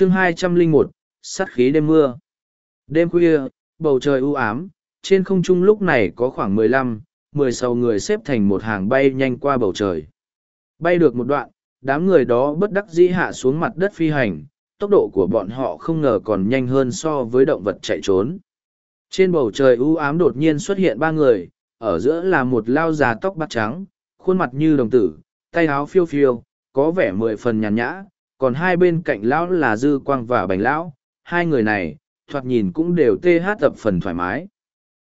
chương hai trăm linh một sắt khí đêm mưa. Đêm khuya, bầu trời u ám, trên không trung lúc này có khoảng mười lăm, mười sáu người xếp thành một hàng bay nhanh qua bầu trời. Bay được một đoạn, đám người đó bất đắc dĩ hạ xuống mặt đất phi hành, tốc độ của bọn họ không ngờ còn nhanh hơn so với động vật chạy trốn. Trên bầu trời u ám đột nhiên xuất hiện ba người, ở giữa là một lao già tóc bạc trắng, khuôn mặt như đồng tử, tay áo phiêu phiêu, có vẻ mười phần nhàn nhã còn hai bên cạnh lão là dư quang và bành lão, hai người này, thoạt nhìn cũng đều tê hát tập phần thoải mái.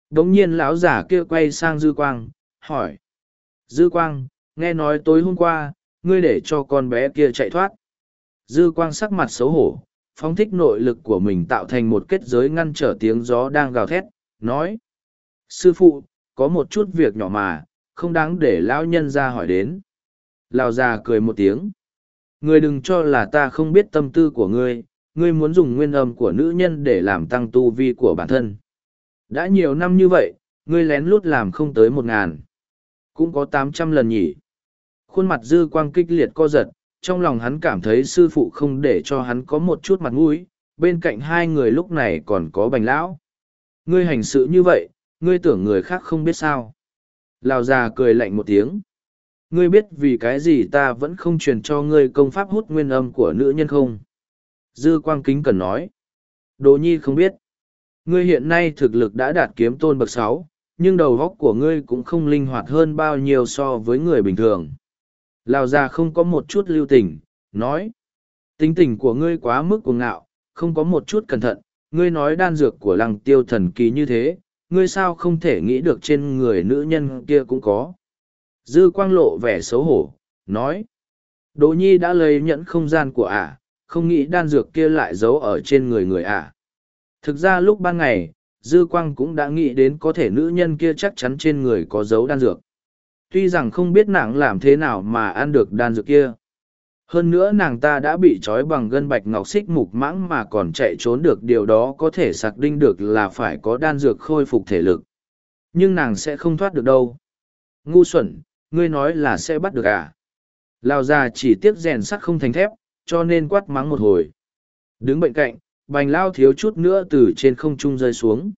Đ ỗ n g nhiên lão già kia quay sang dư quang, hỏi, dư quang, nghe nói tối hôm qua, ngươi để cho con bé kia chạy thoát. Dư quang sắc mặt xấu hổ, phóng thích nội lực của mình tạo thành một kết giới ngăn trở tiếng gió đang gào thét, nói, sư phụ, có một chút việc nhỏ mà, không đáng để lão nhân ra hỏi đến. Lão già cười một tiếng Ngươi đừng cho là ta không biết tâm tư của ngươi, ngươi muốn dùng nguyên âm của nữ nhân để làm tăng tu vi của bản thân. Đã nhiều năm như vậy, ngươi lén lút làm không tới một ngàn. Cũng có tám trăm lần nhỉ. Khuôn mặt dư quang kích liệt co giật, trong lòng hắn cảm thấy sư phụ không để cho hắn có một chút mặt mũi, bên cạnh hai người lúc này còn có bành lão. Ngươi hành sự như vậy, ngươi tưởng người khác không biết sao. Lào già cười lạnh một tiếng ngươi biết vì cái gì ta vẫn không truyền cho ngươi công pháp hút nguyên âm của nữ nhân không? Dư Quang Kính cần nói. Đồ nhi không biết. Ngươi hiện nay thực lực đã đạt kiếm tôn bậc sáu, nhưng đầu góc của ngươi cũng không linh hoạt hơn bao nhiêu so với người bình thường. Lào già không có một chút lưu tình, nói. Tính tình của ngươi quá mức cuồng ngạo, không có một chút cẩn thận, ngươi nói đan dược của lăng tiêu thần kỳ như thế, ngươi sao không thể nghĩ được trên người nữ nhân kia cũng có. Dư quang lộ vẻ xấu hổ, nói. Đỗ nhi đã lấy nhẫn không gian của ả, không nghĩ đan dược kia lại giấu ở trên người người ả. Thực ra lúc ban ngày, Dư quang cũng đã nghĩ đến có thể nữ nhân kia chắc chắn trên người có dấu đan dược. Tuy rằng không biết nàng làm thế nào mà ăn được đan dược kia. Hơn nữa nàng ta đã bị trói bằng gân bạch ngọc xích mục mãng mà còn chạy trốn được điều đó có thể sạc đinh được là phải có đan dược khôi phục thể lực. Nhưng nàng sẽ không thoát được đâu. Ngu xuẩn, ngươi nói là sẽ bắt được à? Lao già chỉ tiếc rèn sắt không thành thép, cho nên quát mắng một hồi. Đứng bệnh cạnh, bành lao thiếu chút nữa từ trên không trung rơi xuống.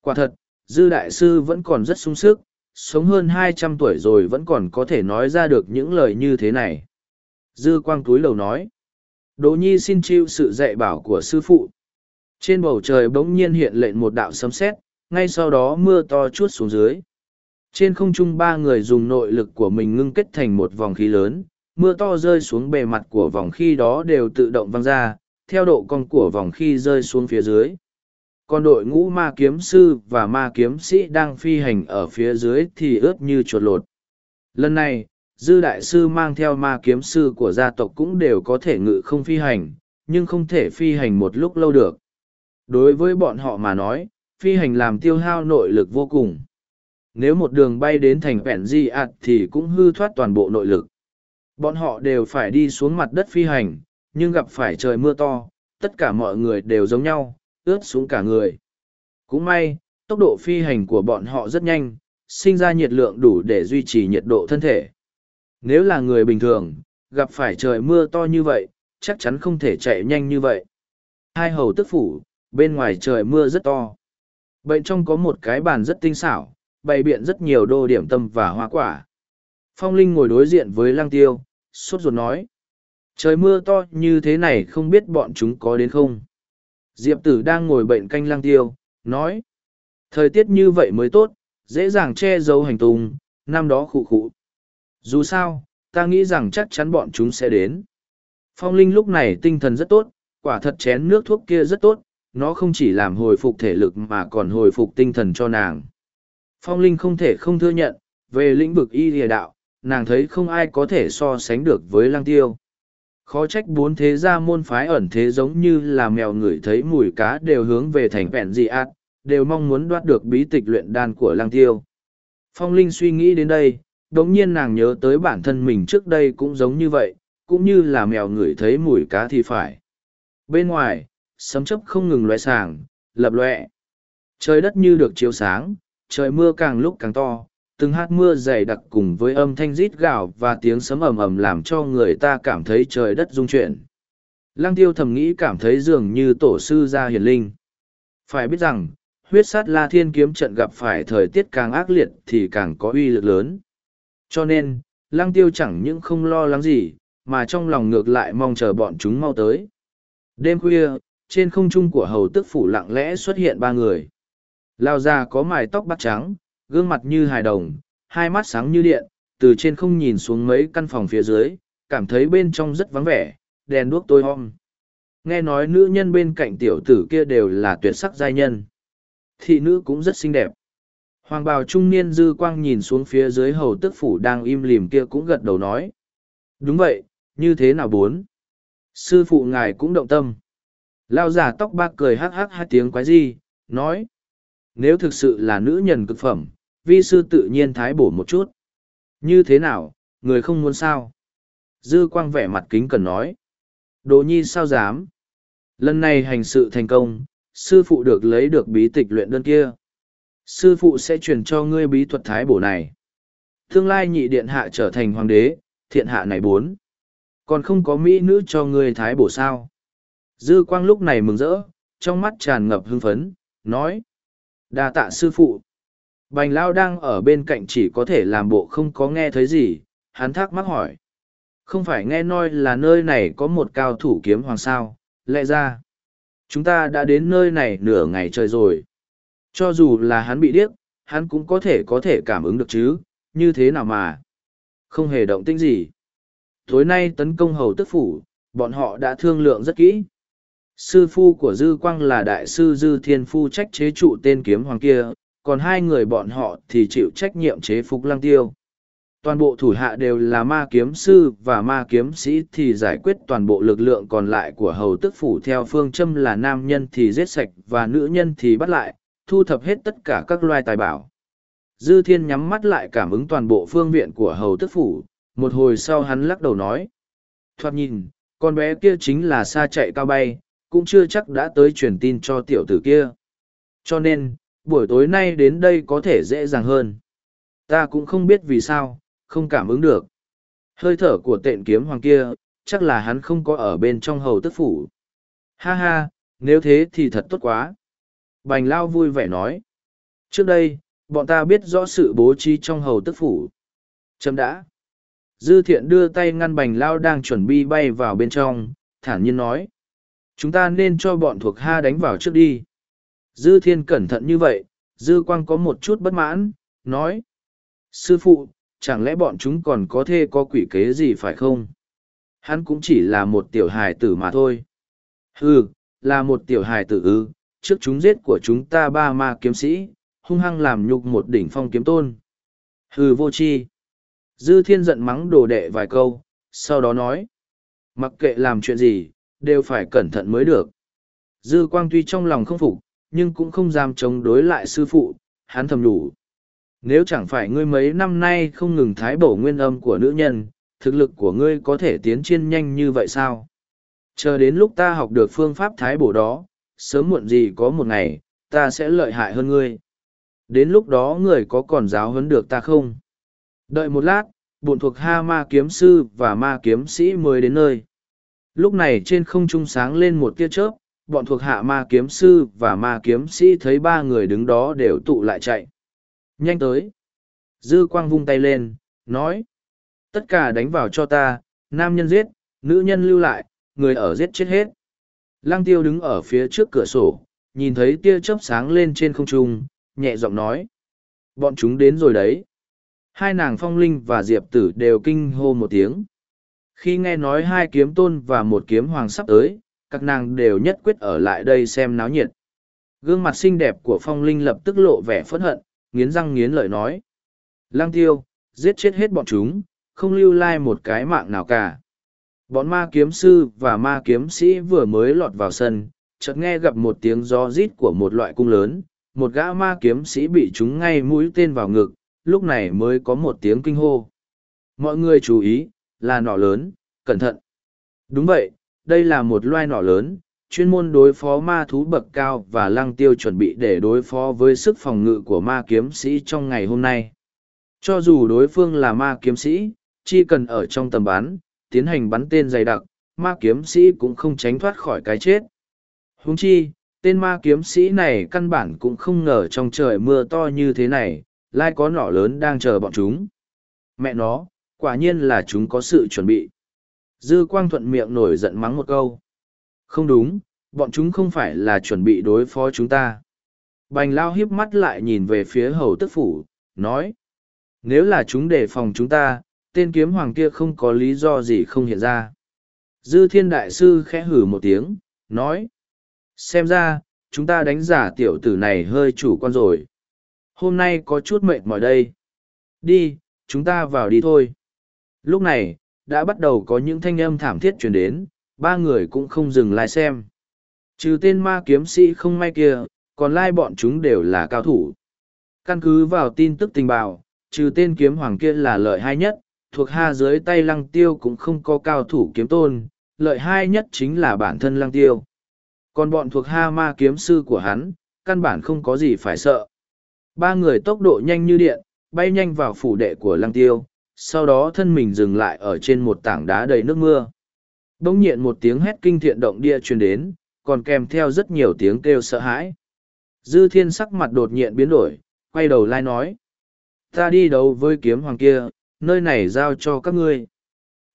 Quả thật, dư đại sư vẫn còn rất sung sức, sống hơn hai trăm tuổi rồi vẫn còn có thể nói ra được những lời như thế này. Dư quang túi lầu nói. Đỗ nhi xin chịu sự dạy bảo của sư phụ. Trên bầu trời bỗng nhiên hiện lệnh một đạo sấm sét, ngay sau đó mưa to chút xuống dưới. Trên không trung ba người dùng nội lực của mình ngưng kết thành một vòng khí lớn, mưa to rơi xuống bề mặt của vòng khí đó đều tự động văng ra, theo độ cong của vòng khí rơi xuống phía dưới. Còn đội ngũ ma kiếm sư và ma kiếm sĩ đang phi hành ở phía dưới thì ướt như chuột lột. Lần này, dư đại sư mang theo ma kiếm sư của gia tộc cũng đều có thể ngự không phi hành, nhưng không thể phi hành một lúc lâu được. Đối với bọn họ mà nói, phi hành làm tiêu hao nội lực vô cùng nếu một đường bay đến thành vẹn di ạt thì cũng hư thoát toàn bộ nội lực. Bọn họ đều phải đi xuống mặt đất phi hành, nhưng gặp phải trời mưa to, tất cả mọi người đều giống nhau, ướt xuống cả người. Cũng may, tốc độ phi hành của bọn họ rất nhanh, sinh ra nhiệt lượng đủ để duy trì nhiệt độ thân thể. Nếu là người bình thường, gặp phải trời mưa to như vậy, chắc chắn không thể chạy nhanh như vậy. Hai hầu tức phủ, bên ngoài trời mưa rất to. Bệnh trong có một cái bàn rất tinh xảo bày biện rất nhiều đô điểm tâm và hoa quả. Phong Linh ngồi đối diện với Lăng Tiêu, sốt ruột nói. Trời mưa to như thế này không biết bọn chúng có đến không? Diệp tử đang ngồi bệnh canh Lăng Tiêu, nói. Thời tiết như vậy mới tốt, dễ dàng che giấu hành tung, năm đó khụ khụ. Dù sao, ta nghĩ rằng chắc chắn bọn chúng sẽ đến. Phong Linh lúc này tinh thần rất tốt, quả thật chén nước thuốc kia rất tốt, nó không chỉ làm hồi phục thể lực mà còn hồi phục tinh thần cho nàng. Phong Linh không thể không thừa nhận, về lĩnh vực y địa đạo, nàng thấy không ai có thể so sánh được với lăng tiêu. Khó trách bốn thế gia môn phái ẩn thế giống như là mèo ngửi thấy mùi cá đều hướng về thành vẹn dị ạt, đều mong muốn đoạt được bí tịch luyện đan của lăng tiêu. Phong Linh suy nghĩ đến đây, đống nhiên nàng nhớ tới bản thân mình trước đây cũng giống như vậy, cũng như là mèo ngửi thấy mùi cá thì phải. Bên ngoài, sấm chấp không ngừng loại sàng, lập loẹ. Trời đất như được chiếu sáng, trời mưa càng lúc càng to từng hạt mưa dày đặc cùng với âm thanh rít gào và tiếng sấm ầm ầm làm cho người ta cảm thấy trời đất rung chuyển Lăng tiêu thầm nghĩ cảm thấy dường như tổ sư gia hiền linh. Phải biết rằng, huyết sát la thiên kiếm trận gặp phải thời tiết càng ác liệt thì càng có uy lực lớn. Cho nên, lăng tiêu chẳng những không lo lắng gì, mà trong lòng ngược lại mong chờ bọn chúng mau tới. Đêm khuya, trên không trung của hầu tức phủ lặng lẽ xuất hiện ba người. Lao già có mài tóc bạc trắng, gương mặt như hài đồng, hai mắt sáng như điện, từ trên không nhìn xuống mấy căn phòng phía dưới, cảm thấy bên trong rất vắng vẻ, đèn đuốc tối om. Nghe nói nữ nhân bên cạnh tiểu tử kia đều là tuyệt sắc giai nhân. Thị nữ cũng rất xinh đẹp. Hoàng bào trung niên dư quang nhìn xuống phía dưới hầu tức phủ đang im lìm kia cũng gật đầu nói. Đúng vậy, như thế nào bốn? Sư phụ ngài cũng động tâm. Lao giả tóc bạc cười hắc hắc hai tiếng quái gì, nói. Nếu thực sự là nữ nhân cực phẩm, vi sư tự nhiên thái bổ một chút. Như thế nào, người không muốn sao? Dư quang vẻ mặt kính cần nói. Đồ nhi sao dám? Lần này hành sự thành công, sư phụ được lấy được bí tịch luyện đơn kia. Sư phụ sẽ truyền cho ngươi bí thuật thái bổ này. Tương lai nhị điện hạ trở thành hoàng đế, thiện hạ này bốn. Còn không có mỹ nữ cho ngươi thái bổ sao? Dư quang lúc này mừng rỡ, trong mắt tràn ngập hưng phấn, nói đa tạ sư phụ. Bành Lao đang ở bên cạnh chỉ có thể làm bộ không có nghe thấy gì, hắn thắc mắc hỏi. Không phải nghe nói là nơi này có một cao thủ kiếm hoàng sao, lẽ ra. Chúng ta đã đến nơi này nửa ngày trời rồi. Cho dù là hắn bị điếc, hắn cũng có thể có thể cảm ứng được chứ, như thế nào mà. Không hề động tĩnh gì. Tối nay tấn công hầu tức phủ, bọn họ đã thương lượng rất kỹ. Sư phu của Dư Quang là đại sư Dư Thiên Phu trách chế trụ tên kiếm hoàng kia, còn hai người bọn họ thì chịu trách nhiệm chế phục lăng tiêu. Toàn bộ thủ hạ đều là ma kiếm sư và ma kiếm sĩ thì giải quyết toàn bộ lực lượng còn lại của hầu tức phủ theo phương châm là nam nhân thì giết sạch và nữ nhân thì bắt lại, thu thập hết tất cả các loài tài bảo. Dư thiên nhắm mắt lại cảm ứng toàn bộ phương viện của hầu tức phủ, một hồi sau hắn lắc đầu nói. Thoạt nhìn, con bé kia chính là xa chạy cao bay, cũng chưa chắc đã tới truyền tin cho tiểu tử kia. Cho nên, buổi tối nay đến đây có thể dễ dàng hơn. Ta cũng không biết vì sao, không cảm ứng được. Hơi thở của tện kiếm hoàng kia, chắc là hắn không có ở bên trong hầu tức phủ. Ha ha, nếu thế thì thật tốt quá. Bành Lao vui vẻ nói. Trước đây, bọn ta biết rõ sự bố trí trong hầu tức phủ. Chấm đã. Dư thiện đưa tay ngăn bành Lao đang chuẩn bị bay vào bên trong, thản nhiên nói. Chúng ta nên cho bọn thuộc ha đánh vào trước đi. Dư thiên cẩn thận như vậy, dư quang có một chút bất mãn, nói. Sư phụ, chẳng lẽ bọn chúng còn có thể có quỷ kế gì phải không? Hắn cũng chỉ là một tiểu hài tử mà thôi. Ừ, là một tiểu hài tử ư, trước chúng giết của chúng ta ba ma kiếm sĩ, hung hăng làm nhục một đỉnh phong kiếm tôn. Hừ vô chi. Dư thiên giận mắng đồ đệ vài câu, sau đó nói. Mặc kệ làm chuyện gì, đều phải cẩn thận mới được. Dư quang tuy trong lòng không phục, nhưng cũng không dám chống đối lại sư phụ, hắn thầm đủ. Nếu chẳng phải ngươi mấy năm nay không ngừng thái bổ nguyên âm của nữ nhân, thực lực của ngươi có thể tiến chiên nhanh như vậy sao? Chờ đến lúc ta học được phương pháp thái bổ đó, sớm muộn gì có một ngày, ta sẽ lợi hại hơn ngươi. Đến lúc đó người có còn giáo huấn được ta không? Đợi một lát, bộn thuộc ha ma kiếm sư và ma kiếm sĩ mới đến nơi. Lúc này trên không trung sáng lên một tia chớp, bọn thuộc hạ ma kiếm sư và ma kiếm sĩ thấy ba người đứng đó đều tụ lại chạy. Nhanh tới. Dư quang vung tay lên, nói. Tất cả đánh vào cho ta, nam nhân giết, nữ nhân lưu lại, người ở giết chết hết. Lăng tiêu đứng ở phía trước cửa sổ, nhìn thấy tia chớp sáng lên trên không trung, nhẹ giọng nói. Bọn chúng đến rồi đấy. Hai nàng phong linh và diệp tử đều kinh hô một tiếng. Khi nghe nói hai kiếm tôn và một kiếm hoàng sắp tới, các nàng đều nhất quyết ở lại đây xem náo nhiệt. Gương mặt xinh đẹp của phong linh lập tức lộ vẻ phẫn hận, nghiến răng nghiến lợi nói. "Lang tiêu, giết chết hết bọn chúng, không lưu lai một cái mạng nào cả. Bọn ma kiếm sư và ma kiếm sĩ vừa mới lọt vào sân, chợt nghe gặp một tiếng gió rít của một loại cung lớn, một gã ma kiếm sĩ bị chúng ngay mũi tên vào ngực, lúc này mới có một tiếng kinh hô. Mọi người chú ý, là nỏ lớn, cẩn thận. Đúng vậy, đây là một loài nỏ lớn, chuyên môn đối phó ma thú bậc cao và lăng tiêu chuẩn bị để đối phó với sức phòng ngự của ma kiếm sĩ trong ngày hôm nay. Cho dù đối phương là ma kiếm sĩ, chỉ cần ở trong tầm bắn, tiến hành bắn tên dày đặc, ma kiếm sĩ cũng không tránh thoát khỏi cái chết. Huống chi, tên ma kiếm sĩ này căn bản cũng không ngờ trong trời mưa to như thế này, lai có nỏ lớn đang chờ bọn chúng. Mẹ nó, quả nhiên là chúng có sự chuẩn bị. Dư quang thuận miệng nổi giận mắng một câu. Không đúng, bọn chúng không phải là chuẩn bị đối phó chúng ta. Bành lao hiếp mắt lại nhìn về phía hầu tức phủ, nói. Nếu là chúng đề phòng chúng ta, tên kiếm hoàng kia không có lý do gì không hiện ra. Dư thiên đại sư khẽ hử một tiếng, nói. Xem ra, chúng ta đánh giả tiểu tử này hơi chủ quan rồi. Hôm nay có chút mệt mỏi đây. Đi, chúng ta vào đi thôi. Lúc này, đã bắt đầu có những thanh âm thảm thiết chuyển đến, ba người cũng không dừng lại xem. Trừ tên ma kiếm sĩ không may kia, còn lai bọn chúng đều là cao thủ. Căn cứ vào tin tức tình báo, trừ tên kiếm hoàng kia là lợi hai nhất, thuộc ha dưới tay lăng tiêu cũng không có cao thủ kiếm tôn, lợi hai nhất chính là bản thân lăng tiêu. Còn bọn thuộc ha ma kiếm sư của hắn, căn bản không có gì phải sợ. Ba người tốc độ nhanh như điện, bay nhanh vào phủ đệ của lăng tiêu, sau đó thân mình dừng lại ở trên một tảng đá đầy nước mưa. Bỗng nhiên một tiếng hét kinh thiện động địa truyền đến, còn kèm theo rất nhiều tiếng kêu sợ hãi. Dư thiên sắc mặt đột nhiên biến đổi, quay đầu lai nói. Ta đi đấu với kiếm hoàng kia, nơi này giao cho các ngươi.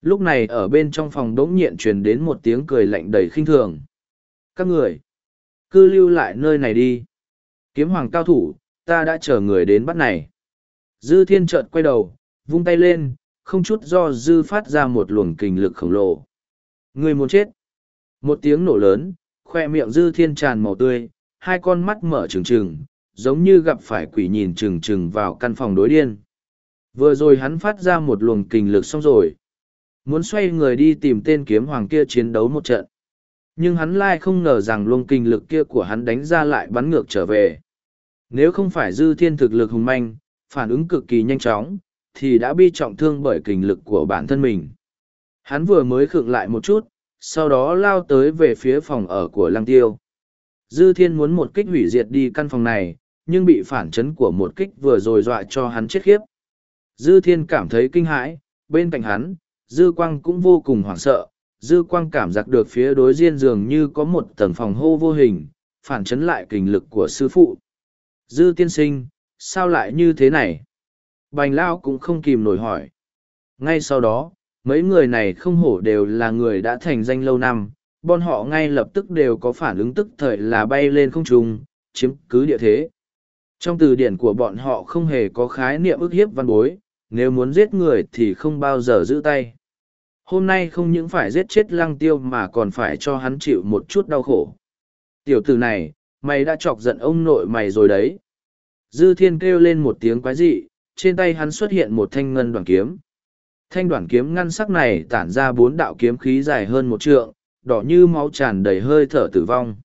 Lúc này ở bên trong phòng đống nhiên truyền đến một tiếng cười lạnh đầy khinh thường. Các người, cứ lưu lại nơi này đi. Kiếm hoàng cao thủ, ta đã chờ người đến bắt này. Dư thiên chợt quay đầu, vung tay lên, không chút do dư phát ra một luồng kình lực khổng lồ. Người muốn chết. Một tiếng nổ lớn, khoe miệng dư thiên tràn màu tươi, hai con mắt mở trừng trừng, giống như gặp phải quỷ nhìn trừng trừng vào căn phòng đối điên. Vừa rồi hắn phát ra một luồng kình lực xong rồi. Muốn xoay người đi tìm tên kiếm hoàng kia chiến đấu một trận. Nhưng hắn lai không ngờ rằng luồng kình lực kia của hắn đánh ra lại bắn ngược trở về. Nếu không phải dư thiên thực lực hùng manh, phản ứng cực kỳ nhanh chóng, thì đã bị trọng thương bởi kình lực của bản thân mình. Hắn vừa mới khựng lại một chút, sau đó lao tới về phía phòng ở của lăng tiêu. Dư thiên muốn một kích hủy diệt đi căn phòng này, nhưng bị phản chấn của một kích vừa rồi dọa cho hắn chết khiếp. Dư thiên cảm thấy kinh hãi, bên cạnh hắn, dư quang cũng vô cùng hoảng sợ, dư quang cảm giác được phía đối diện dường như có một tầng phòng hô vô hình, phản chấn lại kình lực của sư phụ. Dư tiên sinh, sao lại như thế này? Bành Lao cũng không kìm nổi hỏi. Ngay sau đó, mấy người này không hổ đều là người đã thành danh lâu năm, bọn họ ngay lập tức đều có phản ứng tức thời là bay lên không trung, chiếm cứ địa thế. Trong từ điển của bọn họ không hề có khái niệm ức hiếp văn bối, nếu muốn giết người thì không bao giờ giữ tay. Hôm nay không những phải giết chết lăng tiêu mà còn phải cho hắn chịu một chút đau khổ. Tiểu tử này, mày đã chọc giận ông nội mày rồi đấy. Dư thiên kêu lên một tiếng quái dị, trên tay hắn xuất hiện một thanh ngân đoàn kiếm. Thanh đoàn kiếm ngăn sắc này tản ra bốn đạo kiếm khí dài hơn một trượng, đỏ như máu tràn đầy hơi thở tử vong.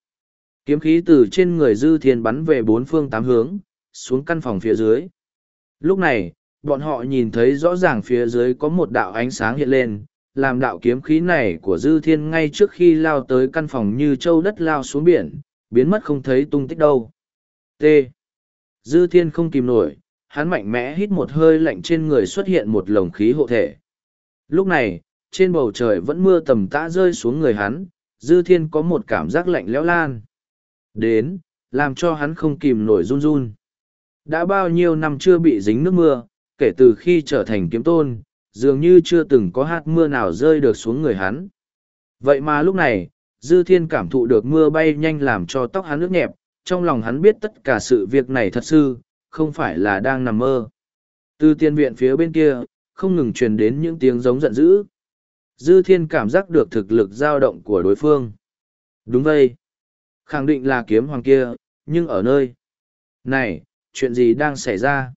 Kiếm khí từ trên người dư thiên bắn về bốn phương tám hướng, xuống căn phòng phía dưới. Lúc này, bọn họ nhìn thấy rõ ràng phía dưới có một đạo ánh sáng hiện lên, làm đạo kiếm khí này của dư thiên ngay trước khi lao tới căn phòng như châu đất lao xuống biển, biến mất không thấy tung tích đâu. T. Dư thiên không kìm nổi, hắn mạnh mẽ hít một hơi lạnh trên người xuất hiện một lồng khí hộ thể. Lúc này, trên bầu trời vẫn mưa tầm tã rơi xuống người hắn, dư thiên có một cảm giác lạnh lẽo lan. Đến, làm cho hắn không kìm nổi run run. Đã bao nhiêu năm chưa bị dính nước mưa, kể từ khi trở thành kiếm tôn, dường như chưa từng có hạt mưa nào rơi được xuống người hắn. Vậy mà lúc này, Dư Thiên cảm thụ được mưa bay nhanh làm cho tóc hắn nước nhẹp, trong lòng hắn biết tất cả sự việc này thật sự, không phải là đang nằm mơ. Từ tiên viện phía bên kia, không ngừng truyền đến những tiếng giống giận dữ. Dư Thiên cảm giác được thực lực dao động của đối phương. Đúng vậy. Khẳng định là kiếm hoàng kia, nhưng ở nơi. Này, chuyện gì đang xảy ra?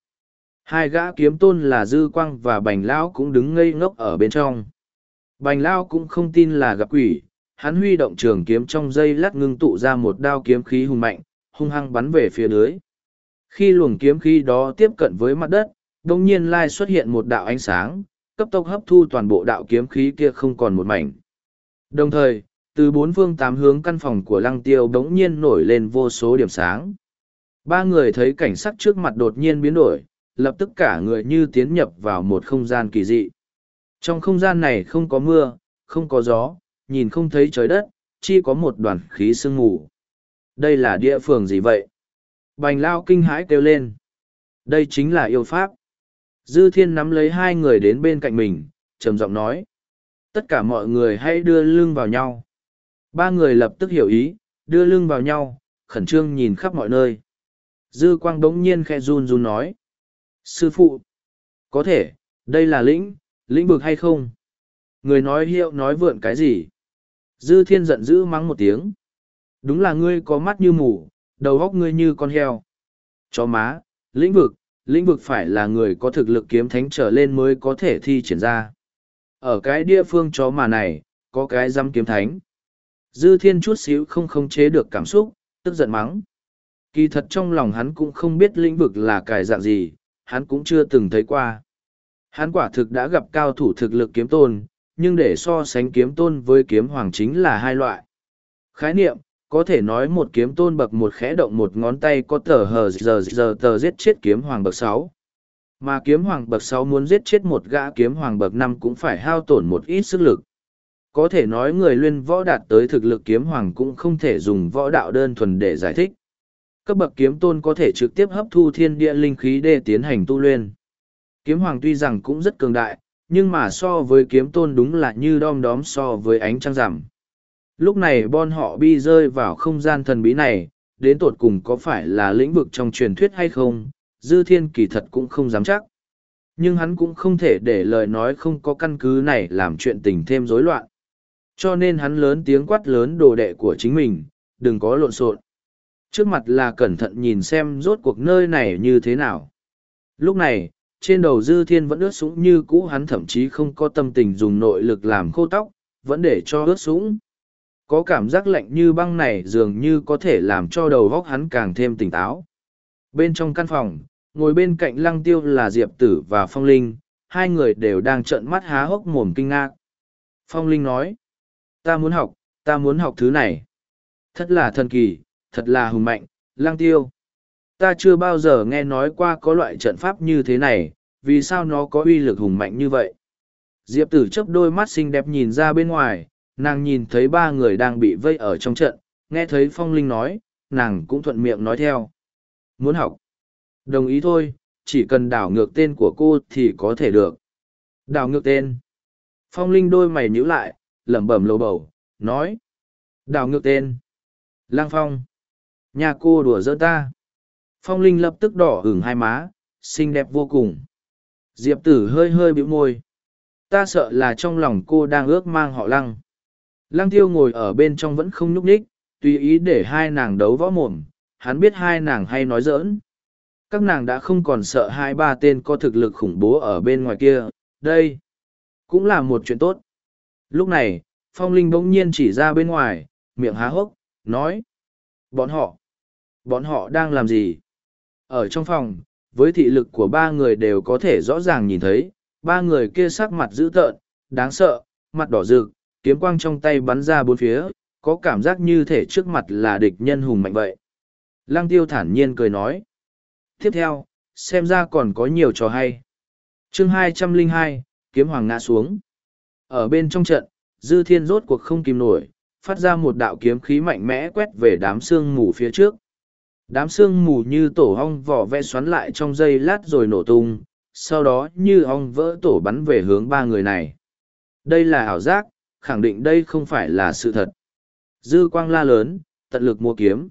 Hai gã kiếm tôn là Dư Quang và Bành Lão cũng đứng ngây ngốc ở bên trong. Bành Lão cũng không tin là gặp quỷ, hắn huy động trường kiếm trong dây lát ngưng tụ ra một đao kiếm khí hùng mạnh, hung hăng bắn về phía dưới. Khi luồng kiếm khí đó tiếp cận với mặt đất, đồng nhiên lai xuất hiện một đạo ánh sáng, cấp tốc hấp thu toàn bộ đạo kiếm khí kia không còn một mảnh. Đồng thời, từ bốn phương tám hướng căn phòng của lăng tiêu đống nhiên nổi lên vô số điểm sáng. Ba người thấy cảnh sắc trước mặt đột nhiên biến đổi, lập tức cả người như tiến nhập vào một không gian kỳ dị. Trong không gian này không có mưa, không có gió, nhìn không thấy trời đất, chỉ có một đoàn khí sương mù. Đây là địa phường gì vậy? Bành lao kinh hãi kêu lên. Đây chính là yêu pháp. Dư thiên nắm lấy hai người đến bên cạnh mình, trầm giọng nói. Tất cả mọi người hãy đưa lưng vào nhau. Ba người lập tức hiểu ý, đưa lưng vào nhau, khẩn trương nhìn khắp mọi nơi. Dư quang đống nhiên khe run run nói. Sư phụ, có thể, đây là lĩnh, lĩnh vực hay không? Người nói hiệu nói vượn cái gì? Dư thiên giận dữ mắng một tiếng. Đúng là ngươi có mắt như mù, đầu góc ngươi như con heo. Chó má, lĩnh vực, lĩnh vực phải là người có thực lực kiếm thánh trở lên mới có thể thi triển ra. Ở cái địa phương chó mà này, có cái dăm kiếm thánh. Dư thiên chút xíu không khống chế được cảm xúc, tức giận mắng. Kỳ thật trong lòng hắn cũng không biết lĩnh vực là cái dạng gì, hắn cũng chưa từng thấy qua. Hắn quả thực đã gặp cao thủ thực lực kiếm tôn, nhưng để so sánh kiếm tôn với kiếm hoàng chính là hai loại. Khái niệm, có thể nói một kiếm tôn bậc một khẽ động một ngón tay có tờ hờ giờ giờ tờ giết chết kiếm hoàng bậc sáu. Mà kiếm hoàng bậc sáu muốn giết chết một gã kiếm hoàng bậc năm cũng phải hao tổn một ít sức lực. Có thể nói người luyện võ đạt tới thực lực kiếm hoàng cũng không thể dùng võ đạo đơn thuần để giải thích. Cấp bậc kiếm tôn có thể trực tiếp hấp thu thiên địa linh khí để tiến hành tu luyện. Kiếm hoàng tuy rằng cũng rất cường đại, nhưng mà so với kiếm tôn đúng là như đom đóm so với ánh trăng rằm Lúc này bon họ bi rơi vào không gian thần bí này, đến tột cùng có phải là lĩnh vực trong truyền thuyết hay không, dư thiên kỳ thật cũng không dám chắc. Nhưng hắn cũng không thể để lời nói không có căn cứ này làm chuyện tình thêm rối loạn. Cho nên hắn lớn tiếng quát lớn đồ đệ của chính mình, đừng có lộn xộn. Trước mặt là cẩn thận nhìn xem rốt cuộc nơi này như thế nào. Lúc này, trên đầu dư thiên vẫn ướt sũng như cũ hắn thậm chí không có tâm tình dùng nội lực làm khô tóc, vẫn để cho ướt sũng. Có cảm giác lạnh như băng này dường như có thể làm cho đầu góc hắn càng thêm tỉnh táo. Bên trong căn phòng, ngồi bên cạnh lăng tiêu là Diệp Tử và Phong Linh, hai người đều đang trợn mắt há hốc mồm kinh ngạc. Phong Linh nói, ta muốn học, ta muốn học thứ này. Thật là thần kỳ, thật là hùng mạnh, lăng tiêu. Ta chưa bao giờ nghe nói qua có loại trận pháp như thế này, vì sao nó có uy lực hùng mạnh như vậy. Diệp tử chấp đôi mắt xinh đẹp nhìn ra bên ngoài, nàng nhìn thấy ba người đang bị vây ở trong trận, nghe thấy phong linh nói, nàng cũng thuận miệng nói theo. Muốn học? Đồng ý thôi, chỉ cần đảo ngược tên của cô thì có thể được. Đảo ngược tên. Phong linh đôi mày nhíu lại, lẩm bẩm lầu bầu, nói. Đảo ngược tên. Lang phong. Nhà cô đùa giỡn ta. Phong linh lập tức đỏ hửng hai má, xinh đẹp vô cùng. Diệp tử hơi hơi bĩu môi. Ta sợ là trong lòng cô đang ước mang họ lăng. Lăng tiêu ngồi ở bên trong vẫn không nhúc nhích, tùy ý để hai nàng đấu võ mồm, hắn biết hai nàng hay nói giỡn. Các nàng đã không còn sợ hai ba tên có thực lực khủng bố ở bên ngoài kia, đây cũng là một chuyện tốt. Lúc này, Phong Linh bỗng nhiên chỉ ra bên ngoài, miệng há hốc, nói. Bọn họ, bọn họ đang làm gì? Ở trong phòng, với thị lực của ba người đều có thể rõ ràng nhìn thấy, ba người kia sắc mặt dữ tợn, đáng sợ, mặt đỏ rực, kiếm quang trong tay bắn ra bốn phía, có cảm giác như thể trước mặt là địch nhân hùng mạnh vậy. Lăng tiêu thản nhiên cười nói. Tiếp theo, xem ra còn có nhiều trò hay. chương hai trăm linh hai kiếm hoàng ngã xuống. Ở bên trong trận, dư thiên rốt cuộc không kìm nổi, phát ra một đạo kiếm khí mạnh mẽ quét về đám xương mù phía trước. Đám xương mù như tổ ong vỏ vẽ xoắn lại trong giây lát rồi nổ tung, sau đó như ong vỡ tổ bắn về hướng ba người này. Đây là ảo giác, khẳng định đây không phải là sự thật. Dư quang la lớn, tận lực mua kiếm.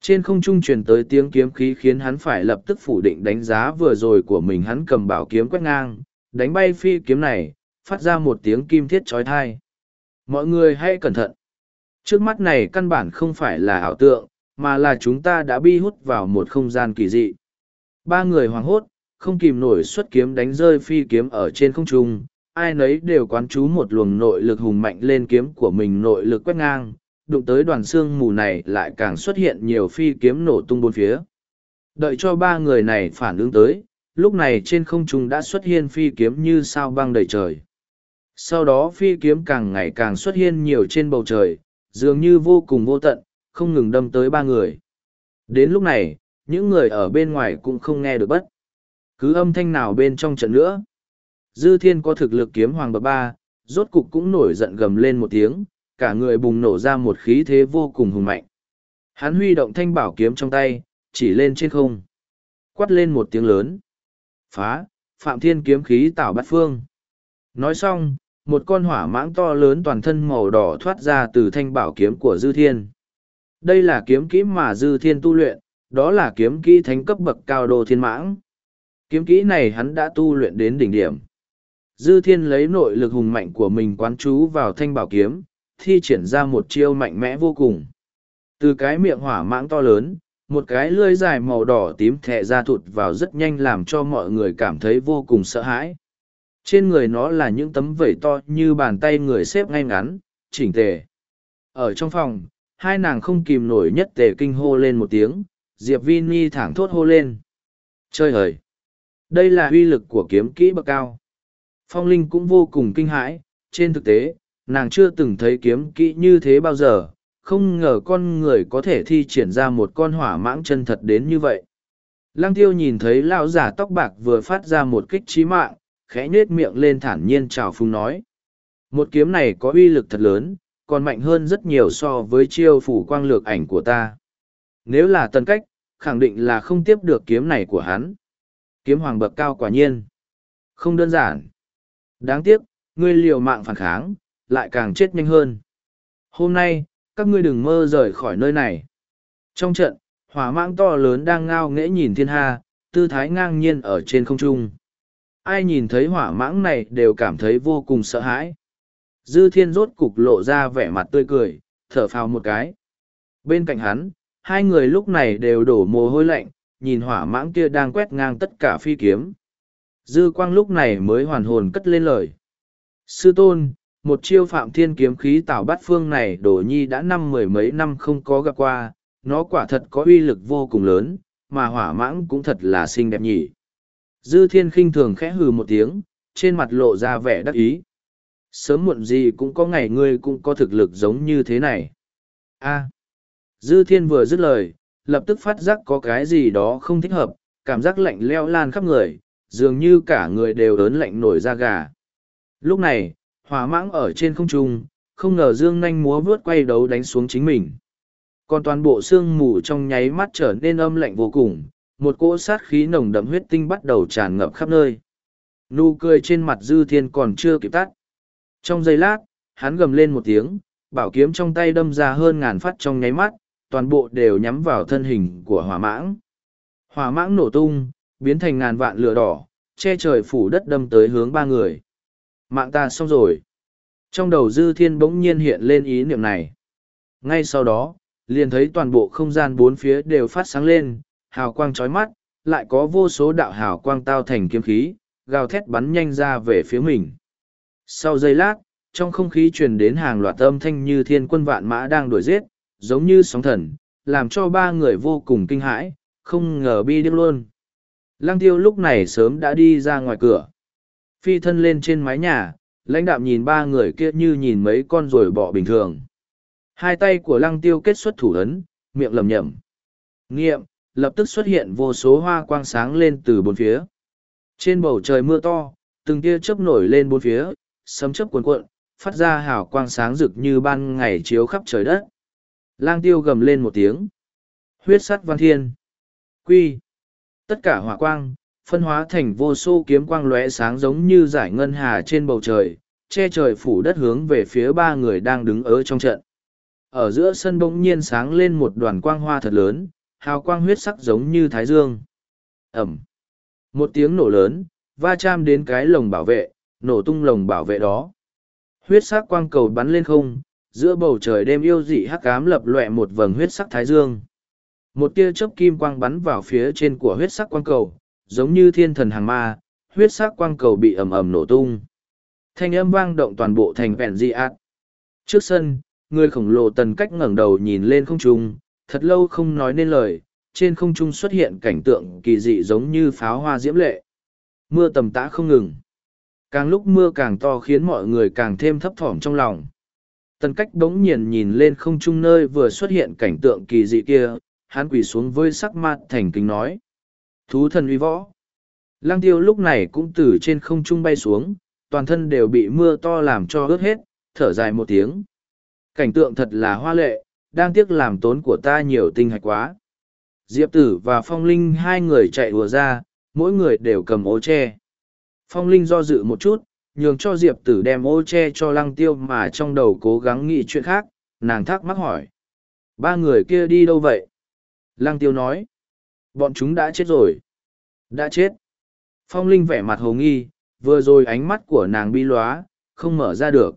Trên không trung truyền tới tiếng kiếm khí khiến hắn phải lập tức phủ định đánh giá vừa rồi của mình hắn cầm bảo kiếm quét ngang, đánh bay phi kiếm này, phát ra một tiếng kim thiết trói thai. Mọi người hãy cẩn thận. Trước mắt này căn bản không phải là ảo tượng, mà là chúng ta đã bi hút vào một không gian kỳ dị. Ba người hoảng hốt, không kìm nổi xuất kiếm đánh rơi phi kiếm ở trên không trung, ai nấy đều quán chú một luồng nội lực hùng mạnh lên kiếm của mình nội lực quét ngang, đụng tới đoàn xương mù này lại càng xuất hiện nhiều phi kiếm nổ tung bốn phía. Đợi cho ba người này phản ứng tới, lúc này trên không trung đã xuất hiện phi kiếm như sao băng đầy trời. Sau đó phi kiếm càng ngày càng xuất hiện nhiều trên bầu trời, dường như vô cùng vô tận, không ngừng đâm tới ba người. Đến lúc này, những người ở bên ngoài cũng không nghe được bất. Cứ âm thanh nào bên trong trận nữa. Dư thiên có thực lực kiếm hoàng bậc ba, rốt cục cũng nổi giận gầm lên một tiếng, cả người bùng nổ ra một khí thế vô cùng hùng mạnh. Hắn huy động thanh bảo kiếm trong tay, chỉ lên trên không. Quát lên một tiếng lớn. Phá, Phạm Thiên kiếm khí tảo bát phương. Nói xong, một con hỏa mãng to lớn toàn thân màu đỏ thoát ra từ thanh bảo kiếm của Dư Thiên. Đây là kiếm kỹ mà Dư Thiên tu luyện, đó là kiếm kỹ thánh cấp bậc cao đô thiên mãng. Kiếm kỹ này hắn đã tu luyện đến đỉnh điểm. Dư Thiên lấy nội lực hùng mạnh của mình quán chú vào thanh bảo kiếm, thi triển ra một chiêu mạnh mẽ vô cùng. Từ cái miệng hỏa mãng to lớn, một cái lưỡi dài màu đỏ tím thẹ ra thụt vào rất nhanh làm cho mọi người cảm thấy vô cùng sợ hãi. Trên người nó là những tấm vẩy to như bàn tay người xếp ngay ngắn, chỉnh tề. Ở trong phòng, hai nàng không kìm nổi nhất tề kinh hô lên một tiếng, Diệp Vi Ni thẳng thốt hô lên. Chơi hời! Đây là uy lực của kiếm kỹ bậc cao. Phong Linh cũng vô cùng kinh hãi, trên thực tế, nàng chưa từng thấy kiếm kỹ như thế bao giờ, không ngờ con người có thể thi triển ra một con hỏa mãng chân thật đến như vậy. Lăng tiêu nhìn thấy lão giả tóc bạc vừa phát ra một kích trí mạng, khẽ nhết miệng lên thản nhiên chào phung nói. Một kiếm này có uy lực thật lớn, còn mạnh hơn rất nhiều so với chiêu phủ quang lược ảnh của ta. Nếu là tân cách, khẳng định là không tiếp được kiếm này của hắn. Kiếm hoàng bậc cao quả nhiên. Không đơn giản. Đáng tiếc, ngươi liều mạng phản kháng, lại càng chết nhanh hơn. Hôm nay, các ngươi đừng mơ rời khỏi nơi này. Trong trận, hỏa mãng to lớn đang ngao nghễ nhìn thiên hà, tư thái ngang nhiên ở trên không trung. Ai nhìn thấy hỏa mãng này đều cảm thấy vô cùng sợ hãi. Dư thiên rốt cục lộ ra vẻ mặt tươi cười, thở phào một cái. Bên cạnh hắn, hai người lúc này đều đổ mồ hôi lạnh, nhìn hỏa mãng kia đang quét ngang tất cả phi kiếm. Dư quang lúc này mới hoàn hồn cất lên lời. Sư tôn, một chiêu phạm thiên kiếm khí tạo bát phương này đổ nhi đã năm mười mấy năm không có gặp qua, nó quả thật có uy lực vô cùng lớn, mà hỏa mãng cũng thật là xinh đẹp nhỉ. Dư thiên khinh thường khẽ hừ một tiếng, trên mặt lộ ra vẻ đắc ý. Sớm muộn gì cũng có ngày ngươi cũng có thực lực giống như thế này. a Dư thiên vừa dứt lời, lập tức phát giác có cái gì đó không thích hợp, cảm giác lạnh leo lan khắp người, dường như cả người đều ớn lạnh nổi da gà. Lúc này, hỏa mãng ở trên không trung, không ngờ dương nanh múa vướt quay đấu đánh xuống chính mình. Còn toàn bộ xương mù trong nháy mắt trở nên âm lạnh vô cùng, một cỗ sát khí nồng đậm huyết tinh bắt đầu tràn ngập khắp nơi. Nụ cười trên mặt dư thiên còn chưa kịp tắt. Trong giây lát, hắn gầm lên một tiếng, bảo kiếm trong tay đâm ra hơn ngàn phát trong nháy mắt, toàn bộ đều nhắm vào thân hình của hỏa mãng. Hỏa mãng nổ tung, biến thành ngàn vạn lửa đỏ, che trời phủ đất đâm tới hướng ba người. Mạng ta xong rồi. Trong đầu dư thiên bỗng nhiên hiện lên ý niệm này. Ngay sau đó, liền thấy toàn bộ không gian bốn phía đều phát sáng lên, hào quang chói mắt, lại có vô số đạo hào quang tao thành kiếm khí, gào thét bắn nhanh ra về phía mình. Sau giây lát, trong không khí truyền đến hàng loạt âm thanh như thiên quân vạn mã đang đuổi giết, giống như sóng thần, làm cho ba người vô cùng kinh hãi, không ngờ bi điếc luôn. Lăng tiêu lúc này sớm đã đi ra ngoài cửa. Phi thân lên trên mái nhà, lãnh đạm nhìn ba người kia như nhìn mấy con rồi bỏ bình thường. Hai tay của lăng tiêu kết xuất thủ ấn, miệng lầm nhầm. Nghiệm, lập tức xuất hiện vô số hoa quang sáng lên từ bốn phía. Trên bầu trời mưa to, từng tia chớp nổi lên bốn phía, sấm chớp cuồn cuộn, phát ra hào quang sáng rực như ban ngày chiếu khắp trời đất. Lang tiêu gầm lên một tiếng. Huyết sắt văn thiên. Quy. Tất cả hỏa quang, phân hóa thành vô số kiếm quang lóe sáng giống như giải ngân hà trên bầu trời, che trời phủ đất hướng về phía ba người đang đứng ở trong trận. Ở giữa sân bỗng nhiên sáng lên một đoàn quang hoa thật lớn, hào quang huyết sắc giống như thái dương. Ẩm. Một tiếng nổ lớn, va chạm đến cái lồng bảo vệ, nổ tung lồng bảo vệ đó. Huyết sắc quang cầu bắn lên không, giữa bầu trời đêm yêu dị hắc ám lập lòe một vầng huyết sắc thái dương. Một tia chớp kim quang bắn vào phía trên của huyết sắc quang cầu, giống như thiên thần hàng ma, huyết sắc quang cầu bị ầm ầm nổ tung. Thanh âm vang động toàn bộ thành vẹn dị ạt. Trước sân, người khổng lồ tần cách ngẩng đầu nhìn lên không trung, thật lâu không nói nên lời, trên không trung xuất hiện cảnh tượng kỳ dị giống như pháo hoa diễm lệ. Mưa tầm tã không ngừng. Càng lúc mưa càng to khiến mọi người càng thêm thấp thỏm trong lòng. Tần cách đống nhiên nhìn lên không trung nơi vừa xuất hiện cảnh tượng kỳ dị kia, hắn quỳ xuống với sắc mặt thành kính nói. Thú thần uy võ. Lăng tiêu lúc này cũng từ trên không trung bay xuống, toàn thân đều bị mưa to làm cho ướt hết, thở dài một tiếng. Cảnh tượng thật là hoa lệ, đang tiếc làm tốn của ta nhiều tinh hạch quá. Diệp tử và phong linh hai người chạy đùa ra, mỗi người đều cầm ô che. Phong linh do dự một chút, nhường cho diệp tử đem ô che cho lăng tiêu mà trong đầu cố gắng nghĩ chuyện khác, nàng thắc mắc hỏi. Ba người kia đi đâu vậy? Lăng tiêu nói. Bọn chúng đã chết rồi. Đã chết. Phong linh vẻ mặt hồ nghi, vừa rồi ánh mắt của nàng bi lóa, không mở ra được.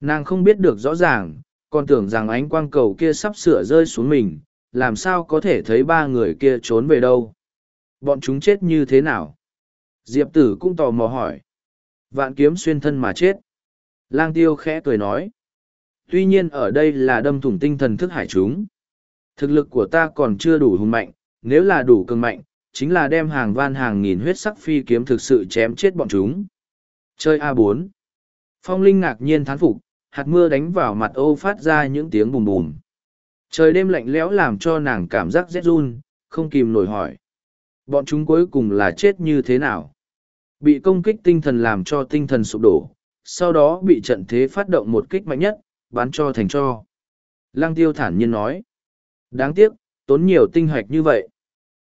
Nàng không biết được rõ ràng, còn tưởng rằng ánh quang cầu kia sắp sửa rơi xuống mình, làm sao có thể thấy ba người kia trốn về đâu. Bọn chúng chết như thế nào? Diệp tử cũng tò mò hỏi. Vạn kiếm xuyên thân mà chết. Lang tiêu khẽ cười nói. Tuy nhiên ở đây là đâm thủng tinh thần thức hải chúng. Thực lực của ta còn chưa đủ hùng mạnh, nếu là đủ cường mạnh, chính là đem hàng van hàng nghìn huyết sắc phi kiếm thực sự chém chết bọn chúng. Chơi A4 Phong Linh ngạc nhiên thán phục, hạt mưa đánh vào mặt ô phát ra những tiếng bùm bùm. Trời đêm lạnh lẽo làm cho nàng cảm giác rét run, không kìm nổi hỏi. Bọn chúng cuối cùng là chết như thế nào? Bị công kích tinh thần làm cho tinh thần sụp đổ, sau đó bị trận thế phát động một kích mạnh nhất, bắn cho thành cho. Lăng tiêu thản nhiên nói. Đáng tiếc, tốn nhiều tinh hoạch như vậy.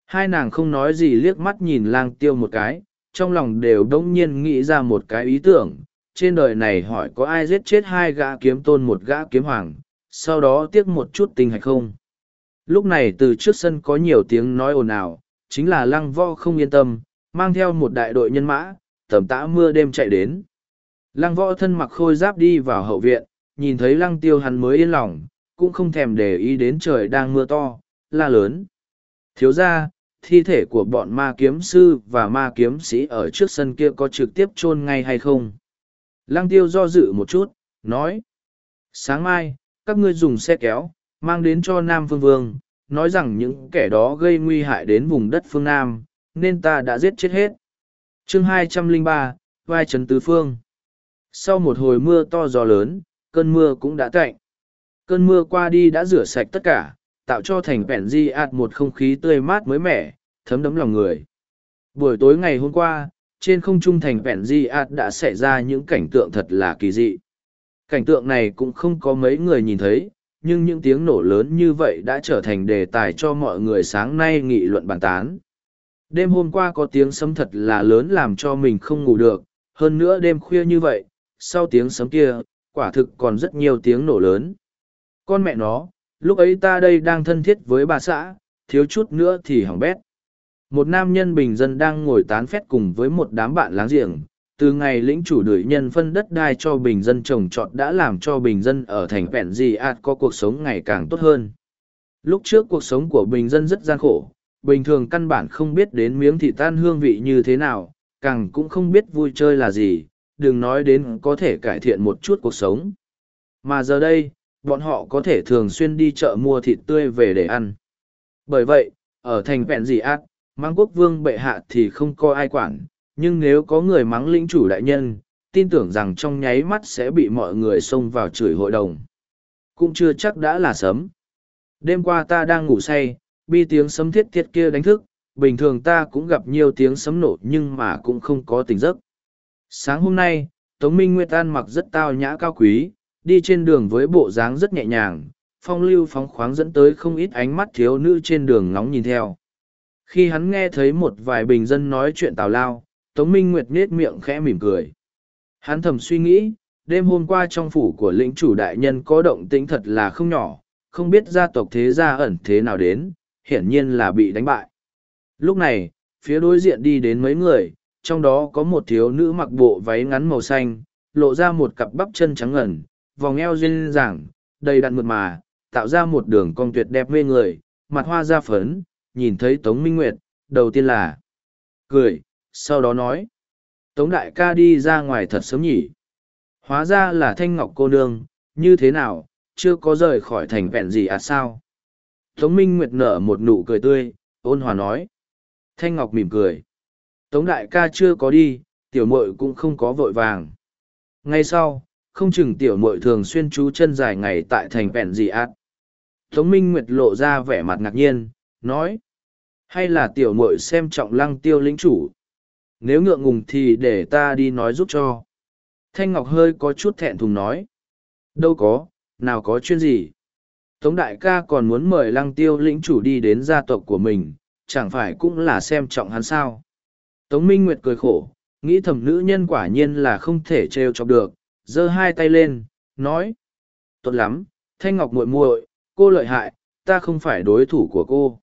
Hai nàng không nói gì liếc mắt nhìn lang tiêu một cái, trong lòng đều đông nhiên nghĩ ra một cái ý tưởng. Trên đời này hỏi có ai giết chết hai gã kiếm tôn một gã kiếm hoàng, sau đó tiếc một chút tinh hạch không? Lúc này từ trước sân có nhiều tiếng nói ồn ào, chính là lăng vo không yên tâm, mang theo một đại đội nhân mã, tầm tã mưa đêm chạy đến. Lăng võ thân mặc khôi giáp đi vào hậu viện, nhìn thấy lăng tiêu hắn mới yên lòng, cũng không thèm để ý đến trời đang mưa to, la lớn. Thiếu ra, thi thể của bọn ma kiếm sư và ma kiếm sĩ ở trước sân kia có trực tiếp chôn ngay hay không? Lăng tiêu do dự một chút, nói. Sáng mai, các ngươi dùng xe kéo, mang đến cho Nam Phương Vương, nói rằng những kẻ đó gây nguy hại đến vùng đất phương Nam, nên ta đã giết chết hết. chương 203, vai trấn tứ phương. Sau một hồi mưa to gió lớn, cơn mưa cũng đã cạnh. Cơn mưa qua đi đã rửa sạch tất cả, tạo cho thành vẹn di ạt một không khí tươi mát mới mẻ, thấm đấm lòng người. Buổi tối ngày hôm qua, trên không trung thành vẹn di ạt đã xảy ra những cảnh tượng thật là kỳ dị. Cảnh tượng này cũng không có mấy người nhìn thấy, nhưng những tiếng nổ lớn như vậy đã trở thành đề tài cho mọi người sáng nay nghị luận bàn tán. Đêm hôm qua có tiếng sấm thật là lớn làm cho mình không ngủ được, hơn nữa đêm khuya như vậy, sau tiếng sấm kia, quả thực còn rất nhiều tiếng nổ lớn. Con mẹ nó, lúc ấy ta đây đang thân thiết với bà xã, thiếu chút nữa thì hỏng bét. Một nam nhân bình dân đang ngồi tán phét cùng với một đám bạn láng giềng, từ ngày lĩnh chủ đuổi nhân phân đất đai cho bình dân trồng trọt đã làm cho bình dân ở thành vẹn gì ạt có cuộc sống ngày càng tốt hơn. Lúc trước cuộc sống của bình dân rất gian khổ, bình thường căn bản không biết đến miếng thịt tan hương vị như thế nào, càng cũng không biết vui chơi là gì, đừng nói đến có thể cải thiện một chút cuộc sống. Mà giờ đây, bọn họ có thể thường xuyên đi chợ mua thịt tươi về để ăn. Bởi vậy, ở thành vẹn gì ác, mang quốc vương bệ hạ thì không có ai quản, nhưng nếu có người mắng lĩnh chủ đại nhân, tin tưởng rằng trong nháy mắt sẽ bị mọi người xông vào chửi hội đồng. Cũng chưa chắc đã là sớm. Đêm qua ta đang ngủ say, bi tiếng sấm thiết thiết kia đánh thức, bình thường ta cũng gặp nhiều tiếng sấm nổ nhưng mà cũng không có tỉnh giấc. Sáng hôm nay, Tống Minh Nguyệt An mặc rất tao nhã cao quý, đi trên đường với bộ dáng rất nhẹ nhàng, phong lưu phóng khoáng dẫn tới không ít ánh mắt thiếu nữ trên đường ngóng nhìn theo. Khi hắn nghe thấy một vài bình dân nói chuyện tào lao, Tống Minh Nguyệt nết miệng khẽ mỉm cười. Hắn thầm suy nghĩ, đêm hôm qua trong phủ của lĩnh chủ đại nhân có động tĩnh thật là không nhỏ, không biết gia tộc thế gia ẩn thế nào đến, hiển nhiên là bị đánh bại. Lúc này, phía đối diện đi đến mấy người, trong đó có một thiếu nữ mặc bộ váy ngắn màu xanh, lộ ra một cặp bắp chân trắng ngần, vòng eo duyên dảng, đầy đặn mượt mà, tạo ra một đường cong tuyệt đẹp mê người, mặt hoa da phấn, nhìn thấy Tống Minh Nguyệt, đầu tiên là cười, sau đó nói, Tống Đại ca đi ra ngoài thật sớm nhỉ. Hóa ra là Thanh Ngọc cô nương, như thế nào, chưa có rời khỏi thành vẹn gì à sao? Tống Minh Nguyệt nở một nụ cười tươi, ôn hòa nói. Thanh Ngọc mỉm cười. Tống đại ca chưa có đi, tiểu muội cũng không có vội vàng. Ngay sau, không chừng tiểu muội thường xuyên trú chân dài ngày tại thành vẹn gì át. Tống Minh Nguyệt lộ ra vẻ mặt ngạc nhiên, nói. Hay là tiểu muội xem trọng lăng tiêu lĩnh chủ. Nếu ngượng ngùng thì để ta đi nói giúp cho. Thanh Ngọc hơi có chút thẹn thùng nói. Đâu có, nào có chuyện gì. Tống đại ca còn muốn mời lăng tiêu lĩnh chủ đi đến gia tộc của mình, chẳng phải cũng là xem trọng hắn sao. Tống Minh Nguyệt cười khổ, nghĩ thầm nữ nhân quả nhiên là không thể trêu chọc được, giơ hai tay lên, nói. Tốt lắm, Thanh Ngọc muội muội, cô lợi hại, ta không phải đối thủ của cô.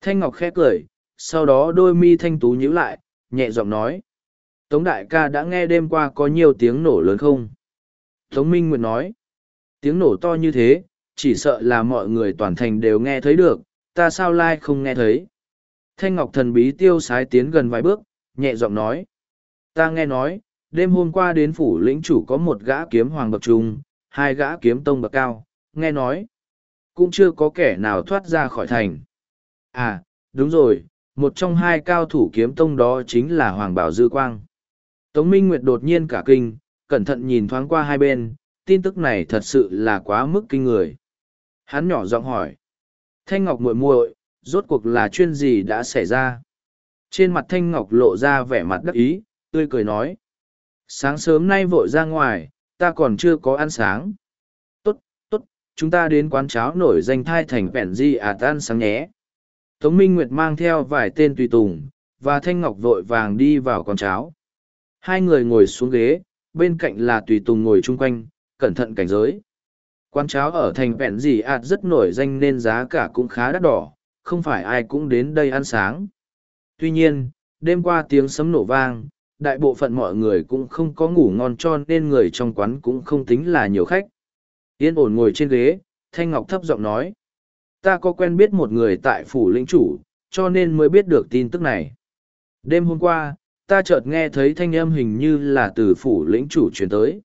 Thanh Ngọc khẽ cười, sau đó đôi mi thanh tú nhíu lại, nhẹ giọng nói. Tống đại ca đã nghe đêm qua có nhiều tiếng nổ lớn không? Tống Minh Nguyệt nói. Tiếng nổ to như thế, chỉ sợ là mọi người toàn thành đều nghe thấy được, ta sao lai không nghe thấy. Thanh Ngọc thần bí tiêu sái tiến gần vài bước, nhẹ giọng nói. Ta nghe nói, đêm hôm qua đến phủ lĩnh chủ có một gã kiếm hoàng bậc trung, hai gã kiếm tông bậc cao, nghe nói. Cũng chưa có kẻ nào thoát ra khỏi thành. À, đúng rồi, một trong hai cao thủ kiếm tông đó chính là Hoàng Bảo Dư Quang. Tống Minh Nguyệt đột nhiên cả kinh, cẩn thận nhìn thoáng qua hai bên, tin tức này thật sự là quá mức kinh người. Hắn nhỏ giọng hỏi. Thanh Ngọc muội muội, rốt cuộc là chuyên gì đã xảy ra? Trên mặt Thanh Ngọc lộ ra vẻ mặt đắc ý, tươi cười nói. Sáng sớm nay vội ra ngoài, ta còn chưa có ăn sáng. Tốt, tốt, chúng ta đến quán cháo nổi danh thai thành vẹn di à tan sáng nhé. Tống Minh Nguyệt mang theo vài tên tùy tùng, và Thanh Ngọc vội vàng đi vào quán cháo. Hai người ngồi xuống ghế, bên cạnh là tùy tùng ngồi chung quanh, cẩn thận cảnh giới. Quán cháo ở thành vẹn gì ạt rất nổi danh nên giá cả cũng khá đắt đỏ, không phải ai cũng đến đây ăn sáng. Tuy nhiên, đêm qua tiếng sấm nổ vang, đại bộ phận mọi người cũng không có ngủ ngon cho nên người trong quán cũng không tính là nhiều khách. Yên ổn ngồi trên ghế, Thanh Ngọc thấp giọng nói. Ta có quen biết một người tại phủ lĩnh chủ, cho nên mới biết được tin tức này. Đêm hôm qua, ta chợt nghe thấy thanh âm hình như là từ phủ lĩnh chủ truyền tới.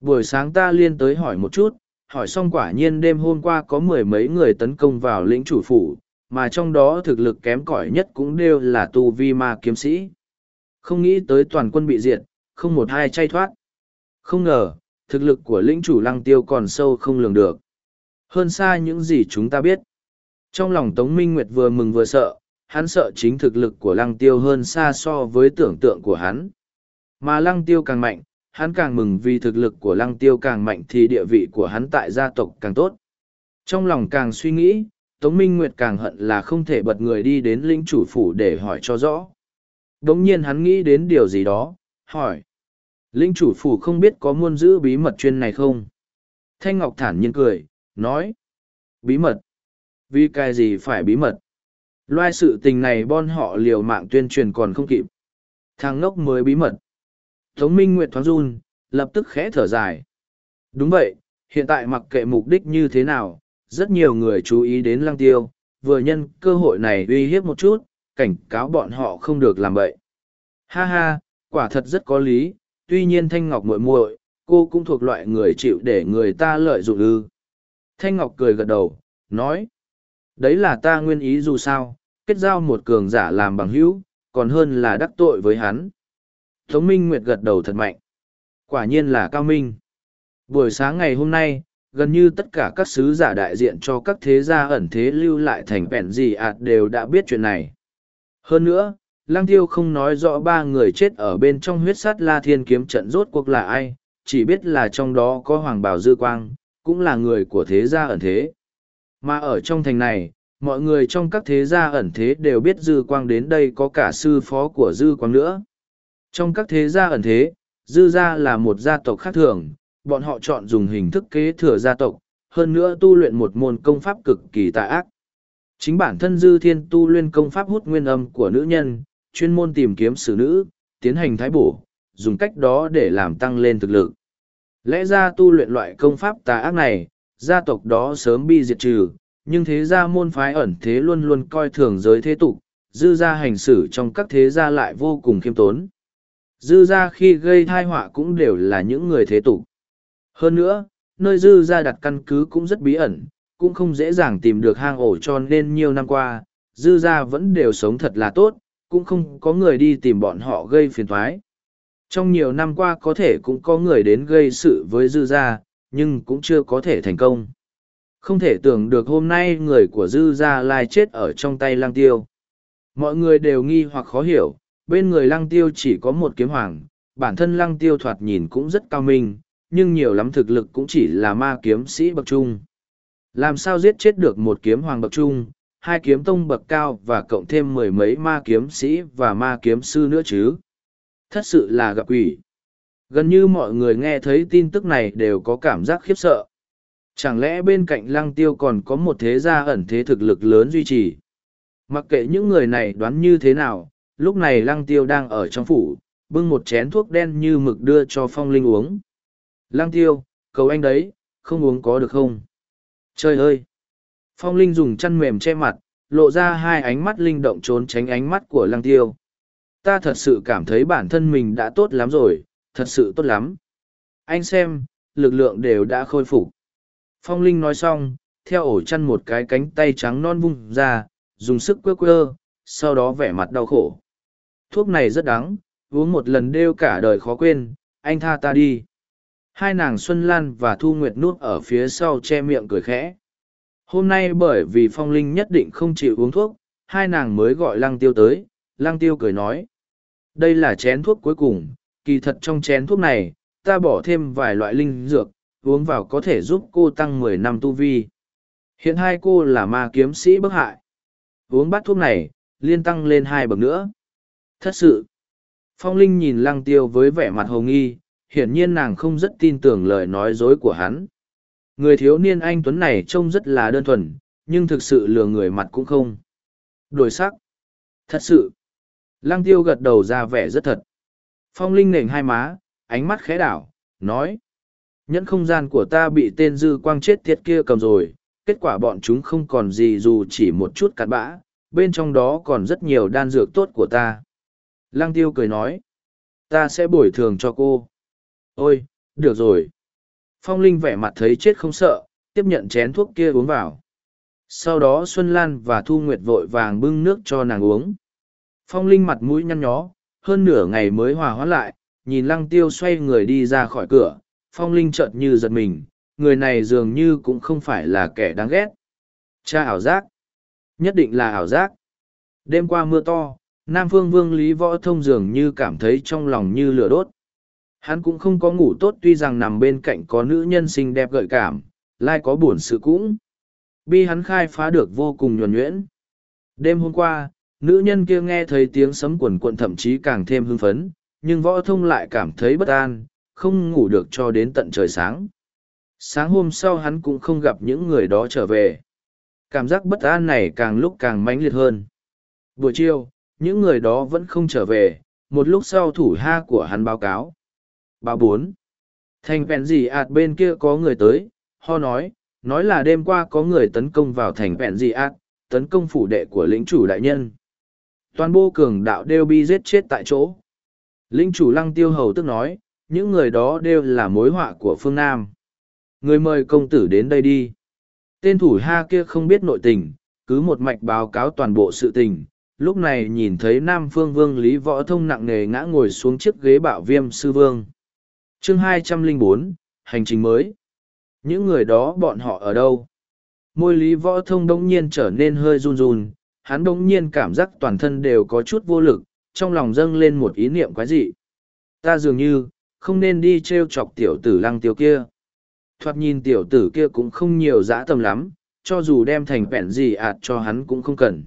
Buổi sáng ta liên tới hỏi một chút, hỏi xong quả nhiên đêm hôm qua có mười mấy người tấn công vào lĩnh chủ phủ, mà trong đó thực lực kém cỏi nhất cũng đều là tu vi ma kiếm sĩ. Không nghĩ tới toàn quân bị diệt, không một hai chay thoát. Không ngờ, thực lực của lĩnh chủ lăng tiêu còn sâu không lường được. Hơn xa những gì chúng ta biết. Trong lòng Tống Minh Nguyệt vừa mừng vừa sợ, hắn sợ chính thực lực của lăng tiêu hơn xa so với tưởng tượng của hắn. Mà lăng tiêu càng mạnh, hắn càng mừng vì thực lực của lăng tiêu càng mạnh thì địa vị của hắn tại gia tộc càng tốt. Trong lòng càng suy nghĩ, Tống Minh Nguyệt càng hận là không thể bật người đi đến lĩnh chủ phủ để hỏi cho rõ. Đống nhiên hắn nghĩ đến điều gì đó, hỏi. Linh chủ phủ không biết có muôn giữ bí mật chuyên này không? Thanh Ngọc thản nhiên cười, nói. Bí mật? Vì cái gì phải bí mật? Loai sự tình này bon họ liều mạng tuyên truyền còn không kịp. Thằng ngốc mới bí mật. Tống Minh Nguyệt thoáng run, lập tức khẽ thở dài. Đúng vậy, hiện tại mặc kệ mục đích như thế nào, rất nhiều người chú ý đến lăng tiêu, vừa nhân cơ hội này uy hiếp một chút, cảnh cáo bọn họ không được làm vậy. Ha ha, quả thật rất có lý, tuy nhiên Thanh Ngọc muội muội, cô cũng thuộc loại người chịu để người ta lợi dụng ư. Thanh Ngọc cười gật đầu, nói. Đấy là ta nguyên ý dù sao, kết giao một cường giả làm bằng hữu, còn hơn là đắc tội với hắn. Tống Minh Nguyệt gật đầu thật mạnh. Quả nhiên là cao minh. Buổi sáng ngày hôm nay, gần như tất cả các sứ giả đại diện cho các thế gia ẩn thế lưu lại thành vẹn gì ạt đều đã biết chuyện này. Hơn nữa, Lăng Tiêu không nói rõ ba người chết ở bên trong huyết sát La Thiên kiếm trận rốt cuộc là ai, chỉ biết là trong đó có Hoàng Bảo Dư Quang, cũng là người của thế gia ẩn thế. Mà ở trong thành này, mọi người trong các thế gia ẩn thế đều biết Dư Quang đến đây có cả sư phó của Dư Quang nữa. Trong các thế gia ẩn thế, Dư gia là một gia tộc khác thường, bọn họ chọn dùng hình thức kế thừa gia tộc, hơn nữa tu luyện một môn công pháp cực kỳ tà ác. Chính bản thân Dư Thiên tu luyện công pháp hút nguyên âm của nữ nhân, chuyên môn tìm kiếm xử nữ, tiến hành thái bổ, dùng cách đó để làm tăng lên thực lực. Lẽ ra tu luyện loại công pháp tà ác này, gia tộc đó sớm bị diệt trừ, nhưng thế gia môn phái ẩn thế luôn luôn coi thường giới thế tục, dư gia hành xử trong các thế gia lại vô cùng khiêm tốn. Dư gia khi gây thai họa cũng đều là những người thế tục. Hơn nữa, nơi dư gia đặt căn cứ cũng rất bí ẩn, cũng không dễ dàng tìm được hang ổ cho nên nhiều năm qua, dư gia vẫn đều sống thật là tốt, cũng không có người đi tìm bọn họ gây phiền thoái. Trong nhiều năm qua có thể cũng có người đến gây sự với dư gia, nhưng cũng chưa có thể thành công. Không thể tưởng được hôm nay người của dư gia lai chết ở trong tay lăng tiêu. Mọi người đều nghi hoặc khó hiểu, bên người lăng tiêu chỉ có một kiếm hoàng, bản thân lăng tiêu thoạt nhìn cũng rất cao minh, nhưng nhiều lắm thực lực cũng chỉ là ma kiếm sĩ bậc trung. Làm sao giết chết được một kiếm hoàng bậc trung, hai kiếm tông bậc cao và cộng thêm mười mấy ma kiếm sĩ và ma kiếm sư nữa chứ? Thật sự là gặp quỷ. Gần như mọi người nghe thấy tin tức này đều có cảm giác khiếp sợ. Chẳng lẽ bên cạnh lăng tiêu còn có một thế gia ẩn thế thực lực lớn duy trì? Mặc kệ những người này đoán như thế nào, lúc này lăng tiêu đang ở trong phủ, bưng một chén thuốc đen như mực đưa cho phong linh uống. Lăng tiêu, cầu anh đấy, không uống có được không? Trời ơi! Phong linh dùng chăn mềm che mặt, lộ ra hai ánh mắt linh động trốn tránh ánh mắt của lăng tiêu. Ta thật sự cảm thấy bản thân mình đã tốt lắm rồi, thật sự tốt lắm. Anh xem, lực lượng đều đã khôi phục. Phong linh nói xong, theo ổ chăn một cái cánh tay trắng non vung ra, dùng sức quơ quơ, sau đó vẻ mặt đau khổ. Thuốc này rất đắng, uống một lần đeo cả đời khó quên, anh tha ta đi. Hai nàng Xuân Lan và Thu Nguyệt núp ở phía sau che miệng cười khẽ. Hôm nay bởi vì Phong Linh nhất định không chịu uống thuốc, hai nàng mới gọi Lăng Tiêu tới, Lăng Tiêu cười nói. Đây là chén thuốc cuối cùng, kỳ thật trong chén thuốc này, ta bỏ thêm vài loại linh dược, uống vào có thể giúp cô tăng mười năm tu vi. Hiện hai cô là ma kiếm sĩ bức hại. Uống bát thuốc này, liên tăng lên hai bậc nữa. Thật sự, Phong Linh nhìn Lăng Tiêu với vẻ mặt hồng nghi, hiển nhiên nàng không rất tin tưởng lời nói dối của hắn. Người thiếu niên anh Tuấn này trông rất là đơn thuần, nhưng thực sự lừa người mặt cũng không. Đổi sắc. Thật sự. Lăng Tiêu gật đầu ra vẻ rất thật. Phong Linh nền hai má, ánh mắt khẽ đảo, nói. Nhẫn không gian của ta bị tên dư quang chết tiệt kia cầm rồi, kết quả bọn chúng không còn gì dù chỉ một chút cặn bã, bên trong đó còn rất nhiều đan dược tốt của ta. Lăng tiêu cười nói, ta sẽ bồi thường cho cô. Ôi, được rồi. Phong Linh vẻ mặt thấy chết không sợ, tiếp nhận chén thuốc kia uống vào. Sau đó Xuân Lan và Thu Nguyệt vội vàng bưng nước cho nàng uống. Phong Linh mặt mũi nhăn nhó, hơn nửa ngày mới hòa hoãn lại, nhìn lăng tiêu xoay người đi ra khỏi cửa. Phong Linh chợt như giật mình, người này dường như cũng không phải là kẻ đáng ghét. Cha ảo giác. Nhất định là ảo giác. Đêm qua mưa to, Nam Phương Vương Lý Võ Thông dường như cảm thấy trong lòng như lửa đốt. Hắn cũng không có ngủ tốt tuy rằng nằm bên cạnh có nữ nhân xinh đẹp gợi cảm, lai có buồn sự cũng. Bi hắn khai phá được vô cùng nhuần nhuyễn. Đêm hôm qua, nữ nhân kia nghe thấy tiếng sấm quần quận thậm chí càng thêm hưng phấn, nhưng võ thông lại cảm thấy bất an, không ngủ được cho đến tận trời sáng. Sáng hôm sau hắn cũng không gặp những người đó trở về. Cảm giác bất an này càng lúc càng mãnh liệt hơn. Buổi chiều, những người đó vẫn không trở về, một lúc sau thủ ha của hắn báo cáo. Báo bốn. Thành vẹn gì ạt bên kia có người tới, ho nói, nói là đêm qua có người tấn công vào thành vẹn gì ạt, tấn công phủ đệ của lĩnh chủ đại nhân. Toàn bộ cường đạo đều bị giết chết tại chỗ. Lĩnh chủ lăng tiêu hầu tức nói, những người đó đều là mối họa của phương Nam. Người mời công tử đến đây đi. Tên thủ ha kia không biết nội tình, cứ một mạch báo cáo toàn bộ sự tình. Lúc này nhìn thấy Nam Phương Vương Lý Võ Thông nặng nề ngã ngồi xuống chiếc ghế bạo viêm sư vương chương hai trăm linh bốn hành trình mới. Những người đó bọn họ ở đâu? Môi Lý Võ Thông đông nhiên trở nên hơi run run, hắn đông nhiên cảm giác toàn thân đều có chút vô lực, trong lòng dâng lên một ý niệm quái dị. Ta dường như, không nên đi t r e o chọc tiểu tử lăng tiêu kia thoạt nhìn tiểu tử kia cũng không nhiều dã tâm lắm cho dù đem thành vẹn gì ạt cho hắn cũng không cần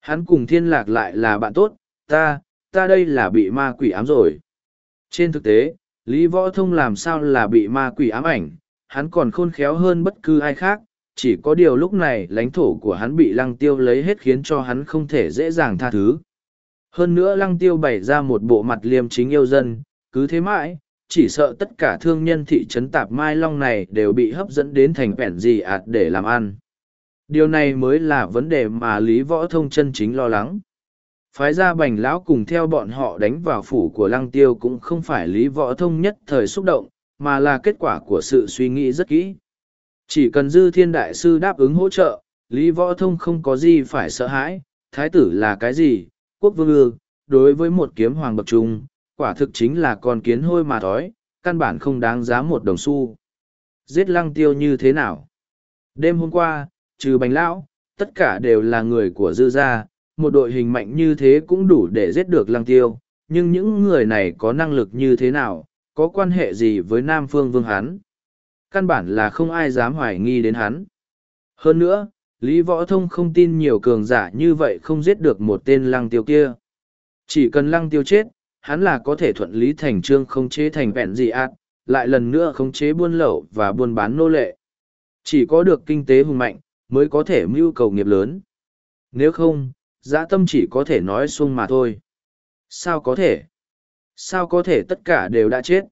hắn cùng thiên lạc lại là bạn tốt ta ta đây là bị ma quỷ ám rồi trên thực tế lý võ thông làm sao là bị ma quỷ ám ảnh, hắn còn khôn khéo hơn bất cứ ai khác, chỉ có điều lúc này lãnh thổ của hắn bị lăng tiêu lấy hết khiến cho hắn không thể dễ dàng tha thứ. Hơn nữa lăng tiêu bày ra một bộ mặt liêm chính yêu dân, cứ thế mãi, chỉ sợ tất cả thương nhân thị trấn tạp mai long này đều bị hấp dẫn đến thành vẹn gì ạt để làm ăn. Điều này mới là vấn đề mà lý võ thông chân chính lo lắng phái ra bành lão cùng theo bọn họ đánh vào phủ của lăng tiêu cũng không phải lý võ thông nhất thời xúc động mà là kết quả của sự suy nghĩ rất kỹ chỉ cần dư thiên đại sư đáp ứng hỗ trợ lý võ thông không có gì phải sợ hãi thái tử là cái gì quốc vương ư đối với một kiếm hoàng bậc trung quả thực chính là con kiến hôi mà thói, căn bản không đáng giá một đồng xu. Giết lăng tiêu như thế nào? Đêm hôm qua, trừ bành lão, tất cả đều là người của dư gia, một đội hình mạnh như thế cũng đủ để giết được lăng tiêu, nhưng những người này có năng lực như thế nào, có quan hệ gì với Nam Phương Vương hắn. Căn bản là không ai dám hoài nghi đến hắn. Hơn nữa, Lý Võ Thông không tin nhiều cường giả như vậy không giết được một tên lăng tiêu kia. Chỉ cần lăng tiêu chết, hắn là có thể thuận lý thành trương không chế thành vẹn gì ạt, lại lần nữa khống chế buôn lậu và buôn bán nô lệ. Chỉ có được kinh tế hùng mạnh, mới có thể mưu cầu nghiệp lớn. Nếu không, dã tâm chỉ có thể nói xuông mà thôi. Sao có thể? Sao có thể tất cả đều đã chết?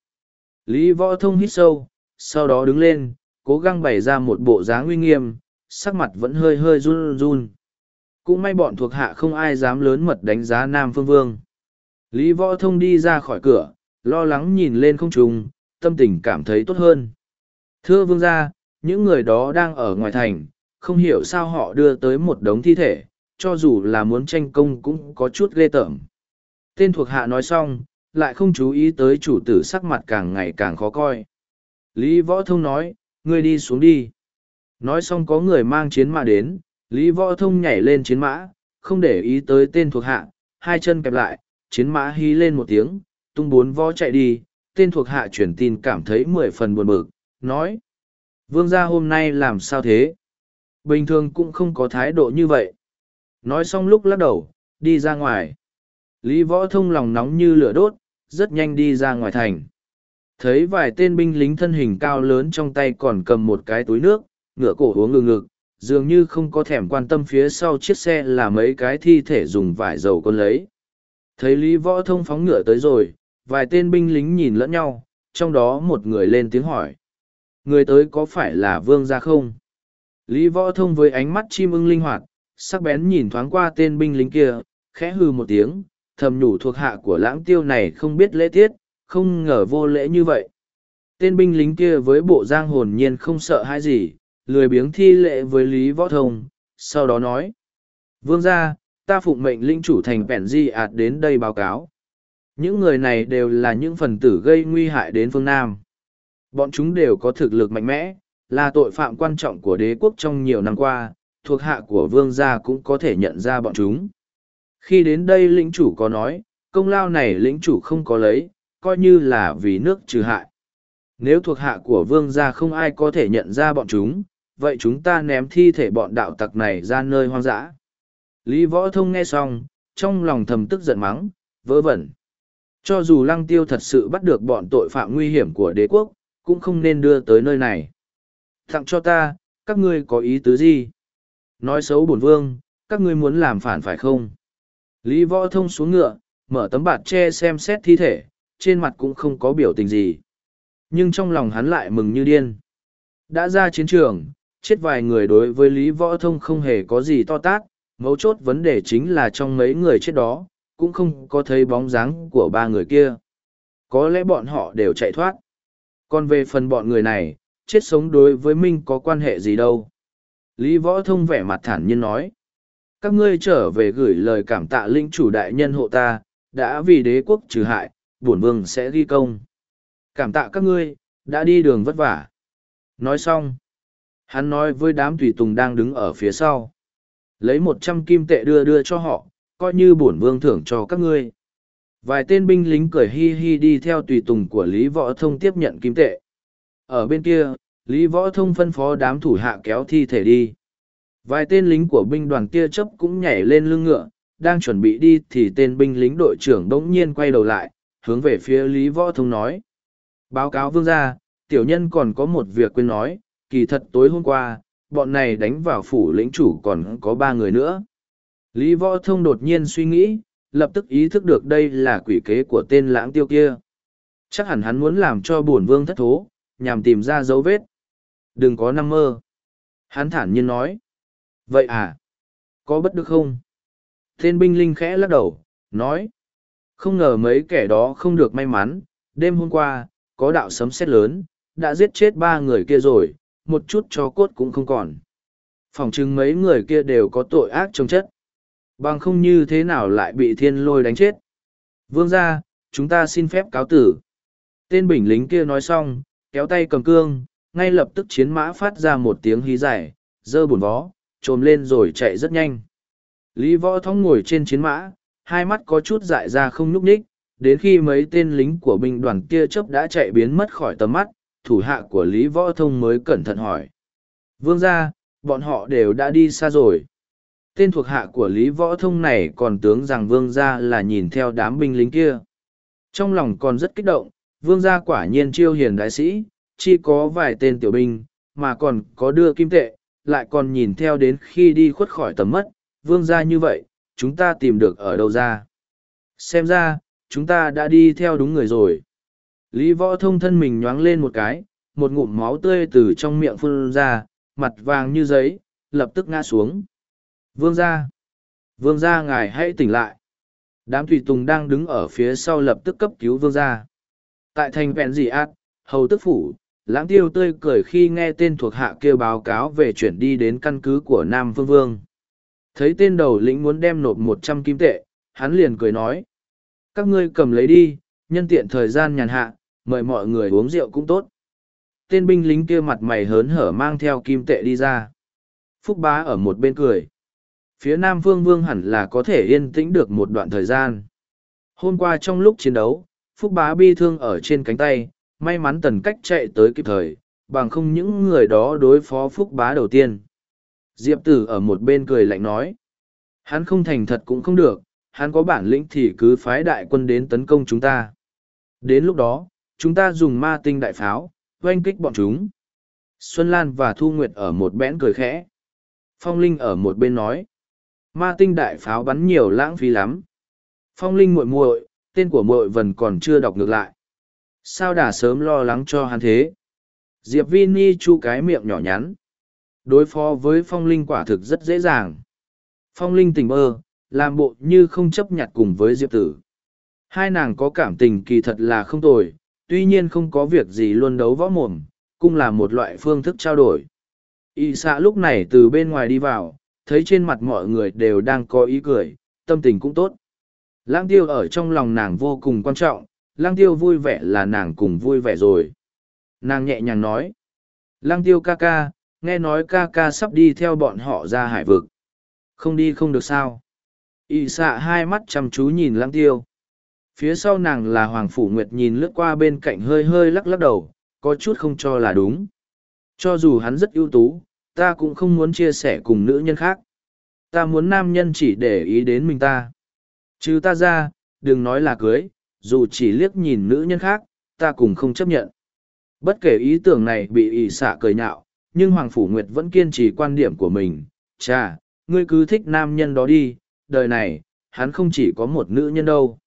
Lý võ thông hít sâu, sau đó đứng lên, cố gắng bày ra một bộ dáng uy nghiêm, sắc mặt vẫn hơi hơi run run. Cũng may bọn thuộc hạ không ai dám lớn mật đánh giá Nam Phương Vương. Lý võ thông đi ra khỏi cửa, lo lắng nhìn lên không trùng, tâm tình cảm thấy tốt hơn. Thưa vương gia, những người đó đang ở ngoài thành, không hiểu sao họ đưa tới một đống thi thể, cho dù là muốn tranh công cũng có chút ghê tởm. Tên thuộc hạ nói xong, lại không chú ý tới chủ tử sắc mặt càng ngày càng khó coi. Lý Võ Thông nói, ngươi đi xuống đi. Nói xong có người mang chiến mã đến, Lý Võ Thông nhảy lên chiến mã, không để ý tới tên thuộc hạ, hai chân kẹp lại, chiến mã hí lên một tiếng, tung bốn võ chạy đi, tên thuộc hạ truyền tin cảm thấy mười phần buồn bực, nói. Vương gia hôm nay làm sao thế? Bình thường cũng không có thái độ như vậy. Nói xong lúc lắc đầu, đi ra ngoài. Lý võ thông lòng nóng như lửa đốt, rất nhanh đi ra ngoài thành. Thấy vài tên binh lính thân hình cao lớn trong tay còn cầm một cái túi nước, ngựa cổ uống ngừng ngực, dường như không có thèm quan tâm phía sau chiếc xe là mấy cái thi thể dùng vải dầu con lấy. Thấy Lý Võ Thông phóng ngựa tới rồi, vài tên binh lính nhìn lẫn nhau, trong đó một người lên tiếng hỏi. Người tới có phải là Vương gia không? Lý Võ Thông với ánh mắt chim ưng linh hoạt, sắc bén nhìn thoáng qua tên binh lính kia, khẽ hư một tiếng, thầm nhủ thuộc hạ của lãng tiêu này không biết lễ tiết, không ngờ vô lễ như vậy. Tên binh lính kia với bộ giang hồn nhiên không sợ hãi gì, lười biếng thi lễ với Lý Võ Thông, sau đó nói. Vương gia, ta phụng mệnh linh chủ thành Bẻn Di ạt đến đây báo cáo. Những người này đều là những phần tử gây nguy hại đến phương Nam. Bọn chúng đều có thực lực mạnh mẽ, là tội phạm quan trọng của đế quốc trong nhiều năm qua, thuộc hạ của vương gia cũng có thể nhận ra bọn chúng. Khi đến đây lĩnh chủ có nói, công lao này lĩnh chủ không có lấy, coi như là vì nước trừ hại. Nếu thuộc hạ của vương gia không ai có thể nhận ra bọn chúng, vậy chúng ta ném thi thể bọn đạo tặc này ra nơi hoang dã. Lý Võ Thông nghe xong, trong lòng thầm tức giận mắng, vớ vẩn. Cho dù lăng tiêu thật sự bắt được bọn tội phạm nguy hiểm của đế quốc, cũng không nên đưa tới nơi này. Tặng cho ta, các ngươi có ý tứ gì? Nói xấu bổn vương, các ngươi muốn làm phản phải không? Lý Võ Thông xuống ngựa, mở tấm bạt che xem xét thi thể, trên mặt cũng không có biểu tình gì. Nhưng trong lòng hắn lại mừng như điên. Đã ra chiến trường, chết vài người đối với Lý Võ Thông không hề có gì to tát, mấu chốt vấn đề chính là trong mấy người chết đó, cũng không có thấy bóng dáng của ba người kia. Có lẽ bọn họ đều chạy thoát. Còn về phần bọn người này, chết sống đối với Minh có quan hệ gì đâu. Lý Võ Thông vẻ mặt thản nhiên nói. Các ngươi trở về gửi lời cảm tạ linh chủ đại nhân hộ ta, đã vì đế quốc trừ hại, bổn vương sẽ ghi công. Cảm tạ các ngươi, đã đi đường vất vả. Nói xong, hắn nói với đám tùy tùng đang đứng ở phía sau. Lấy một trăm kim tệ đưa đưa cho họ, coi như bổn vương thưởng cho các ngươi. Vài tên binh lính cười hi hi đi theo tùy tùng của Lý Võ Thông tiếp nhận kim tệ. Ở bên kia, Lý Võ Thông phân phó đám thủ hạ kéo thi thể đi. Vài tên lính của binh đoàn kia chấp cũng nhảy lên lưng ngựa, đang chuẩn bị đi thì tên binh lính đội trưởng bỗng nhiên quay đầu lại, hướng về phía Lý Võ Thông nói. Báo cáo vương gia, tiểu nhân còn có một việc quên nói, kỳ thật tối hôm qua, bọn này đánh vào phủ lĩnh chủ còn có ba người nữa. Lý Võ Thông đột nhiên suy nghĩ, lập tức ý thức được đây là quỷ kế của tên lãng tiêu kia. Chắc hẳn hắn muốn làm cho bổn vương thất thố, nhằm tìm ra dấu vết. Đừng có nằm mơ. Hắn thản nhiên nói. Vậy à? Có bất được không? Tên binh linh khẽ lắc đầu, nói. Không ngờ mấy kẻ đó không được may mắn, đêm hôm qua, có đạo sấm sét lớn, đã giết chết ba người kia rồi, một chút cho cốt cũng không còn. Phòng chứng mấy người kia đều có tội ác trong chất. Bằng không như thế nào lại bị thiên lôi đánh chết. Vương ra, chúng ta xin phép cáo tử. Tên bình lính kia nói xong, kéo tay cầm cương, ngay lập tức chiến mã phát ra một tiếng hí dài, dơ bùn vó, trồm lên rồi chạy rất nhanh. Lý võ thong ngồi trên chiến mã, hai mắt có chút dại ra không nhúc nhích, đến khi mấy tên lính của binh đoàn kia chớp đã chạy biến mất khỏi tầm mắt thủ hạ của lý võ thông mới cẩn thận hỏi. Vương ra bọn họ đều đã đi xa rồi. Tên thuộc hạ của lý võ thông này còn tướng rằng vương gia là nhìn theo đám binh lính kia. Trong lòng còn rất kích động vương gia quả nhiên chiêu hiền đại sĩ chỉ có vài tên tiểu binh, mà còn có đưa kim tệ, lại còn nhìn theo đến khi đi khuất khỏi tầm mất vương gia như vậy, chúng ta tìm được ở đâu ra? Xem ra, chúng ta đã đi theo đúng người rồi. Lý võ thông thân mình nhoáng lên một cái, một ngụm máu tươi từ trong miệng phun ra, mặt vàng như giấy, lập tức ngã xuống. Vương gia vương gia ngài hãy tỉnh lại. Đám tùy tùng đang đứng ở phía sau lập tức cấp cứu vương gia tại thành vẹn dị ác, hầu tức phủ lãng tiêu tươi cười khi nghe tên thuộc hạ kêu báo cáo về chuyển đi đến căn cứ của nam vương vương. Thấy tên đầu lĩnh muốn đem nộp một trăm kim tệ hắn liền cười nói các ngươi cầm lấy đi nhân tiện thời gian nhàn hạ mời mọi người uống rượu cũng tốt. Tên binh lính kia mặt mày hớn hở mang theo kim tệ đi ra. Phúc bá ở một bên cười. Phía nam vương vương hẳn là có thể yên tĩnh được một đoạn thời gian. Hôm qua trong lúc chiến đấu phúc bá bi thương ở trên cánh tay, may mắn tần cách chạy tới kịp thời, bằng không những người đó đối phó phúc bá đầu tiên. Diệp tử ở một bên cười lạnh nói, hắn không thành thật cũng không được, hắn có bản lĩnh thì cứ phái đại quân đến tấn công chúng ta. Đến lúc đó, chúng ta dùng ma tinh đại pháo, oanh kích bọn chúng. Xuân lan và thu nguyệt ở một bẽn cười khẽ. Phong linh ở một bên nói, ma tinh đại pháo bắn nhiều lãng phí lắm. Phong linh muội muội tên của muội vần còn chưa đọc ngược lại. Sao đã sớm lo lắng cho hắn thế? Diệp vi ni chu cái miệng nhỏ nhắn. Đối phó với phong linh quả thực rất dễ dàng. Phong linh tình mơ làm bộ như không chấp nhận cùng với diệp tử. Hai nàng có cảm tình kỳ thật là không tồi, tuy nhiên không có việc gì luôn đấu võ mồm, cũng là một loại phương thức trao đổi. Y xạ lúc này từ bên ngoài đi vào, thấy trên mặt mọi người đều đang có ý cười, tâm tình cũng tốt lang tiêu ở trong lòng nàng vô cùng quan trọng, lang tiêu vui vẻ là nàng cùng vui vẻ rồi. Nàng nhẹ nhàng nói, lang tiêu ca ca, nghe nói ca ca sắp đi theo bọn họ ra hải vực. Không đi không được sao? Y xạ hai mắt chăm chú nhìn lang tiêu. Phía sau nàng là hoàng phủ nguyệt nhìn lướt qua bên cạnh hơi hơi lắc lắc đầu, có chút không cho là đúng. Cho dù hắn rất ưu tú, ta cũng không muốn chia sẻ cùng nữ nhân khác. Ta muốn nam nhân chỉ để ý đến mình ta chứ ta ra, đừng nói là cưới, dù chỉ liếc nhìn nữ nhân khác, ta cũng không chấp nhận. Bất kể ý tưởng này bị ỷ xạ cười nhạo, nhưng hoàng phủ nguyệt vẫn kiên trì quan điểm của mình. Cha ngươi cứ thích nam nhân đó đi, đời này, hắn không chỉ có một nữ nhân đâu.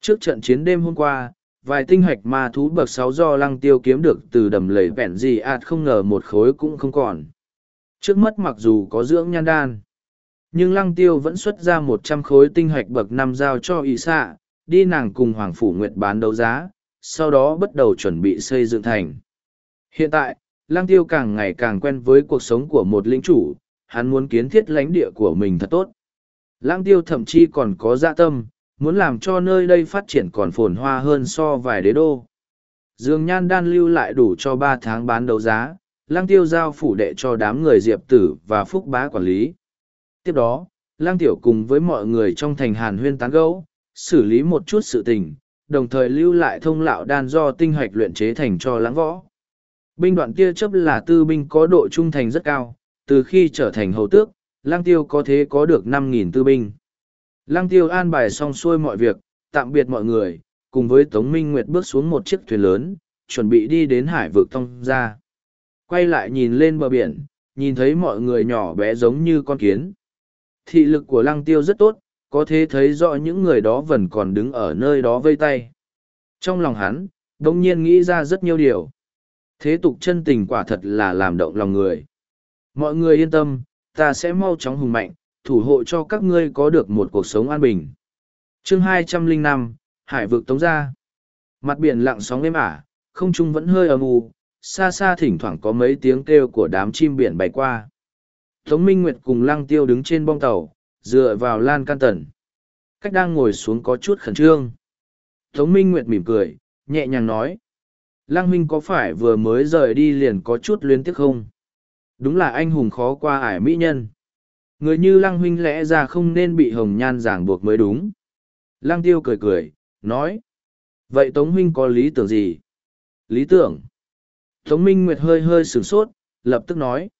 Trước trận chiến đêm hôm qua, vài tinh hạch ma thú bậc sáu do lăng tiêu kiếm được từ đầm lầy vẹn gì ạt không ngờ một khối cũng không còn. Trước mắt mặc dù có dưỡng nhan đan nhưng lăng tiêu vẫn xuất ra một trăm khối tinh hạch bậc năm giao cho Y xạ đi nàng cùng hoàng phủ nguyệt bán đấu giá sau đó bắt đầu chuẩn bị xây dựng thành hiện tại lăng tiêu càng ngày càng quen với cuộc sống của một lính chủ hắn muốn kiến thiết lãnh địa của mình thật tốt lăng tiêu thậm chí còn có dạ tâm muốn làm cho nơi đây phát triển còn phồn hoa hơn so vài đế đô. Dương Nhan đan lưu lại đủ cho ba tháng bán đấu giá, lang tiêu giao phủ đệ cho đám người diệp tử và phúc bá quản lý. Tiếp đó, lang tiểu cùng với mọi người trong thành hàn huyên tán gẫu, xử lý một chút sự tình, đồng thời lưu lại thông lạo đan do tinh hoạch luyện chế thành cho lãng võ. Binh đoạn kia chấp là tư binh có độ trung thành rất cao, từ khi trở thành hầu tước, lang tiêu có thế có được năm nghìn tư binh. Lăng tiêu an bài xong xuôi mọi việc, tạm biệt mọi người, cùng với Tống Minh Nguyệt bước xuống một chiếc thuyền lớn, chuẩn bị đi đến hải vực thông ra. Quay lại nhìn lên bờ biển, nhìn thấy mọi người nhỏ bé giống như con kiến. Thị lực của lăng tiêu rất tốt, có thể thấy rõ những người đó vẫn còn đứng ở nơi đó vây tay. Trong lòng hắn, đông nhiên nghĩ ra rất nhiều điều. Thế tục chân tình quả thật là làm động lòng người. Mọi người yên tâm, ta sẽ mau chóng hùng mạnh, thủ hộ cho các ngươi có được một cuộc sống an bình. chương 205, Hải vực tống ra. Mặt biển lặng sóng êm ả, không trung vẫn hơi âm u, xa xa thỉnh thoảng có mấy tiếng kêu của đám chim biển bay qua. Tống Minh Nguyệt cùng Lăng Tiêu đứng trên bong tàu, dựa vào lan can tần. Cách đang ngồi xuống có chút khẩn trương. Tống Minh Nguyệt mỉm cười, nhẹ nhàng nói. Lăng Minh có phải vừa mới rời đi liền có chút luyến tiếc không? Đúng là anh hùng khó qua ải mỹ nhân. Người như lăng huynh lẽ ra không nên bị hồng nhan giảng buộc mới đúng. Lăng tiêu cười cười, nói. Vậy Tống Huynh có lý tưởng gì? Lý tưởng. Tống Minh Nguyệt hơi hơi sửng sốt, lập tức nói.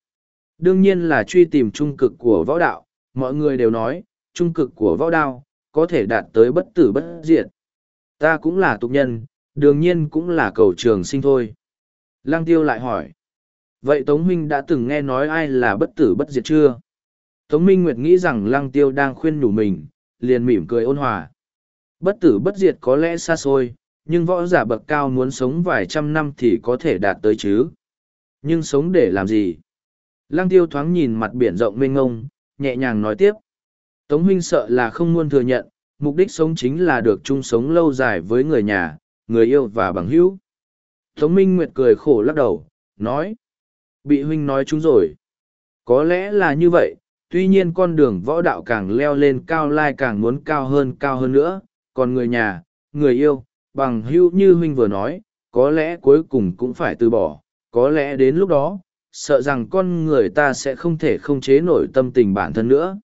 Đương nhiên là truy tìm trung cực của võ đạo, mọi người đều nói, trung cực của võ đạo, có thể đạt tới bất tử bất diệt. Ta cũng là tục nhân, đương nhiên cũng là cầu trường sinh thôi. Lăng tiêu lại hỏi. Vậy Tống Minh đã từng nghe nói ai là bất tử bất diệt chưa? Tống Minh Nguyệt nghĩ rằng Lăng tiêu đang khuyên nhủ mình, liền mỉm cười ôn hòa. Bất tử bất diệt có lẽ xa xôi, nhưng võ giả bậc cao muốn sống vài trăm năm thì có thể đạt tới chứ. Nhưng sống để làm gì? Lăng tiêu thoáng nhìn mặt biển rộng mênh ngông, nhẹ nhàng nói tiếp. Tống huynh sợ là không muốn thừa nhận, mục đích sống chính là được chung sống lâu dài với người nhà, người yêu và bằng hữu. Tống Minh Nguyệt cười khổ lắc đầu, nói. Bị huynh nói chúng rồi. Có lẽ là như vậy, tuy nhiên con đường võ đạo càng leo lên cao lai càng muốn cao hơn cao hơn nữa, còn người nhà, người yêu, bằng hữu như huynh vừa nói, có lẽ cuối cùng cũng phải từ bỏ, có lẽ đến lúc đó, sợ rằng con người ta sẽ không thể không chế nổi tâm tình bản thân nữa.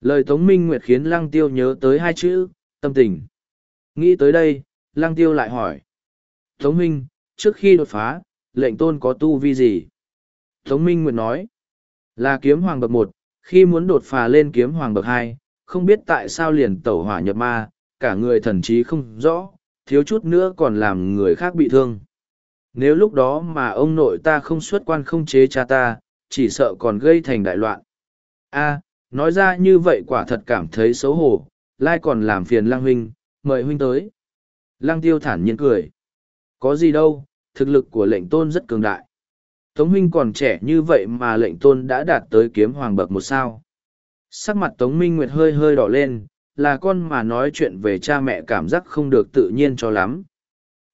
Lời Tống Minh Nguyệt khiến Lăng Tiêu nhớ tới hai chữ, tâm tình. Nghĩ tới đây, Lăng Tiêu lại hỏi. Tống Minh, trước khi đột phá, lệnh tôn có tu vi gì? Tống Minh Nguyệt nói, là kiếm hoàng bậc một, khi muốn đột phá lên kiếm hoàng bậc hai, không biết tại sao liền tẩu hỏa nhập ma, cả người thần trí không rõ, thiếu chút nữa còn làm người khác bị thương. Nếu lúc đó mà ông nội ta không xuất quan không chế cha ta, chỉ sợ còn gây thành đại loạn. a nói ra như vậy quả thật cảm thấy xấu hổ, lai còn làm phiền lang huynh, mời huynh tới. Lang tiêu thản nhiên cười. Có gì đâu, thực lực của lệnh tôn rất cường đại. Tống huynh còn trẻ như vậy mà lệnh tôn đã đạt tới kiếm hoàng bậc một sao. Sắc mặt Tống Minh Nguyệt hơi hơi đỏ lên, là con mà nói chuyện về cha mẹ cảm giác không được tự nhiên cho lắm.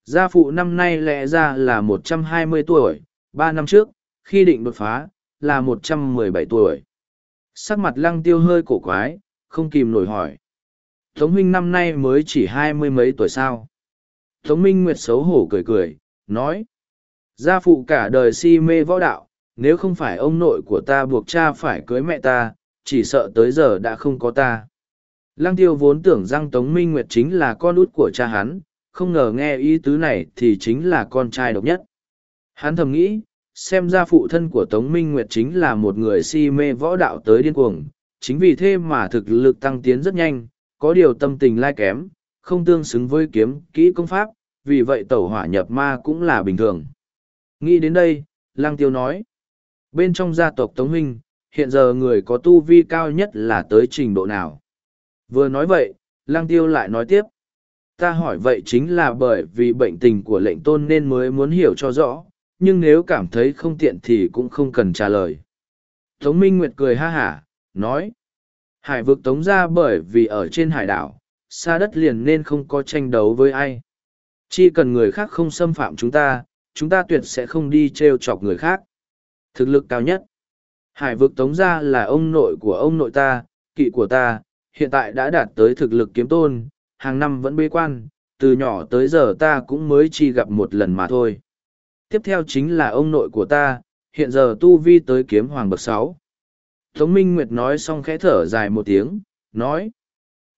Gia phụ năm nay lẽ ra là một trăm hai mươi tuổi, ba năm trước, khi định đột phá, là một trăm mười bảy tuổi. Sắc mặt lăng tiêu hơi cổ quái, không kìm nổi hỏi. Tống huynh năm nay mới chỉ hai mươi mấy tuổi sao. Tống Minh Nguyệt xấu hổ cười cười, nói. Gia phụ cả đời si mê võ đạo, nếu không phải ông nội của ta buộc cha phải cưới mẹ ta, chỉ sợ tới giờ đã không có ta. Lăng tiêu vốn tưởng rằng Tống Minh Nguyệt chính là con út của cha hắn, không ngờ nghe ý tứ này thì chính là con trai độc nhất. Hắn thầm nghĩ, xem ra phụ thân của Tống Minh Nguyệt chính là một người si mê võ đạo tới điên cuồng, chính vì thế mà thực lực tăng tiến rất nhanh, có điều tâm tình lai kém, không tương xứng với kiếm kỹ công pháp, vì vậy tẩu hỏa nhập ma cũng là bình thường. Nghĩ đến đây, Lăng Tiêu nói, bên trong gia tộc Tống Minh hiện giờ người có tu vi cao nhất là tới trình độ nào? Vừa nói vậy, Lăng Tiêu lại nói tiếp, ta hỏi vậy chính là bởi vì bệnh tình của lệnh tôn nên mới muốn hiểu cho rõ, nhưng nếu cảm thấy không tiện thì cũng không cần trả lời. Tống Minh Nguyệt cười ha hả, nói, hải vực tống ra bởi vì ở trên hải đảo, xa đất liền nên không có tranh đấu với ai. Chỉ cần người khác không xâm phạm chúng ta, chúng ta tuyệt sẽ không đi t r e o chọc người khác. Thực lực cao nhất. Hải vực tống ra là ông nội của ông nội ta, kỵ của ta, hiện tại đã đạt tới thực lực kiếm tôn, hàng năm vẫn bế quan, từ nhỏ tới giờ ta cũng mới chỉ gặp một lần mà thôi. Tiếp theo chính là ông nội của ta, hiện giờ tu vi tới kiếm hoàng bậc sáu. Tống Minh Nguyệt nói xong khẽ thở dài một tiếng, nói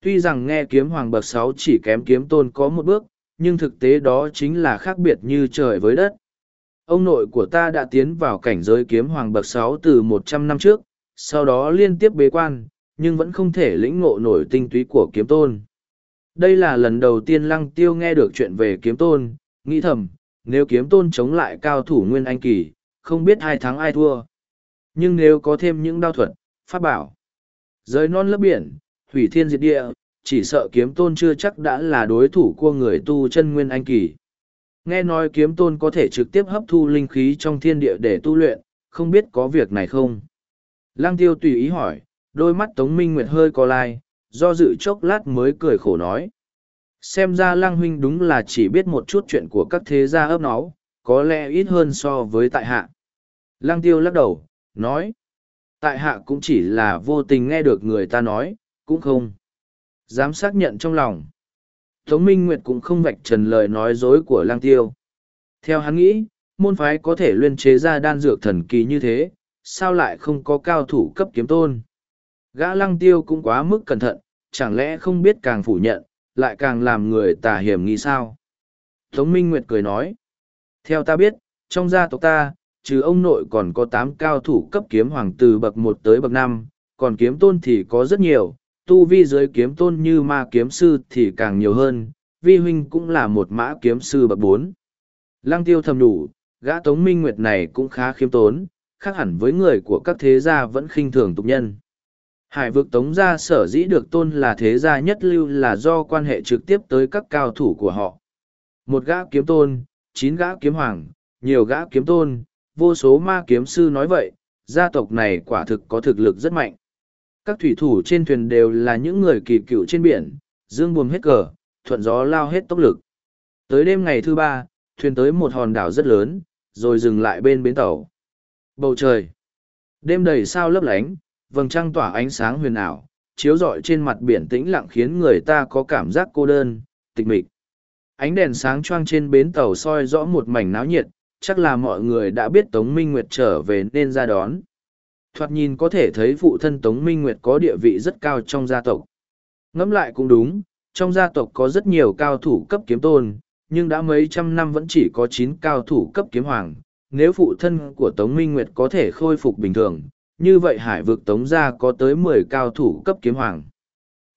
tuy rằng nghe kiếm hoàng bậc sáu chỉ kém kiếm tôn có một bước nhưng thực tế đó chính là khác biệt như trời với đất ông nội của ta đã tiến vào cảnh giới kiếm hoàng bậc sáu từ một trăm năm trước sau đó liên tiếp bế quan nhưng vẫn không thể lĩnh ngộ nổi tinh túy của kiếm tôn đây là lần đầu tiên lăng tiêu nghe được chuyện về kiếm tôn nghĩ thầm nếu kiếm tôn chống lại cao thủ nguyên anh kỳ không biết ai thắng ai thua nhưng nếu có thêm những đao thuật pháp bảo Giới non lớp biển hủy thiên diệt địa, chỉ sợ kiếm tôn chưa chắc đã là đối thủ của người tu chân nguyên anh kỳ. Nghe nói kiếm tôn có thể trực tiếp hấp thu linh khí trong thiên địa để tu luyện, không biết có việc này không? Lăng tiêu tùy ý hỏi, đôi mắt Tống Minh Nguyệt hơi co lai, do dự chốc lát mới cười khổ nói. Xem ra Lăng Huynh đúng là chỉ biết một chút chuyện của các thế gia ấp náu, có lẽ ít hơn so với tại hạ. Lăng tiêu lắc đầu, nói. Tại hạ cũng chỉ là vô tình nghe được người ta nói, cũng không dám xác nhận trong lòng tống minh nguyệt cũng không vạch trần lời nói dối của lang tiêu theo hắn nghĩ môn phái có thể luyên chế ra đan dược thần kỳ như thế sao lại không có cao thủ cấp kiếm tôn gã lăng tiêu cũng quá mức cẩn thận chẳng lẽ không biết càng phủ nhận lại càng làm người tà hiểm nghĩ sao. Tống Minh Nguyệt cười nói, theo ta biết, trong gia tộc ta, trừ ông nội còn có tám cao thủ cấp kiếm hoàng từ bậc một tới bậc năm, còn kiếm tôn thì có rất nhiều, tu vi dưới kiếm tôn như ma kiếm sư thì càng nhiều hơn, vi huynh cũng là một mã kiếm sư bậc bốn. Lăng tiêu thầm đủ, gã Tống Minh Nguyệt này cũng khá khiêm tốn, khác hẳn với người của các thế gia vẫn khinh thường tục nhân. Hải vực Tống gia sở dĩ được tôn là thế gia nhất lưu là do quan hệ trực tiếp tới các cao thủ của họ. Một gã kiếm tôn, chín gã kiếm hoàng, nhiều gã kiếm tôn, vô số ma kiếm sư nói vậy, gia tộc này quả thực có thực lực rất mạnh. Các thủy thủ trên thuyền đều là những người kỳ cựu trên biển, dương buồm hết cờ, thuận gió lao hết tốc lực. Tới đêm ngày thứ ba, thuyền tới một hòn đảo rất lớn, rồi dừng lại bên bến tàu. Bầu trời. Đêm đầy sao lấp lánh, vầng trăng tỏa ánh sáng huyền ảo, chiếu rọi trên mặt biển tĩnh lặng khiến người ta có cảm giác cô đơn, tịch mịch. Ánh đèn sáng choang trên bến tàu soi rõ một mảnh náo nhiệt, chắc là mọi người đã biết Tống Minh Nguyệt trở về nên ra đón. Thoạt nhìn có thể thấy phụ thân Tống Minh Nguyệt có địa vị rất cao trong gia tộc. Ngẫm lại cũng đúng, trong gia tộc có rất nhiều cao thủ cấp kiếm tôn, nhưng đã mấy trăm năm vẫn chỉ có chín cao thủ cấp kiếm hoàng. Nếu phụ thân của Tống Minh Nguyệt có thể khôi phục bình thường, như vậy hải vực Tống gia có tới mười cao thủ cấp kiếm hoàng.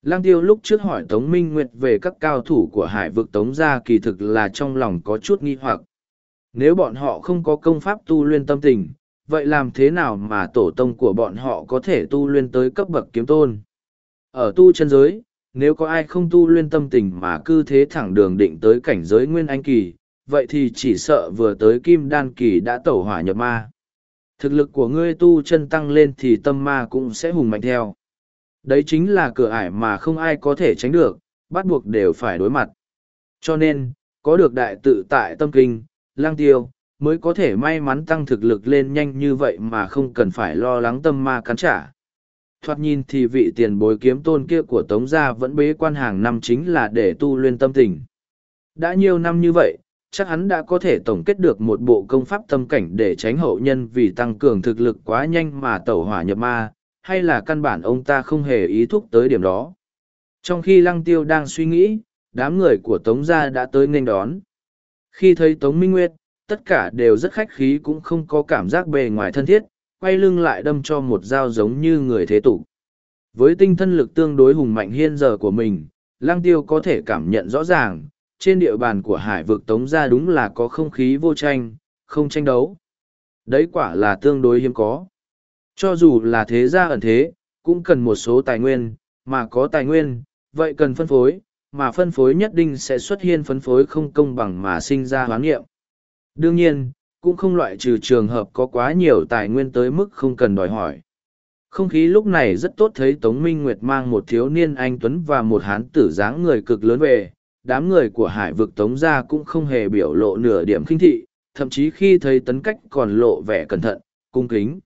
Lang tiêu lúc trước hỏi Tống Minh Nguyệt về các cao thủ của hải vực Tống gia kỳ thực là trong lòng có chút nghi hoặc. Nếu bọn họ không có công pháp tu luyện tâm tình, vậy làm thế nào mà tổ tông của bọn họ có thể tu luyện tới cấp bậc kiếm tôn? Ở tu chân giới, nếu có ai không tu luyện tâm tình mà cư thế thẳng đường định tới cảnh giới nguyên anh kỳ, vậy thì chỉ sợ vừa tới kim đan kỳ đã tẩu hỏa nhập ma. Thực lực của ngươi tu chân tăng lên thì tâm ma cũng sẽ hùng mạnh theo. Đấy chính là cửa ải mà không ai có thể tránh được, bắt buộc đều phải đối mặt. Cho nên, có được đại tự tại tâm kinh, lang tiêu, mới có thể may mắn tăng thực lực lên nhanh như vậy mà không cần phải lo lắng tâm ma cắn trả. Thoạt nhìn thì vị tiền bối kiếm tôn kia của Tống Gia vẫn bế quan hàng năm chính là để tu luyện tâm tình. Đã nhiều năm như vậy, chắc hắn đã có thể tổng kết được một bộ công pháp tâm cảnh để tránh hậu nhân vì tăng cường thực lực quá nhanh mà tẩu hỏa nhập ma, hay là căn bản ông ta không hề ý thúc tới điểm đó. Trong khi Lăng Tiêu đang suy nghĩ, đám người của Tống Gia đã tới nghênh đón. Khi thấy Tống Minh Nguyệt, tất cả đều rất khách khí cũng không có cảm giác bề ngoài thân thiết, quay lưng lại đâm cho một dao giống như người thế tục. Với tinh thần lực tương đối hùng mạnh hiên giờ của mình, Lăng Tiêu có thể cảm nhận rõ ràng, trên địa bàn của hải vực Tống Gia đúng là có không khí vô tranh, không tranh đấu. Đấy quả là tương đối hiếm có. Cho dù là thế gia ẩn thế, cũng cần một số tài nguyên, mà có tài nguyên, vậy cần phân phối, mà phân phối nhất định sẽ xuất hiện phân phối không công bằng mà sinh ra hoán nghiệm. Đương nhiên, cũng không loại trừ trường hợp có quá nhiều tài nguyên tới mức không cần đòi hỏi. Không khí lúc này rất tốt thấy Tống Minh Nguyệt mang một thiếu niên anh Tuấn và một hán tử dáng người cực lớn về, đám người của hải vực Tống gia cũng không hề biểu lộ nửa điểm khinh thị, thậm chí khi thấy tấn cách còn lộ vẻ cẩn thận, cung kính.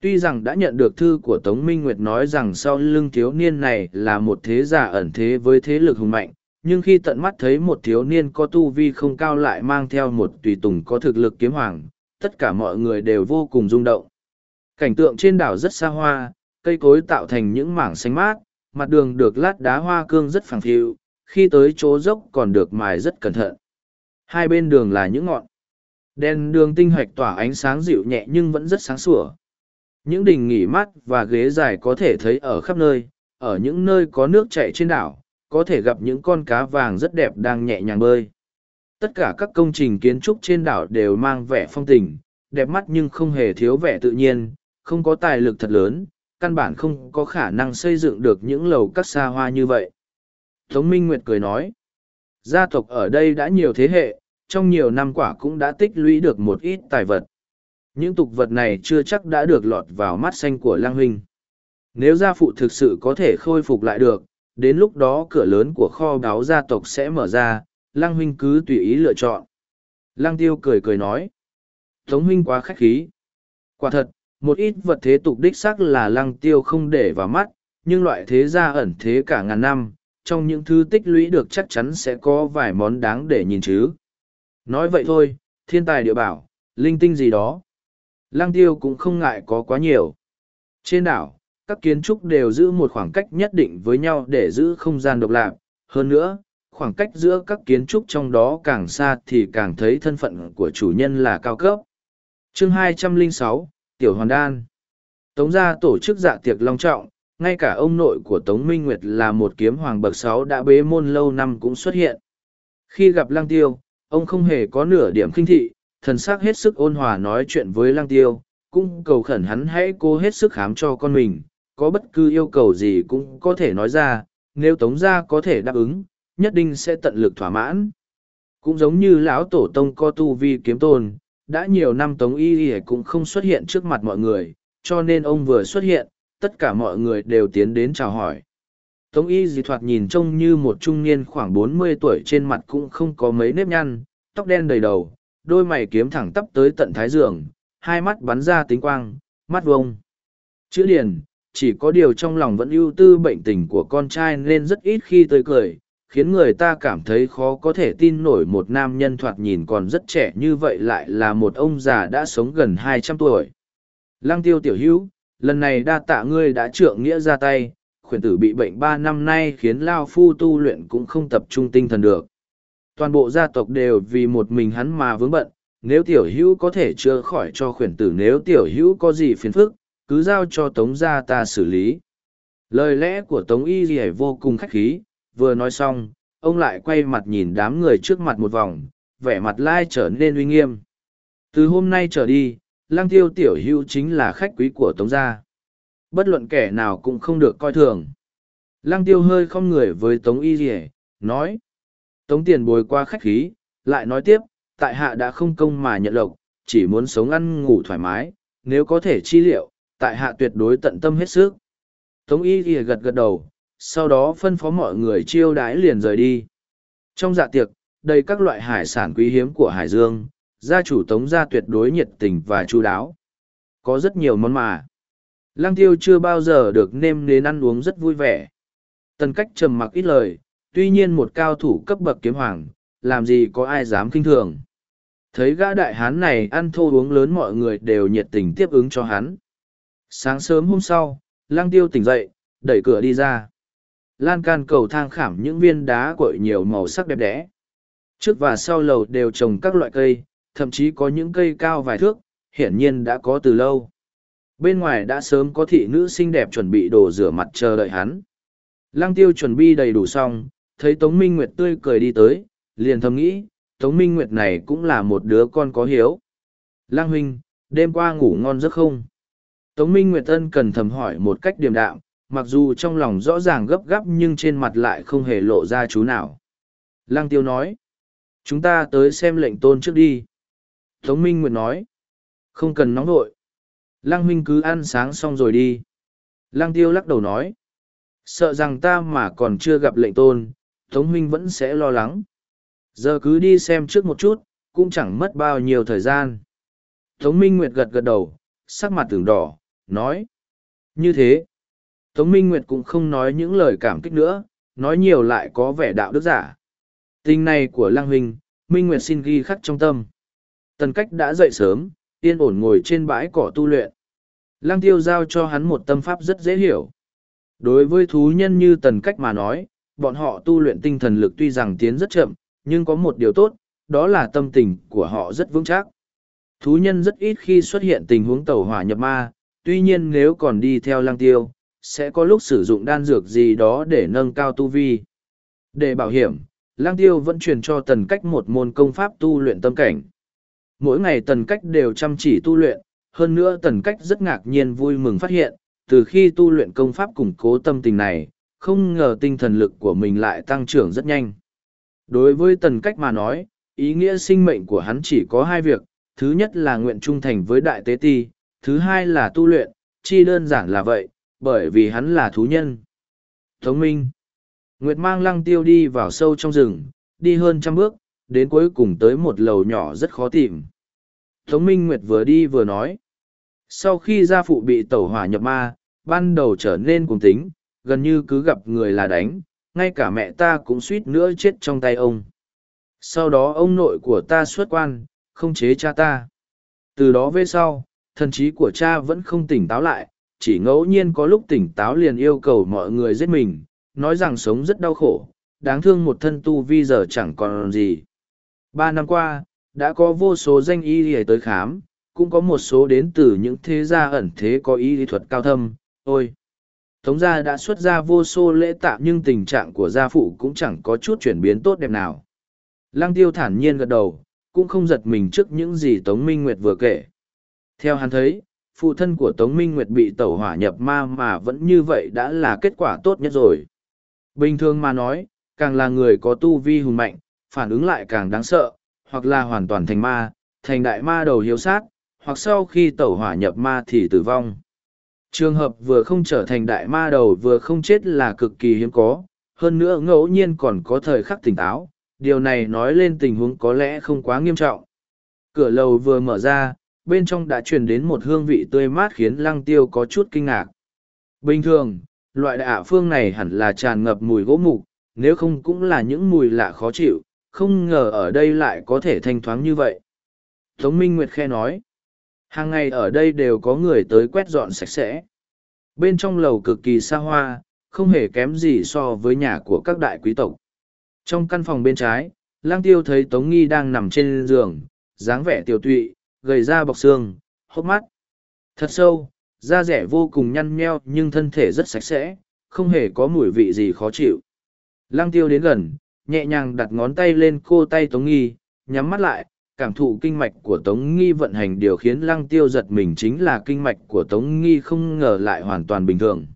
Tuy rằng đã nhận được thư của Tống Minh Nguyệt nói rằng sau lưng thiếu niên này là một thế giả ẩn thế với thế lực hùng mạnh, nhưng khi tận mắt thấy một thiếu niên có tu vi không cao lại mang theo một tùy tùng có thực lực kiếm hoàng, tất cả mọi người đều vô cùng rung động. Cảnh tượng trên đảo rất xa hoa, cây cối tạo thành những mảng xanh mát, mặt đường được lát đá hoa cương rất phẳng phiu, khi tới chỗ dốc còn được mài rất cẩn thận. Hai bên đường là những ngọn. Đèn đường tinh hoạch tỏa ánh sáng dịu nhẹ nhưng vẫn rất sáng sủa. Những đình nghỉ mát và ghế dài có thể thấy ở khắp nơi, ở những nơi có nước chảy trên đảo, có thể gặp những con cá vàng rất đẹp đang nhẹ nhàng bơi. Tất cả các công trình kiến trúc trên đảo đều mang vẻ phong tình, đẹp mắt nhưng không hề thiếu vẻ tự nhiên, không có tài lực thật lớn, căn bản không có khả năng xây dựng được những lầu các xa hoa như vậy. Tống Minh Nguyệt cười nói, gia tộc ở đây đã nhiều thế hệ, trong nhiều năm quả cũng đã tích lũy được một ít tài vật. Những tục vật này chưa chắc đã được lọt vào mắt xanh của Lang Huynh. Nếu gia phụ thực sự có thể khôi phục lại được, đến lúc đó cửa lớn của kho báu gia tộc sẽ mở ra, Lăng huynh cứ tùy ý lựa chọn. Lăng tiêu cười cười nói. Tống huynh quá khách khí. Quả thật, một ít vật thế tục đích xác là lăng tiêu không để vào mắt, nhưng loại thế gia ẩn thế cả ngàn năm, trong những thứ tích lũy được chắc chắn sẽ có vài món đáng để nhìn chứ. Nói vậy thôi, thiên tài địa bảo, linh tinh gì đó. Lăng tiêu cũng không ngại có quá nhiều. Trên đảo, các kiến trúc đều giữ một khoảng cách nhất định với nhau để giữ không gian độc lập, hơn nữa khoảng cách giữa các kiến trúc trong đó càng xa thì càng thấy thân phận của chủ nhân là cao cấp chương 206, tiểu hoàn đan tống gia tổ chức dạ tiệc long trọng ngay cả ông nội của tống minh nguyệt là một kiếm hoàng bậc sáu đã bế môn lâu năm cũng xuất hiện. Khi gặp lang tiêu, ông không hề có nửa điểm khinh thị, thần s ắ c hết sức ôn hòa nói chuyện với lang tiêu, cũng cầu khẩn hắn hãy cố hết sức khám cho con mình, có bất cứ yêu cầu gì cũng có thể nói ra, nếu tống gia có thể đáp ứng, nhất định sẽ tận lực thỏa mãn. Cũng giống như lão tổ tông co tu vi kiếm tôn, đã nhiều năm tống y y cũng không xuất hiện trước mặt mọi người, cho nên ông vừa xuất hiện tất cả mọi người đều tiến đến chào hỏi. Tống y dì thoạt nhìn trông như một trung niên khoảng bốn mươi tuổi trên mặt cũng không có mấy nếp nhăn, tóc đen đầy đầu, đôi mày kiếm thẳng tắp tới tận thái giường, hai mắt bắn ra tính quang, mắt vông. Chữ điền, chỉ có điều trong lòng vẫn ưu tư bệnh tình của con trai nên rất ít khi tươi cười, khiến người ta cảm thấy khó có thể tin nổi một nam nhân thoạt nhìn còn rất trẻ như vậy lại là một ông già đã sống gần hai trăm tuổi. Lăng tiêu tiểu hữu lần này đa tạ ngươi đã trượng nghĩa ra tay, khuyển tử bị bệnh ba năm nay khiến lao phu tu luyện cũng không tập trung tinh thần được. Toàn bộ gia tộc đều vì một mình hắn mà vướng bận, nếu tiểu hữu có thể chữa khỏi cho khuyển tử nếu tiểu hữu có gì phiền phức, cứ giao cho tống gia ta xử lý. Lời lẽ của tống y rỉa vô cùng khách khí, vừa nói xong, ông lại quay mặt nhìn đám người trước mặt một vòng, vẻ mặt lai trở nên uy nghiêm. Từ hôm nay trở đi lang tiêu tiểu hữu chính là khách quý của tống gia. Bất luận kẻ nào cũng không được coi thường. Lang tiêu hơi không người với tống y rỉa nói. Tống tiền bồi qua khách khí, lại nói tiếp, tại hạ đã không công mà nhận lộc, chỉ muốn sống ăn ngủ thoải mái, nếu có thể chi liệu, tại hạ tuyệt đối tận tâm hết sức. Tống y rỉa gật gật đầu, sau đó phân phó mọi người chiêu đái liền rời đi. Trong dạ tiệc, đầy các loại hải sản quý hiếm của hải dương gia chủ tống gia tuyệt đối nhiệt tình và chu đáo. Có rất nhiều món mà. Lăng tiêu chưa bao giờ được nêm nếm ăn uống rất vui vẻ. Tần cách trầm mặc ít lời, tuy nhiên một cao thủ cấp bậc kiếm hoàng, làm gì có ai dám kinh thường. Thấy gã đại hán này ăn thô uống lớn mọi người đều nhiệt tình tiếp ứng cho hắn. Sáng sớm hôm sau, lăng tiêu tỉnh dậy, đẩy cửa đi ra. Lan can cầu thang khảm những viên đá cội nhiều màu sắc đẹp đẽ. Trước và sau lầu đều trồng các loại cây thậm chí có những cây cao vài thước, hiển nhiên đã có từ lâu. Bên ngoài đã sớm có thị nữ xinh đẹp chuẩn bị đồ rửa mặt chờ đợi hắn. Lăng tiêu chuẩn bị đầy đủ xong, thấy tống minh nguyệt tươi cười đi tới, liền thầm nghĩ, tống minh nguyệt này cũng là một đứa con có hiếu. Lang huynh, đêm qua ngủ ngon giấc không? Tống minh nguyệt ân cần thầm hỏi một cách điềm đạm, mặc dù trong lòng rõ ràng gấp gáp nhưng trên mặt lại không hề lộ ra chú nào. Lăng tiêu nói, chúng ta tới xem lệnh tôn trước đi tống minh nguyệt nói. Không cần nóng vội. Lăng huynh cứ ăn sáng xong rồi đi. Lăng tiêu lắc đầu nói. Sợ rằng ta mà còn chưa gặp lệnh tôn, tống huynh vẫn sẽ lo lắng. Giờ cứ đi xem trước một chút, cũng chẳng mất bao nhiêu thời gian. Tống minh nguyệt gật gật đầu, sắc mặt tưởng đỏ, nói. Như thế. Tống minh nguyệt cũng không nói những lời cảm kích nữa, nói nhiều lại có vẻ đạo đức giả. Tình này của lăng huynh, minh nguyệt xin ghi khắc trong tâm tần cách đã dậy sớm, yên ổn ngồi trên bãi cỏ tu luyện. Lăng tiêu giao cho hắn một tâm pháp rất dễ hiểu. Đối với thú nhân như tần cách mà nói, bọn họ tu luyện tinh thần lực tuy rằng tiến rất chậm, nhưng có một điều tốt, đó là tâm tình của họ rất vững chắc. Thú nhân rất ít khi xuất hiện tình huống tàu hỏa nhập ma, tuy nhiên nếu còn đi theo lăng tiêu, sẽ có lúc sử dụng đan dược gì đó để nâng cao tu vi. Để bảo hiểm lang tiêu vẫn truyền cho tần cách một môn công pháp tu luyện tâm cảnh mỗi ngày tần cách đều chăm chỉ tu luyện, hơn nữa tần cách rất ngạc nhiên vui mừng phát hiện, từ khi tu luyện công pháp củng cố tâm tình này, không ngờ tinh thần lực của mình lại tăng trưởng rất nhanh. Đối với tần cách mà nói, ý nghĩa sinh mệnh của hắn chỉ có hai việc, thứ nhất là nguyện trung thành với đại tế ti, thứ hai là tu luyện, chi đơn giản là vậy, bởi vì hắn là thú nhân. Thống minh. Nguyệt mang lăng tiêu đi vào sâu trong rừng, đi hơn trăm bước đến cuối cùng tới một lầu nhỏ rất khó tìm thống minh nguyệt vừa đi vừa nói, sau khi gia phụ bị tẩu hỏa nhập ma, ban đầu trở nên cuồng tính, gần như cứ gặp người là đánh, ngay cả mẹ ta cũng suýt nữa chết trong tay ông sau đó ông nội của ta xuất quan, không chế cha ta từ đó về sau, thần trí của cha vẫn không tỉnh táo lại, chỉ ngẫu nhiên có lúc tỉnh táo liền yêu cầu mọi người giết mình, nói rằng sống rất đau khổ, đáng thương một thân tu vi giờ chẳng còn gì. Ba năm qua, đã có vô số danh y lý tới khám, cũng có một số đến từ những thế gia ẩn thế có y lý thuật cao thâm, ôi! Tống gia đã xuất ra vô số lễ tạm nhưng tình trạng của gia phụ cũng chẳng có chút chuyển biến tốt đẹp nào. Lăng tiêu thản nhiên gật đầu, cũng không giật mình trước những gì Tống Minh Nguyệt vừa kể. Theo hắn thấy, phụ thân của Tống Minh Nguyệt bị tẩu hỏa nhập ma mà vẫn như vậy đã là kết quả tốt nhất rồi. Bình thường mà nói, càng là người có tu vi hùng mạnh, phản ứng lại càng đáng sợ, hoặc là hoàn toàn thành ma, thành đại ma đầu hiếu sát, hoặc sau khi tẩu hỏa nhập ma thì tử vong. Trường hợp vừa không trở thành đại ma đầu vừa không chết là cực kỳ hiếm có, hơn nữa ngẫu nhiên còn có thời khắc tỉnh táo, điều này nói lên tình huống có lẽ không quá nghiêm trọng. Cửa lầu vừa mở ra, bên trong đã truyền đến một hương vị tươi mát khiến lăng tiêu có chút kinh ngạc. Bình thường, loại đại phương này hẳn là tràn ngập mùi gỗ mục, nếu không cũng là những mùi lạ khó chịu, không ngờ ở đây lại có thể thanh thoáng như vậy. Tống Minh Nguyệt khe nói, hàng ngày ở đây đều có người tới quét dọn sạch sẽ. Bên trong lầu cực kỳ xa hoa, không hề kém gì so với nhà của các đại quý tộc. Trong căn phòng bên trái, lang tiêu thấy Tống Nghi đang nằm trên giường, dáng vẻ tiểu tụy, gầy da bọc xương, hốc mắt. Thật sâu, da rẻ vô cùng nhăn nheo nhưng thân thể rất sạch sẽ, không hề có mùi vị gì khó chịu. Lăng tiêu đến gần, nhẹ nhàng đặt ngón tay lên cô tay Tống Nghi, nhắm mắt lại, cảm thụ kinh mạch của Tống Nghi vận hành điều khiến lăng tiêu giật mình chính là kinh mạch của Tống Nghi không ngờ lại hoàn toàn bình thường.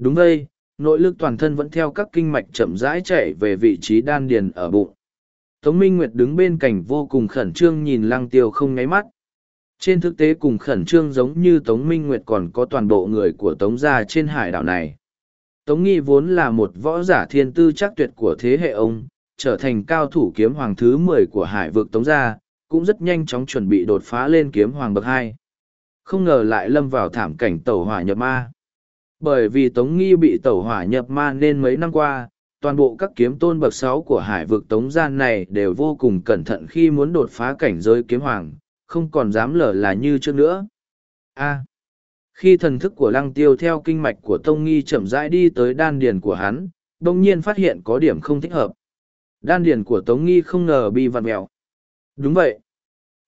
Đúng vậy, nội lực toàn thân vẫn theo các kinh mạch chậm rãi chạy về vị trí đan điền ở bụng. Tống Minh Nguyệt đứng bên cạnh vô cùng khẩn trương nhìn lăng tiêu không nháy mắt. Trên thực tế cùng khẩn trương giống như Tống Minh Nguyệt còn có toàn bộ người của Tống gia trên hải đảo này. Tống Nghi vốn là một võ giả thiên tư chắc tuyệt của thế hệ ông, trở thành cao thủ kiếm hoàng thứ mười của hải vực Tống gia, cũng rất nhanh chóng chuẩn bị đột phá lên kiếm hoàng bậc hai. Không ngờ lại lâm vào thảm cảnh tẩu hỏa nhập ma. Bởi vì Tống Nghi bị tẩu hỏa nhập ma nên mấy năm qua, toàn bộ các kiếm tôn bậc sáu của hải vực Tống gia này đều vô cùng cẩn thận khi muốn đột phá cảnh giới kiếm hoàng, không còn dám lở là như trước nữa. A khi thần thức của lăng tiêu theo kinh mạch của Tông Nghi chậm rãi đi tới đan điền của hắn, bỗng nhiên phát hiện có điểm không thích hợp. Đan điền của Tống Nghi không ngờ bị vặn mẹo. Đúng vậy.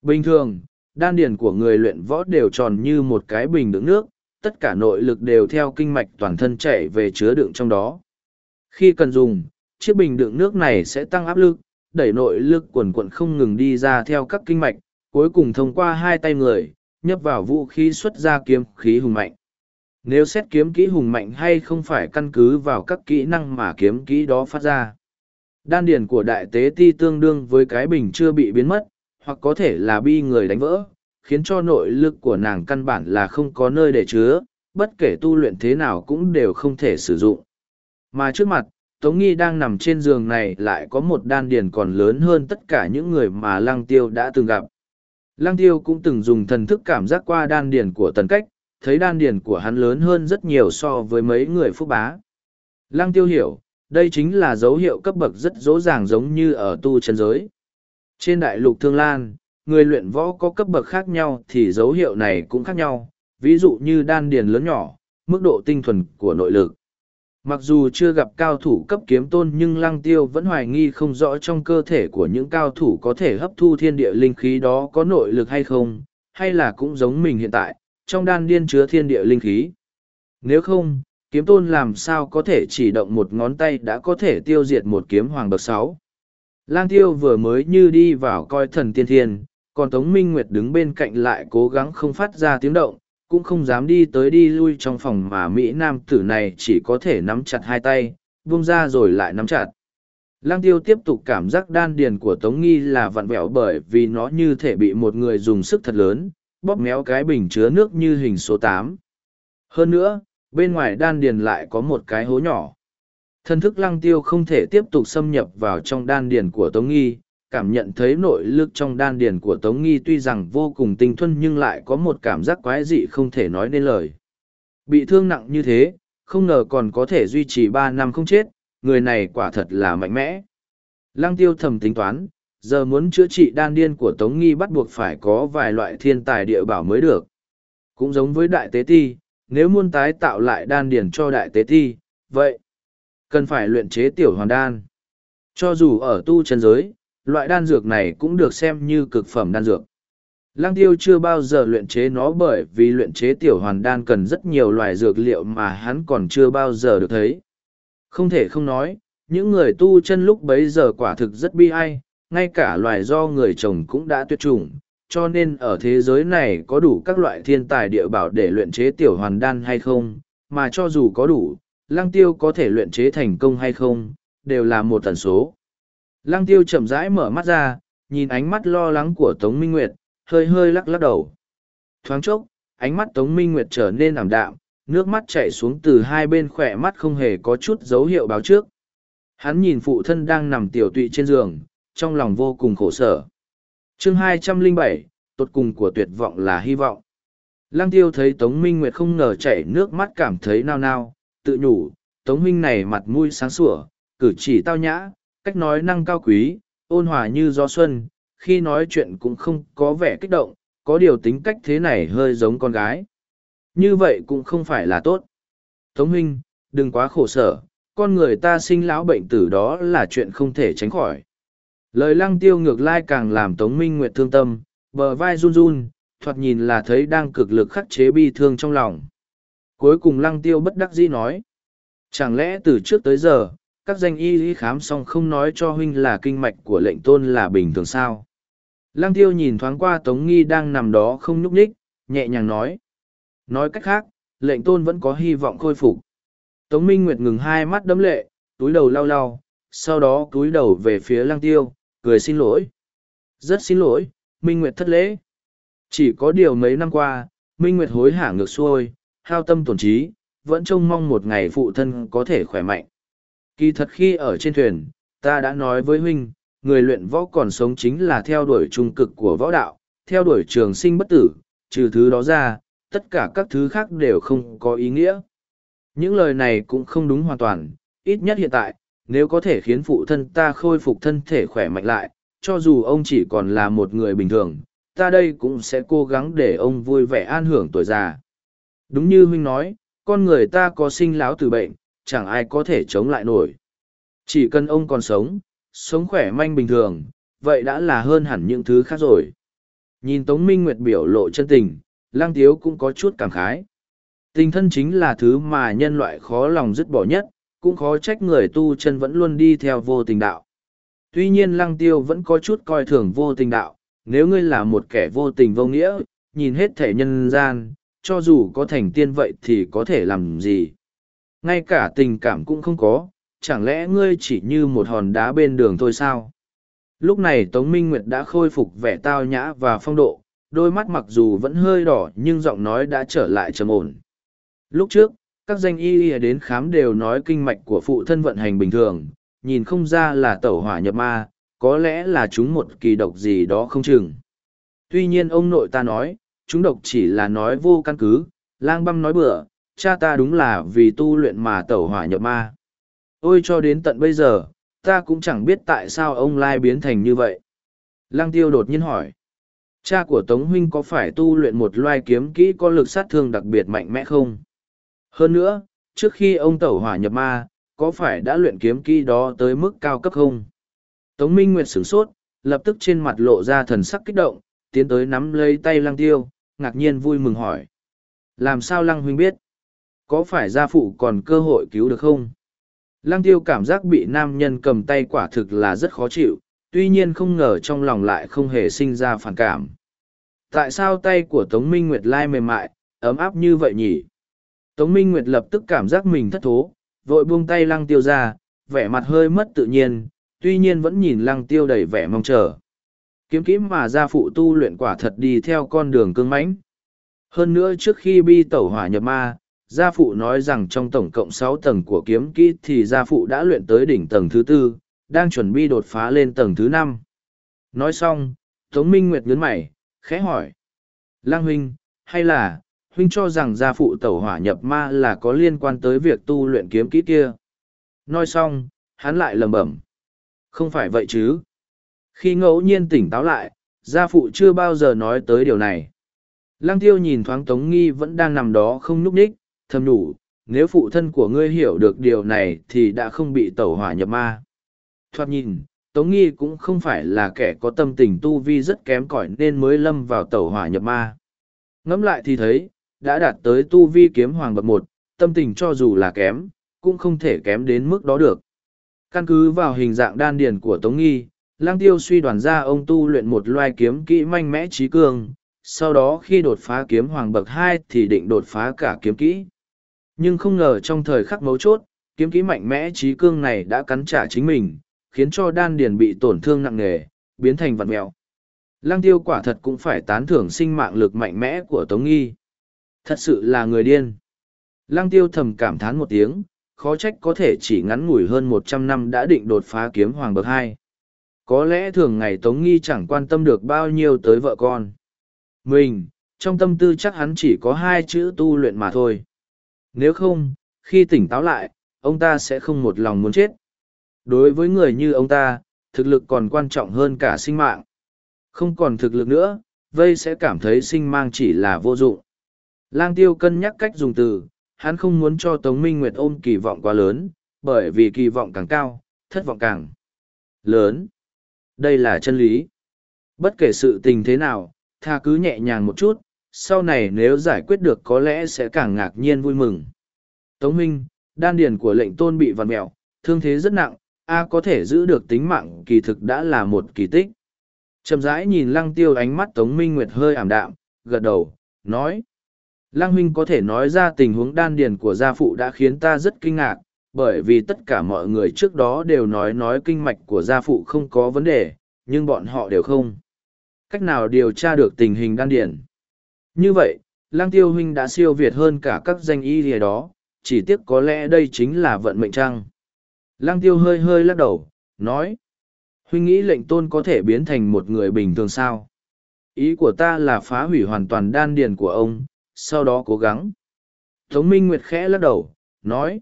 Bình thường, đan điền của người luyện võ đều tròn như một cái bình đựng nước, tất cả nội lực đều theo kinh mạch toàn thân chảy về chứa đựng trong đó. Khi cần dùng, chiếc bình đựng nước này sẽ tăng áp lực, đẩy nội lực quần quận không ngừng đi ra theo các kinh mạch, cuối cùng thông qua hai tay người, nhấp vào vũ khí xuất ra kiếm khí hùng mạnh. Nếu xét kiếm kỹ hùng mạnh hay không phải căn cứ vào các kỹ năng mà kiếm kỹ đó phát ra. Đan điền của đại tế ti tương đương với cái bình chưa bị biến mất, hoặc có thể là bi người đánh vỡ, khiến cho nội lực của nàng căn bản là không có nơi để chứa, bất kể tu luyện thế nào cũng đều không thể sử dụng. Mà trước mặt, Tống Nghi đang nằm trên giường này lại có một đan điền còn lớn hơn tất cả những người mà Lăng Tiêu đã từng gặp. Lăng Tiêu cũng từng dùng thần thức cảm giác qua đan điền của tần cách, thấy đan điền của hắn lớn hơn rất nhiều so với mấy người phúc bá. Lăng Tiêu hiểu, đây chính là dấu hiệu cấp bậc rất rõ ràng giống như ở tu chân giới. Trên đại lục Thương Lan, người luyện võ có cấp bậc khác nhau thì dấu hiệu này cũng khác nhau, ví dụ như đan điền lớn nhỏ, mức độ tinh thuần của nội lực. Mặc dù chưa gặp cao thủ cấp kiếm tôn nhưng lăng tiêu vẫn hoài nghi không rõ trong cơ thể của những cao thủ có thể hấp thu thiên địa linh khí đó có nội lực hay không, hay là cũng giống mình hiện tại, trong đan điên chứa thiên địa linh khí. Nếu không, kiếm tôn làm sao có thể chỉ động một ngón tay đã có thể tiêu diệt một kiếm hoàng bậc sáu. Lang tiêu vừa mới như đi vào coi thần tiên thiên, còn Tống Minh Nguyệt đứng bên cạnh lại cố gắng không phát ra tiếng động, cũng không dám đi tới đi lui trong phòng mà Mỹ Nam tử này chỉ có thể nắm chặt hai tay, buông ra rồi lại nắm chặt. Lăng tiêu tiếp tục cảm giác đan điền của Tống Nghi là vặn vẹo bởi vì nó như thể bị một người dùng sức thật lớn, bóp méo cái bình chứa nước như hình số tám. Hơn nữa, bên ngoài đan điền lại có một cái hố nhỏ. thân thức lăng tiêu không thể tiếp tục xâm nhập vào trong đan điền của Tống Nghi, cảm nhận thấy nội lực trong đan điền của Tống Nghi tuy rằng vô cùng tinh thuần nhưng lại có một cảm giác quái dị không thể nói nên lời. Bị thương nặng như thế, không ngờ còn có thể duy trì ba năm không chết, người này quả thật là mạnh mẽ. Lăng tiêu thầm tính toán, giờ muốn chữa trị đan điên của Tống Nghi bắt buộc phải có vài loại thiên tài địa bảo mới được. Cũng giống với đại tế ti, nếu muốn tái tạo lại đan điền cho đại tế ti, vậy cần phải luyện chế tiểu hoàn đan. Cho dù ở tu chân giới, loại đan dược này cũng được xem như cực phẩm đan dược. Lăng tiêu chưa bao giờ luyện chế nó bởi vì luyện chế tiểu hoàn đan cần rất nhiều loài dược liệu mà hắn còn chưa bao giờ được thấy. Không thể không nói, những người tu chân lúc bấy giờ quả thực rất bi ai, ngay cả loài do người trồng cũng đã tuyệt chủng, cho nên ở thế giới này có đủ các loại thiên tài địa bảo để luyện chế tiểu hoàn đan hay không, mà cho dù có đủ, lăng tiêu có thể luyện chế thành công hay không, đều là một tần số. Lăng tiêu chậm rãi mở mắt ra, nhìn ánh mắt lo lắng của Tống Minh Nguyệt, hơi hơi lắc lắc đầu. Thoáng chốc, ánh mắt Tống Minh Nguyệt trở nên ảm đạm, nước mắt chảy xuống từ hai bên khỏe mắt không hề có chút dấu hiệu báo trước. Hắn nhìn phụ thân đang nằm tiểu tụy trên giường, trong lòng vô cùng khổ sở. chương hai trăm linh bảy, tột cùng của tuyệt vọng là hy vọng. Lăng tiêu thấy Tống Minh Nguyệt không ngờ chảy nước mắt cảm thấy nao nao, tự nhủ, Tống Minh này mặt mũi sáng sủa, cử chỉ tao nhã, cách nói năng cao quý, ôn hòa như gió xuân, khi nói chuyện cũng không có vẻ kích động, có điều tính cách thế này hơi giống con gái. Như vậy cũng không phải là tốt. Tống huynh, đừng quá khổ sở, con người ta sinh lão bệnh tử đó là chuyện không thể tránh khỏi. Lời lăng tiêu ngược lai càng làm Tống Minh Nguyệt thương tâm, bờ vai run run, thoạt nhìn là thấy đang cực lực khắc chế bi thương trong lòng. Cuối cùng lăng tiêu bất đắc dĩ nói. Chẳng lẽ từ trước tới giờ, các danh y y khám xong không nói cho huynh là kinh mạch của lệnh tôn là bình thường sao? Lăng tiêu nhìn thoáng qua Tống Nghi đang nằm đó không nhúc nhích, nhẹ nhàng nói. Nói cách khác, lệnh tôn vẫn có hy vọng khôi phục. Tống Minh Nguyệt ngừng hai mắt đấm lệ, túi đầu lau lau, sau đó túi đầu về phía lăng tiêu, cười xin lỗi. Rất xin lỗi, Minh Nguyệt thất lễ. Chỉ có điều mấy năm qua, Minh Nguyệt hối hả ngược xuôi, hao tâm tổn trí, vẫn trông mong một ngày phụ thân có thể khỏe mạnh. Kỳ thật khi ở trên thuyền, ta đã nói với huynh, người luyện võ còn sống chính là theo đuổi trung cực của võ đạo, theo đuổi trường sinh bất tử, trừ thứ đó ra, tất cả các thứ khác đều không có ý nghĩa. Những lời này cũng không đúng hoàn toàn, ít nhất hiện tại, nếu có thể khiến phụ thân ta khôi phục thân thể khỏe mạnh lại, cho dù ông chỉ còn là một người bình thường, ta đây cũng sẽ cố gắng để ông vui vẻ an hưởng tuổi già. Đúng như huynh nói, con người ta có sinh lão từ bệnh, chẳng ai có thể chống lại nổi. Chỉ cần ông còn sống, sống khỏe manh bình thường, vậy đã là hơn hẳn những thứ khác rồi. Nhìn Tống Minh Nguyệt biểu lộ chân tình, Lang Tiếu cũng có chút cảm khái. Tình thân chính là thứ mà nhân loại khó lòng dứt bỏ nhất, cũng khó trách người tu chân vẫn luôn đi theo vô tình đạo. Tuy nhiên Lăng Tiêu vẫn có chút coi thường vô tình đạo, nếu ngươi là một kẻ vô tình vô nghĩa, nhìn hết thể nhân gian, cho dù có thành tiên vậy thì có thể làm gì. Ngay cả tình cảm cũng không có, chẳng lẽ ngươi chỉ như một hòn đá bên đường thôi sao? Lúc này Tống Minh Nguyệt đã khôi phục vẻ tao nhã và phong độ, đôi mắt mặc dù vẫn hơi đỏ nhưng giọng nói đã trở lại trầm ổn. Lúc trước, các danh y y đến khám đều nói kinh mạch của phụ thân vận hành bình thường, nhìn không ra là tẩu hỏa nhập ma, có lẽ là chúng một kỳ độc gì đó không chừng. Tuy nhiên ông nội ta nói, chúng độc chỉ là nói vô căn cứ, lang băm nói bừa, cha ta đúng là vì tu luyện mà tẩu hỏa nhập ma. Ôi cho đến tận bây giờ, ta cũng chẳng biết tại sao ông lai biến thành như vậy. Lăng tiêu đột nhiên hỏi. Cha của Tống Huynh có phải tu luyện một loài kiếm kỹ có lực sát thương đặc biệt mạnh mẽ không? Hơn nữa, trước khi ông tẩu hỏa nhập ma, có phải đã luyện kiếm kỹ đó tới mức cao cấp không? Tống Minh Nguyệt sửng sốt, lập tức trên mặt lộ ra thần sắc kích động, tiến tới nắm lấy tay lăng tiêu, ngạc nhiên vui mừng hỏi. Làm sao lăng huynh biết? Có phải gia phụ còn cơ hội cứu được không? Lăng tiêu cảm giác bị nam nhân cầm tay quả thực là rất khó chịu, tuy nhiên không ngờ trong lòng lại không hề sinh ra phản cảm. Tại sao tay của Tống Minh Nguyệt lai mềm mại, ấm áp như vậy nhỉ? Tống Minh Nguyệt lập tức cảm giác mình thất thố, vội buông tay lăng tiêu ra, vẻ mặt hơi mất tự nhiên, tuy nhiên vẫn nhìn lăng tiêu đầy vẻ mong chờ. Kiếm kiếm mà gia phụ tu luyện quả thật đi theo con đường cương mãnh. Hơn nữa trước khi bi tẩu hỏa nhập ma, gia phụ nói rằng trong tổng cộng sáu tầng của kiếm kỹ thì gia phụ đã luyện tới đỉnh tầng thứ tư, đang chuẩn bị đột phá lên tầng thứ năm. Nói xong, Tống Minh Nguyệt nhấn mày, khẽ hỏi. Lang huynh, hay là, huynh cho rằng gia phụ tẩu hỏa nhập ma là có liên quan tới việc tu luyện kiếm kỹ kia? Nói xong, hắn lại lầm bẩm. Không phải vậy chứ. Khi ngẫu nhiên tỉnh táo lại, gia phụ chưa bao giờ nói tới điều này. Lăng tiêu nhìn thoáng Tống Nghi vẫn đang nằm đó không nhúc nhích, thầm nhủ, nếu phụ thân của ngươi hiểu được điều này thì đã không bị tẩu hỏa nhập ma. Thoạt nhìn, Tống Nghi cũng không phải là kẻ có tâm tình tu vi rất kém cỏi nên mới lâm vào tẩu hỏa nhập ma. Ngẫm lại thì thấy, đã đạt tới tu vi kiếm hoàng bậc một, tâm tình cho dù là kém, cũng không thể kém đến mức đó được. Căn cứ vào hình dạng đan điền của Tống Nghi, Lang Tiêu suy đoán ra ông tu luyện một loài kiếm kỹ manh mẽ trí cương, sau đó khi đột phá kiếm hoàng bậc hai thì định đột phá cả kiếm kỹ. Nhưng không ngờ trong thời khắc mấu chốt, kiếm kỹ mạnh mẽ trí cương này đã cắn trả chính mình, khiến cho đan điền bị tổn thương nặng nề, biến thành vật mèo. Lăng tiêu quả thật cũng phải tán thưởng sinh mạng lực mạnh mẽ của Tống Nghi. Thật sự là người điên. Lăng tiêu thầm cảm thán một tiếng, khó trách có thể chỉ ngắn ngủi hơn một trăm năm đã định đột phá kiếm hoàng bậc hai. Có lẽ thường ngày Tống Nghi chẳng quan tâm được bao nhiêu tới vợ con. Mình, trong tâm tư chắc hắn chỉ có hai chữ tu luyện mà thôi. Nếu không, khi tỉnh táo lại, ông ta sẽ không một lòng muốn chết. Đối với người như ông ta, thực lực còn quan trọng hơn cả sinh mạng. Không còn thực lực nữa, vây sẽ cảm thấy sinh mang chỉ là vô dụng. Lang tiêu cân nhắc cách dùng từ, hắn không muốn cho Tống Minh Nguyệt ôm kỳ vọng quá lớn, bởi vì kỳ vọng càng cao, thất vọng càng lớn. Đây là chân lý. Bất kể sự tình thế nào, tha cứ nhẹ nhàng một chút, sau này nếu giải quyết được có lẽ sẽ càng ngạc nhiên vui mừng. Tống Minh, đan điền của lệnh tôn bị vằn mẹo, thương thế rất nặng, A có thể giữ được tính mạng kỳ thực đã là một kỳ tích. Chầm rãi nhìn lăng tiêu ánh mắt Tống Minh Nguyệt hơi ảm đạm, gật đầu, nói. Lăng huynh có thể nói ra tình huống đan điền của gia phụ đã khiến ta rất kinh ngạc, bởi vì tất cả mọi người trước đó đều nói nói kinh mạch của gia phụ không có vấn đề, nhưng bọn họ đều không. Cách nào điều tra được tình hình đan điền? Như vậy, Lăng Tiêu huynh đã siêu việt hơn cả các danh y lìa đó, chỉ tiếc có lẽ đây chính là vận mệnh trăng. Lăng Tiêu hơi hơi lắc đầu, nói. Huynh nghĩ lệnh tôn có thể biến thành một người bình thường sao? Ý của ta là phá hủy hoàn toàn đan điền của ông, sau đó cố gắng. Tống Minh Nguyệt khẽ lắc đầu, nói.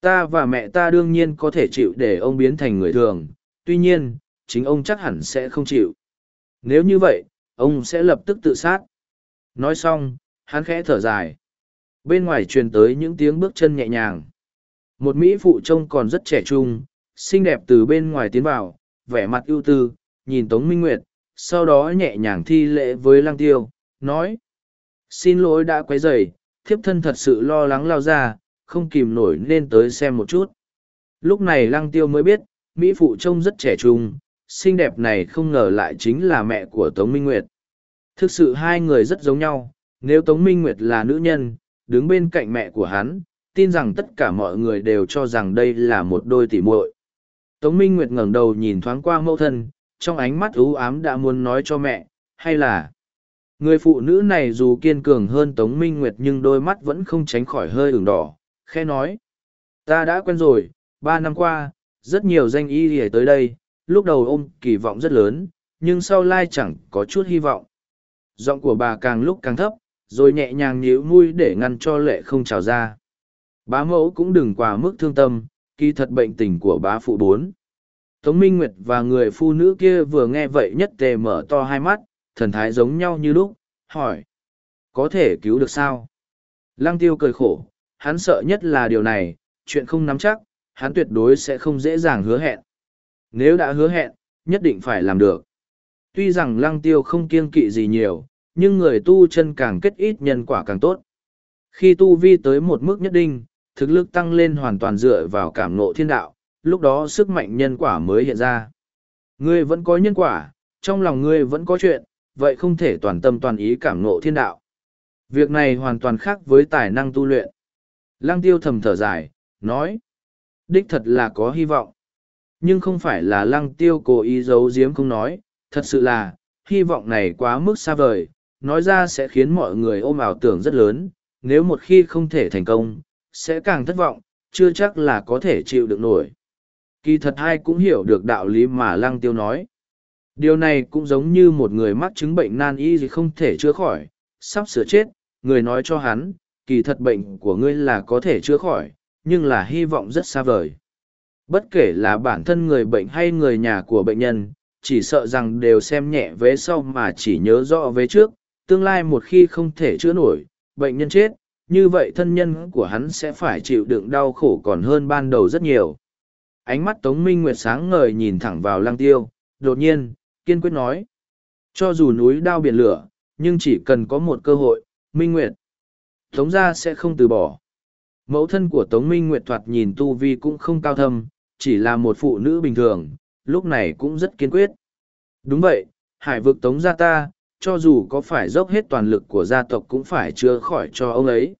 Ta và mẹ ta đương nhiên có thể chịu để ông biến thành người thường, tuy nhiên, chính ông chắc hẳn sẽ không chịu. Nếu như vậy, ông sẽ lập tức tự sát. Nói xong, hắn khẽ thở dài. Bên ngoài truyền tới những tiếng bước chân nhẹ nhàng. Một Mỹ phụ trông còn rất trẻ trung, xinh đẹp từ bên ngoài tiến vào, vẻ mặt ưu tư, nhìn Tống Minh Nguyệt, sau đó nhẹ nhàng thi lễ với Lăng Tiêu, nói. Xin lỗi đã quấy rầy, thiếp thân thật sự lo lắng lao ra, không kìm nổi nên tới xem một chút. Lúc này Lăng Tiêu mới biết, Mỹ phụ trông rất trẻ trung, xinh đẹp này không ngờ lại chính là mẹ của Tống Minh Nguyệt. Thực sự hai người rất giống nhau, nếu Tống Minh Nguyệt là nữ nhân, đứng bên cạnh mẹ của hắn, tin rằng tất cả mọi người đều cho rằng đây là một đôi tỉ muội. Tống Minh Nguyệt ngẩng đầu nhìn thoáng qua mẫu thân, trong ánh mắt ưu ám đã muốn nói cho mẹ, hay là người phụ nữ này dù kiên cường hơn Tống Minh Nguyệt nhưng đôi mắt vẫn không tránh khỏi hơi ửng đỏ, khe nói. Ta đã quen rồi, ba năm qua, rất nhiều danh y hề tới đây, lúc đầu ôm kỳ vọng rất lớn, nhưng sau lai chẳng có chút hy vọng. Giọng của bà càng lúc càng thấp, rồi nhẹ nhàng nhíu mũi để ngăn cho lệ không trào ra. Bá mẫu cũng đừng quá mức thương tâm, kỳ thật bệnh tình của bá phụ bốn. Tống Minh Nguyệt và người phụ nữ kia vừa nghe vậy nhất tề mở to hai mắt, thần thái giống nhau như lúc, hỏi. Có thể cứu được sao? Lăng tiêu cười khổ, hắn sợ nhất là điều này, chuyện không nắm chắc, hắn tuyệt đối sẽ không dễ dàng hứa hẹn. Nếu đã hứa hẹn, nhất định phải làm được. Tuy rằng lăng tiêu không kiêng kỵ gì nhiều, nhưng người tu chân càng kết ít nhân quả càng tốt. Khi tu vi tới một mức nhất định, thực lực tăng lên hoàn toàn dựa vào cảm ngộ thiên đạo, lúc đó sức mạnh nhân quả mới hiện ra. Ngươi vẫn có nhân quả, trong lòng ngươi vẫn có chuyện, vậy không thể toàn tâm toàn ý cảm ngộ thiên đạo. Việc này hoàn toàn khác với tài năng tu luyện. Lăng tiêu thầm thở dài, nói. Đích thật là có hy vọng. Nhưng không phải là lăng tiêu cố ý giấu giếm không nói, thật sự là, hy vọng này quá mức xa vời, nói ra sẽ khiến mọi người ôm ảo tưởng rất lớn, nếu một khi không thể thành công, sẽ càng thất vọng, chưa chắc là có thể chịu được nổi. Kỳ thật ai cũng hiểu được đạo lý mà lăng tiêu nói. Điều này cũng giống như một người mắc chứng bệnh nan y gì không thể chữa khỏi, sắp sửa chết, người nói cho hắn, kỳ thật bệnh của ngươi là có thể chữa khỏi, nhưng là hy vọng rất xa vời. Bất kể là bản thân người bệnh hay người nhà của bệnh nhân, chỉ sợ rằng đều xem nhẹ vế sau mà chỉ nhớ rõ vế trước, tương lai một khi không thể chữa nổi, bệnh nhân chết, như vậy thân nhân của hắn sẽ phải chịu đựng đau khổ còn hơn ban đầu rất nhiều. Ánh mắt Tống Minh Nguyệt sáng ngời nhìn thẳng vào lăng tiêu, đột nhiên, kiên quyết nói. Cho dù núi đao biển lửa, nhưng chỉ cần có một cơ hội, Minh Nguyệt. Tống gia sẽ không từ bỏ. Mẫu thân của Tống Minh Nguyệt thoạt nhìn tu vi cũng không cao thâm, chỉ là một phụ nữ bình thường, lúc này cũng rất kiên quyết. Đúng vậy, hải vực Tống gia ta, cho dù có phải dốc hết toàn lực của gia tộc cũng phải chữa khỏi cho ông ấy.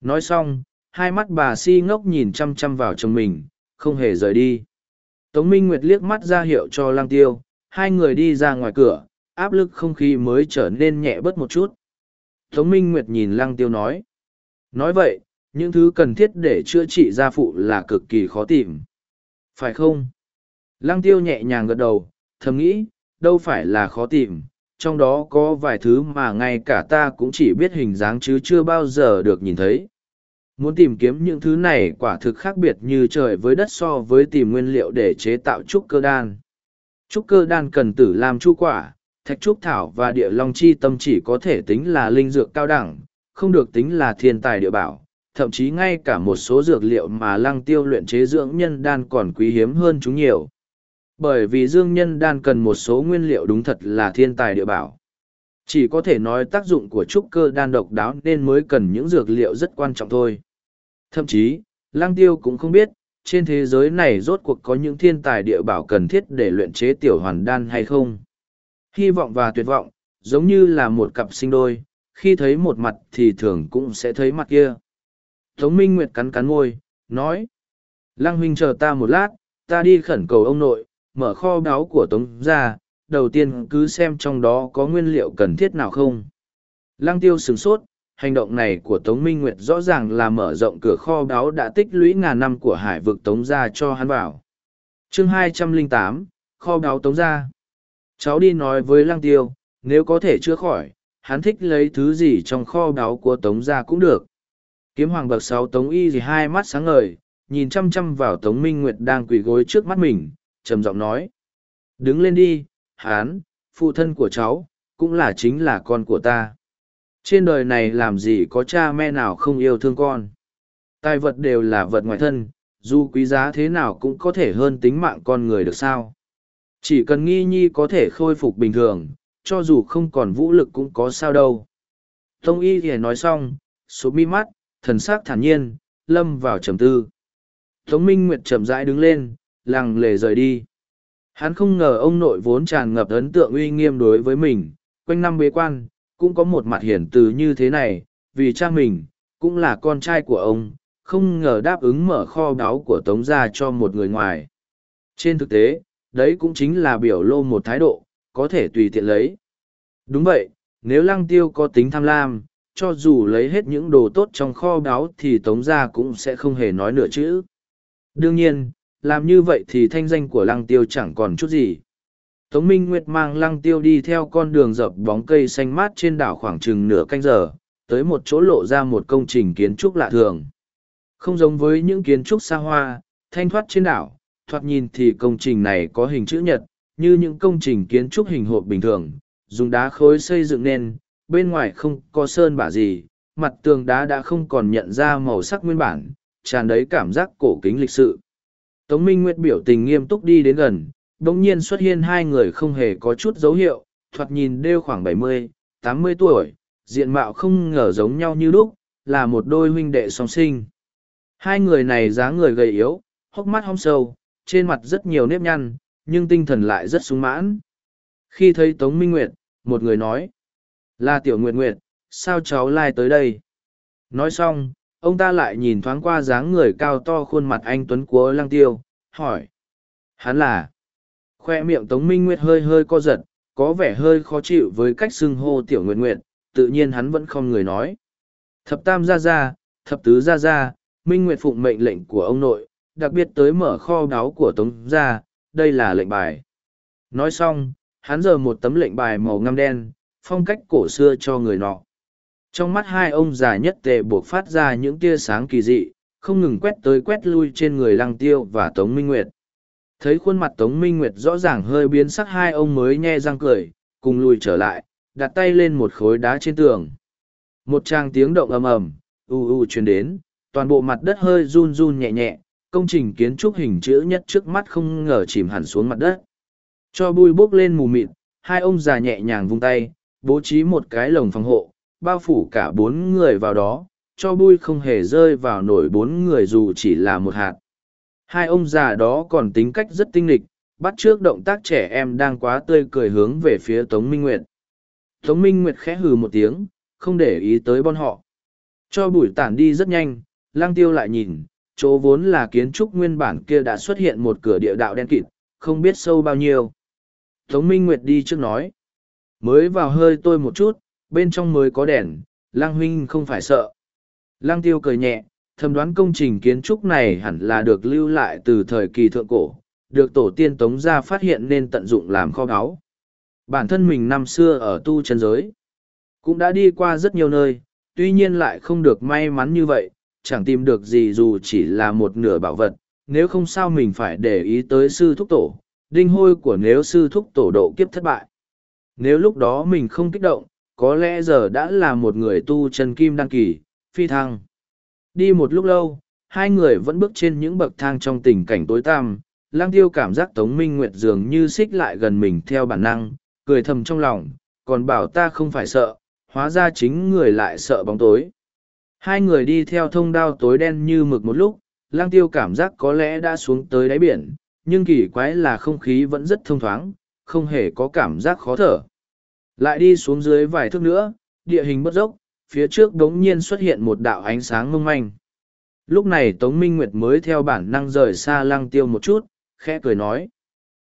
Nói xong, hai mắt bà si ngốc nhìn chăm chăm vào chồng mình, không hề rời đi. Tống Minh Nguyệt liếc mắt ra hiệu cho lang tiêu, hai người đi ra ngoài cửa, áp lực không khí mới trở nên nhẹ bớt một chút. Tống Minh Nguyệt nhìn lang tiêu nói. Nói vậy, những thứ cần thiết để chữa trị gia phụ là cực kỳ khó tìm. Phải không? Lăng tiêu nhẹ nhàng gật đầu, thầm nghĩ, đâu phải là khó tìm, trong đó có vài thứ mà ngay cả ta cũng chỉ biết hình dáng chứ chưa bao giờ được nhìn thấy. Muốn tìm kiếm những thứ này quả thực khác biệt như trời với đất so với tìm nguyên liệu để chế tạo trúc cơ đan. Trúc cơ đan cần tử làm chu quả, thạch trúc thảo và địa long chi tâm chỉ có thể tính là linh dược cao đẳng, không được tính là thiên tài địa bảo, thậm chí ngay cả một số dược liệu mà lăng tiêu luyện chế dưỡng nhân đan còn quý hiếm hơn chúng nhiều. Bởi vì dương nhân đan cần một số nguyên liệu đúng thật là thiên tài địa bảo. Chỉ có thể nói tác dụng của trúc cơ đan độc đáo nên mới cần những dược liệu rất quan trọng thôi. Thậm chí, lăng tiêu cũng không biết, trên thế giới này rốt cuộc có những thiên tài địa bảo cần thiết để luyện chế tiểu hoàn đan hay không. Hy vọng và tuyệt vọng, giống như là một cặp sinh đôi, khi thấy một mặt thì thường cũng sẽ thấy mặt kia. Tống Minh Nguyệt cắn cắn môi, nói. Lăng huynh chờ ta một lát, ta đi khẩn cầu ông nội, mở kho báu của Tống ra, đầu tiên cứ xem trong đó có nguyên liệu cần thiết nào không. Lăng tiêu sửng sốt, hành động này của Tống Minh Nguyệt rõ ràng là mở rộng cửa kho báu đã tích lũy ngàn năm của hải vực Tống ra cho hắn vào. chương 208, kho báu Tống ra. Cháu đi nói với Lăng tiêu, nếu có thể chữa khỏi, hắn thích lấy thứ gì trong kho báu của Tống ra cũng được. Kiếm hoàng bậc sáu Tống Y gì hai mắt sáng ngời, nhìn chăm chăm vào Tống Minh Nguyệt đang quỳ gối trước mắt mình, trầm giọng nói. Đứng lên đi, hán, phụ thân của cháu, cũng là chính là con của ta. Trên đời này làm gì có cha mẹ nào không yêu thương con. Tài vật đều là vật ngoài thân, dù quý giá thế nào cũng có thể hơn tính mạng con người được sao. Chỉ cần nghi nhi có thể khôi phục bình thường, cho dù không còn vũ lực cũng có sao đâu. Tông y thì nói xong, số mi mắt, thần sắc thản nhiên, lâm vào trầm tư. Tống Minh Nguyệt chậm rãi đứng lên, lằng lề rời đi. Hắn không ngờ ông nội vốn tràn ngập ấn tượng uy nghiêm đối với mình, quanh năm bế quan, cũng có một mặt hiển từ như thế này, vì cha mình, cũng là con trai của ông, không ngờ đáp ứng mở kho báu của Tống gia cho một người ngoài. Trên thực tế, đấy cũng chính là biểu lô một thái độ, có thể tùy tiện lấy. Đúng vậy, nếu lăng tiêu có tính tham lam, cho dù lấy hết những đồ tốt trong kho báu thì tống gia cũng sẽ không hề nói nửa chữ. Đương nhiên, làm như vậy thì thanh danh của lăng tiêu chẳng còn chút gì. Tống Minh Nguyệt mang lăng tiêu đi theo con đường dập bóng cây xanh mát trên đảo khoảng chừng nửa canh giờ, tới một chỗ lộ ra một công trình kiến trúc lạ thường. Không giống với những kiến trúc xa hoa, thanh thoát trên đảo, thoạt nhìn thì công trình này có hình chữ nhật, như những công trình kiến trúc hình hộp bình thường, dùng đá khối xây dựng nên, bên ngoài không có sơn bả gì, mặt tường đá đã không còn nhận ra màu sắc nguyên bản, tràn đầy cảm giác cổ kính lịch sự. Tống Minh Nguyệt biểu tình nghiêm túc đi đến gần, đồng nhiên xuất hiện hai người không hề có chút dấu hiệu, thoạt nhìn đều khoảng bảy mươi, tám mươi tuổi, diện mạo không ngờ giống nhau như lúc, là một đôi huynh đệ song sinh. Hai người này dáng người gầy yếu, hốc mắt hong sâu, trên mặt rất nhiều nếp nhăn, nhưng tinh thần lại rất sung mãn. Khi thấy Tống Minh Nguyệt, một người nói, là Tiểu Nguyệt Nguyệt, sao cháu lai tới đây? Nói xong, ông ta lại nhìn thoáng qua dáng người cao to khuôn mặt anh Tuấn của Lăng Tiêu, hỏi. Hắn là? Khoe miệng Tống Minh Nguyệt hơi hơi co giật, có vẻ hơi khó chịu với cách xưng hô Tiểu Nguyệt Nguyệt, tự nhiên hắn vẫn không người nói. Thập Tam ra ra, thập tứ ra ra, Minh Nguyệt phụng mệnh lệnh của ông nội, đặc biệt tới mở kho báu của Tống gia, đây là lệnh bài. Nói xong, hắn giờ một tấm lệnh bài màu ngăm đen, phong cách cổ xưa cho người nọ. Trong mắt hai ông già nhất tề buộc phát ra những tia sáng kỳ dị, không ngừng quét tới quét lui trên người lăng tiêu và Tống Minh Nguyệt. Thấy khuôn mặt Tống Minh Nguyệt rõ ràng hơi biến sắc hai ông mới nhe răng cười, cùng lùi trở lại, đặt tay lên một khối đá trên tường. Một tràng tiếng động ầm ầm, u u truyền đến, toàn bộ mặt đất hơi run run nhẹ nhẹ, công trình kiến trúc hình chữ nhất trước mắt không ngờ chìm hẳn xuống mặt đất. Cho bụi bốc lên mù mịt, hai ông già nhẹ nhàng vung tay, bố trí một cái lồng phòng hộ, bao phủ cả bốn người vào đó, cho bụi không hề rơi vào nổi bốn người dù chỉ là một hạt. Hai ông già đó còn tính cách rất tinh lịch, bắt trước động tác trẻ em đang quá tươi cười hướng về phía Tống Minh Nguyệt. Tống Minh Nguyệt khẽ hừ một tiếng, không để ý tới bọn họ. Cho bụi tản đi rất nhanh, lang tiêu lại nhìn, chỗ vốn là kiến trúc nguyên bản kia đã xuất hiện một cửa địa đạo đen kịt, không biết sâu bao nhiêu. Tống Minh Nguyệt đi trước nói. Mới vào hơi tôi một chút, bên trong mới có đèn, lang huynh không phải sợ. Lang tiêu cười nhẹ, thầm đoán công trình kiến trúc này hẳn là được lưu lại từ thời kỳ thượng cổ, được tổ tiên tống gia phát hiện nên tận dụng làm kho báu. Bản thân mình năm xưa ở tu chân giới, cũng đã đi qua rất nhiều nơi, tuy nhiên lại không được may mắn như vậy, chẳng tìm được gì dù chỉ là một nửa bảo vật, nếu không sao mình phải để ý tới sư thúc tổ, đinh hôi của nếu sư thúc tổ độ kiếp thất bại. Nếu lúc đó mình không kích động, có lẽ giờ đã là một người tu chân kim đăng kỳ, phi thăng. Đi một lúc lâu, hai người vẫn bước trên những bậc thang trong tình cảnh tối tăm, lang tiêu cảm giác Tống Minh Nguyệt dường như xích lại gần mình theo bản năng, cười thầm trong lòng, còn bảo ta không phải sợ, hóa ra chính người lại sợ bóng tối. Hai người đi theo thông đao tối đen như mực một lúc, lang tiêu cảm giác có lẽ đã xuống tới đáy biển, nhưng kỳ quái là không khí vẫn rất thông thoáng, không hề có cảm giác khó thở. Lại đi xuống dưới vài thước nữa, địa hình bất dốc, phía trước đống nhiên xuất hiện một đạo ánh sáng mông manh. Lúc này Tống Minh Nguyệt mới theo bản năng rời xa lăng tiêu một chút, khẽ cười nói.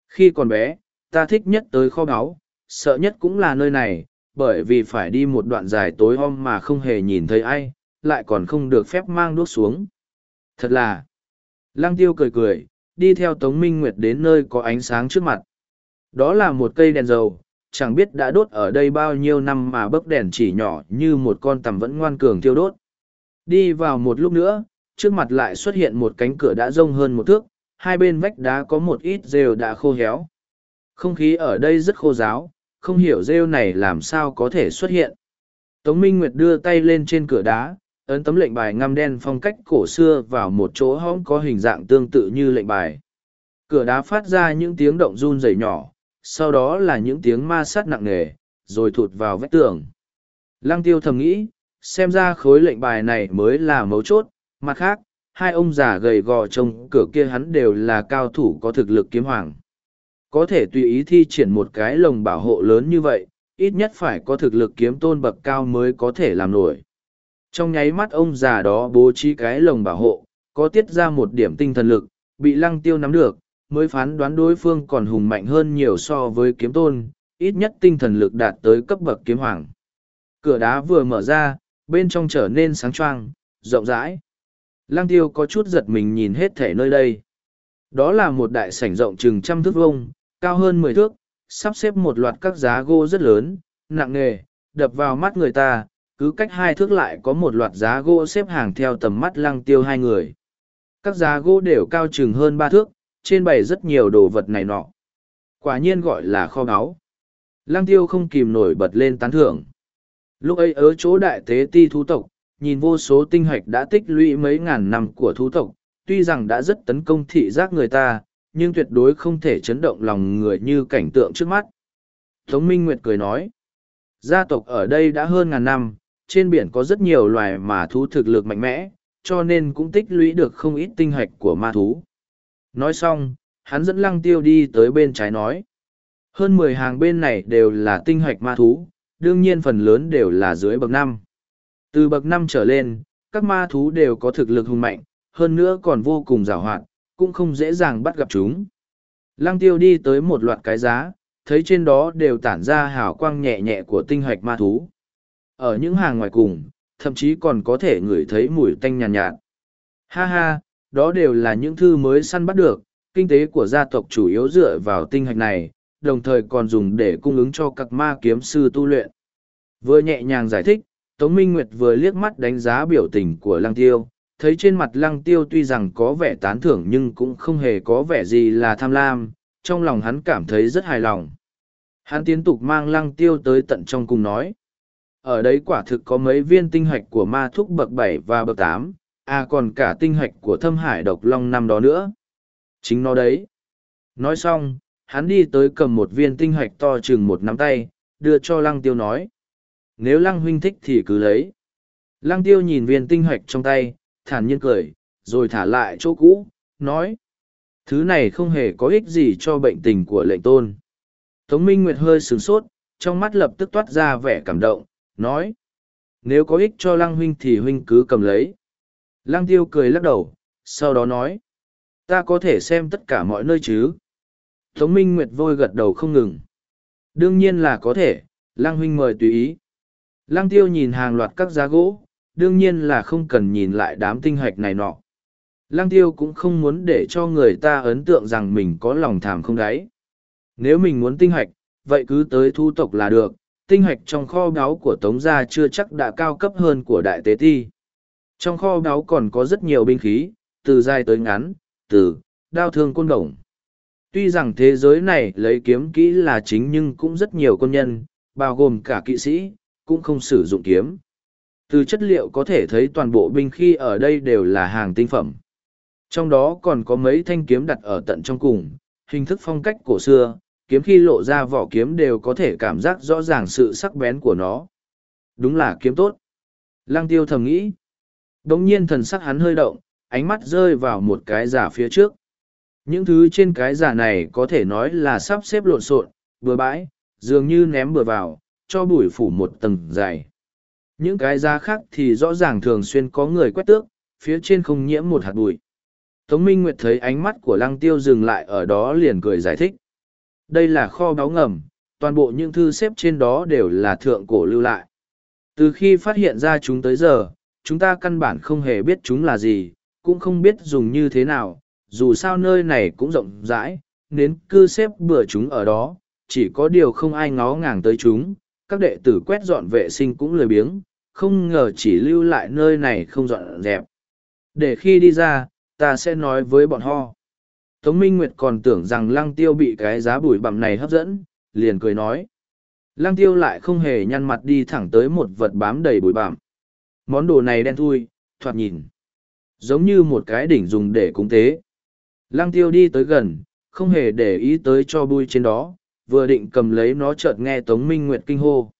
Khi còn bé, ta thích nhất tới kho báu, sợ nhất cũng là nơi này, bởi vì phải đi một đoạn dài tối om mà không hề nhìn thấy ai, lại còn không được phép mang đuốc xuống. Thật là... Lăng tiêu cười cười, đi theo Tống Minh Nguyệt đến nơi có ánh sáng trước mặt. Đó là một cây đèn dầu, chẳng biết đã đốt ở đây bao nhiêu năm mà bấc đèn chỉ nhỏ như một con tằm vẫn ngoan cường thiêu đốt. Đi vào một lúc nữa, trước mặt lại xuất hiện một cánh cửa đã rông hơn một thước, hai bên vách đá có một ít rêu đã khô héo. Không khí ở đây rất khô giáo, không hiểu rêu này làm sao có thể xuất hiện. Tống Minh Nguyệt đưa tay lên trên cửa đá, ấn tấm lệnh bài ngăm đen phong cách cổ xưa vào một chỗ hõm có hình dạng tương tự như lệnh bài. Cửa đá phát ra những tiếng động run rẩy nhỏ, sau đó là những tiếng ma sát nặng nề, rồi thụt vào vách tường. Lăng tiêu thầm nghĩ, xem ra khối lệnh bài này mới là mấu chốt, mặt khác, hai ông già gầy gò trông cửa kia hắn đều là cao thủ có thực lực kiếm hoàng. Có thể tùy ý thi triển một cái lồng bảo hộ lớn như vậy, ít nhất phải có thực lực kiếm tôn bậc cao mới có thể làm nổi. Trong nháy mắt ông già đó bố trí cái lồng bảo hộ, có tiết ra một điểm tinh thần lực, bị lăng tiêu nắm được, mới phán đoán đối phương còn hùng mạnh hơn nhiều so với kiếm tôn, ít nhất tinh thần lực đạt tới cấp bậc kiếm hoàng. Cửa đá vừa mở ra, bên trong trở nên sáng choang, rộng rãi. Lăng tiêu có chút giật mình nhìn hết thể nơi đây. Đó là một đại sảnh rộng chừng trăm thước vông, cao hơn mười thước, sắp xếp một loạt các giá gỗ rất lớn, nặng nề, đập vào mắt người ta, cứ cách hai thước lại có một loạt giá gỗ xếp hàng theo tầm mắt lăng tiêu hai người. Các giá gỗ đều cao chừng hơn ba thước, trên bày rất nhiều đồ vật này nọ. Quả nhiên gọi là kho báu. Lăng tiêu không kìm nổi bật lên tán thưởng. Lúc ấy ở chỗ đại tế ti thú tộc, nhìn vô số tinh hoạch đã tích lũy mấy ngàn năm của thú tộc, tuy rằng đã rất tấn công thị giác người ta, nhưng tuyệt đối không thể chấn động lòng người như cảnh tượng trước mắt. Tống Minh Nguyệt cười nói, gia tộc ở đây đã hơn ngàn năm, trên biển có rất nhiều loài mà thú thực lực mạnh mẽ, cho nên cũng tích lũy được không ít tinh hoạch của ma thú. Nói xong, hắn dẫn lăng tiêu đi tới bên trái nói. Hơn mười hàng bên này đều là tinh hoạch ma thú, đương nhiên phần lớn đều là dưới bậc năm. Từ bậc năm trở lên, các ma thú đều có thực lực hùng mạnh, hơn nữa còn vô cùng rào hoạt, cũng không dễ dàng bắt gặp chúng. Lăng tiêu đi tới một loạt cái giá, thấy trên đó đều tản ra hào quang nhẹ nhẹ của tinh hoạch ma thú. Ở những hàng ngoài cùng, thậm chí còn có thể ngửi thấy mùi tanh nhàn nhạt, nhạt. Ha ha, đó đều là những thư mới săn bắt được, kinh tế của gia tộc chủ yếu dựa vào tinh hạch này, đồng thời còn dùng để cung ứng cho các ma kiếm sư tu luyện. Vừa nhẹ nhàng giải thích, Tống Minh Nguyệt vừa liếc mắt đánh giá biểu tình của Lăng Tiêu, thấy trên mặt Lăng Tiêu tuy rằng có vẻ tán thưởng nhưng cũng không hề có vẻ gì là tham lam, trong lòng hắn cảm thấy rất hài lòng. Hắn tiến tục mang Lăng Tiêu tới tận trong cùng nói. Ở đấy quả thực có mấy viên tinh hạch của ma thúc bậc bảy và bậc tám À còn cả tinh hạch của thâm hải độc long năm đó nữa. Chính nó đấy. Nói xong, hắn đi tới cầm một viên tinh hạch to chừng một nắm tay, đưa cho lăng tiêu nói. Nếu lăng huynh thích thì cứ lấy. Lăng tiêu nhìn viên tinh hạch trong tay, thản nhiên cười, rồi thả lại chỗ cũ, nói. Thứ này không hề có ích gì cho bệnh tình của lệnh tôn. Tống Minh Nguyệt hơi sửng sốt, trong mắt lập tức toát ra vẻ cảm động, nói. Nếu có ích cho lăng huynh thì huynh cứ cầm lấy. Lăng tiêu cười lắc đầu, sau đó nói. Ta có thể xem tất cả mọi nơi chứ. Tống Minh Nguyệt vôi gật đầu không ngừng. Đương nhiên là có thể, lăng huynh mời tùy ý. Lăng tiêu nhìn hàng loạt các giá gỗ, đương nhiên là không cần nhìn lại đám tinh hạch này nọ. Lăng tiêu cũng không muốn để cho người ta ấn tượng rằng mình có lòng thảm không đáy. Nếu mình muốn tinh hạch, vậy cứ tới thu tộc là được, tinh hạch trong kho báu của Tống Gia chưa chắc đã cao cấp hơn của Đại Tế Ti. Trong kho báu còn có rất nhiều binh khí, từ dài tới ngắn, từ đao thương côn đồng. Tuy rằng thế giới này lấy kiếm kỹ là chính nhưng cũng rất nhiều quân nhân, bao gồm cả kỵ sĩ, cũng không sử dụng kiếm. Từ chất liệu có thể thấy toàn bộ binh khí ở đây đều là hàng tinh phẩm. Trong đó còn có mấy thanh kiếm đặt ở tận trong cùng, hình thức phong cách cổ xưa, kiếm khi lộ ra vỏ kiếm đều có thể cảm giác rõ ràng sự sắc bén của nó. Đúng là kiếm tốt. Lăng tiêu thầm nghĩ. Đống nhiên thần sắc hắn hơi động, ánh mắt rơi vào một cái giả phía trước. Những thứ trên cái giả này có thể nói là sắp xếp lộn xộn, bừa bãi, dường như ném bừa vào, cho bụi phủ một tầng dày. Những cái giá khác thì rõ ràng thường xuyên có người quét tước, phía trên không nhiễm một hạt bụi. Tống Minh Nguyệt thấy ánh mắt của lăng tiêu dừng lại ở đó liền cười giải thích. Đây là kho báu ngầm, toàn bộ những thư xếp trên đó đều là thượng cổ lưu lại. Từ khi phát hiện ra chúng tới giờ, chúng ta căn bản không hề biết chúng là gì, cũng không biết dùng như thế nào, dù sao nơi này cũng rộng rãi, nên cư xếp bừa chúng ở đó, chỉ có điều không ai ngó ngàng tới chúng, các đệ tử quét dọn vệ sinh cũng lười biếng, không ngờ chỉ lưu lại nơi này không dọn dẹp. Để khi đi ra, ta sẽ nói với bọn họ. Tống Minh Nguyệt còn tưởng rằng lăng tiêu bị cái giá bụi bặm này hấp dẫn, liền cười nói. Lăng tiêu lại không hề nhăn mặt đi thẳng tới một vật bám đầy bụi bặm. Món đồ này đen thui, thoạt nhìn. Giống như một cái đỉnh dùng để cúng tế. Lăng tiêu đi tới gần, không hề để ý tới cho bụi trên đó, vừa định cầm lấy nó chợt nghe Tống Minh Nguyệt kinh hô.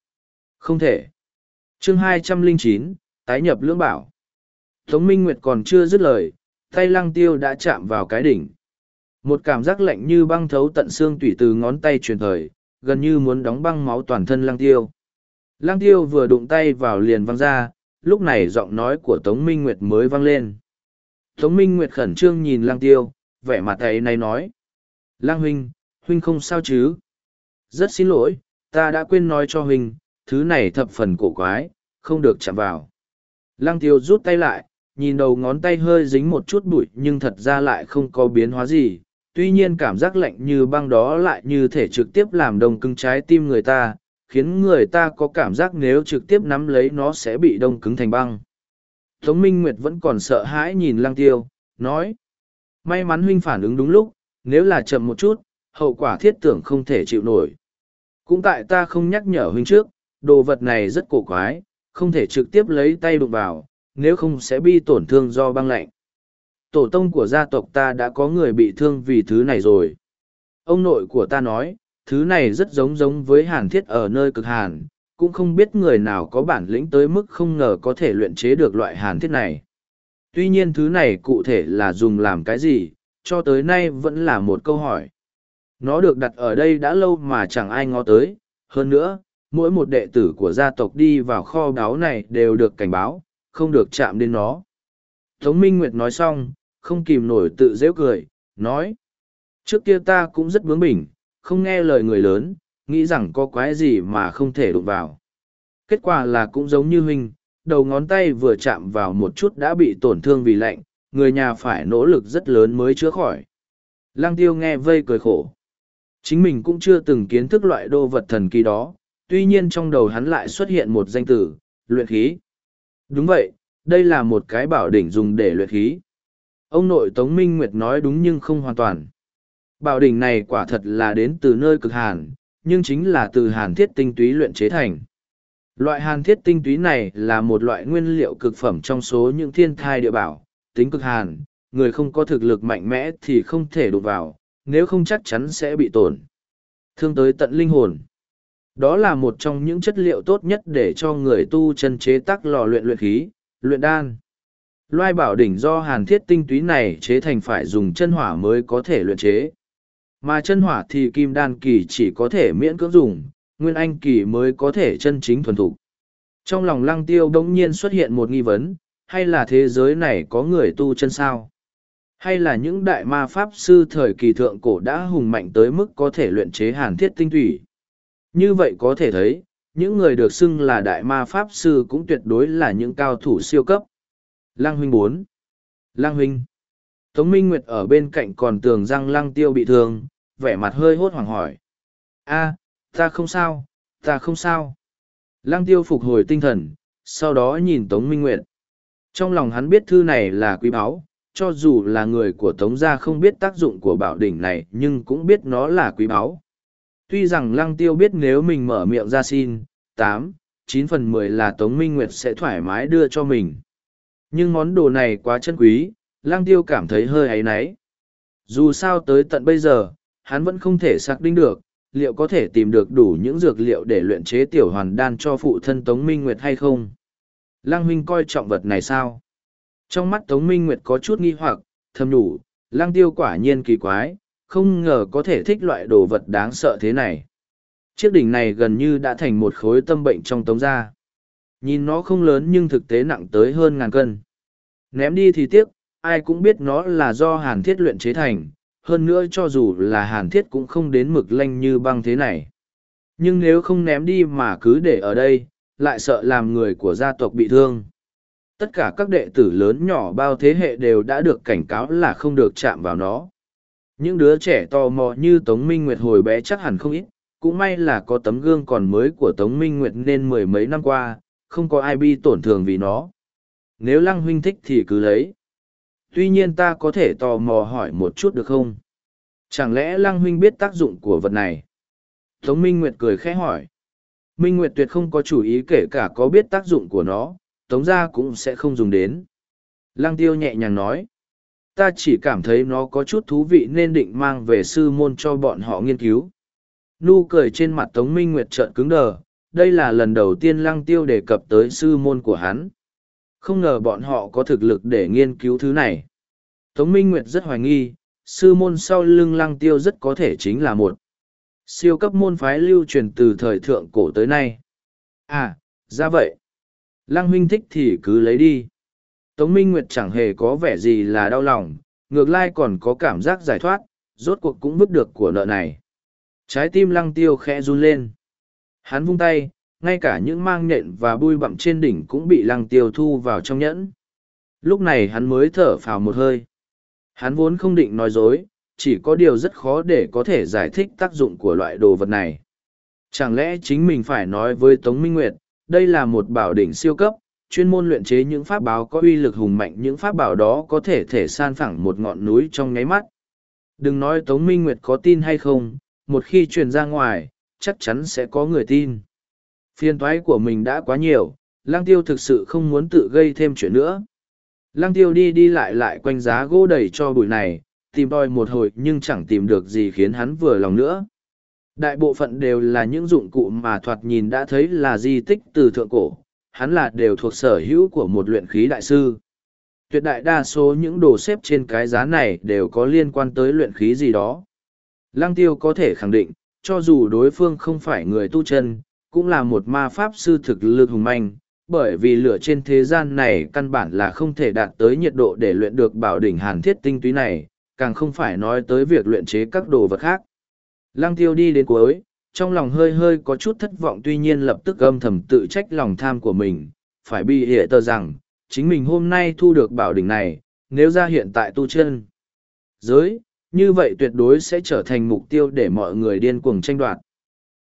Không thể. chương hai trăm linh chín tái nhập lưỡng bảo. Tống Minh Nguyệt còn chưa dứt lời, tay lăng tiêu đã chạm vào cái đỉnh. Một cảm giác lạnh như băng thấu tận xương tủy từ ngón tay truyền thời, gần như muốn đóng băng máu toàn thân lăng tiêu. Lăng tiêu vừa đụng tay vào liền văng ra, lúc này giọng nói của Tống Minh Nguyệt mới vang lên. Tống Minh Nguyệt khẩn trương nhìn lăng tiêu, vẻ mặt ấy này nói. Lăng huynh, huynh không sao chứ? Rất xin lỗi, ta đã quên nói cho huynh, thứ này thập phần cổ quái, không được chạm vào. Lăng tiêu rút tay lại, nhìn đầu ngón tay hơi dính một chút bụi nhưng thật ra lại không có biến hóa gì. Tuy nhiên cảm giác lạnh như băng đó lại như thể trực tiếp làm đông cứng trái tim người ta, khiến người ta có cảm giác nếu trực tiếp nắm lấy nó sẽ bị đông cứng thành băng. Tống Minh Nguyệt vẫn còn sợ hãi nhìn lăng tiêu, nói. May mắn huynh phản ứng đúng lúc, nếu là chậm một chút, hậu quả thiết tưởng không thể chịu nổi. Cũng tại ta không nhắc nhở huynh trước, đồ vật này rất cổ quái, không thể trực tiếp lấy tay đụng vào, nếu không sẽ bị tổn thương do băng lạnh. Tổ tông của gia tộc ta đã có người bị thương vì thứ này rồi. Ông nội của ta nói, thứ này rất giống giống với hàn thiết ở nơi cực hàn, cũng không biết người nào có bản lĩnh tới mức không ngờ có thể luyện chế được loại hàn thiết này. Tuy nhiên thứ này cụ thể là dùng làm cái gì, cho tới nay vẫn là một câu hỏi. Nó được đặt ở đây đã lâu mà chẳng ai ngó tới, hơn nữa, mỗi một đệ tử của gia tộc đi vào kho báu này đều được cảnh báo, không được chạm đến nó. Tống Minh Nguyệt nói xong, không kìm nổi tự dễ cười, nói. Trước kia ta cũng rất bướng bỉnh, không nghe lời người lớn, nghĩ rằng có quái gì mà không thể đụng vào. Kết quả là cũng giống như huynh, đầu ngón tay vừa chạm vào một chút đã bị tổn thương vì lạnh, người nhà phải nỗ lực rất lớn mới chữa khỏi. Lăng tiêu nghe vây cười khổ. Chính mình cũng chưa từng kiến thức loại đô vật thần kỳ đó, tuy nhiên trong đầu hắn lại xuất hiện một danh từ, luyện khí. Đúng vậy, đây là một cái bảo đỉnh dùng để luyện khí. Ông nội Tống Minh Nguyệt nói đúng nhưng không hoàn toàn. Bảo đỉnh này quả thật là đến từ nơi cực hàn, nhưng chính là từ hàn thiết tinh túy luyện chế thành. Loại hàn thiết tinh túy này là một loại nguyên liệu cực phẩm trong số những thiên thai địa bảo, tính cực hàn, người không có thực lực mạnh mẽ thì không thể đụng vào, nếu không chắc chắn sẽ bị tổn. Thương tới tận linh hồn. Đó là một trong những chất liệu tốt nhất để cho người tu chân chế tác lò luyện luyện khí, luyện đan. Loai bảo đỉnh do hàn thiết tinh túy này chế thành phải dùng chân hỏa mới có thể luyện chế. Mà chân hỏa thì kim đan kỳ chỉ có thể miễn cưỡng dùng, nguyên anh kỳ mới có thể chân chính thuần thục. Trong lòng lăng tiêu đống nhiên xuất hiện một nghi vấn, hay là thế giới này có người tu chân sao? Hay là những đại ma pháp sư thời kỳ thượng cổ đã hùng mạnh tới mức có thể luyện chế hàn thiết tinh thủy? Như vậy có thể thấy, những người được xưng là đại ma pháp sư cũng tuyệt đối là những cao thủ siêu cấp. Lăng huynh bốn Lăng huynh Tống Minh Nguyệt ở bên cạnh còn tường răng lăng tiêu bị thương, vẻ mặt hơi hốt hoảng hỏi. a ta không sao, ta không sao. Lăng tiêu phục hồi tinh thần, sau đó nhìn Tống Minh Nguyệt. Trong lòng hắn biết thư này là quý báu, cho dù là người của Tống gia không biết tác dụng của bảo đỉnh này nhưng cũng biết nó là quý báu. Tuy rằng Lăng Tiêu biết nếu mình mở miệng ra xin, tám, chín phần mười là Tống Minh Nguyệt sẽ thoải mái đưa cho mình. Nhưng món đồ này quá chân quý, Lang Tiêu cảm thấy hơi áy náy. Dù sao tới tận bây giờ, hắn vẫn không thể xác định được, liệu có thể tìm được đủ những dược liệu để luyện chế tiểu hoàn đan cho phụ thân Tống Minh Nguyệt hay không? Lăng Huynh coi trọng vật này sao? Trong mắt Tống Minh Nguyệt có chút nghi hoặc, thầm nhủ, Lăng Tiêu quả nhiên kỳ quái, không ngờ có thể thích loại đồ vật đáng sợ thế này. Chiếc đỉnh này gần như đã thành một khối tâm bệnh trong tống gia, Nhìn nó không lớn nhưng thực tế nặng tới hơn ngàn cân. Ném đi thì tiếc, ai cũng biết nó là do hàn thiết luyện chế thành, hơn nữa cho dù là hàn thiết cũng không đến mực lanh như băng thế này. Nhưng nếu không ném đi mà cứ để ở đây, lại sợ làm người của gia tộc bị thương. Tất cả các đệ tử lớn nhỏ bao thế hệ đều đã được cảnh cáo là không được chạm vào nó. Những đứa trẻ tò mò như Tống Minh Nguyệt hồi bé chắc hẳn không ít, cũng may là có tấm gương còn mới của Tống Minh Nguyệt nên mười mấy năm qua, không có ai bị tổn thương vì nó. Nếu Lăng Huynh thích thì cứ lấy. Tuy nhiên ta có thể tò mò hỏi một chút được không? Chẳng lẽ Lăng Huynh biết tác dụng của vật này? Tống Minh Nguyệt cười khẽ hỏi. Minh Nguyệt tuyệt không có chủ ý kể cả có biết tác dụng của nó, Tống gia cũng sẽ không dùng đến. Lăng Tiêu nhẹ nhàng nói ta chỉ cảm thấy nó có chút thú vị nên định mang về sư môn cho bọn họ nghiên cứu nu cười trên mặt tống minh nguyệt trợn cứng đờ đây là lần đầu tiên lăng tiêu đề cập tới sư môn của hắn không ngờ bọn họ có thực lực để nghiên cứu thứ này tống minh nguyệt rất hoài nghi sư môn sau lưng lăng tiêu rất có thể chính là một siêu cấp môn phái lưu truyền từ thời thượng cổ tới nay à ra vậy lăng huynh thích thì cứ lấy đi Tống Minh Nguyệt chẳng hề có vẻ gì là đau lòng, ngược lại còn có cảm giác giải thoát, rốt cuộc cũng vứt được của nợ này. Trái tim lăng tiêu khẽ run lên. Hắn vung tay, ngay cả những mang nhện và bui bặm trên đỉnh cũng bị lăng tiêu thu vào trong nhẫn. Lúc này hắn mới thở phào một hơi. Hắn vốn không định nói dối, chỉ có điều rất khó để có thể giải thích tác dụng của loại đồ vật này. Chẳng lẽ chính mình phải nói với Tống Minh Nguyệt, đây là một bảo đỉnh siêu cấp, chuyên môn luyện chế những pháp báo có uy lực hùng mạnh những pháp bảo đó có thể thể san phẳng một ngọn núi trong nháy mắt. Đừng nói Tống Minh Nguyệt có tin hay không, một khi truyền ra ngoài, chắc chắn sẽ có người tin. Phiền thoái của mình đã quá nhiều, lang tiêu thực sự không muốn tự gây thêm chuyện nữa. Lang tiêu đi đi lại lại quanh giá gỗ đầy cho bụi này, tìm đòi một hồi nhưng chẳng tìm được gì khiến hắn vừa lòng nữa. Đại bộ phận đều là những dụng cụ mà thoạt nhìn đã thấy là di tích từ thượng cổ, hắn là đều thuộc sở hữu của một luyện khí đại sư. Tuyệt đại đa số những đồ xếp trên cái giá này đều có liên quan tới luyện khí gì đó. Lăng tiêu có thể khẳng định, cho dù đối phương không phải người tu chân, cũng là một ma pháp sư thực lực hùng manh, bởi vì lửa trên thế gian này căn bản là không thể đạt tới nhiệt độ để luyện được bảo đỉnh hàn thiết tinh túy này, càng không phải nói tới việc luyện chế các đồ vật khác. Lăng tiêu đi đến cuối, trong lòng hơi hơi có chút thất vọng tuy nhiên lập tức âm thầm tự trách lòng tham của mình, phải bị hệ tờ rằng, chính mình hôm nay thu được bảo đỉnh này, nếu ra hiện tại tu chân. Giới, như vậy tuyệt đối sẽ trở thành mục tiêu để mọi người điên cuồng tranh đoạt.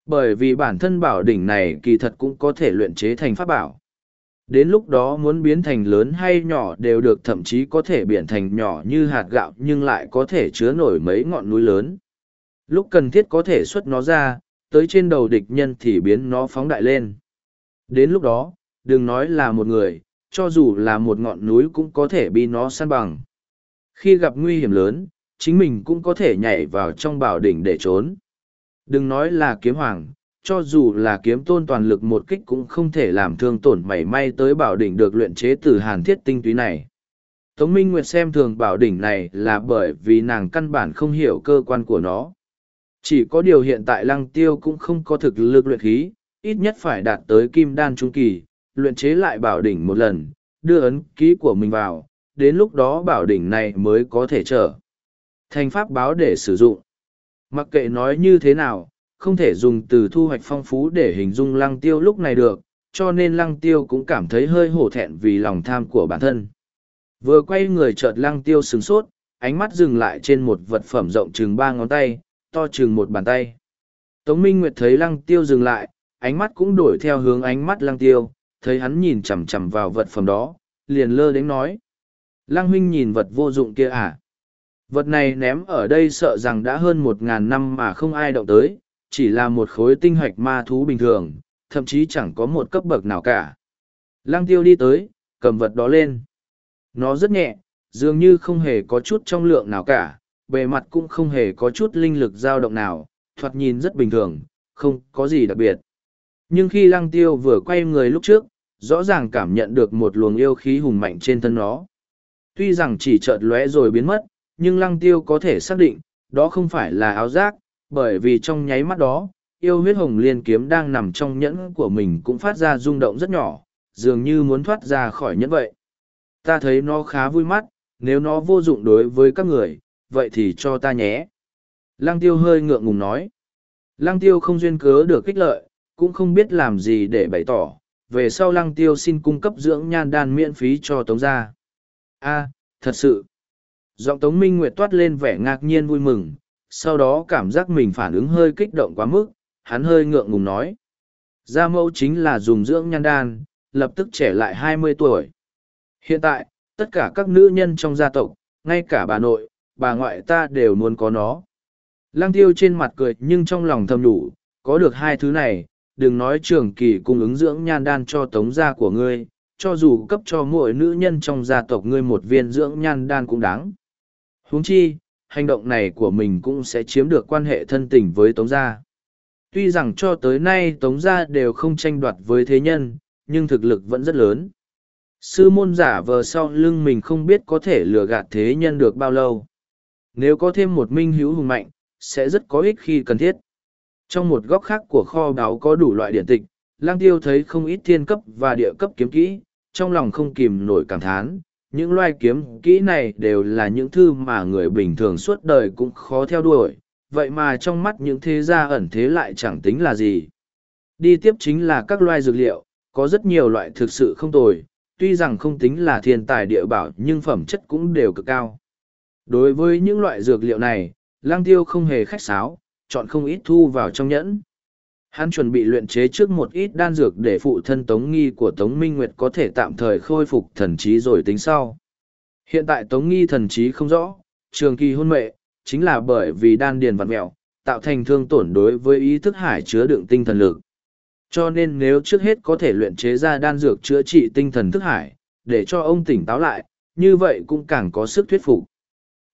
Bởi vì bản thân bảo đỉnh này kỳ thật cũng có thể luyện chế thành pháp bảo. Đến lúc đó muốn biến thành lớn hay nhỏ đều được thậm chí có thể biến thành nhỏ như hạt gạo nhưng lại có thể chứa nổi mấy ngọn núi lớn. Lúc cần thiết có thể xuất nó ra, tới trên đầu địch nhân thì biến nó phóng đại lên. Đến lúc đó, đừng nói là một người, cho dù là một ngọn núi cũng có thể bị nó săn bằng. Khi gặp nguy hiểm lớn, chính mình cũng có thể nhảy vào trong bảo đỉnh để trốn. Đừng nói là kiếm hoàng, cho dù là kiếm tôn toàn lực một kích cũng không thể làm thương tổn mảy may tới bảo đỉnh được luyện chế từ hàn thiết tinh túy này. Tống Minh Nguyệt xem thường bảo đỉnh này là bởi vì nàng căn bản không hiểu cơ quan của nó. Chỉ có điều hiện tại lăng tiêu cũng không có thực lực luyện khí, ít nhất phải đạt tới kim đan trung kỳ, luyện chế lại bảo đỉnh một lần, đưa ấn ký của mình vào, đến lúc đó bảo đỉnh này mới có thể trở thành pháp báo để sử dụng. Mặc kệ nói như thế nào, không thể dùng từ thu hoạch phong phú để hình dung lăng tiêu lúc này được, cho nên lăng tiêu cũng cảm thấy hơi hổ thẹn vì lòng tham của bản thân. Vừa quay người chợt lăng tiêu sừng sốt, ánh mắt dừng lại trên một vật phẩm rộng chừng ba ngón tay, to chừng một bàn tay. Tống Minh Nguyệt thấy lăng tiêu dừng lại, ánh mắt cũng đổi theo hướng ánh mắt lăng tiêu, thấy hắn nhìn chằm chằm vào vật phẩm đó, liền lơ đến nói. Lăng huynh nhìn vật vô dụng kia à? Vật này ném ở đây sợ rằng đã hơn một ngàn năm mà không ai động tới, chỉ là một khối tinh hoạch ma thú bình thường, thậm chí chẳng có một cấp bậc nào cả. Lăng tiêu đi tới, cầm vật đó lên. Nó rất nhẹ, dường như không hề có chút trong lượng nào cả, bề mặt cũng không hề có chút linh lực dao động nào, thoạt nhìn rất bình thường, không có gì đặc biệt. Nhưng khi lăng tiêu vừa quay người lúc trước, rõ ràng cảm nhận được một luồng yêu khí hùng mạnh trên thân nó. Tuy rằng chỉ chợt lóe rồi biến mất, nhưng lăng tiêu có thể xác định, đó không phải là áo giác, bởi vì trong nháy mắt đó, yêu huyết hồng liên kiếm đang nằm trong nhẫn của mình cũng phát ra rung động rất nhỏ, dường như muốn thoát ra khỏi nhẫn vậy. Ta thấy nó khá vui mắt, nếu nó vô dụng đối với các người, vậy thì cho ta nhé. Lăng tiêu hơi ngượng ngùng nói. Lăng tiêu không duyên cớ được kích lợi, cũng không biết làm gì để bày tỏ. Về sau lăng tiêu xin cung cấp dưỡng nhan đan miễn phí cho tống gia. a thật sự. Giọng tống minh nguyệt toát lên vẻ ngạc nhiên vui mừng, sau đó cảm giác mình phản ứng hơi kích động quá mức, hắn hơi ngượng ngùng nói. Gia mẫu chính là dùng dưỡng nhan đan, lập tức trẻ lại hai mươi tuổi. Hiện tại, tất cả các nữ nhân trong gia tộc, ngay cả bà nội, bà ngoại ta đều muốn có nó. Lăng tiêu trên mặt cười nhưng trong lòng thầm đủ, có được hai thứ này, đừng nói trường kỳ cung ứng dưỡng nhan đan cho tống gia của ngươi, cho dù cấp cho mỗi nữ nhân trong gia tộc ngươi một viên dưỡng nhan đan cũng đáng huống chi, hành động này của mình cũng sẽ chiếm được quan hệ thân tình với tống gia. Tuy rằng cho tới nay tống gia đều không tranh đoạt với thế nhân, nhưng thực lực vẫn rất lớn. Sư môn giả vờ sau lưng mình không biết có thể lừa gạt thế nhân được bao lâu. Nếu có thêm một minh hữu hùng mạnh, sẽ rất có ích khi cần thiết. Trong một góc khác của kho báu có đủ loại điện tịch, lang tiêu thấy không ít thiên cấp và địa cấp kiếm kỹ, trong lòng không kìm nổi cảm thán. Những loài kiếm kỹ này đều là những thư mà người bình thường suốt đời cũng khó theo đuổi, vậy mà trong mắt những thế gia ẩn thế lại chẳng tính là gì. Đi tiếp chính là các loài dược liệu, có rất nhiều loại thực sự không tồi, tuy rằng không tính là thiên tài địa bảo nhưng phẩm chất cũng đều cực cao. Đối với những loại dược liệu này, lang tiêu không hề khách sáo, chọn không ít thu vào trong nhẫn. Hắn chuẩn bị luyện chế trước một ít đan dược để phụ thân Tống Nghi của Tống Minh Nguyệt có thể tạm thời khôi phục thần trí rồi tính sau. Hiện tại Tống Nghi thần trí không rõ, trường kỳ hôn mệ, chính là bởi vì đan điền vặn mẹo, tạo thành thương tổn đối với ý thức hải chứa đựng tinh thần lực. Cho nên nếu trước hết có thể luyện chế ra đan dược chữa trị tinh thần thức hải, để cho ông tỉnh táo lại, như vậy cũng càng có sức thuyết phục.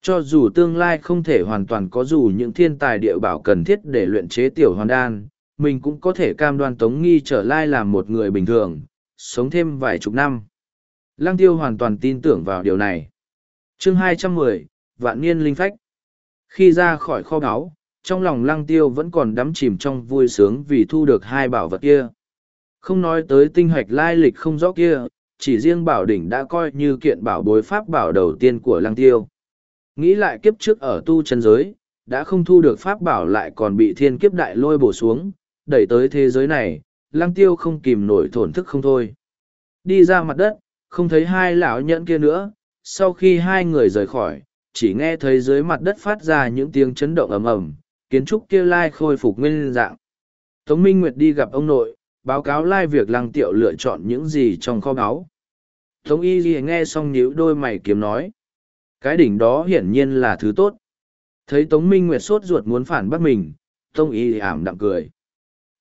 Cho dù tương lai không thể hoàn toàn có dù những thiên tài địa bảo cần thiết để luyện chế tiểu hoàn đan, mình cũng có thể cam đoan Tống Nghi trở lại làm một người bình thường, sống thêm vài chục năm. Lăng tiêu hoàn toàn tin tưởng vào điều này. chương 210, Vạn Niên Linh Phách Khi ra khỏi kho báu, trong lòng lăng tiêu vẫn còn đắm chìm trong vui sướng vì thu được hai bảo vật kia. Không nói tới tinh hoạch lai lịch không rõ kia, chỉ riêng bảo đỉnh đã coi như kiện bảo bối pháp bảo đầu tiên của lăng tiêu. Nghĩ lại kiếp trước ở tu chân giới, đã không thu được pháp bảo lại còn bị thiên kiếp đại lôi bổ xuống, đẩy tới thế giới này, lăng tiêu không kìm nổi thổn thức không thôi. Đi ra mặt đất, không thấy hai lão nhẫn kia nữa, sau khi hai người rời khỏi, chỉ nghe thấy dưới mặt đất phát ra những tiếng chấn động ầm ầm, kiến trúc kia lai khôi phục nguyên dạng. Tống Minh Nguyệt đi gặp ông nội, báo cáo lai việc lăng tiệu lựa chọn những gì trong kho báu. Tống Y Ghi nghe xong nhíu đôi mày kiếm nói. Cái đỉnh đó hiển nhiên là thứ tốt. Thấy Tống Minh Nguyệt sốt ruột muốn phản bác mình, Tống Y ảm đạm cười.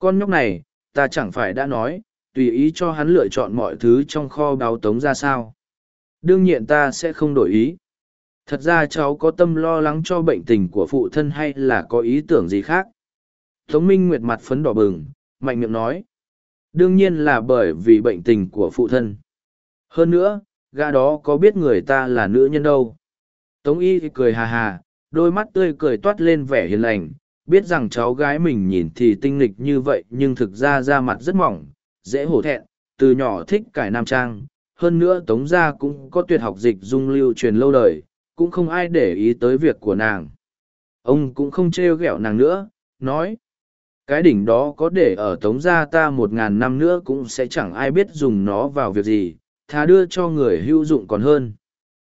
Con nhóc này, ta chẳng phải đã nói, tùy ý cho hắn lựa chọn mọi thứ trong kho báo tống ra sao. Đương nhiên ta sẽ không đổi ý. Thật ra cháu có tâm lo lắng cho bệnh tình của phụ thân hay là có ý tưởng gì khác. Tống Minh Nguyệt mặt phấn đỏ bừng, mạnh miệng nói. Đương nhiên là bởi vì bệnh tình của phụ thân. Hơn nữa, gã đó có biết người ta là nữ nhân đâu. Tống Y thì cười hà hà, đôi mắt tươi cười toát lên vẻ hiền lành, biết rằng cháu gái mình nhìn thì tinh nghịch như vậy nhưng thực ra da mặt rất mỏng, dễ hổ thẹn, từ nhỏ thích cải nam trang. Hơn nữa Tống Gia cũng có tuyệt học dịch dung lưu truyền lâu đời, cũng không ai để ý tới việc của nàng. Ông cũng không trêu ghẹo nàng nữa, nói. Cái đỉnh đó có để ở Tống Gia ta một ngàn năm nữa cũng sẽ chẳng ai biết dùng nó vào việc gì, thà đưa cho người hữu dụng còn hơn.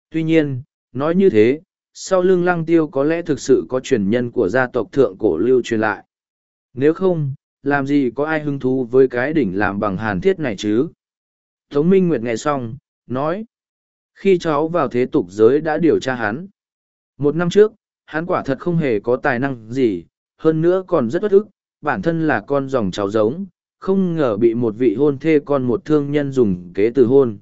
Tuy nhiên, nói như thế, sau lưng lăng tiêu có lẽ thực sự có truyền nhân của gia tộc thượng cổ lưu truyền lại. Nếu không, làm gì có ai hứng thú với cái đỉnh làm bằng hàn thiết này chứ? Tống Minh Nguyệt nghe xong, nói. Khi cháu vào thế tục giới đã điều tra hắn. Một năm trước, hắn quả thật không hề có tài năng gì, hơn nữa còn rất bất ức, bản thân là con dòng cháu giống, không ngờ bị một vị hôn thê con một thương nhân dùng kế từ hôn.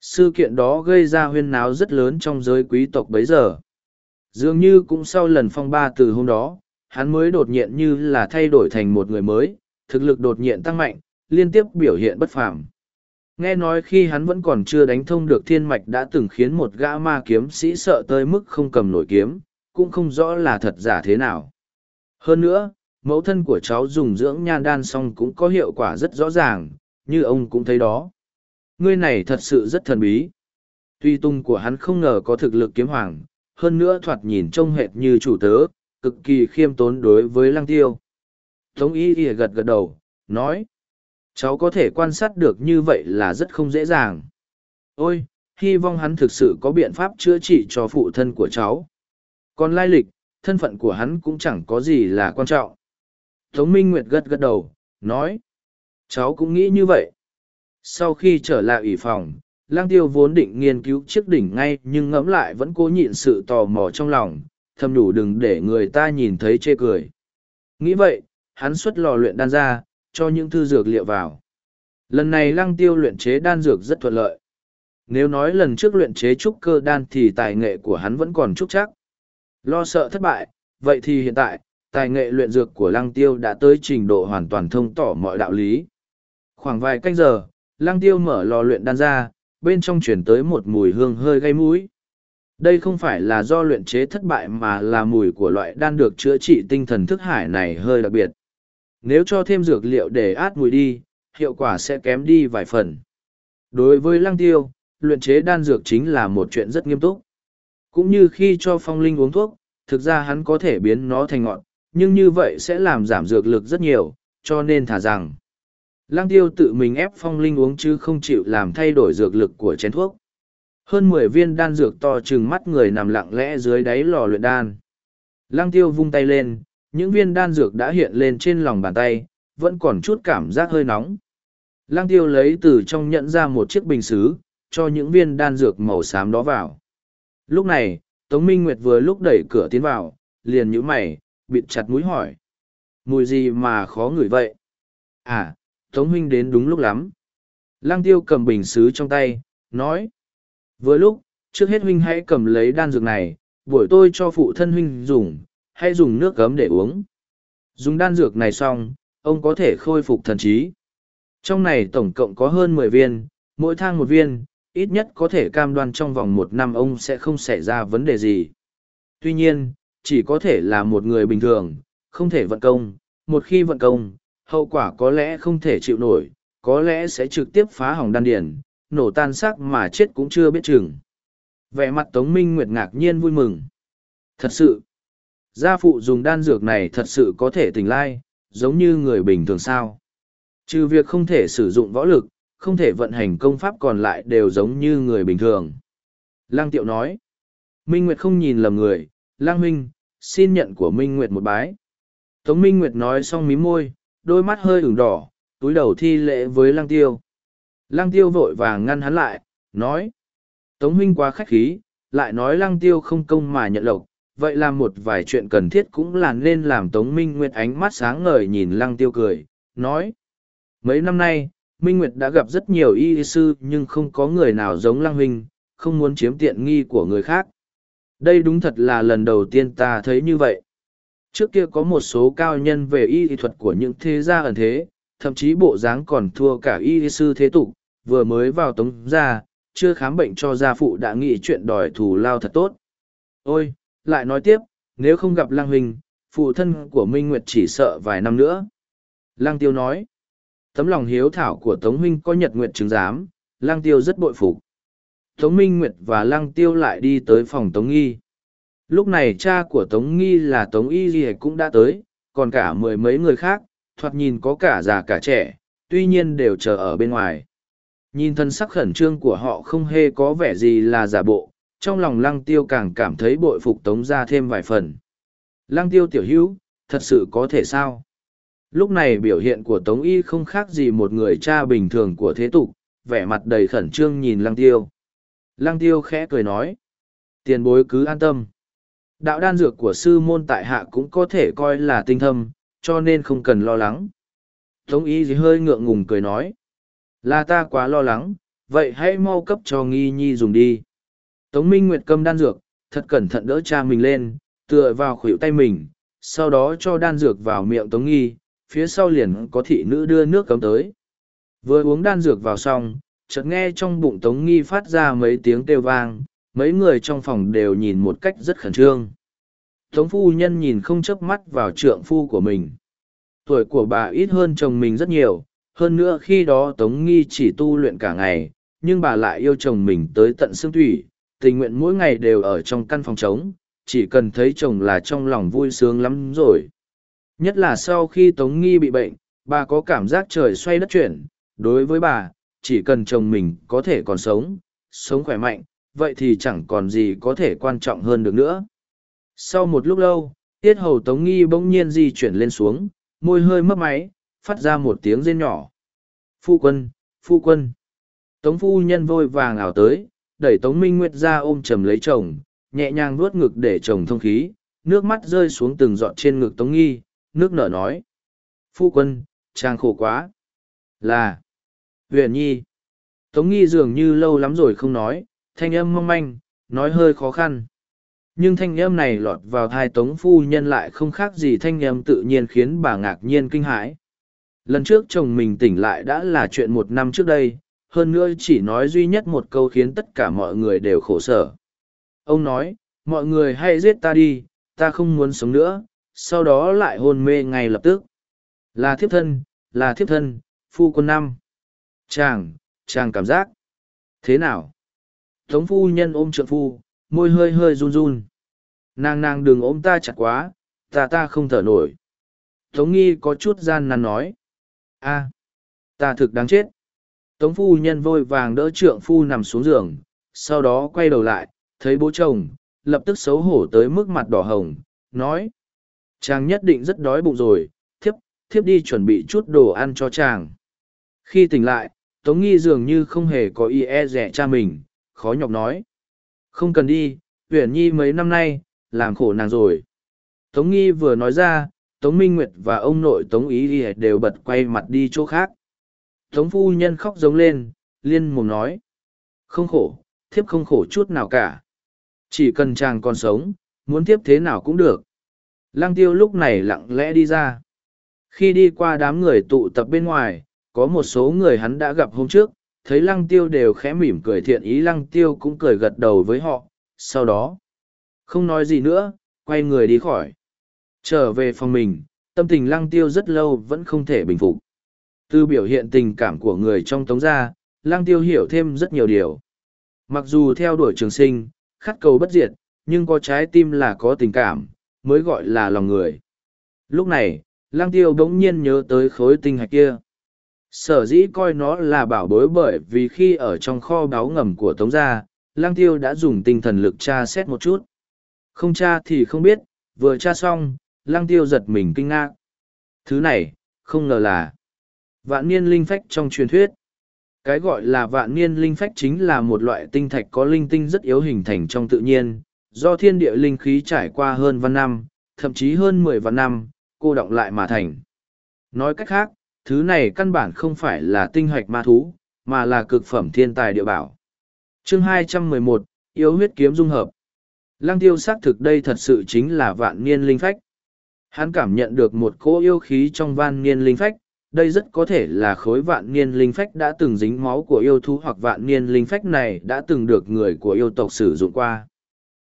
Sự kiện đó gây ra huyên náo rất lớn trong giới quý tộc bấy giờ. Dường như cũng sau lần phong ba từ hôm đó, hắn mới đột nhiên như là thay đổi thành một người mới, thực lực đột nhiên tăng mạnh, liên tiếp biểu hiện bất phàm. Nghe nói khi hắn vẫn còn chưa đánh thông được thiên mạch đã từng khiến một gã ma kiếm sĩ sợ tới mức không cầm nổi kiếm, cũng không rõ là thật giả thế nào. Hơn nữa, mẫu thân của cháu dùng dưỡng nhan đan xong cũng có hiệu quả rất rõ ràng, như ông cũng thấy đó. Ngươi này thật sự rất thần bí. Tuy tung của hắn không ngờ có thực lực kiếm hoàng, hơn nữa thoạt nhìn trông hệt như chủ tớ, cực kỳ khiêm tốn đối với lăng tiêu. Tống y y gật gật đầu, nói, cháu có thể quan sát được như vậy là rất không dễ dàng. Ôi, hy vọng hắn thực sự có biện pháp chữa trị cho phụ thân của cháu. Còn lai lịch, thân phận của hắn cũng chẳng có gì là quan trọng. Tống Minh Nguyệt gật gật đầu, nói, cháu cũng nghĩ như vậy. Sau khi trở lại ủy phòng, lang tiêu vốn định nghiên cứu chiếc đỉnh ngay nhưng ngẫm lại vẫn cố nhịn sự tò mò trong lòng, thầm đủ đừng để người ta nhìn thấy chê cười. Nghĩ vậy, hắn xuất lò luyện đan ra, cho những thư dược liệu vào. Lần này lăng tiêu luyện chế đan dược rất thuận lợi. Nếu nói lần trước luyện chế trúc cơ đan thì tài nghệ của hắn vẫn còn trúc chắc. Lo sợ thất bại, vậy thì hiện tại, tài nghệ luyện dược của lăng tiêu đã tới trình độ hoàn toàn thông tỏ mọi đạo lý. Khoảng vài canh giờ, lăng tiêu mở lò luyện đan ra, bên trong chuyển tới một mùi hương hơi gây mũi. Đây không phải là do luyện chế thất bại mà là mùi của loại đan được chữa trị tinh thần thức hải này hơi đặc biệt. Nếu cho thêm dược liệu để át mùi đi, hiệu quả sẽ kém đi vài phần. Đối với lăng tiêu, luyện chế đan dược chính là một chuyện rất nghiêm túc. Cũng như khi cho phong linh uống thuốc, thực ra hắn có thể biến nó thành ngọn, nhưng như vậy sẽ làm giảm dược lực rất nhiều, cho nên thả rằng Lăng tiêu tự mình ép phong linh uống chứ không chịu làm thay đổi dược lực của chén thuốc. Hơn mười viên đan dược to chừng mắt người nằm lặng lẽ dưới đáy lò luyện đan. Lăng tiêu vung tay lên, những viên đan dược đã hiện lên trên lòng bàn tay, vẫn còn chút cảm giác hơi nóng. Lăng tiêu lấy từ trong nhận ra một chiếc bình xứ, cho những viên đan dược màu xám đó vào. Lúc này, Tống Minh Nguyệt vừa lúc đẩy cửa tiến vào, liền nhíu mày, bịt chặt mũi hỏi. Mùi gì mà khó ngửi vậy? À, Tống huynh đến đúng lúc lắm. Lăng tiêu cầm bình xứ trong tay, nói. Vừa lúc, trước hết huynh hãy cầm lấy đan dược này, buổi tôi cho phụ thân huynh dùng, hay dùng nước cấm để uống. Dùng đan dược này xong, ông có thể khôi phục thần trí. Trong này tổng cộng có hơn mười viên, mỗi thang một viên, ít nhất có thể cam đoan trong vòng một năm ông sẽ không xảy ra vấn đề gì. Tuy nhiên, chỉ có thể là một người bình thường, không thể vận công. Một khi vận công, hậu quả có lẽ không thể chịu nổi, có lẽ sẽ trực tiếp phá hỏng đan điền, nổ tan xác mà chết cũng chưa biết chừng. Vẻ mặt Tống Minh Nguyệt ngạc nhiên vui mừng. Thật sự, gia phụ dùng đan dược này thật sự có thể tỉnh lai, giống như người bình thường sao. Trừ việc không thể sử dụng võ lực, không thể vận hành công pháp còn lại đều giống như người bình thường. Lăng Tiệu nói, Minh Nguyệt không nhìn lầm người, Lăng Minh, xin nhận của Minh Nguyệt một bái. Tống Minh Nguyệt nói xong mí môi, đôi mắt hơi ửng đỏ, túi đầu thi lễ với lăng tiêu. Lăng tiêu vội vàng ngăn hắn lại, nói. Tống huynh quá khách khí, lại nói lăng tiêu không công mà nhận lộc, vậy làm một vài chuyện cần thiết cũng là nên làm Tống Minh Nguyệt ánh mắt sáng ngời nhìn lăng tiêu cười, nói. Mấy năm nay, Minh Nguyệt đã gặp rất nhiều y sư nhưng không có người nào giống Lăng Huynh, không muốn chiếm tiện nghi của người khác. Đây đúng thật là lần đầu tiên ta thấy như vậy. Trước kia có một số cao nhân về y thuật của những thế gia ẩn thế, thậm chí bộ dáng còn thua cả y sư thế tục, vừa mới vào tống gia, chưa khám bệnh cho gia phụ đã nghĩ chuyện đòi thù lao thật tốt. Ôi, lại nói tiếp, nếu không gặp lang Huynh, phụ thân của Minh Nguyệt chỉ sợ vài năm nữa. Lang Tiêu nói, tấm lòng hiếu thảo của Tống Huynh có nhật nguyện chứng giám, lang Tiêu rất bội phục. Tống Minh Nguyệt và lang Tiêu lại đi tới phòng Tống Nghi. Lúc này cha của Tống Nghi là Tống Y Ghi cũng đã tới, còn cả mười mấy người khác, thoạt nhìn có cả già cả trẻ, tuy nhiên đều chờ ở bên ngoài. Nhìn thân sắc khẩn trương của họ không hề có vẻ gì là giả bộ, trong lòng lăng tiêu càng cảm thấy bội phục tống ra thêm vài phần. Lăng tiêu tiểu hữu, thật sự có thể sao? Lúc này biểu hiện của Tống Y không khác gì một người cha bình thường của thế tục, vẻ mặt đầy khẩn trương nhìn lăng tiêu. Lăng tiêu khẽ cười nói. Tiền bối cứ an tâm. Đạo đan dược của sư môn tại hạ cũng có thể coi là tinh thâm, cho nên không cần lo lắng. Tống Y hơi ngượng ngùng cười nói. Là ta quá lo lắng, vậy hãy mau cấp cho nghi nhi dùng đi. Tống Minh Nguyệt cầm đan dược, thật cẩn thận đỡ cha mình lên, tựa vào khuỷu tay mình, sau đó cho đan dược vào miệng Tống Nghi, phía sau liền có thị nữ đưa nước cấm tới. Vừa uống đan dược vào xong, chợt nghe trong bụng Tống Nghi phát ra mấy tiếng kêu vang, mấy người trong phòng đều nhìn một cách rất khẩn trương. Tống phu nhân nhìn không chớp mắt vào trượng phu của mình. Tuổi của bà ít hơn chồng mình rất nhiều, hơn nữa khi đó Tống Nghi chỉ tu luyện cả ngày, nhưng bà lại yêu chồng mình tới tận xương thủy, tình nguyện mỗi ngày đều ở trong căn phòng trống, chỉ cần thấy chồng là trong lòng vui sướng lắm rồi. Nhất là sau khi Tống Nghi bị bệnh, bà có cảm giác trời xoay đất chuyển, đối với bà, chỉ cần chồng mình có thể còn sống, sống khỏe mạnh, vậy thì chẳng còn gì có thể quan trọng hơn được nữa. Sau một lúc lâu, tiết hầu Tống Nghi bỗng nhiên di chuyển lên xuống, môi hơi mấp máy, phát ra một tiếng rên nhỏ. Phu quân, phu quân. Tống phu nhân vội vàng ảo tới, đẩy Tống Minh Nguyệt ra ôm chầm lấy chồng, nhẹ nhàng nuốt ngực để chồng thông khí, nước mắt rơi xuống từng giọt trên ngực Tống Nghi, nước nở nói. Phu quân, chàng khổ quá. Là. Huyền Nhi. Tống Nghi dường như lâu lắm rồi không nói, thanh âm mong manh, nói hơi khó khăn. Nhưng thanh âm này lọt vào thai Tống Phu Nhân lại không khác gì thanh âm tự nhiên khiến bà ngạc nhiên kinh hãi. Lần trước chồng mình tỉnh lại đã là chuyện một năm trước đây, hơn nữa chỉ nói duy nhất một câu khiến tất cả mọi người đều khổ sở. Ông nói, mọi người hãy giết ta đi, ta không muốn sống nữa, sau đó lại hôn mê ngay lập tức. Là thiếp thân, là thiếp thân, phu quân năm. Chàng, chàng cảm giác. Thế nào? Tống phu nhân ôm trượng phu, môi hơi hơi run run. Nàng nàng đừng ôm ta chặt quá, ta ta không thở nổi. Tống nghi có chút gian nan nói. a ta thực đáng chết. Tống phu nhân vội vàng đỡ trượng phu nằm xuống giường, sau đó quay đầu lại, thấy bố chồng, lập tức xấu hổ tới mức mặt đỏ hồng, nói. Chàng nhất định rất đói bụng rồi, thiếp, thiếp đi chuẩn bị chút đồ ăn cho chàng. Khi tỉnh lại, Tống Nghi dường như không hề có ý e rẻ cha mình, khó nhọc nói. Không cần đi, Huyền Nhi mấy năm nay, làm khổ nàng rồi. Tống Nghi vừa nói ra, Tống Minh Nguyệt và ông nội Tống Ý đều bật quay mặt đi chỗ khác. Tống phu nhân khóc giống lên, liên mồm nói. Không khổ, thiếp không khổ chút nào cả. Chỉ cần chàng còn sống, muốn thiếp thế nào cũng được. Lăng tiêu lúc này lặng lẽ đi ra. Khi đi qua đám người tụ tập bên ngoài, có một số người hắn đã gặp hôm trước, thấy lăng tiêu đều khẽ mỉm cười thiện ý lăng tiêu cũng cười gật đầu với họ. Sau đó, không nói gì nữa, quay người đi khỏi. Trở về phòng mình, tâm tình lăng tiêu rất lâu vẫn không thể bình phục. Từ biểu hiện tình cảm của người trong tống gia, lang tiêu hiểu thêm rất nhiều điều. Mặc dù theo đuổi trường sinh, khát cầu bất diệt, nhưng có trái tim là có tình cảm, mới gọi là lòng người. Lúc này, lang tiêu bỗng nhiên nhớ tới khối tinh hạch kia. Sở dĩ coi nó là bảo bối bởi vì khi ở trong kho báu ngầm của tống gia, lang tiêu đã dùng tinh thần lực tra xét một chút. Không tra thì không biết, vừa tra xong, lang tiêu giật mình kinh ngạc. Thứ này, không ngờ là Vạn niên linh phách trong truyền thuyết. Cái gọi là vạn niên linh phách chính là một loại tinh thạch có linh tinh rất yếu hình thành trong tự nhiên, do thiên địa linh khí trải qua hơn văn năm, thậm chí hơn mười vạn năm, cô động lại mà thành. Nói cách khác, thứ này căn bản không phải là tinh hoạch ma thú, mà là cực phẩm thiên tài địa bảo. chương 211, Yếu huyết kiếm dung hợp. Lăng tiêu xác thực đây thật sự chính là vạn niên linh phách. Hắn cảm nhận được một cỗ yêu khí trong vạn niên linh phách, đây rất có thể là khối vạn niên linh phách đã từng dính máu của yêu thú hoặc vạn niên linh phách này đã từng được người của yêu tộc sử dụng qua.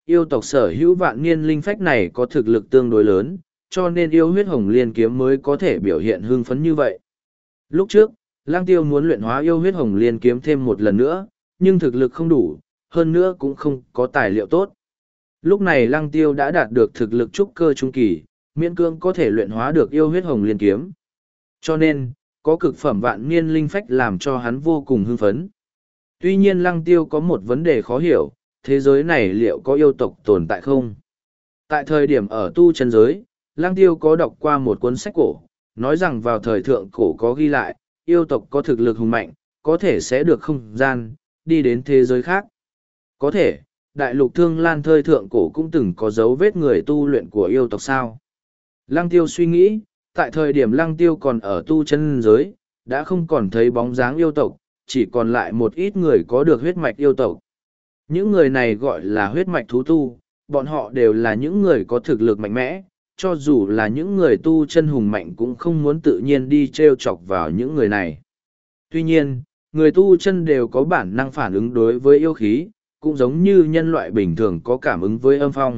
Yêu tộc sở hữu vạn niên linh phách này có thực lực tương đối lớn, cho nên yêu huyết hồng liên kiếm mới có thể biểu hiện hưng phấn như vậy. Lúc trước, lang tiêu muốn luyện hóa yêu huyết hồng liên kiếm thêm một lần nữa, nhưng thực lực không đủ, hơn nữa cũng không có tài liệu tốt. Lúc này lăng tiêu đã đạt được thực lực trúc cơ trung kỳ, miễn cương có thể luyện hóa được yêu huyết hồng liên kiếm. Cho nên, có cực phẩm vạn niên linh phách làm cho hắn vô cùng hưng phấn. Tuy nhiên lăng tiêu có một vấn đề khó hiểu, thế giới này liệu có yêu tộc tồn tại không? Tại thời điểm ở tu chân giới, lăng tiêu có đọc qua một cuốn sách cổ, nói rằng vào thời thượng cổ có ghi lại, yêu tộc có thực lực hùng mạnh, có thể sẽ được không gian, đi đến thế giới khác. Có thể, đại lục thương lan thời thượng cổ cũng từng có dấu vết người tu luyện của yêu tộc sao. Lăng tiêu suy nghĩ, tại thời điểm lăng tiêu còn ở tu chân giới, đã không còn thấy bóng dáng yêu tộc, chỉ còn lại một ít người có được huyết mạch yêu tộc. Những người này gọi là huyết mạch thú tu, bọn họ đều là những người có thực lực mạnh mẽ, cho dù là những người tu chân hùng mạnh cũng không muốn tự nhiên đi t r e o chọc vào những người này. Tuy nhiên, người tu chân đều có bản năng phản ứng đối với yêu khí, cũng giống như nhân loại bình thường có cảm ứng với âm phong.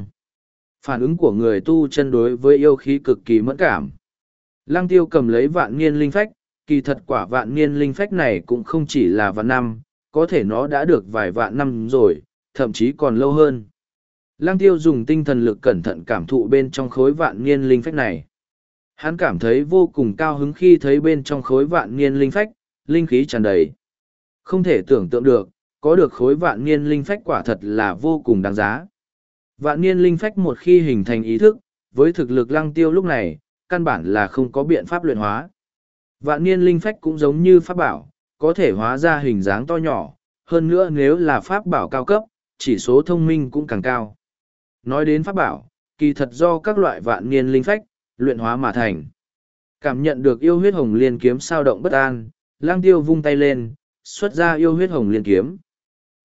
Phản ứng của người tu chân đối với yêu khí cực kỳ mẫn cảm. Lăng tiêu cầm lấy vạn niên linh phách, kỳ thật quả vạn niên linh phách này cũng không chỉ là vạn năm, có thể nó đã được vài vạn năm rồi, thậm chí còn lâu hơn. Lăng tiêu dùng tinh thần lực cẩn thận cảm thụ bên trong khối vạn niên linh phách này. Hắn cảm thấy vô cùng cao hứng khi thấy bên trong khối vạn niên linh phách, linh khí tràn đầy. Không thể tưởng tượng được, có được khối vạn niên linh phách quả thật là vô cùng đáng giá. Vạn niên linh phách một khi hình thành ý thức, với thực lực lăng tiêu lúc này, căn bản là không có biện pháp luyện hóa. Vạn niên linh phách cũng giống như pháp bảo, có thể hóa ra hình dáng to nhỏ, hơn nữa nếu là pháp bảo cao cấp, chỉ số thông minh cũng càng cao. Nói đến pháp bảo, kỳ thật do các loại vạn niên linh phách, luyện hóa mà thành. Cảm nhận được yêu huyết hồng liên kiếm sao động bất an, lang tiêu vung tay lên, xuất ra yêu huyết hồng liên kiếm.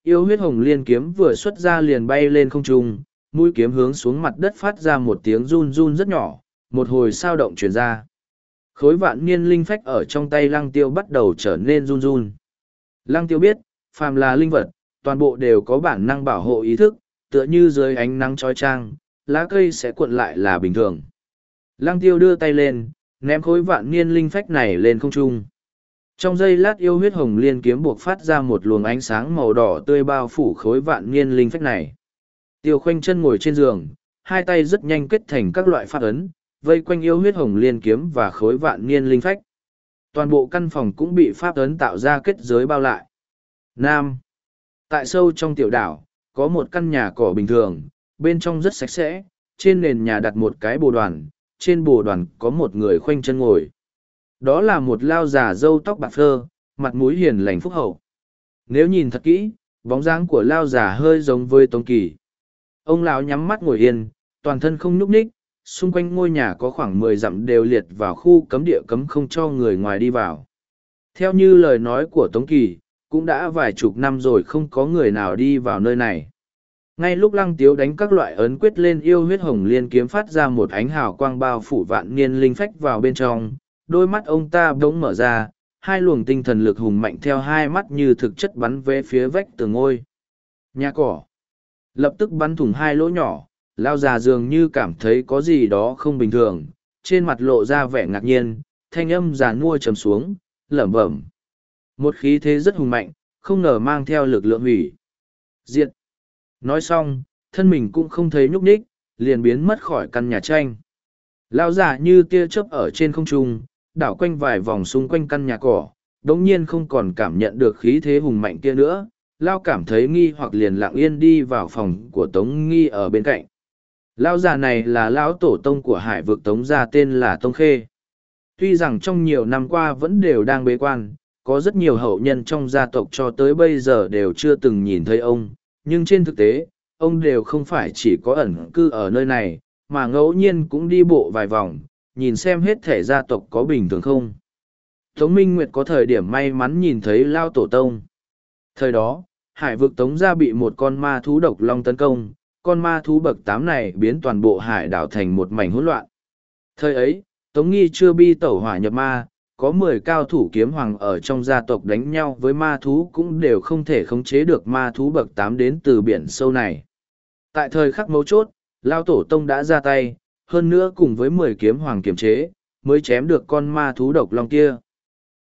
Yêu huyết hồng liên kiếm vừa xuất ra liền bay lên không trung, mũi kiếm hướng xuống mặt đất phát ra một tiếng run run rất nhỏ, một hồi sao động truyền ra. Khối vạn niên linh phách ở trong tay lăng tiêu bắt đầu trở nên run run. Lăng tiêu biết, phàm là linh vật, toàn bộ đều có bản năng bảo hộ ý thức, tựa như dưới ánh nắng trói trang, lá cây sẽ cuộn lại là bình thường. Lăng tiêu đưa tay lên, ném khối vạn niên linh phách này lên không trung. Trong giây lát yêu huyết hồng liên kiếm buộc phát ra một luồng ánh sáng màu đỏ tươi bao phủ khối vạn niên linh phách này. Tiêu khoanh chân ngồi trên giường, hai tay rất nhanh kết thành các loại phát ấn, vây quanh yêu huyết hồng liên kiếm và khối vạn niên linh phách. Toàn bộ căn phòng cũng bị pháp ấn tạo ra kết giới bao lại. Nam. Tại sâu trong tiểu đảo, có một căn nhà cỏ bình thường, bên trong rất sạch sẽ, trên nền nhà đặt một cái bồ đoàn, trên bồ đoàn có một người khoanh chân ngồi. Đó là một lao già râu tóc bạc phơ, mặt mũi hiền lành phúc hậu. Nếu nhìn thật kỹ, bóng dáng của lao già hơi giống với Tống Kỳ. Ông lão nhắm mắt ngồi yên, toàn thân không nhúc nhích, xung quanh ngôi nhà có khoảng mười dặm đều liệt vào khu cấm địa cấm không cho người ngoài đi vào. Theo như lời nói của Tống Kỳ, cũng đã vài chục năm rồi không có người nào đi vào nơi này. Ngay lúc lăng tiếu đánh các loại ấn quyết lên yêu huyết hồng liên kiếm phát ra một ánh hào quang bao phủ vạn niên linh phách vào bên trong, đôi mắt ông ta bỗng mở ra, hai luồng tinh thần lực hùng mạnh theo hai mắt như thực chất bắn về phía vách tường ngôi. Nhà cỏ. Lập tức bắn thủng hai lỗ nhỏ, lao già dường như cảm thấy có gì đó không bình thường trên mặt lộ ra vẻ ngạc nhiên thanh âm già nua trầm xuống lẩm bẩm một khí thế rất hùng mạnh không ngờ mang theo lực lượng hủy. Diện nói xong thân mình cũng không thấy nhúc nhích liền biến mất khỏi căn nhà tranh. Lao già như tia chớp ở trên không trung đảo quanh vài vòng xung quanh căn nhà cỏ đ ỗ n g nhiên không còn cảm nhận được khí thế hùng mạnh kia nữa lao cảm thấy nghi hoặc liền lặng yên đi vào phòng của tống nghi ở bên cạnh. Lão già này là lão tổ tông của hải vực tống gia tên là Tông Khê. Tuy rằng trong nhiều năm qua vẫn đều đang bế quan, có rất nhiều hậu nhân trong gia tộc cho tới bây giờ đều chưa từng nhìn thấy ông, nhưng trên thực tế, ông đều không phải chỉ có ẩn cư ở nơi này, mà ngẫu nhiên cũng đi bộ vài vòng, nhìn xem hết thể gia tộc có bình thường không. Tống Minh Nguyệt có thời điểm may mắn nhìn thấy Lao Tổ Tông. Thời đó, hải vực Tống gia bị một con ma thú độc long tấn công, con ma thú bậc tám này biến toàn bộ hải đảo thành một mảnh hỗn loạn. Thời ấy, Tống Nghi chưa bi tẩu hỏa nhập ma, có mười cao thủ kiếm hoàng ở trong gia tộc đánh nhau với ma thú cũng đều không thể khống chế được ma thú bậc tám đến từ biển sâu này. Tại thời khắc mấu chốt, Lao Tổ Tông đã ra tay, hơn nữa cùng với mười kiếm hoàng kiểm chế, mới chém được con ma thú độc long kia.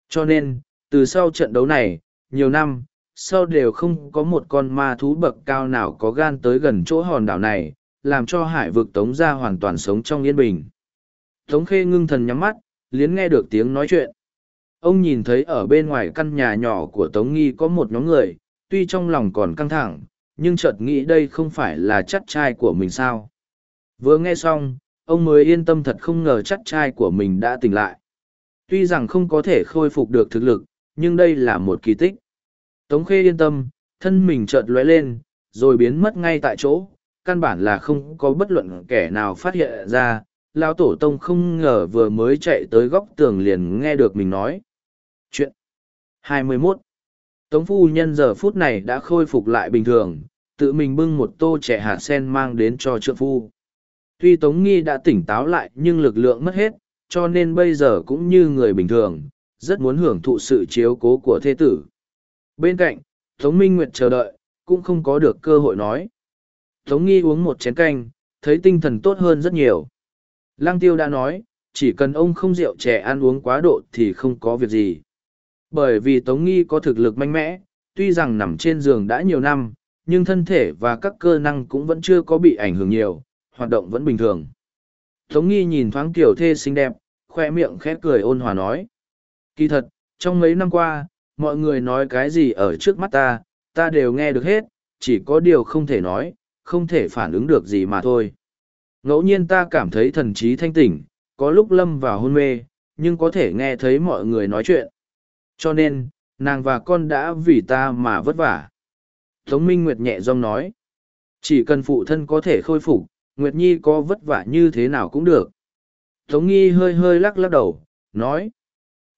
Cho nên, từ sau trận đấu này, nhiều năm, sau đều không có một con ma thú bậc cao nào có gan tới gần chỗ hòn đảo này, làm cho hải vực Tống ra hoàn toàn sống trong yên bình. Tống Khê ngưng thần nhắm mắt, liến nghe được tiếng nói chuyện. Ông nhìn thấy ở bên ngoài căn nhà nhỏ của Tống Nghi có một nhóm người, tuy trong lòng còn căng thẳng, nhưng chợt nghĩ đây không phải là chắt trai của mình sao. Vừa nghe xong, ông mới yên tâm thật không ngờ chắt trai của mình đã tỉnh lại. Tuy rằng không có thể khôi phục được thực lực, nhưng đây là một kỳ tích. Tống Khê yên tâm, thân mình chợt lóe lên, rồi biến mất ngay tại chỗ, căn bản là không có bất luận kẻ nào phát hiện ra. Lão Tổ Tông không ngờ vừa mới chạy tới góc tường liền nghe được mình nói. Chuyện 21 Tống Phu Nhân giờ phút này đã khôi phục lại bình thường, tự mình bưng một tô trẻ hạt sen mang đến cho trượng phu. Tuy Tống Nghi đã tỉnh táo lại nhưng lực lượng mất hết, cho nên bây giờ cũng như người bình thường, rất muốn hưởng thụ sự chiếu cố của thế tử. Bên cạnh, Tống Minh Nguyệt chờ đợi, cũng không có được cơ hội nói. Tống Nghi uống một chén canh, thấy tinh thần tốt hơn rất nhiều. Lăng Tiêu đã nói, chỉ cần ông không rượu trẻ ăn uống quá độ thì không có việc gì. Bởi vì Tống Nghi có thực lực mạnh mẽ, tuy rằng nằm trên giường đã nhiều năm, nhưng thân thể và các cơ năng cũng vẫn chưa có bị ảnh hưởng nhiều, hoạt động vẫn bình thường. Tống Nghi nhìn thoáng kiểu thê xinh đẹp, khoe miệng khẽ cười ôn hòa nói. Kỳ thật, trong mấy năm qua, mọi người nói cái gì ở trước mắt ta, ta đều nghe được hết, chỉ có điều không thể nói, không thể phản ứng được gì mà thôi. Ngẫu nhiên ta cảm thấy thần trí thanh tỉnh, có lúc lâm vào hôn mê, nhưng có thể nghe thấy mọi người nói chuyện. Cho nên, nàng và con đã vì ta mà vất vả. Tống Minh Nguyệt nhẹ giọng nói, chỉ cần phụ thân có thể khôi phục, Nguyệt Nhi có vất vả như thế nào cũng được. Tống Nghi hơi hơi lắc lắc đầu, nói,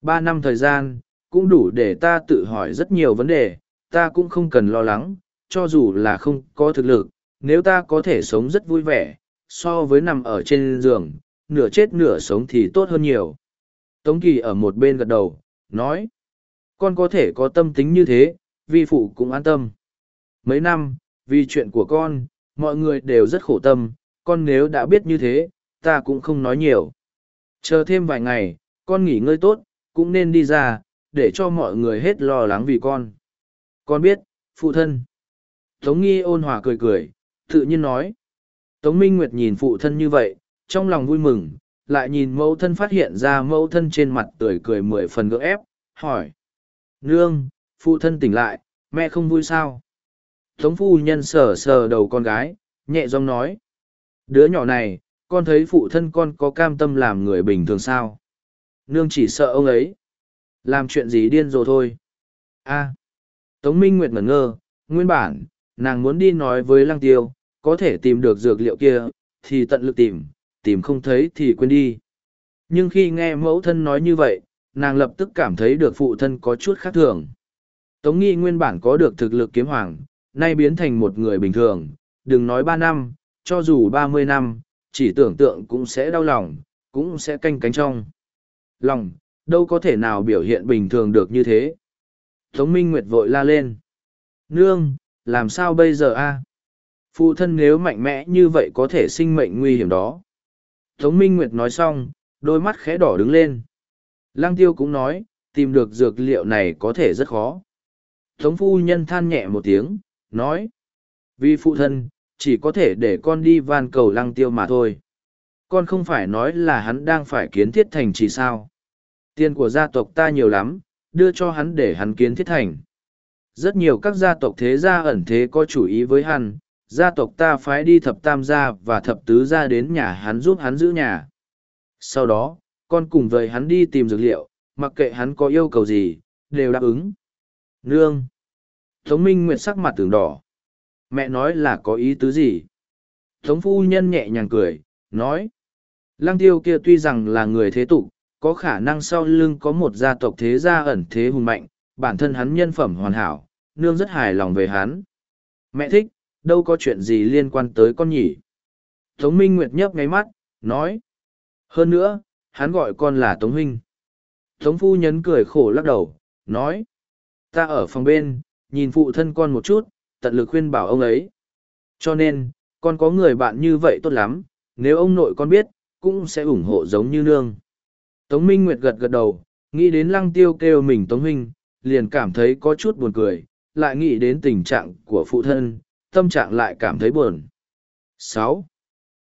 ba năm thời gian, cũng đủ để ta tự hỏi rất nhiều vấn đề, ta cũng không cần lo lắng, cho dù là không có thực lực, nếu ta có thể sống rất vui vẻ, so với nằm ở trên giường, nửa chết nửa sống thì tốt hơn nhiều. Tống Kỳ ở một bên gật đầu, nói, con có thể có tâm tính như thế, vi phụ cũng an tâm. Mấy năm, vì chuyện của con, mọi người đều rất khổ tâm, con nếu đã biết như thế, ta cũng không nói nhiều. Chờ thêm vài ngày, con nghỉ ngơi tốt, cũng nên đi ra, để cho mọi người hết lo lắng vì con. Con biết, phụ thân. Tống nghi ôn hòa cười cười, tự nhiên nói. Tống Minh Nguyệt nhìn phụ thân như vậy, trong lòng vui mừng, lại nhìn mẫu thân phát hiện ra mẫu thân trên mặt tươi cười mười phần gỡ ép, hỏi. Nương, phụ thân tỉnh lại, mẹ không vui sao? Tống phu nhân sờ sờ đầu con gái, nhẹ giọng nói. Đứa nhỏ này, con thấy phụ thân con có cam tâm làm người bình thường sao? Nương chỉ sợ ông ấy. Làm chuyện gì điên rồ thôi. a Tống Minh Nguyệt ngẩn ngơ, nguyên bản, nàng muốn đi nói với Lăng Tiêu, có thể tìm được dược liệu kia, thì tận lực tìm, tìm không thấy thì quên đi. Nhưng khi nghe mẫu thân nói như vậy, nàng lập tức cảm thấy được phụ thân có chút khác thường. Tống Nghi nguyên bản có được thực lực kiếm hoàng, nay biến thành một người bình thường, đừng nói ba năm, cho dù ba mươi năm, chỉ tưởng tượng cũng sẽ đau lòng, cũng sẽ canh cánh trong. Lòng, đâu có thể nào biểu hiện bình thường được như thế. Tống Minh Nguyệt vội la lên. Nương, làm sao bây giờ a? Phụ thân nếu mạnh mẽ như vậy có thể sinh mệnh nguy hiểm đó. Tống Minh Nguyệt nói xong, đôi mắt khẽ đỏ đứng lên. Lang tiêu cũng nói, tìm được dược liệu này có thể rất khó. Tống phu nhân than nhẹ một tiếng, nói. Vì phụ thân, chỉ có thể để con đi van cầu lăng tiêu mà thôi. Con không phải nói là hắn đang phải kiến thiết thành chỉ sao. Tiền của gia tộc ta nhiều lắm, đưa cho hắn để hắn kiến thiết thành. Rất nhiều các gia tộc thế gia ẩn thế có chủ ý với hắn, gia tộc ta phái đi thập tam gia và thập tứ gia đến nhà hắn giúp hắn giữ nhà. Sau đó, con cùng với hắn đi tìm dược liệu, mặc kệ hắn có yêu cầu gì, đều đáp ứng. Nương! Tống Minh Nguyệt sắc mặt tưởng đỏ. Mẹ nói là có ý tứ gì? Tống Phu Nhân nhẹ nhàng cười, nói. Lăng tiêu kia tuy rằng là người thế tục, có khả năng sau lưng có một gia tộc thế gia ẩn thế hùng mạnh, bản thân hắn nhân phẩm hoàn hảo, nương rất hài lòng về hắn. Mẹ thích, đâu có chuyện gì liên quan tới con nhỉ. Tống Minh Nguyệt nhấp ngáy mắt, nói. Hơn nữa, hắn gọi con là Tống Huynh. Tống Phu Nhấn cười khổ lắc đầu, nói. Ta ở phòng bên, nhìn phụ thân con một chút, tận lực khuyên bảo ông ấy. Cho nên, con có người bạn như vậy tốt lắm, nếu ông nội con biết, cũng sẽ ủng hộ giống như nương. Tống Minh Nguyệt gật gật đầu, nghĩ đến lăng tiêu kêu mình Tống Huynh, liền cảm thấy có chút buồn cười, lại nghĩ đến tình trạng của phụ thân, tâm trạng lại cảm thấy buồn. sáu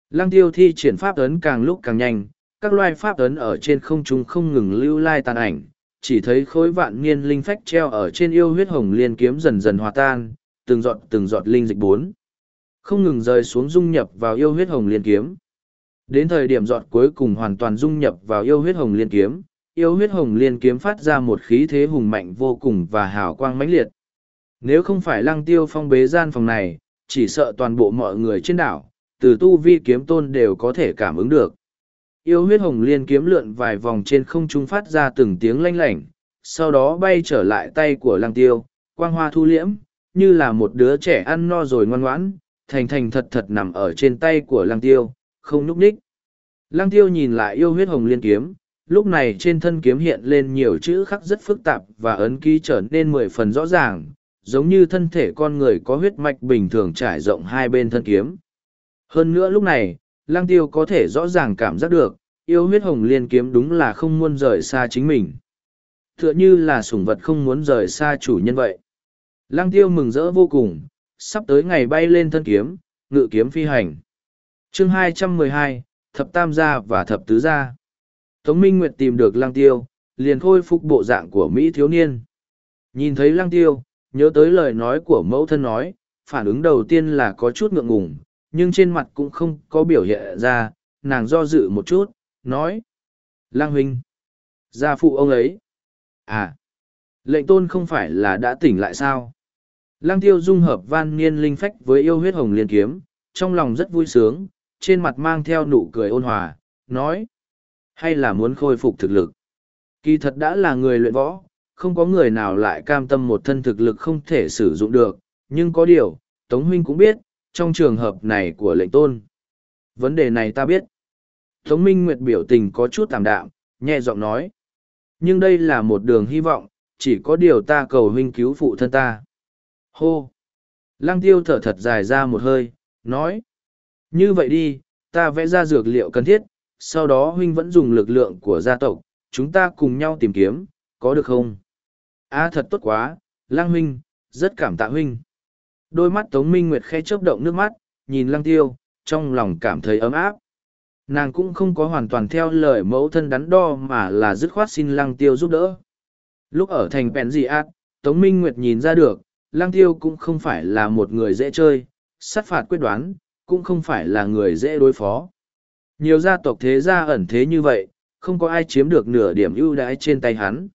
Lăng tiêu thi triển pháp ấn càng lúc càng nhanh, các loài pháp ấn ở trên không trung không ngừng lưu lai tàn ảnh, chỉ thấy khối vạn niên linh phách treo ở trên yêu huyết hồng liên kiếm dần dần hòa tan, từng giọt từng giọt linh dịch bốn. Không ngừng rơi xuống dung nhập vào yêu huyết hồng liên kiếm. Đến thời điểm giọt cuối cùng hoàn toàn dung nhập vào yêu huyết hồng liên kiếm, yêu huyết hồng liên kiếm phát ra một khí thế hùng mạnh vô cùng và hào quang mãnh liệt. Nếu không phải lăng tiêu phong bế gian phòng này, chỉ sợ toàn bộ mọi người trên đảo, từ tu vi kiếm tôn đều có thể cảm ứng được. Yêu huyết hồng liên kiếm lượn vài vòng trên không trung phát ra từng tiếng lanh lảnh, sau đó bay trở lại tay của lăng tiêu, quang hoa thu liễm, như là một đứa trẻ ăn no rồi ngoan ngoãn, thành thành thật thật nằm ở trên tay của lăng tiêu, không núp ních. Lăng tiêu nhìn lại yêu huyết hồng liên kiếm, lúc này trên thân kiếm hiện lên nhiều chữ khắc rất phức tạp và ấn ký trở nên mười phần rõ ràng, giống như thân thể con người có huyết mạch bình thường trải rộng hai bên thân kiếm. Hơn nữa lúc này, lăng tiêu có thể rõ ràng cảm giác được, yêu huyết hồng liên kiếm đúng là không muốn rời xa chính mình. Tựa như là sủng vật không muốn rời xa chủ nhân vậy. Lăng tiêu mừng rỡ vô cùng, sắp tới ngày bay lên thân kiếm, ngự kiếm phi hành. chương 212, Thập Tam Gia và Thập Tứ Gia. Tống Minh Nguyệt tìm được lăng tiêu, liền khôi phục bộ dạng của Mỹ thiếu niên. Nhìn thấy lăng tiêu, nhớ tới lời nói của mẫu thân nói, phản ứng đầu tiên là có chút ngượng ngùng, nhưng trên mặt cũng không có biểu hiện ra, nàng do dự một chút, nói. Lang huynh, gia phụ ông ấy. À, lệnh tôn không phải là đã tỉnh lại sao? Lang tiêu dung hợp van niên linh phách với yêu huyết hồng liên kiếm, trong lòng rất vui sướng, trên mặt mang theo nụ cười ôn hòa, nói. Hay là muốn khôi phục thực lực? Kỳ thật đã là người luyện võ, không có người nào lại cam tâm một thân thực lực không thể sử dụng được, nhưng có điều, Tống Huynh cũng biết, trong trường hợp này của lệnh tôn. Vấn đề này ta biết. Tống Minh Nguyệt biểu tình có chút tạm đạm, nhẹ giọng nói. Nhưng đây là một đường hy vọng, chỉ có điều ta cầu huynh cứu phụ thân ta. Hô! Lăng tiêu thở thật dài ra một hơi, nói. Như vậy đi, ta vẽ ra dược liệu cần thiết, sau đó huynh vẫn dùng lực lượng của gia tộc, chúng ta cùng nhau tìm kiếm, có được không? A thật tốt quá, lang huynh, rất cảm tạ huynh. Đôi mắt Tống Minh Nguyệt khẽ chớp động nước mắt, nhìn Lang tiêu, trong lòng cảm thấy ấm áp. Nàng cũng không có hoàn toàn theo lời mẫu thân đắn đo mà là dứt khoát xin Lang tiêu giúp đỡ. Lúc ở thành Pèn Dị Át, Tống Minh Nguyệt nhìn ra được, Lang tiêu cũng không phải là một người dễ chơi, sát phạt quyết đoán, cũng không phải là người dễ đối phó. Nhiều gia tộc thế gia ẩn thế như vậy, không có ai chiếm được nửa điểm ưu đãi trên tay hắn.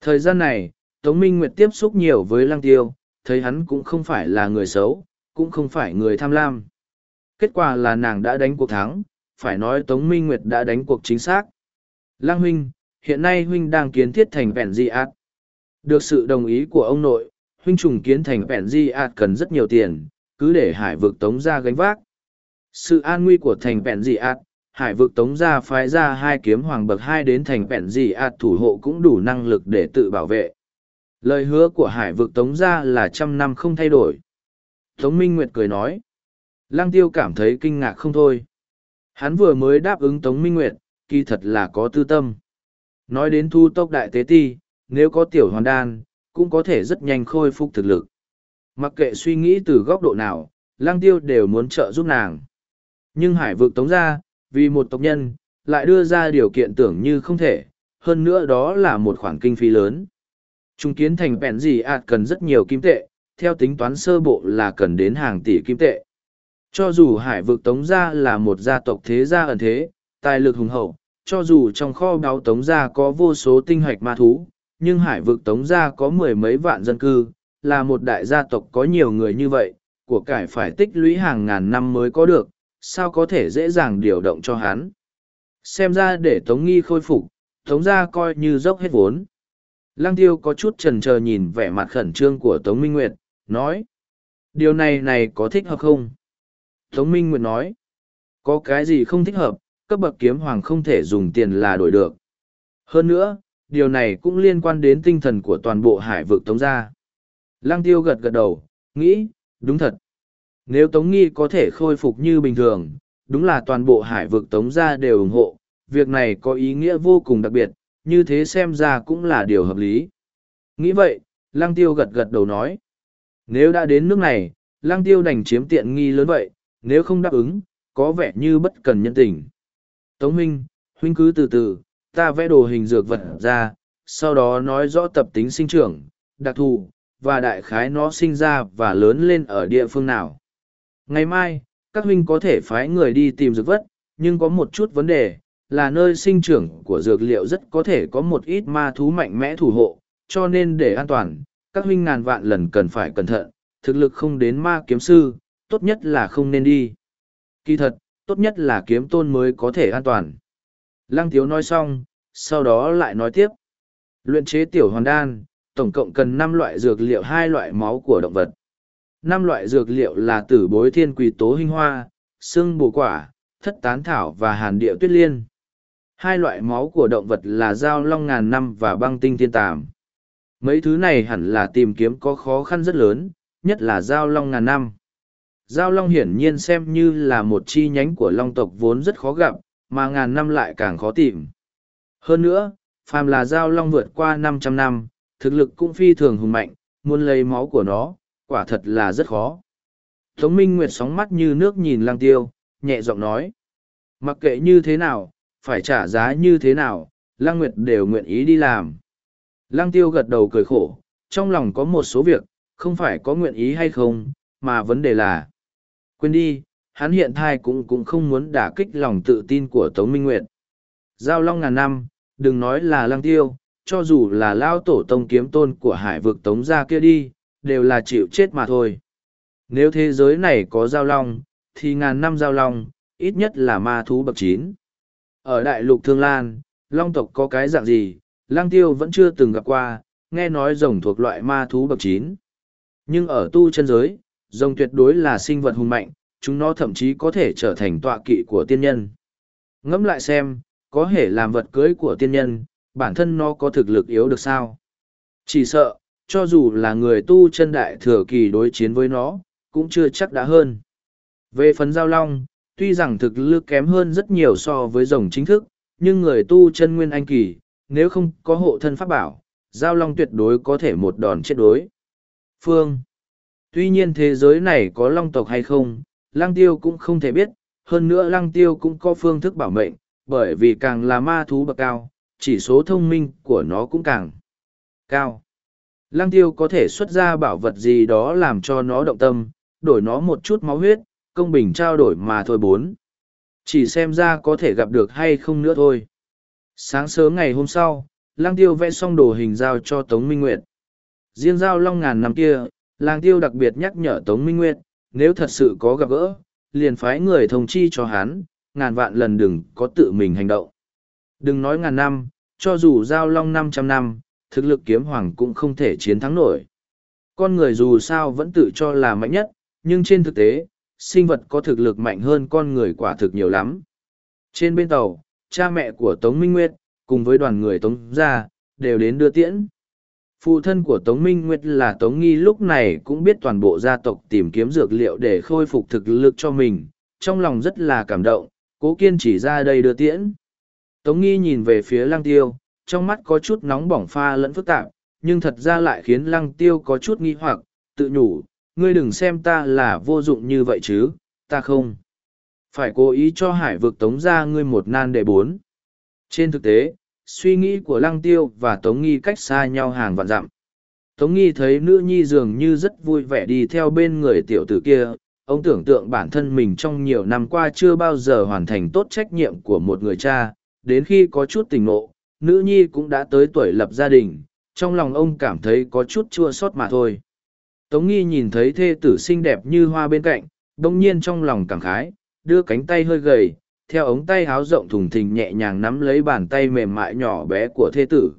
Thời gian này, Tống Minh Nguyệt tiếp xúc nhiều với Lăng Tiêu, thấy hắn cũng không phải là người xấu, cũng không phải người tham lam. Kết quả là nàng đã đánh cuộc thắng, phải nói Tống Minh Nguyệt đã đánh cuộc chính xác. Lăng Huynh, hiện nay Huynh đang kiến thiết thành vẹn di ạt. Được sự đồng ý của ông nội, Huynh trùng kiến thành vẹn di ạt cần rất nhiều tiền, cứ để hải vực Tống ra gánh vác. Sự an nguy của thành vẹn di ạt, hải vực Tống ra phái ra hai kiếm hoàng bậc hai đến thành vẹn di ạt thủ hộ cũng đủ năng lực để tự bảo vệ. Lời hứa của hải vực Tống ra là trăm năm không thay đổi. Tống Minh Nguyệt cười nói. Lang tiêu cảm thấy kinh ngạc không thôi. Hắn vừa mới đáp ứng Tống Minh Nguyệt, kỳ thật là có tư tâm. Nói đến thu tốc đại tế ti, nếu có tiểu hoàn đan, cũng có thể rất nhanh khôi phục thực lực. Mặc kệ suy nghĩ từ góc độ nào, lang tiêu đều muốn trợ giúp nàng. Nhưng hải vực tống ra, vì một tộc nhân, lại đưa ra điều kiện tưởng như không thể, hơn nữa đó là một khoản kinh phí lớn. Trung kiến thành bẹn gì ạt cần rất nhiều kim tệ, theo tính toán sơ bộ là cần đến hàng tỷ kim tệ. Cho dù hải vực tống gia là một gia tộc thế gia ẩn thế, tài lực hùng hậu, cho dù trong kho báu tống gia có vô số tinh hoạch ma thú, nhưng hải vực tống gia có mười mấy vạn dân cư, là một đại gia tộc có nhiều người như vậy, của cải phải tích lũy hàng ngàn năm mới có được, sao có thể dễ dàng điều động cho hắn. Xem ra để tống nghi khôi phục, Tống gia coi như dốc hết vốn. Lăng tiêu có chút trần chờ nhìn vẻ mặt khẩn trương của Tống Minh Nguyệt, nói. Điều này này có thích hợp không? Tống Minh Nguyệt nói. Có cái gì không thích hợp, cấp bậc kiếm hoàng không thể dùng tiền là đổi được. Hơn nữa, điều này cũng liên quan đến tinh thần của toàn bộ hải vực Tống gia. Lăng tiêu gật gật đầu, nghĩ, đúng thật. Nếu Tống Nghi có thể khôi phục như bình thường, đúng là toàn bộ hải vực Tống gia đều ủng hộ, việc này có ý nghĩa vô cùng đặc biệt, như thế xem ra cũng là điều hợp lý. Nghĩ vậy, Lăng Tiêu gật gật đầu nói. Nếu đã đến nước này, Lăng Tiêu đành chiếm tiện nghi lớn vậy, nếu không đáp ứng, có vẻ như bất cần nhân tình. Tống Huynh, Huynh cứ từ từ, ta vẽ đồ hình dược vật ra, sau đó nói rõ tập tính sinh trưởng, đặc thù, và đại khái nó sinh ra và lớn lên ở địa phương nào. Ngày mai, các huynh có thể phái người đi tìm dược vật, nhưng có một chút vấn đề, là nơi sinh trưởng của dược liệu rất có thể có một ít ma thú mạnh mẽ thủ hộ, cho nên để an toàn, các huynh ngàn vạn lần cần phải cẩn thận, thực lực không đến ma kiếm sư, tốt nhất là không nên đi. Kỳ thật, tốt nhất là kiếm tôn mới có thể an toàn. Lăng Tiếu nói xong, sau đó lại nói tiếp. Luyện chế tiểu hoàn đan, tổng cộng cần năm loại dược liệu hai loại máu của động vật. Năm loại dược liệu là tử bối thiên quỳ tố hình hoa, xương bồ quả, thất tán thảo và hàn địa tuyết liên. Hai loại máu của động vật là dao long ngàn năm và băng tinh thiên tàm. Mấy thứ này hẳn là tìm kiếm có khó khăn rất lớn, nhất là dao long ngàn năm. Giao long hiển nhiên xem như là một chi nhánh của long tộc vốn rất khó gặp, mà ngàn năm lại càng khó tìm. Hơn nữa, phàm là giao long vượt qua 500 năm, thực lực cũng phi thường hùng mạnh, muốn lấy máu của nó, quả thật là rất khó. Tống Minh Nguyệt sóng mắt như nước nhìn lang tiêu, nhẹ giọng nói. Mặc kệ như thế nào, phải trả giá như thế nào, lang Nguyệt đều nguyện ý đi làm. Lang tiêu gật đầu cười khổ, trong lòng có một số việc, không phải có nguyện ý hay không, mà vấn đề là Quên đi, hắn hiện thai cũng cũng không muốn đả kích lòng tự tin của Tống Minh Nguyệt. Giao long ngàn năm, đừng nói là lăng tiêu, cho dù là lao tổ tông kiếm tôn của hải vực Tống ra kia đi, đều là chịu chết mà thôi. Nếu thế giới này có giao long, thì ngàn năm giao long, ít nhất là ma thú bậc chín. Ở đại lục Thương Lan, long tộc có cái dạng gì, lang tiêu vẫn chưa từng gặp qua, nghe nói rồng thuộc loại ma thú bậc chín. Nhưng ở tu chân giới, rồng tuyệt đối là sinh vật hùng mạnh, chúng nó thậm chí có thể trở thành tọa kỵ của tiên nhân. Ngẫm lại xem, có thể làm vật cưới của tiên nhân, bản thân nó có thực lực yếu được sao? Chỉ sợ, cho dù là người tu chân đại thừa kỳ đối chiến với nó, cũng chưa chắc đã hơn. Về phần giao long, tuy rằng thực lực kém hơn rất nhiều so với rồng chính thức, nhưng người tu chân nguyên anh kỳ, nếu không có hộ thân pháp bảo, giao long tuyệt đối có thể một đòn chết đối. Phương Tuy nhiên thế giới này có long tộc hay không, lăng tiêu cũng không thể biết, hơn nữa lăng tiêu cũng có phương thức bảo mệnh, bởi vì càng là ma thú bậc cao, chỉ số thông minh của nó cũng càng cao. Lăng tiêu có thể xuất ra bảo vật gì đó làm cho nó động tâm, đổi nó một chút máu huyết, công bình trao đổi mà thôi bốn. Chỉ xem ra có thể gặp được hay không nữa thôi. Sáng sớm ngày hôm sau, lang tiêu vẽ xong đồ hình giao cho Tống Minh Nguyệt. Riêng giao long ngàn năm kia, lang tiêu đặc biệt nhắc nhở Tống Minh Nguyệt, nếu thật sự có gặp gỡ, liền phái người thông chi cho hắn, ngàn vạn lần đừng có tự mình hành động. Đừng nói ngàn năm, cho dù giao long năm trăm năm, thực lực kiếm hoàng cũng không thể chiến thắng nổi. Con người dù sao vẫn tự cho là mạnh nhất, nhưng trên thực tế, sinh vật có thực lực mạnh hơn con người quả thực nhiều lắm. Trên bên tàu, cha mẹ của Tống Minh Nguyệt, cùng với đoàn người Tống Gia, đều đến đưa tiễn. Phụ thân của Tống Minh Nguyệt là Tống Nghi lúc này cũng biết toàn bộ gia tộc tìm kiếm dược liệu để khôi phục thực lực cho mình, trong lòng rất là cảm động, cố kiên chỉ ra đây đưa tiễn. Tống Nghi nhìn về phía lăng tiêu, trong mắt có chút nóng bỏng pha lẫn phức tạp, nhưng thật ra lại khiến lăng tiêu có chút nghi hoặc, tự nhủ, ngươi đừng xem ta là vô dụng như vậy chứ, ta không. Phải cố ý cho hải vực tống ra ngươi một nan đệ bốn. Trên thực tế, suy nghĩ của lăng tiêu và tống nghi cách xa nhau hàng vạn dặm tống nghi thấy nữ nhi dường như rất vui vẻ đi theo bên người tiểu tử kia ông tưởng tượng bản thân mình trong nhiều năm qua chưa bao giờ hoàn thành tốt trách nhiệm của một người cha đến khi có chút tình nộ, nữ nhi cũng đã tới tuổi lập gia đình trong lòng ông cảm thấy có chút chua xót mà thôi tống nghi nhìn thấy thê tử xinh đẹp như hoa bên cạnh đông nhiên trong lòng cảm khái đưa cánh tay hơi gầy theo ống tay háo rộng thùng thình nhẹ nhàng nắm lấy bàn tay mềm mại nhỏ bé của thê tử.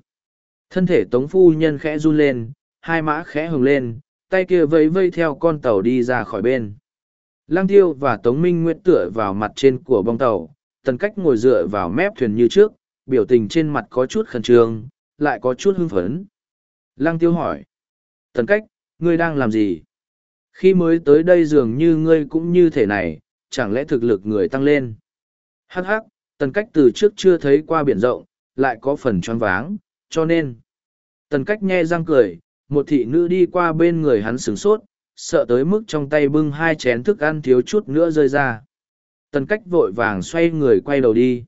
Thân thể tống phu nhân khẽ run lên, hai mã khẽ hừng lên, tay kia vẫy vây theo con tàu đi ra khỏi bên. Lăng tiêu và Tống Minh Nguyệt tựa vào mặt trên của bong tàu, tần cách ngồi dựa vào mép thuyền như trước, biểu tình trên mặt có chút khẩn trương, lại có chút hưng phấn. Lăng tiêu hỏi. Tần cách, ngươi đang làm gì? Khi mới tới đây dường như ngươi cũng như thể này, chẳng lẽ thực lực người tăng lên? Hắc hắc, tần cách từ trước chưa thấy qua biển rộng, lại có phần tròn váng, cho nên. Tần cách nghe răng cười, một thị nữ đi qua bên người hắn sửng sốt, sợ tới mức trong tay bưng hai chén thức ăn thiếu chút nữa rơi ra. Tần cách vội vàng xoay người quay đầu đi.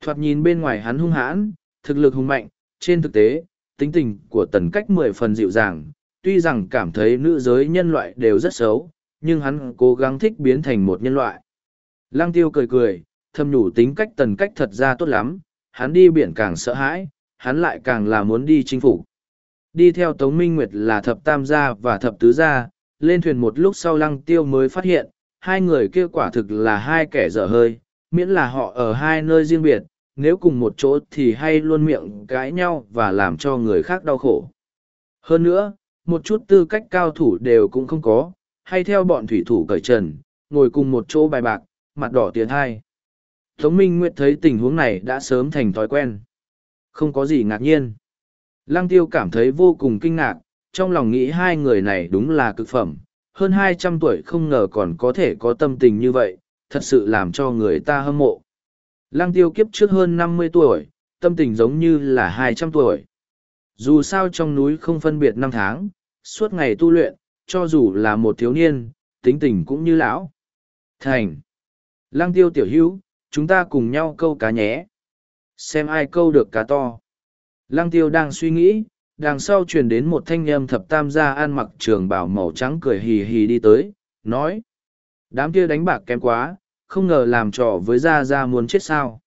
Thoạt nhìn bên ngoài hắn hung hãn, thực lực hung mạnh, trên thực tế, tính tình của tần cách mười phần dịu dàng, tuy rằng cảm thấy nữ giới nhân loại đều rất xấu, nhưng hắn cố gắng thích biến thành một nhân loại. Lăng tiêu cười cười, thâm nhủ tính cách tần cách thật ra tốt lắm, hắn đi biển càng sợ hãi, hắn lại càng là muốn đi chinh phục. Đi theo Tống Minh Nguyệt là thập tam gia và thập tứ gia, lên thuyền một lúc sau lăng tiêu mới phát hiện, hai người kia quả thực là hai kẻ dở hơi, miễn là họ ở hai nơi riêng biệt, nếu cùng một chỗ thì hay luôn miệng cãi nhau và làm cho người khác đau khổ. Hơn nữa, một chút tư cách cao thủ đều cũng không có, hay theo bọn thủy thủ cởi trần, ngồi cùng một chỗ bài bạc, mặt đỏ tiền hai. Tống Minh Nguyệt thấy tình huống này đã sớm thành thói quen. Không có gì ngạc nhiên. Lăng tiêu cảm thấy vô cùng kinh ngạc, trong lòng nghĩ hai người này đúng là cực phẩm, hơn hai trăm tuổi không ngờ còn có thể có tâm tình như vậy, thật sự làm cho người ta hâm mộ. Lăng tiêu kiếp trước hơn năm mươi tuổi, tâm tình giống như là hai trăm tuổi. Dù sao trong núi không phân biệt năm tháng, suốt ngày tu luyện, cho dù là một thiếu niên, tính tình cũng như lão. Thành. Lăng tiêu tiểu hữu, chúng ta cùng nhau câu cá nhé. Xem ai câu được cá to. Lăng tiêu đang suy nghĩ, đằng sau truyền đến một thanh âm thập tam gia ăn mặc trường bảo màu trắng cười hì hì đi tới, nói. Đám kia đánh bạc kém quá, không ngờ làm trò với Gia Gia muốn chết sao.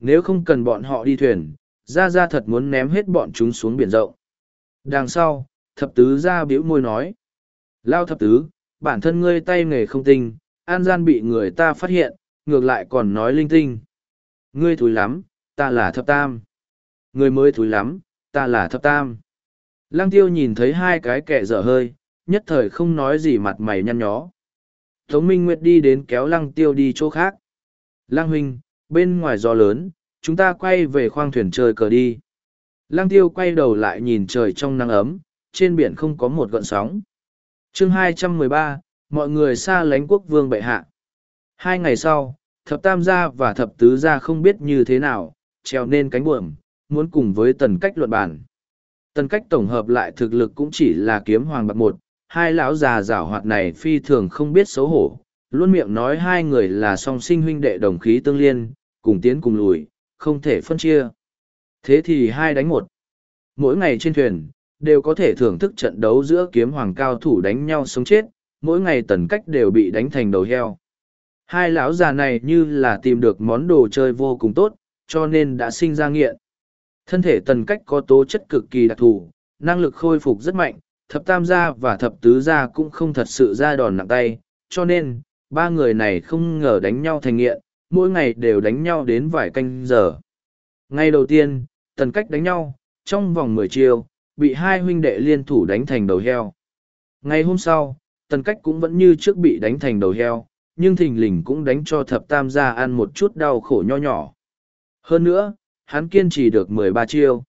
Nếu không cần bọn họ đi thuyền, Gia Gia thật muốn ném hết bọn chúng xuống biển rộng. Đằng sau, thập tứ gia biểu môi nói. Lao thập tứ, bản thân ngươi tay nghề không tinh, an gian bị người ta phát hiện, ngược lại còn nói linh tinh. Ngươi thúi lắm, ta là thập tam. Ngươi mới thúi lắm, ta là thập tam. Lăng tiêu nhìn thấy hai cái kẻ dở hơi, nhất thời không nói gì mặt mày nhăn nhó. Tống Minh Nguyệt đi đến kéo lăng tiêu đi chỗ khác. Lăng huynh, bên ngoài gió lớn, chúng ta quay về khoang thuyền chơi cờ đi. Lăng tiêu quay đầu lại nhìn trời trong nắng ấm, trên biển không có một gợn sóng. chương 213, mọi người xa lánh quốc vương bệ hạ. Hai ngày sau, thập tam gia và thập tứ gia không biết như thế nào, treo nên cánh buồm, muốn cùng với tần cách luận bản. Tần cách tổng hợp lại thực lực cũng chỉ là kiếm hoàng bạc một, hai lão già giảo hoạt này phi thường không biết xấu hổ, luôn miệng nói hai người là song sinh huynh đệ đồng khí tương liên, cùng tiến cùng lùi, không thể phân chia. Thế thì hai đánh một. Mỗi ngày trên thuyền, đều có thể thưởng thức trận đấu giữa kiếm hoàng cao thủ đánh nhau sống chết, mỗi ngày tần cách đều bị đánh thành đầu heo. Hai lão già này như là tìm được món đồ chơi vô cùng tốt, cho nên đã sinh ra nghiện. Thân thể tần cách có tố chất cực kỳ đặc thù, năng lực khôi phục rất mạnh, thập tam gia và thập tứ gia cũng không thật sự ra đòn nặng tay, cho nên, ba người này không ngờ đánh nhau thành nghiện, mỗi ngày đều đánh nhau đến vài canh giờ. Ngày đầu tiên, tần cách đánh nhau, trong vòng mười chiều, bị hai huynh đệ liên thủ đánh thành đầu heo. Ngày hôm sau, tần cách cũng vẫn như trước bị đánh thành đầu heo, nhưng thình lình cũng đánh cho thập tam gia ăn một chút đau khổ nho nhỏ. Hơn nữa, hắn kiên trì được mười ba chiêu.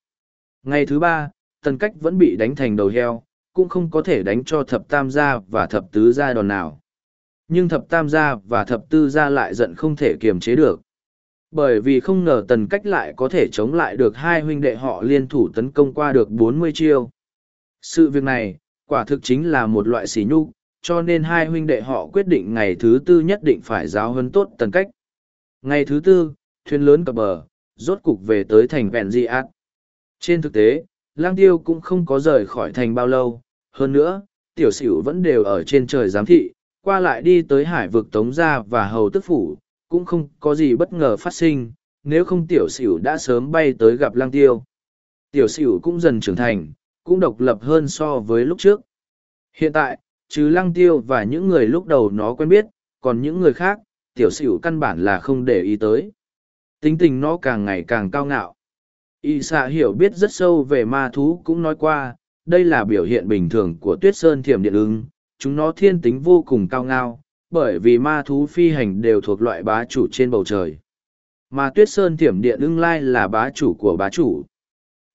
Ngày thứ ba, tần cách vẫn bị đánh thành đầu heo, cũng không có thể đánh cho thập tam gia và thập tứ gia đòn nào. Nhưng thập tam gia và thập tư gia lại giận không thể kiềm chế được. Bởi vì không ngờ tần cách lại có thể chống lại được hai huynh đệ họ liên thủ tấn công qua được bốn mươi chiêu. Sự việc này, quả thực chính là một loại xỉ nhục, cho nên hai huynh đệ họ quyết định ngày thứ tư nhất định phải giáo huấn tốt tần cách. Ngày thứ tư, thuyền lớn cập bờ, rốt cục về tới thành vẹn di ác. Trên thực tế, lang tiêu cũng không có rời khỏi thành bao lâu, hơn nữa, tiểu sửu vẫn đều ở trên trời giám thị, qua lại đi tới hải vực tống gia và hầu tức phủ, cũng không có gì bất ngờ phát sinh, nếu không tiểu sửu đã sớm bay tới gặp lang tiêu. Tiểu sửu cũng dần trưởng thành, cũng độc lập hơn so với lúc trước. Hiện tại, trừ lăng tiêu và những người lúc đầu nó quen biết, còn những người khác, tiểu sửu căn bản là không để ý tới. Tính tình nó càng ngày càng cao ngạo. Y xạ hiểu biết rất sâu về ma thú cũng nói qua, đây là biểu hiện bình thường của tuyết sơn thiểm điện ứng, chúng nó thiên tính vô cùng cao ngao, bởi vì ma thú phi hành đều thuộc loại bá chủ trên bầu trời. Mà tuyết sơn thiểm điện ưng lai là bá chủ của bá chủ.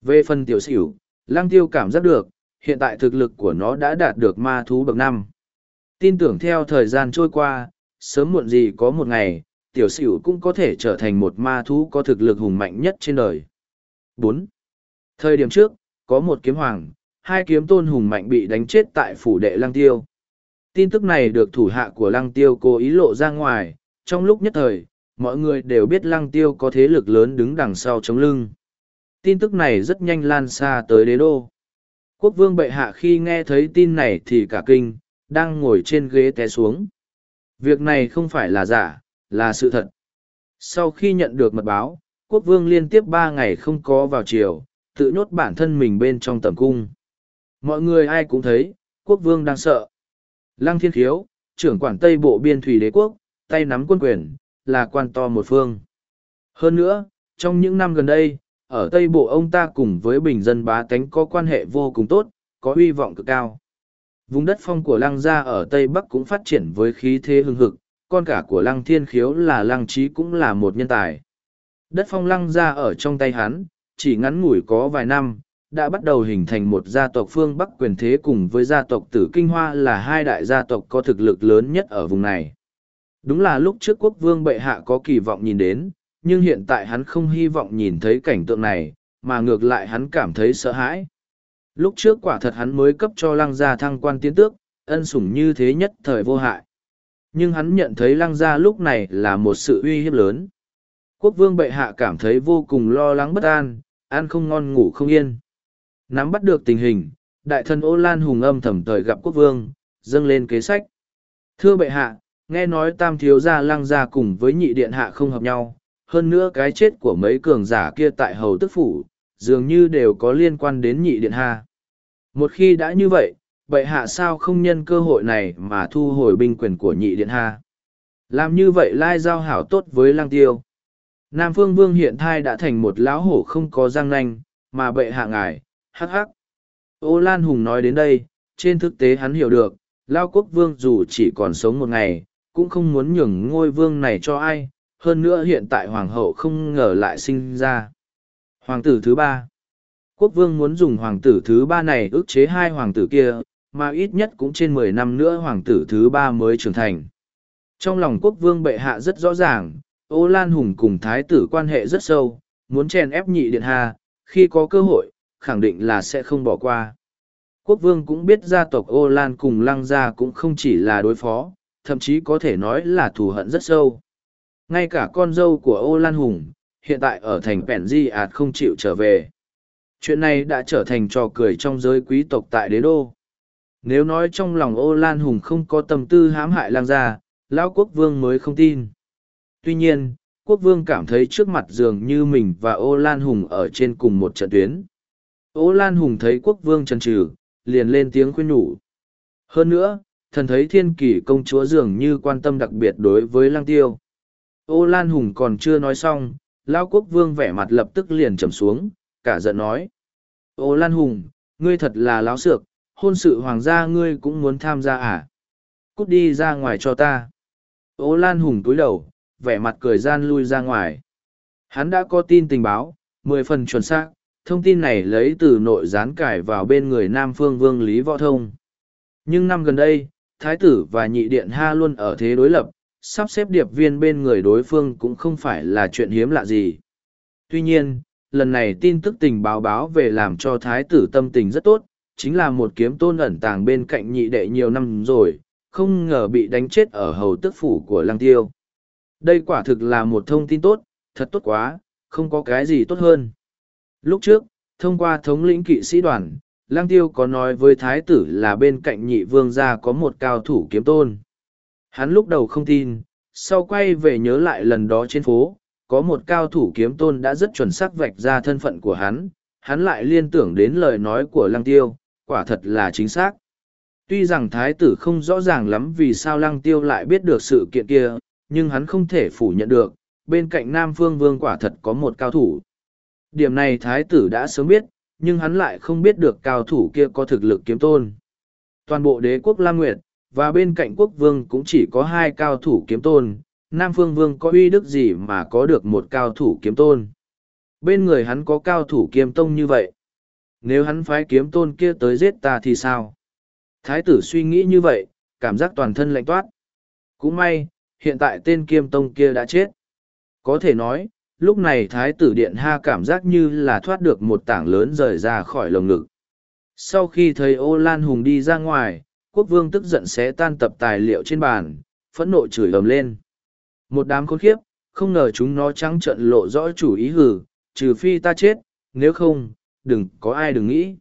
Về phần tiểu xỉu, lăng tiêu cảm giác được, hiện tại thực lực của nó đã đạt được ma thú bậc năm. Tin tưởng theo thời gian trôi qua, sớm muộn gì có một ngày, tiểu xỉu cũng có thể trở thành một ma thú có thực lực hùng mạnh nhất trên đời. bốn Thời điểm trước, có một kiếm hoàng, hai kiếm tôn hùng mạnh bị đánh chết tại phủ đệ lăng tiêu. Tin tức này được thủ hạ của lăng tiêu cố ý lộ ra ngoài, trong lúc nhất thời, mọi người đều biết lăng tiêu có thế lực lớn đứng đằng sau chống lưng. Tin tức này rất nhanh lan xa tới đế đô. Quốc vương bệ hạ khi nghe thấy tin này thì cả kinh, đang ngồi trên ghế té xuống. Việc này không phải là giả, là sự thật. Sau khi nhận được mật báo, quốc vương liên tiếp ba ngày không có vào chiều, tự nhốt bản thân mình bên trong tầm cung. Mọi người ai cũng thấy, quốc vương đang sợ. Lăng thiên khiếu, trưởng quản Tây Bộ Biên Thủy Đế Quốc, tay nắm quân quyền, là quan to một phương. Hơn nữa, trong những năm gần đây, ở Tây Bộ ông ta cùng với bình dân bá tánh có quan hệ vô cùng tốt, có hy vọng cực cao. Vùng đất phong của lăng gia ở Tây Bắc cũng phát triển với khí thế hưng hực, con cả của lăng thiên khiếu là lăng trí cũng là một nhân tài. Đất phong lăng gia ở trong tay hắn, chỉ ngắn ngủi có vài năm, đã bắt đầu hình thành một gia tộc phương Bắc quyền thế cùng với gia tộc Tử Kinh Hoa là hai đại gia tộc có thực lực lớn nhất ở vùng này. Đúng là lúc trước quốc vương bệ hạ có kỳ vọng nhìn đến, nhưng hiện tại hắn không hy vọng nhìn thấy cảnh tượng này, mà ngược lại hắn cảm thấy sợ hãi. Lúc trước quả thật hắn mới cấp cho lăng gia thăng quan tiến tước, ân sủng như thế nhất thời vô hại. Nhưng hắn nhận thấy lăng gia lúc này là một sự uy hiếp lớn. Quốc vương bệ hạ cảm thấy vô cùng lo lắng bất an, ăn không ngon ngủ không yên. Nắm bắt được tình hình, đại thần ô lan hùng âm thầm thời gặp quốc vương, dâng lên kế sách. Thưa bệ hạ, nghe nói tam thiếu gia lăng gia cùng với nhị điện hạ không hợp nhau, hơn nữa cái chết của mấy cường giả kia tại hầu tức phủ, dường như đều có liên quan đến nhị điện hạ. Một khi đã như vậy, bệ hạ sao không nhân cơ hội này mà thu hồi binh quyền của nhị điện hạ? Làm như vậy lai giao hảo tốt với lăng tiêu. Nam phương vương hiện thai đã thành một lão hổ không có răng nanh, mà bệ hạ ngài, hắc hắc. Ô Lan Hùng nói đến đây, trên thực tế hắn hiểu được, Lao Quốc Vương dù chỉ còn sống một ngày, cũng không muốn nhường ngôi vương này cho ai, hơn nữa hiện tại Hoàng hậu không ngờ lại sinh ra. Hoàng tử thứ ba Quốc vương muốn dùng hoàng tử thứ ba này ức chế hai hoàng tử kia, mà ít nhất cũng trên mười năm nữa hoàng tử thứ ba mới trưởng thành. Trong lòng quốc vương bệ hạ rất rõ ràng, Ô Lan Hùng cùng thái tử quan hệ rất sâu, muốn chèn ép nhị điện hà, khi có cơ hội, khẳng định là sẽ không bỏ qua. Quốc vương cũng biết gia tộc Ô Lan cùng Lăng Gia cũng không chỉ là đối phó, thậm chí có thể nói là thù hận rất sâu. Ngay cả con dâu của Ô Lan Hùng, hiện tại ở thành Pèn Di ạt không chịu trở về. Chuyện này đã trở thành trò cười trong giới quý tộc tại đế đô. Nếu nói trong lòng Ô Lan Hùng không có tâm tư hãm hại Lang Gia, Lão Quốc Vương mới không tin. Tuy nhiên, Quốc Vương cảm thấy trước mặt dường như mình và Ô Lan Hùng ở trên cùng một trận tuyến. Ô Lan Hùng thấy quốc vương trần trừ, liền lên tiếng khuyên nhủ. Hơn nữa, thần thấy thiên kỷ công chúa dường như quan tâm đặc biệt đối với lăng tiêu. Ô Lan Hùng còn chưa nói xong, Lao quốc vương vẻ mặt lập tức liền trầm xuống, cả giận nói. Ô Lan Hùng, ngươi thật là láo xược, hôn sự hoàng gia ngươi cũng muốn tham gia à? Cút đi ra ngoài cho ta. Ô Lan Hùng túi đầu, vẻ mặt cười gian lui ra ngoài. Hắn đã có tin tình báo, mười phần chuẩn xác, thông tin này lấy từ nội gián cải vào bên người Nam Phương Vương Lý Võ Thông. Nhưng năm gần đây, Thái tử và Nhị Điện Ha luôn ở thế đối lập, sắp xếp điệp viên bên người đối phương cũng không phải là chuyện hiếm lạ gì. Tuy nhiên, lần này tin tức tình báo báo về làm cho Thái tử tâm tình rất tốt, chính là một kiếm tôn ẩn tàng bên cạnh nhị đệ nhiều năm rồi, không ngờ bị đánh chết ở hầu tức phủ của Lăng Tiêu. Đây quả thực là một thông tin tốt, thật tốt quá, không có cái gì tốt hơn. Lúc trước, thông qua thống lĩnh kỵ sĩ đoàn, Lang Tiêu có nói với thái tử là bên cạnh nhị vương gia có một cao thủ kiếm tôn. Hắn lúc đầu không tin, sau quay về nhớ lại lần đó trên phố, có một cao thủ kiếm tôn đã rất chuẩn xác vạch ra thân phận của hắn, hắn lại liên tưởng đến lời nói của Lăng Tiêu, quả thật là chính xác. Tuy rằng thái tử không rõ ràng lắm vì sao Lăng Tiêu lại biết được sự kiện kia, nhưng hắn không thể phủ nhận được, bên cạnh Nam Phương Vương quả thật có một cao thủ. Điểm này thái tử đã sớm biết, nhưng hắn lại không biết được cao thủ kia có thực lực kiếm tôn. Toàn bộ đế quốc Lam Nguyệt, và bên cạnh quốc vương cũng chỉ có hai cao thủ kiếm tôn, Nam Phương Vương có uy đức gì mà có được một cao thủ kiếm tôn. Bên người hắn có cao thủ kiếm tông như vậy. Nếu hắn phái kiếm tôn kia tới giết ta thì sao? Thái tử suy nghĩ như vậy, cảm giác toàn thân lạnh toát. Cũng may, hiện tại tên kiêm tông kia đã chết. Có thể nói, lúc này thái tử điện ha cảm giác như là thoát được một tảng lớn rời ra khỏi lồng ngực. Sau khi thấy ô lan hùng đi ra ngoài, quốc vương tức giận sẽ tan tập tài liệu trên bàn, phẫn nộ chửi ầm lên. Một đám khốn khiếp, không ngờ chúng nó trắng trận lộ rõ chủ ý hử, trừ phi ta chết, nếu không, đừng có ai đừng nghĩ.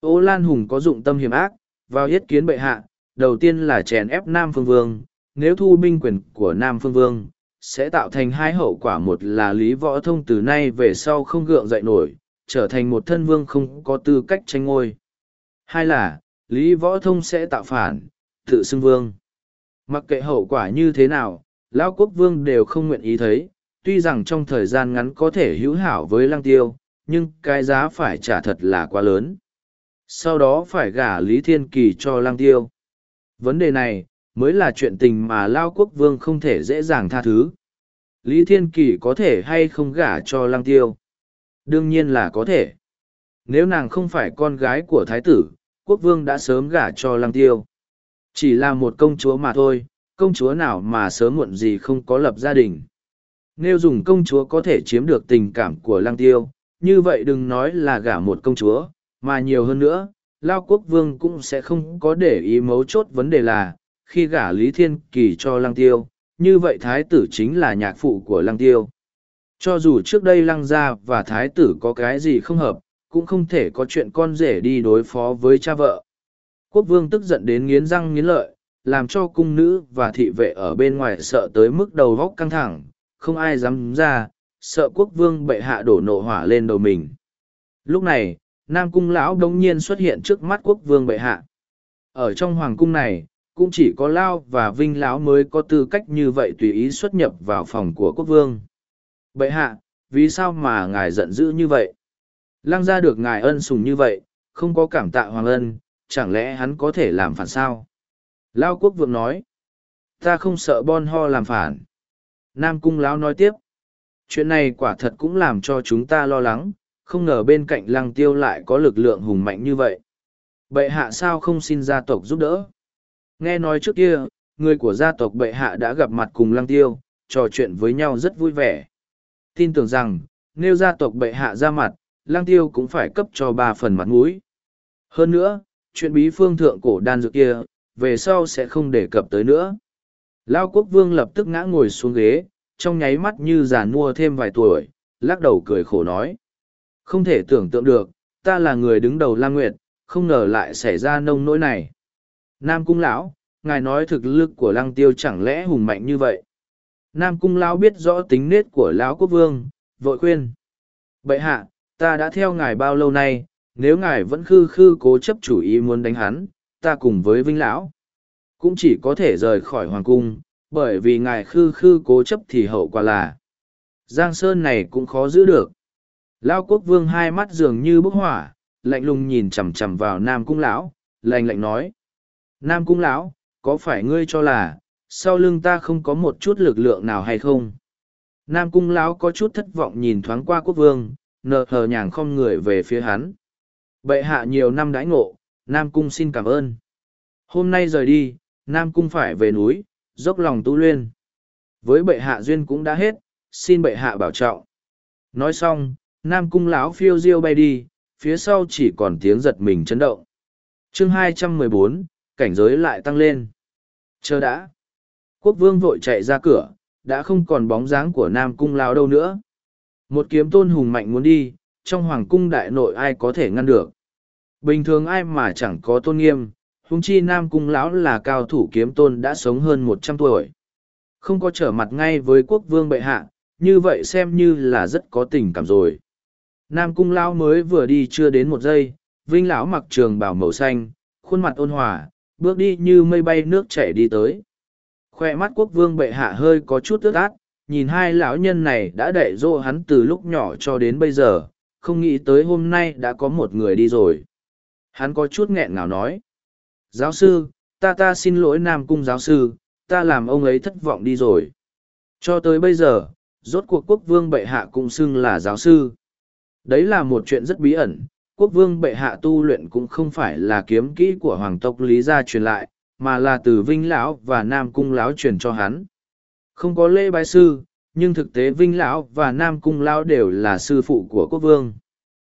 Ô Lan Hùng có dụng tâm hiểm ác, vào yết kiến bệ hạ, đầu tiên là chèn ép Nam Phương Vương, nếu thu binh quyền của Nam Phương Vương, sẽ tạo thành hai hậu quả một là Lý Võ Thông từ nay về sau không gượng dậy nổi, trở thành một thân vương không có tư cách tranh ngôi. Hai là, Lý Võ Thông sẽ tạo phản, tự xưng vương. Mặc kệ hậu quả như thế nào, Lão Quốc Vương đều không nguyện ý thấy, tuy rằng trong thời gian ngắn có thể hữu hảo với Lăng Tiêu, nhưng cái giá phải trả thật là quá lớn. Sau đó phải gả Lý Thiên Kỳ cho Lăng Tiêu. Vấn đề này, mới là chuyện tình mà Lao Quốc Vương không thể dễ dàng tha thứ. Lý Thiên Kỳ có thể hay không gả cho Lang Tiêu? Đương nhiên là có thể. Nếu nàng không phải con gái của Thái tử, Quốc Vương đã sớm gả cho Lang Tiêu. Chỉ là một công chúa mà thôi, công chúa nào mà sớm muộn gì không có lập gia đình. Nếu dùng công chúa có thể chiếm được tình cảm của Lang Tiêu, như vậy đừng nói là gả một công chúa, mà nhiều hơn nữa, Lao Quốc Vương cũng sẽ không có để ý mấu chốt vấn đề là, khi gả Lý Thiên Kỳ cho Lăng Tiêu, như vậy Thái tử chính là nhạc phụ của Lăng Tiêu. Cho dù trước đây Lăng Gia và Thái tử có cái gì không hợp, cũng không thể có chuyện con rể đi đối phó với cha vợ. Quốc vương tức giận đến nghiến răng nghiến lợi, làm cho cung nữ và thị vệ ở bên ngoài sợ tới mức đầu vóc căng thẳng, không ai dám ra, sợ quốc vương bệ hạ đổ nộ hỏa lên đầu mình. Lúc này, Nam Cung lão đống nhiên xuất hiện trước mắt quốc vương bệ hạ. Ở trong hoàng cung này, cũng chỉ có Lao và Vinh lão mới có tư cách như vậy tùy ý xuất nhập vào phòng của quốc vương. Bệ hạ, vì sao mà ngài giận dữ như vậy? Lăng ra được ngài ân sùng như vậy, không có cảm tạ hoàng ân, chẳng lẽ hắn có thể làm phản sao? Lao quốc vương nói, ta không sợ bon ho làm phản. Nam cung lão nói tiếp, chuyện này quả thật cũng làm cho chúng ta lo lắng, không ngờ bên cạnh lăng tiêu lại có lực lượng hùng mạnh như vậy. Bệ hạ sao không xin gia tộc giúp đỡ? Nghe nói trước kia, người của gia tộc bệ hạ đã gặp mặt cùng lăng tiêu, trò chuyện với nhau rất vui vẻ. Tin tưởng rằng, nếu gia tộc bệ hạ ra mặt, lăng tiêu cũng phải cấp cho ba phần mặt mũi. Hơn nữa, chuyện bí phương thượng cổ đan dược kia, về sau sẽ không đề cập tới nữa. Lao quốc vương lập tức ngã ngồi xuống ghế, trong nháy mắt như già nua thêm vài tuổi, lắc đầu cười khổ nói. Không thể tưởng tượng được, ta là người đứng đầu Lam Nguyệt, không ngờ lại xảy ra nông nỗi này. Nam Cung Lão, ngài nói thực lực của Lăng Tiêu chẳng lẽ hùng mạnh như vậy? Nam Cung Lão biết rõ tính nết của Lão Quốc Vương, vội khuyên. Bậy hạ, ta đã theo ngài bao lâu nay, nếu ngài vẫn khư khư cố chấp chủ ý muốn đánh hắn, ta cùng với Vinh Lão. Cũng chỉ có thể rời khỏi Hoàng Cung, bởi vì ngài khư khư cố chấp thì hậu quả là Giang Sơn này cũng khó giữ được. Lao quốc vương hai mắt dường như bốc hỏa, lạnh lùng nhìn chằm chằm vào Nam Cung Lão, lạnh lạnh nói. Nam Cung Lão, có phải ngươi cho là, sau lưng ta không có một chút lực lượng nào hay không? Nam Cung Lão có chút thất vọng nhìn thoáng qua quốc vương, nở hờ nhàng không người về phía hắn. Bệ hạ nhiều năm đãi ngộ, Nam Cung xin cảm ơn. Hôm nay rời đi, Nam Cung phải về núi, dốc lòng tu luyện. Với bệ hạ duyên cũng đã hết, xin bệ hạ bảo trọng. Nói xong, Nam Cung lão phiêu diêu bay đi, phía sau chỉ còn tiếng giật mình chấn động. chương 214, cảnh giới lại tăng lên. Chờ đã. Quốc vương vội chạy ra cửa, đã không còn bóng dáng của Nam Cung lão đâu nữa. Một kiếm tôn hùng mạnh muốn đi, trong hoàng cung đại nội ai có thể ngăn được. Bình thường ai mà chẳng có tôn nghiêm, hung chi Nam Cung lão là cao thủ kiếm tôn đã sống hơn một trăm tuổi. Không có trở mặt ngay với quốc vương bệ hạ, như vậy xem như là rất có tình cảm rồi. Nam Cung lão mới vừa đi chưa đến một giây, Vinh lão mặc trường bào màu xanh, khuôn mặt ôn hòa, bước đi như mây bay nước chảy đi tới. khoe mắt quốc vương bệ hạ hơi có chút ướt át, nhìn hai lão nhân này đã đẩy dỗ hắn từ lúc nhỏ cho đến bây giờ, không nghĩ tới hôm nay đã có một người đi rồi. Hắn có chút nghẹn ngào nói, giáo sư, ta ta xin lỗi nam cung giáo sư, ta làm ông ấy thất vọng đi rồi. Cho tới bây giờ, rốt cuộc quốc vương bệ hạ cũng xưng là giáo sư. Đấy là một chuyện rất bí ẩn quốc vương bệ hạ tu luyện cũng không phải là kiếm kỹ của hoàng tộc lý gia truyền lại, mà là từ vinh lão và nam cung lão truyền cho hắn. Không có lễ bái sư, nhưng thực tế vinh lão và nam cung lão đều là sư phụ của quốc vương.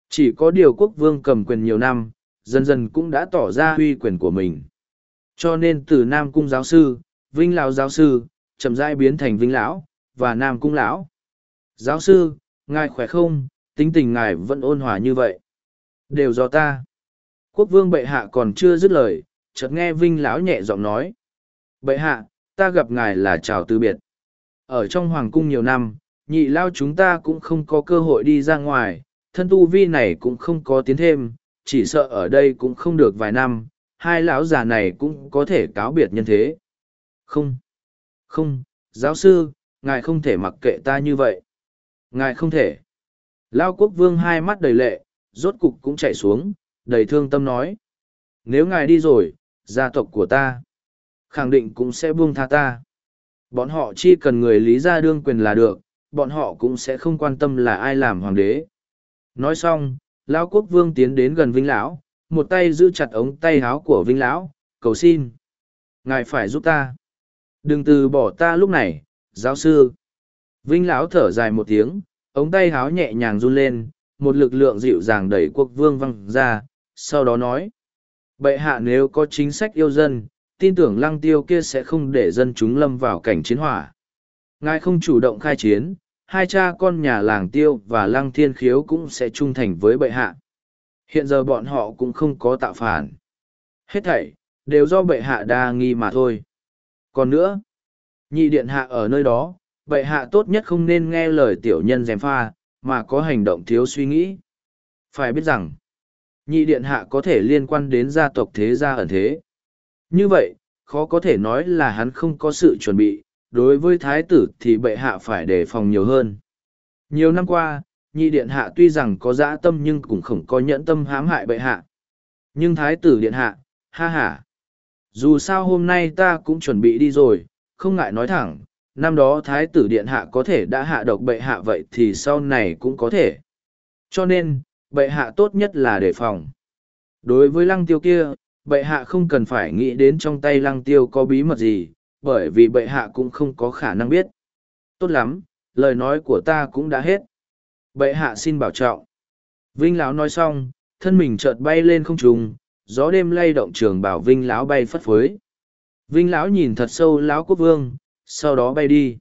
Chỉ có điều quốc vương cầm quyền nhiều năm, dần dần cũng đã tỏ ra uy quyền của mình. Cho nên từ nam cung giáo sư, vinh lão giáo sư, chậm rãi biến thành vinh lão và nam cung lão. Giáo sư, ngài khỏe không? Tính tình ngài vẫn ôn hòa như vậy đều do ta. Quốc vương bệ hạ còn chưa dứt lời, chợt nghe vinh lão nhẹ giọng nói. Bệ hạ, ta gặp ngài là chào từ biệt. Ở trong hoàng cung nhiều năm, nhị lao chúng ta cũng không có cơ hội đi ra ngoài, thân tu vi này cũng không có tiến thêm, chỉ sợ ở đây cũng không được vài năm, hai lão già này cũng có thể cáo biệt nhân thế. Không không, giáo sư, ngài không thể mặc kệ ta như vậy. Ngài không thể. Lao quốc vương hai mắt đầy lệ rốt cục cũng chạy xuống, đầy thương tâm nói. Nếu ngài đi rồi, gia tộc của ta, khẳng định cũng sẽ buông tha ta. Bọn họ chỉ cần người lý gia đương quyền là được, bọn họ cũng sẽ không quan tâm là ai làm hoàng đế. Nói xong, lão quốc vương tiến đến gần vinh lão, một tay giữ chặt ống tay háo của vinh lão, cầu xin. Ngài phải giúp ta. Đừng từ bỏ ta lúc này, giáo sư. Vinh lão thở dài một tiếng, ống tay háo nhẹ nhàng run lên một lực lượng dịu dàng đẩy quốc vương văng ra, sau đó nói, bệ hạ nếu có chính sách yêu dân, tin tưởng lăng tiêu kia sẽ không để dân chúng lâm vào cảnh chiến hỏa. Ngài không chủ động khai chiến, hai cha con nhà làng tiêu và lăng thiên khiếu cũng sẽ trung thành với bệ hạ. Hiện giờ bọn họ cũng không có tạo phản. Hết thảy, đều do bệ hạ đa nghi mà thôi. Còn nữa, nhị điện hạ ở nơi đó, bệ hạ tốt nhất không nên nghe lời tiểu nhân dèm pha mà có hành động thiếu suy nghĩ. Phải biết rằng, nhị điện hạ có thể liên quan đến gia tộc thế gia ẩn thế. Như vậy, khó có thể nói là hắn không có sự chuẩn bị, đối với thái tử thì bệ hạ phải đề phòng nhiều hơn. Nhiều năm qua, nhị điện hạ tuy rằng có dã tâm nhưng cũng không có nhẫn tâm hãm hại bệ hạ. Nhưng thái tử điện hạ, ha ha. Dù sao hôm nay ta cũng chuẩn bị đi rồi, không ngại nói thẳng năm đó thái tử điện hạ có thể đã hạ độc bệ hạ vậy thì sau này cũng có thể. Cho nên, bệ hạ tốt nhất là đề phòng. Đối với lăng tiêu kia, bệ hạ không cần phải nghĩ đến trong tay lăng tiêu có bí mật gì, bởi vì bệ hạ cũng không có khả năng biết. Tốt lắm, lời nói của ta cũng đã hết. Bệ hạ xin bảo trọng. Vinh lão nói xong, thân mình chợt bay lên không trùng gió đêm lay động trường bảo vinh lão bay phất phới. Vinh lão nhìn thật sâu lão quốc vương sau đó bay đi.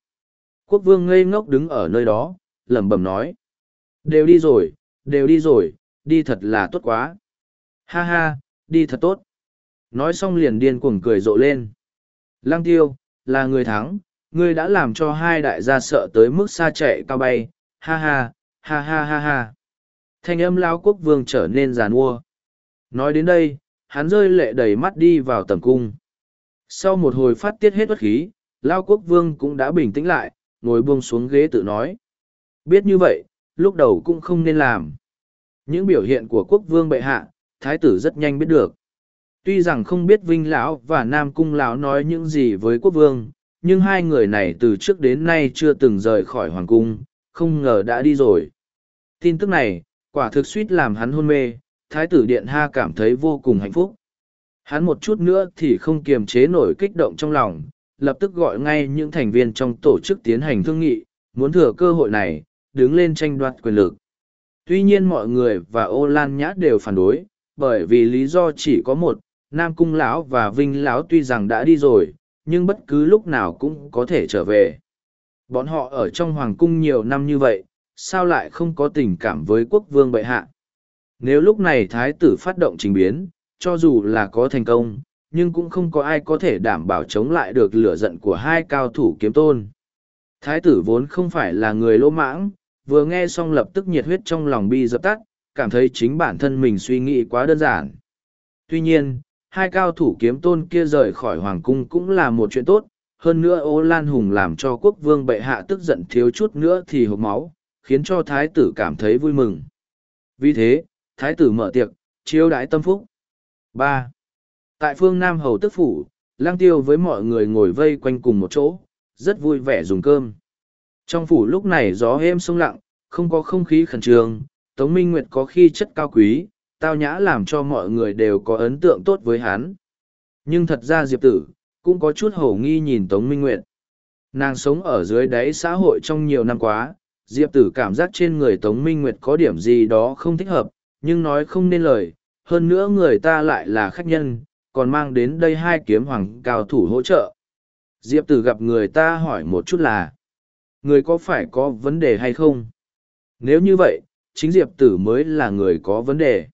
Quốc vương ngây ngốc đứng ở nơi đó, lẩm bẩm nói. Đều đi rồi, đều đi rồi, đi thật là tốt quá. Ha ha, đi thật tốt. Nói xong liền điên cuồng cười rộ lên. Lăng tiêu, là người thắng, ngươi đã làm cho hai đại gia sợ tới mức xa chạy cao bay. Ha ha ha ha ha ha. Thanh âm lao quốc vương trở nên giàn mua. Nói đến đây, hắn rơi lệ đầy mắt đi vào tầm cung. Sau một hồi phát tiết hết bất khí lao quốc vương cũng đã bình tĩnh lại, ngồi buông xuống ghế tự nói. Biết như vậy, lúc đầu cũng không nên làm. Những biểu hiện của quốc vương bệ hạ, thái tử rất nhanh biết được. Tuy rằng không biết vinh lão và nam cung lão nói những gì với quốc vương, nhưng hai người này từ trước đến nay chưa từng rời khỏi hoàng cung, không ngờ đã đi rồi. Tin tức này, quả thực suýt làm hắn hôn mê, thái tử điện ha cảm thấy vô cùng hạnh phúc. Hắn một chút nữa thì không kiềm chế nổi kích động trong lòng lập tức gọi ngay những thành viên trong tổ chức tiến hành thương nghị, muốn thừa cơ hội này, đứng lên tranh đoạt quyền lực. Tuy nhiên mọi người và ô lan nhã đều phản đối, bởi vì lý do chỉ có một, nam cung lão và vinh lão tuy rằng đã đi rồi, nhưng bất cứ lúc nào cũng có thể trở về. Bọn họ ở trong hoàng cung nhiều năm như vậy, sao lại không có tình cảm với quốc vương bệ hạ? Nếu lúc này thái tử phát động trình biến, cho dù là có thành công nhưng cũng không có ai có thể đảm bảo chống lại được lửa giận của hai cao thủ kiếm tôn. Thái tử vốn không phải là người lỗ mãng vừa nghe xong lập tức nhiệt huyết trong lòng bi dập tắt cảm thấy chính bản thân mình suy nghĩ quá đơn giản. Tuy nhiên hai cao thủ kiếm tôn kia rời khỏi hoàng cung cũng là một chuyện tốt, hơn nữa ô lan hùng làm cho quốc vương bệ hạ tức giận thiếu chút nữa thì hộp máu khiến cho thái tử cảm thấy vui mừng. Vì thế thái tử mở tiệc chiêu đãi tâm phúc. Ba tại phương nam hầu tức phủ, lang tiêu với mọi người ngồi vây quanh cùng một chỗ, rất vui vẻ dùng cơm. Trong phủ lúc này gió êm sông lặng, không có không khí khẩn trương, tống minh nguyệt có khi chất cao quý, tao nhã làm cho mọi người đều có ấn tượng tốt với hắn. Nhưng thật ra diệp tử cũng có chút hổ nghi nhìn tống minh nguyệt. Nàng sống ở dưới đáy xã hội trong nhiều năm quá, diệp tử cảm giác trên người tống minh nguyệt có điểm gì đó không thích hợp, nhưng nói không nên lời, hơn nữa người ta lại là khách nhân còn mang đến đây hai kiếm hoàng cao thủ hỗ trợ. Diệp tử gặp người ta hỏi một chút là, người có phải có vấn đề hay không? Nếu như vậy, chính diệp tử mới là người có vấn đề.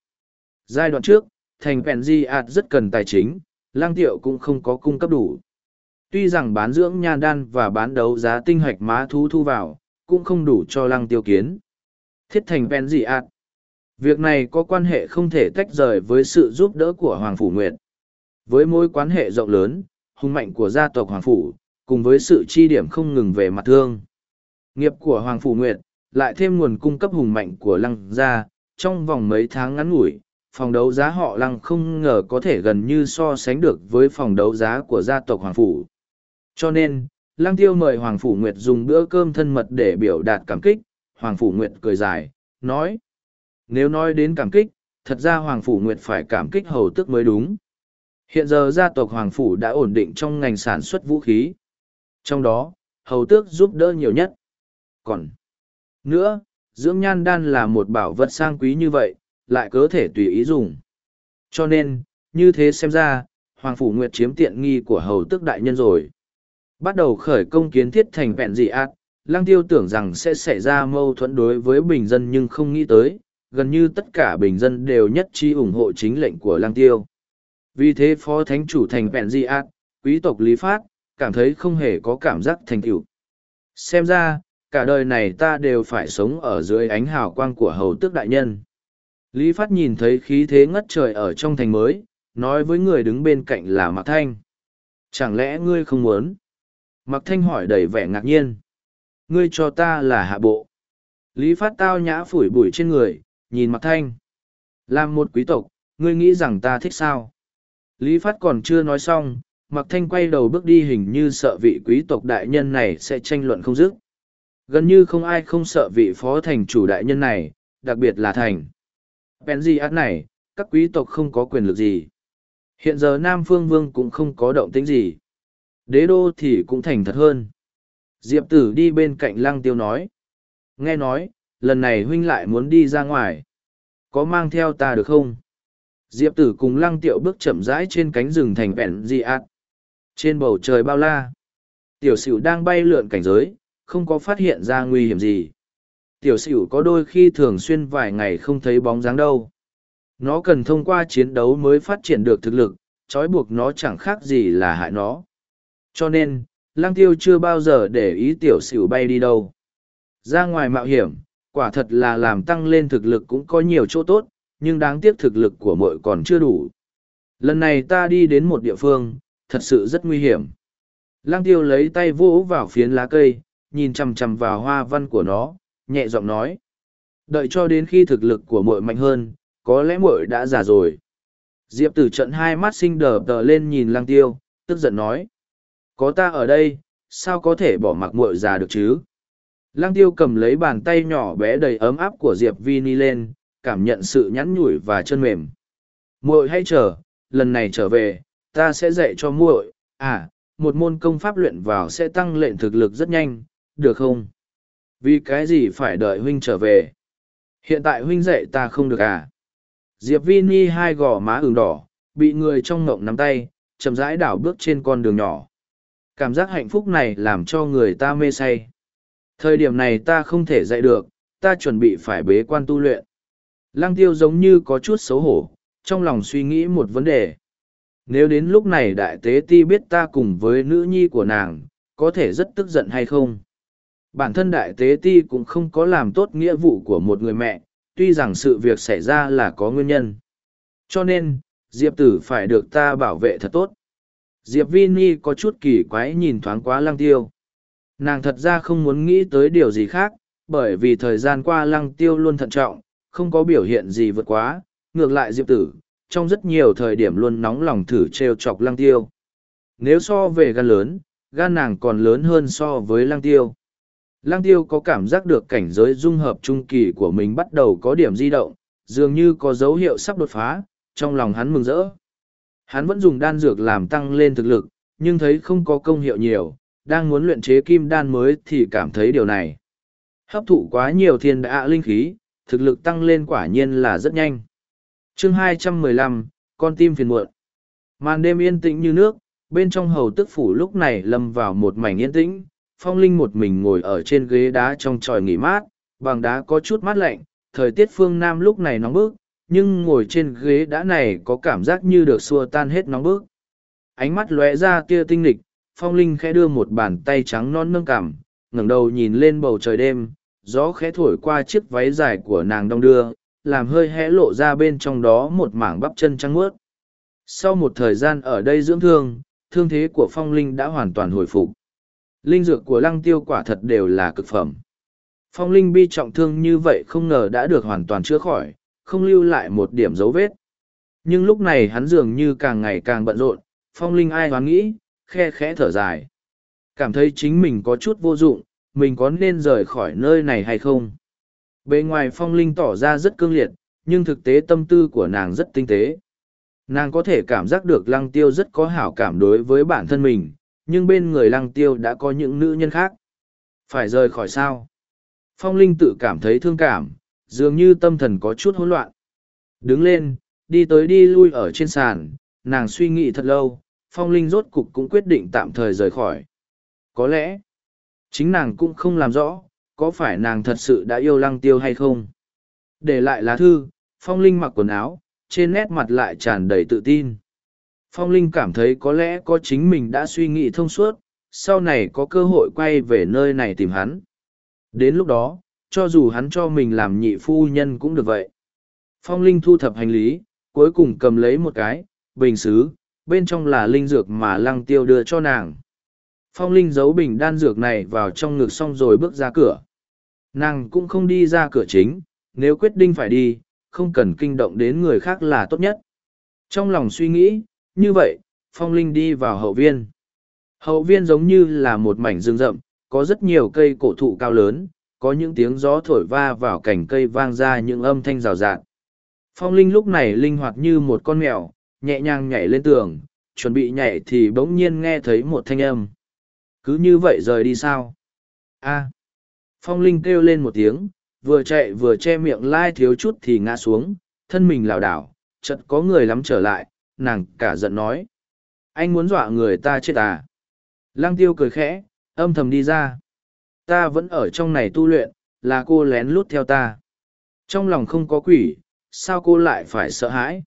Giai đoạn trước, thành pèn di ạt rất cần tài chính, lang tiệu cũng không có cung cấp đủ. Tuy rằng bán dưỡng nha đan và bán đấu giá tinh hạch má thú thu vào, cũng không đủ cho lăng tiêu kiến. Thiết thành pèn di ạt. Việc này có quan hệ không thể tách rời với sự giúp đỡ của hoàng phủ nguyệt với mối quan hệ rộng lớn, hùng mạnh của gia tộc hoàng phủ, cùng với sự chi điểm không ngừng về mặt thương. Nghiệp của hoàng phủ nguyệt lại thêm nguồn cung cấp hùng mạnh của lăng gia, trong vòng mấy tháng ngắn ngủi, phòng đấu giá họ lăng không ngờ có thể gần như so sánh được với phòng đấu giá của gia tộc hoàng phủ. Cho nên, lăng tiêu mời hoàng phủ nguyệt dùng bữa cơm thân mật để biểu đạt cảm kích, hoàng phủ nguyệt cười dài, nói, nếu nói đến cảm kích, thật ra hoàng phủ nguyệt phải cảm kích hầu tức mới đúng hiện giờ gia tộc hoàng phủ đã ổn định trong ngành sản xuất vũ khí trong đó hầu tước giúp đỡ nhiều nhất còn nữa dưỡng nhan đan là một bảo vật sang quý như vậy lại có thể tùy ý dùng. Cho nên, như thế xem ra, Hoàng Phủ Nguyệt chiếm tiện nghi của hầu Tước đại nhân rồi. Bắt đầu khởi công kiến thiết thành vẹn dị ác, Lăng Tiêu tưởng rằng sẽ xảy ra mâu thuẫn đối với bình dân nhưng không nghĩ tới, gần như tất cả bình dân đều nhất trí ủng hộ chính lệnh của Lăng Tiêu. Vì thế Phó Thánh Chủ thành vẹn di ác, quý tộc Lý Phát, cảm thấy không hề có cảm giác thành tựu. Xem ra, cả đời này ta đều phải sống ở dưới ánh hào quang của hầu tước đại nhân. Lý Phát nhìn thấy khí thế ngất trời ở trong thành mới, nói với người đứng bên cạnh là Mạc Thanh. Chẳng lẽ ngươi không muốn? Mạc Thanh hỏi đầy vẻ ngạc nhiên. Ngươi cho ta là hạ bộ. Lý Phát tao nhã phủi bụi trên người, nhìn Mạc Thanh. Làm một quý tộc, ngươi nghĩ rằng ta thích sao? Lý Phát còn chưa nói xong, Mạc Thanh quay đầu bước đi hình như sợ vị quý tộc đại nhân này sẽ tranh luận không dứt. Gần như không ai không sợ vị phó thành chủ đại nhân này, đặc biệt là thành. Bèn gì át này, các quý tộc không có quyền lực gì. Hiện giờ Nam Phương Vương cũng không có động tĩnh gì. Đế đô thì cũng thành thật hơn. Diệp tử đi bên cạnh lăng tiêu nói. Nghe nói, lần này huynh lại muốn đi ra ngoài. Có mang theo ta được không? Diệp tử cùng lăng tiệu bước chậm rãi trên cánh rừng thành vẹn dị ạt. Trên bầu trời bao la. Tiểu sửu đang bay lượn cảnh giới, không có phát hiện ra nguy hiểm gì. Tiểu sửu có đôi khi thường xuyên vài ngày không thấy bóng dáng đâu. Nó cần thông qua chiến đấu mới phát triển được thực lực trói buộc nó chẳng khác gì là hại nó. Cho nên lang tiêu chưa bao giờ để ý tiểu sửu bay đi đâu. Ra ngoài mạo hiểm quả thật là làm tăng lên thực lực cũng có nhiều chỗ tốt nhưng đáng tiếc thực lực của mội còn chưa đủ lần này ta đi đến một địa phương thật sự rất nguy hiểm lang tiêu lấy tay vỗ vào phiến lá cây nhìn chằm chằm vào hoa văn của nó nhẹ giọng nói. Đợi cho đến khi thực lực của muội mạnh hơn, có lẽ muội đã già rồi. Diệp tử trận hai mắt sinh đờ đờ lên nhìn lăng tiêu, tức giận nói. Có ta ở đây, sao có thể bỏ mặc muội già được chứ? Lăng tiêu cầm lấy bàn tay nhỏ bé đầy ấm áp của Diệp Vini lên, cảm nhận sự nhắn nhủi và chân mềm. Muội hay chờ, lần này trở về, ta sẽ dạy cho muội. à, một môn công pháp luyện vào sẽ tăng lệnh thực lực rất nhanh, được không? vì cái gì phải đợi huynh trở về hiện tại huynh dạy ta không được à diệp vi ni hai gò má ửng đỏ bị người trong ngộng nắm tay chậm rãi đảo bước trên con đường nhỏ cảm giác hạnh phúc này làm cho người ta mê say thời điểm này ta không thể dạy được ta chuẩn bị phải bế quan tu luyện lăng tiêu giống như có chút xấu hổ trong lòng suy nghĩ một vấn đề nếu đến lúc này đại tế ti biết ta cùng với nữ nhi của nàng có thể rất tức giận hay không Bản thân đại tế ti cũng không có làm tốt nghĩa vụ của một người mẹ, tuy rằng sự việc xảy ra là có nguyên nhân. Cho nên, Diệp tử phải được ta bảo vệ thật tốt. diệp vi có chút kỳ quái nhìn thoáng quá lăng tiêu nàng thật ra không muốn nghĩ tới điều gì khác bởi vì thời gian qua lăng tiêu luôn thận trọng không có biểu hiện gì vượt quá, ngược lại diệp tử, trong rất nhiều thời điểm luôn nóng lòng thử trêu chọc lăng tiêu. Nếu so về gan lớn, gan nàng còn lớn hơn so với lăng tiêu. Lăng tiêu có cảm giác được cảnh giới dung hợp trung kỳ của mình bắt đầu có điểm di động, dường như có dấu hiệu sắp đột phá, trong lòng hắn mừng rỡ. Hắn vẫn dùng đan dược làm tăng lên thực lực, nhưng thấy không có công hiệu nhiều, đang muốn luyện chế kim đan mới thì cảm thấy điều này. Hấp thụ quá nhiều thiên đạ linh khí thực lực tăng lên quả nhiên là rất nhanh. Chương 215, con tim phiền muộn. Màn đêm yên tĩnh như nước bên trong hầu tức phủ lúc này lâm vào một mảnh yên tĩnh phong linh một mình ngồi ở trên ghế đá trong tròi nghỉ mát bằng đá có chút mát lạnh thời tiết phương nam lúc này nóng bức nhưng ngồi trên ghế đá này có cảm giác như được xua tan hết nóng bức. Ánh mắt lóe ra tia tinh lịch phong linh khẽ đưa một bàn tay trắng non nâng cảm ngẩng đầu nhìn lên bầu trời đêm gió khẽ thổi qua chiếc váy dài của nàng đong đưa, làm hơi hẽ lộ ra bên trong đó một mảng bắp chân trắng mướt sau một thời gian ở đây dưỡng thương thương thế của phong linh đã hoàn toàn hồi phục. Linh dược của lăng tiêu quả thật đều là cực phẩm. Phong linh bi trọng thương như vậy không ngờ đã được hoàn toàn chữa khỏi, không lưu lại một điểm dấu vết. Nhưng lúc này hắn dường như càng ngày càng bận rộn, phong linh ai hoán nghĩ, khe khẽ thở dài. Cảm thấy chính mình có chút vô dụng mình có nên rời khỏi nơi này hay không? Bề ngoài phong linh tỏ ra rất cương liệt, nhưng thực tế tâm tư của nàng rất tinh tế. Nàng có thể cảm giác được lăng tiêu rất có hảo cảm đối với bản thân mình, nhưng bên người lăng tiêu đã có những nữ nhân khác. Phải rời khỏi sao? Phong linh tự cảm thấy thương cảm, dường như tâm thần có chút hỗn loạn. Đứng lên, đi tới đi lui ở trên sàn, nàng suy nghĩ thật lâu, phong linh rốt cục cũng quyết định tạm thời rời khỏi. Có lẽ chính nàng cũng không làm rõ, có phải nàng thật sự đã yêu lăng tiêu hay không? Để lại lá thư, phong linh mặc quần áo, trên nét mặt lại tràn đầy tự tin. Phong linh cảm thấy có lẽ có chính mình đã suy nghĩ thông suốt, sau này có cơ hội quay về nơi này tìm hắn. Đến lúc đó, cho dù hắn cho mình làm nhị phu nhân cũng được vậy. Phong linh thu thập hành lý, cuối cùng cầm lấy một cái, bình xứ, bên trong là linh dược mà lăng tiêu đưa cho nàng phong linh giấu bình đan dược này vào trong ngực xong rồi bước ra cửa. Nàng cũng không đi ra cửa chính, nếu quyết định phải đi, không cần kinh động đến người khác là tốt nhất. Trong lòng suy nghĩ, như vậy, phong linh đi vào hậu viên. Hậu viên giống như là một mảnh rừng rậm, có rất nhiều cây cổ thụ cao lớn, có những tiếng gió thổi va vào cành cây vang ra những âm thanh rào rạt. Phong linh lúc này linh hoạt như một con mèo, nhẹ nhàng nhảy lên tường, chuẩn bị nhảy thì bỗng nhiên nghe thấy một thanh âm cứ như vậy rời đi sao? A. Phong linh kêu lên một tiếng, vừa chạy vừa che miệng lai thiếu chút thì ngã xuống, thân mình lảo đảo chật có người lắm trở lại, nàng cả giận nói. Anh muốn dọa người ta chết à? Lăng tiêu cười khẽ, âm thầm đi ra. Ta vẫn ở trong này tu luyện, là cô lén lút theo ta. Trong lòng không có quỷ, sao cô lại phải sợ hãi?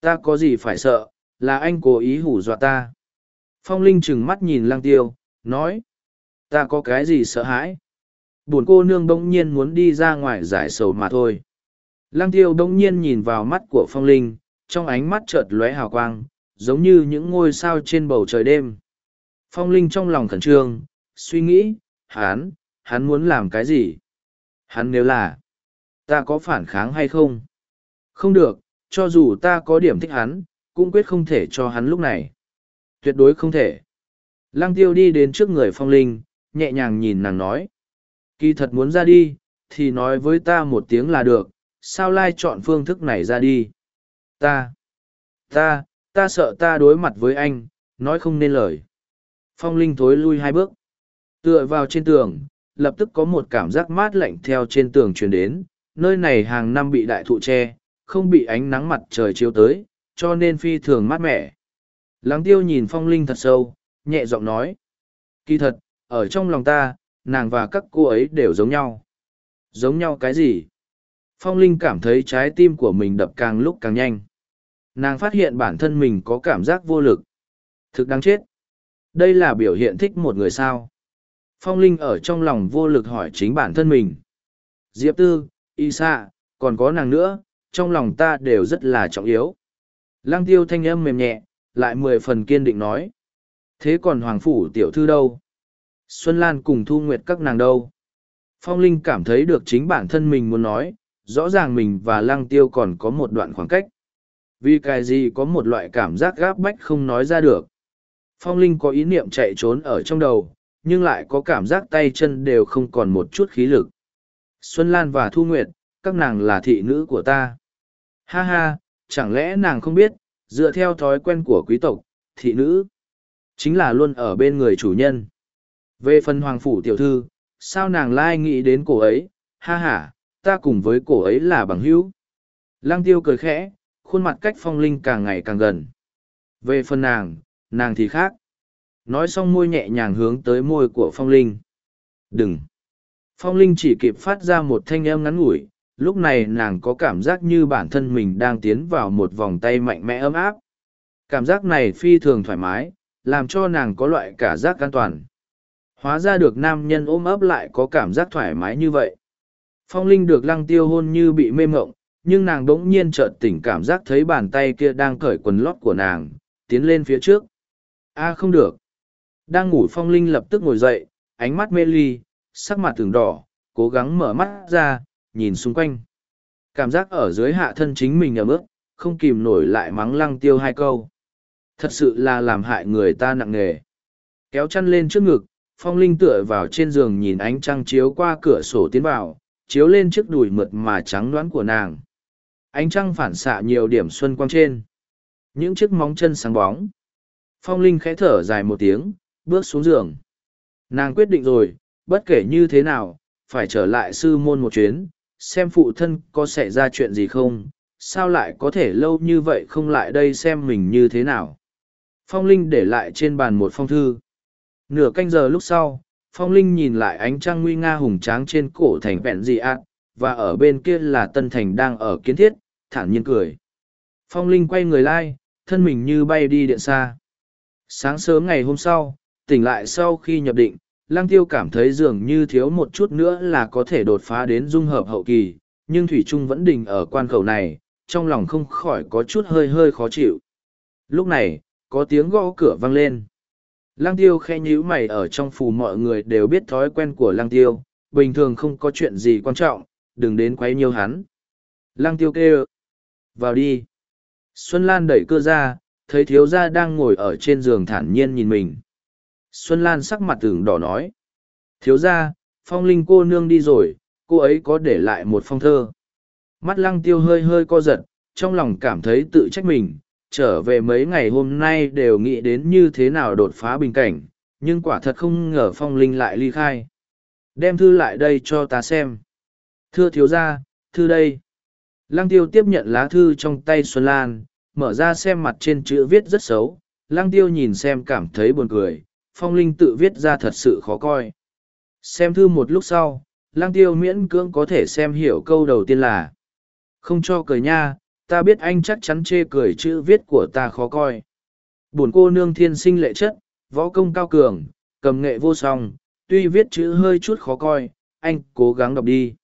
Ta có gì phải sợ, là anh cố ý hủ dọa ta. Phong linh trừng mắt nhìn lăng tiêu nói, ta có cái gì sợ hãi? Buồn cô nương Đông nhiên muốn đi ra ngoài giải sầu mà thôi. Lăng tiêu Đông nhiên nhìn vào mắt của phong linh, trong ánh mắt chợt lóe hào quang, giống như những ngôi sao trên bầu trời đêm. Phong linh trong lòng khẩn trương, suy nghĩ, hắn hắn muốn làm cái gì? Hắn nếu là, ta có phản kháng hay không? Không được, cho dù ta có điểm thích hắn, cũng quyết không thể cho hắn lúc này. Tuyệt đối không thể lăng tiêu đi đến trước người phong linh nhẹ nhàng nhìn nàng nói. Kỳ thật muốn ra đi thì nói với ta một tiếng là được sao lai chọn phương thức này ra đi? Ta ta ta sợ ta đối mặt với anh nói không nên lời. Phong linh thối lui hai bước. Tựa vào trên tường lập tức có một cảm giác mát lạnh theo trên tường truyền đến nơi này hàng năm bị đại thụ che, không bị ánh nắng mặt trời chiếu tới cho nên phi thường mát mẻ. Lắng tiêu nhìn phong linh thật sâu nhẹ giọng nói. Kỳ thật, ở trong lòng ta, nàng và các cô ấy đều giống nhau. Giống nhau cái gì? Phong linh cảm thấy trái tim của mình đập càng lúc càng nhanh. Nàng phát hiện bản thân mình có cảm giác vô lực. Thực đáng chết. Đây là biểu hiện thích một người sao? Phong linh ở trong lòng vô lực hỏi chính bản thân mình. Diệp tư y sa còn có nàng nữa, trong lòng ta đều rất là trọng yếu. Lăng tiêu thanh âm mềm nhẹ, lại mười phần kiên định nói. Thế còn Hoàng Phủ tiểu thư đâu? Xuân Lan cùng Thu Nguyệt các nàng đâu? Phong Linh cảm thấy được chính bản thân mình muốn nói, rõ ràng mình và Lăng Tiêu còn có một đoạn khoảng cách. Vì cái gì có một loại cảm giác gáp bách không nói ra được. Phong Linh có ý niệm chạy trốn ở trong đầu, nhưng lại có cảm giác tay chân đều không còn một chút khí lực. Xuân Lan và Thu Nguyệt, các nàng là thị nữ của ta. Ha ha, chẳng lẽ nàng không biết, dựa theo thói quen của quý tộc, thị nữ, chính là luôn ở bên người chủ nhân. Về phần hoàng phủ tiểu thư, sao nàng lai nghĩ đến cổ ấy, ha ha, ta cùng với cổ ấy là bằng hữu. Lăng tiêu cười khẽ, khuôn mặt cách phong linh càng ngày càng gần. Về phần nàng, nàng thì khác. Nói xong môi nhẹ nhàng hướng tới môi của phong linh. Đừng! Phong linh chỉ kịp phát ra một thanh âm ngắn ngủi, lúc này nàng có cảm giác như bản thân mình đang tiến vào một vòng tay mạnh mẽ ấm áp. Cảm giác này phi thường thoải mái, làm cho nàng có loại cả giác an toàn. Hóa ra được nam nhân ôm ấp lại có cảm giác thoải mái như vậy. Phong Linh được lăng tiêu hôn như bị mê mộng, nhưng nàng đỗng nhiên chợt tỉnh cảm giác thấy bàn tay kia đang cởi quần lót của nàng, tiến lên phía trước. a không được. Đang ngủ Phong Linh lập tức ngồi dậy, ánh mắt mê ly, sắc mặt tưởng đỏ, cố gắng mở mắt ra, nhìn xung quanh. Cảm giác ở dưới hạ thân chính mình ấm ức, không kìm nổi lại mắng lăng tiêu hai câu. Thật sự là làm hại người ta nặng nề. Kéo chăn lên trước ngực, phong linh tựa vào trên giường nhìn ánh trăng chiếu qua cửa sổ tiến vào, chiếu lên chiếc đùi mượt mà trắng đoán của nàng. Ánh trăng phản xạ nhiều điểm xuân quang trên. Những chiếc móng chân sáng bóng. Phong linh khẽ thở dài một tiếng, bước xuống giường. Nàng quyết định rồi, bất kể như thế nào, phải trở lại sư môn một chuyến, xem phụ thân có xảy ra chuyện gì không, sao lại có thể lâu như vậy không lại đây xem mình như thế nào. Phong Linh để lại trên bàn một phong thư. Nửa canh giờ lúc sau, Phong Linh nhìn lại ánh trăng nguy nga hùng tráng trên cổ thành vẹn dị ạt, và ở bên kia là Tân Thành đang ở kiến thiết, thản nhiên cười. Phong Linh quay người lai, thân mình như bay đi điện xa. Sáng sớm ngày hôm sau, tỉnh lại sau khi nhập định, Lăng Tiêu cảm thấy dường như thiếu một chút nữa là có thể đột phá đến dung hợp hậu kỳ, nhưng Thủy Trung vẫn đình ở quan khẩu này, trong lòng không khỏi có chút hơi hơi khó chịu. Lúc này, có tiếng gõ cửa vang lên. Lăng tiêu khe nhíu mày ở trong phủ mọi người đều biết thói quen của lăng tiêu, bình thường không có chuyện gì quan trọng, đừng đến quấy nhiều hắn. Lăng tiêu kêu. Vào đi. Xuân Lan đẩy cơ ra, thấy thiếu gia đang ngồi ở trên giường thản nhiên nhìn mình. Xuân Lan sắc mặt tưởng đỏ nói. Thiếu gia, phong linh cô nương đi rồi, cô ấy có để lại một phong thơ. Mắt lăng tiêu hơi hơi co giật, trong lòng cảm thấy tự trách mình, trở về mấy ngày hôm nay đều nghĩ đến như thế nào đột phá bình cảnh, nhưng quả thật không ngờ phong linh lại ly khai. Đem thư lại đây cho ta xem. Thưa thiếu gia, thư đây. Lăng tiêu tiếp nhận lá thư trong tay Xuân Lan, mở ra xem mặt trên chữ viết rất xấu. Lăng tiêu nhìn xem cảm thấy buồn cười, phong linh tự viết ra thật sự khó coi. Xem thư một lúc sau, lăng tiêu miễn cưỡng có thể xem hiểu câu đầu tiên là Không cho cười nha, ta biết anh chắc chắn chê cười chữ viết của ta khó coi. Bổn cô nương thiên sinh lệ chất, võ công cao cường, cầm nghệ vô song, tuy viết chữ hơi chút khó coi, anh cố gắng đọc đi.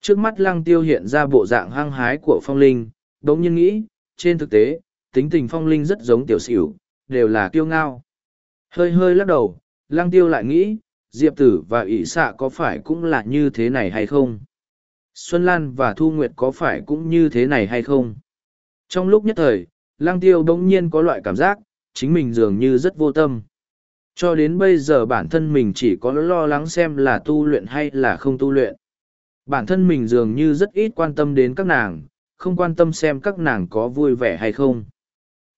Trước mắt lăng tiêu hiện ra bộ dạng hăng hái của phong linh, đống nhiên nghĩ, trên thực tế, tính tình phong linh rất giống tiểu xỉu, đều là kiêu ngao. Hơi hơi lắc đầu, lăng tiêu lại nghĩ, Diệp Tử và ỷ xạ có phải cũng là như thế này hay không? Xuân Lan và Thu Nguyệt có phải cũng như thế này hay không? Trong lúc nhất thời, Lăng Tiêu bỗng nhiên có loại cảm giác, chính mình dường như rất vô tâm. Cho đến bây giờ bản thân mình chỉ có lo lắng xem là tu luyện hay là không tu luyện. Bản thân mình dường như rất ít quan tâm đến các nàng, không quan tâm xem các nàng có vui vẻ hay không.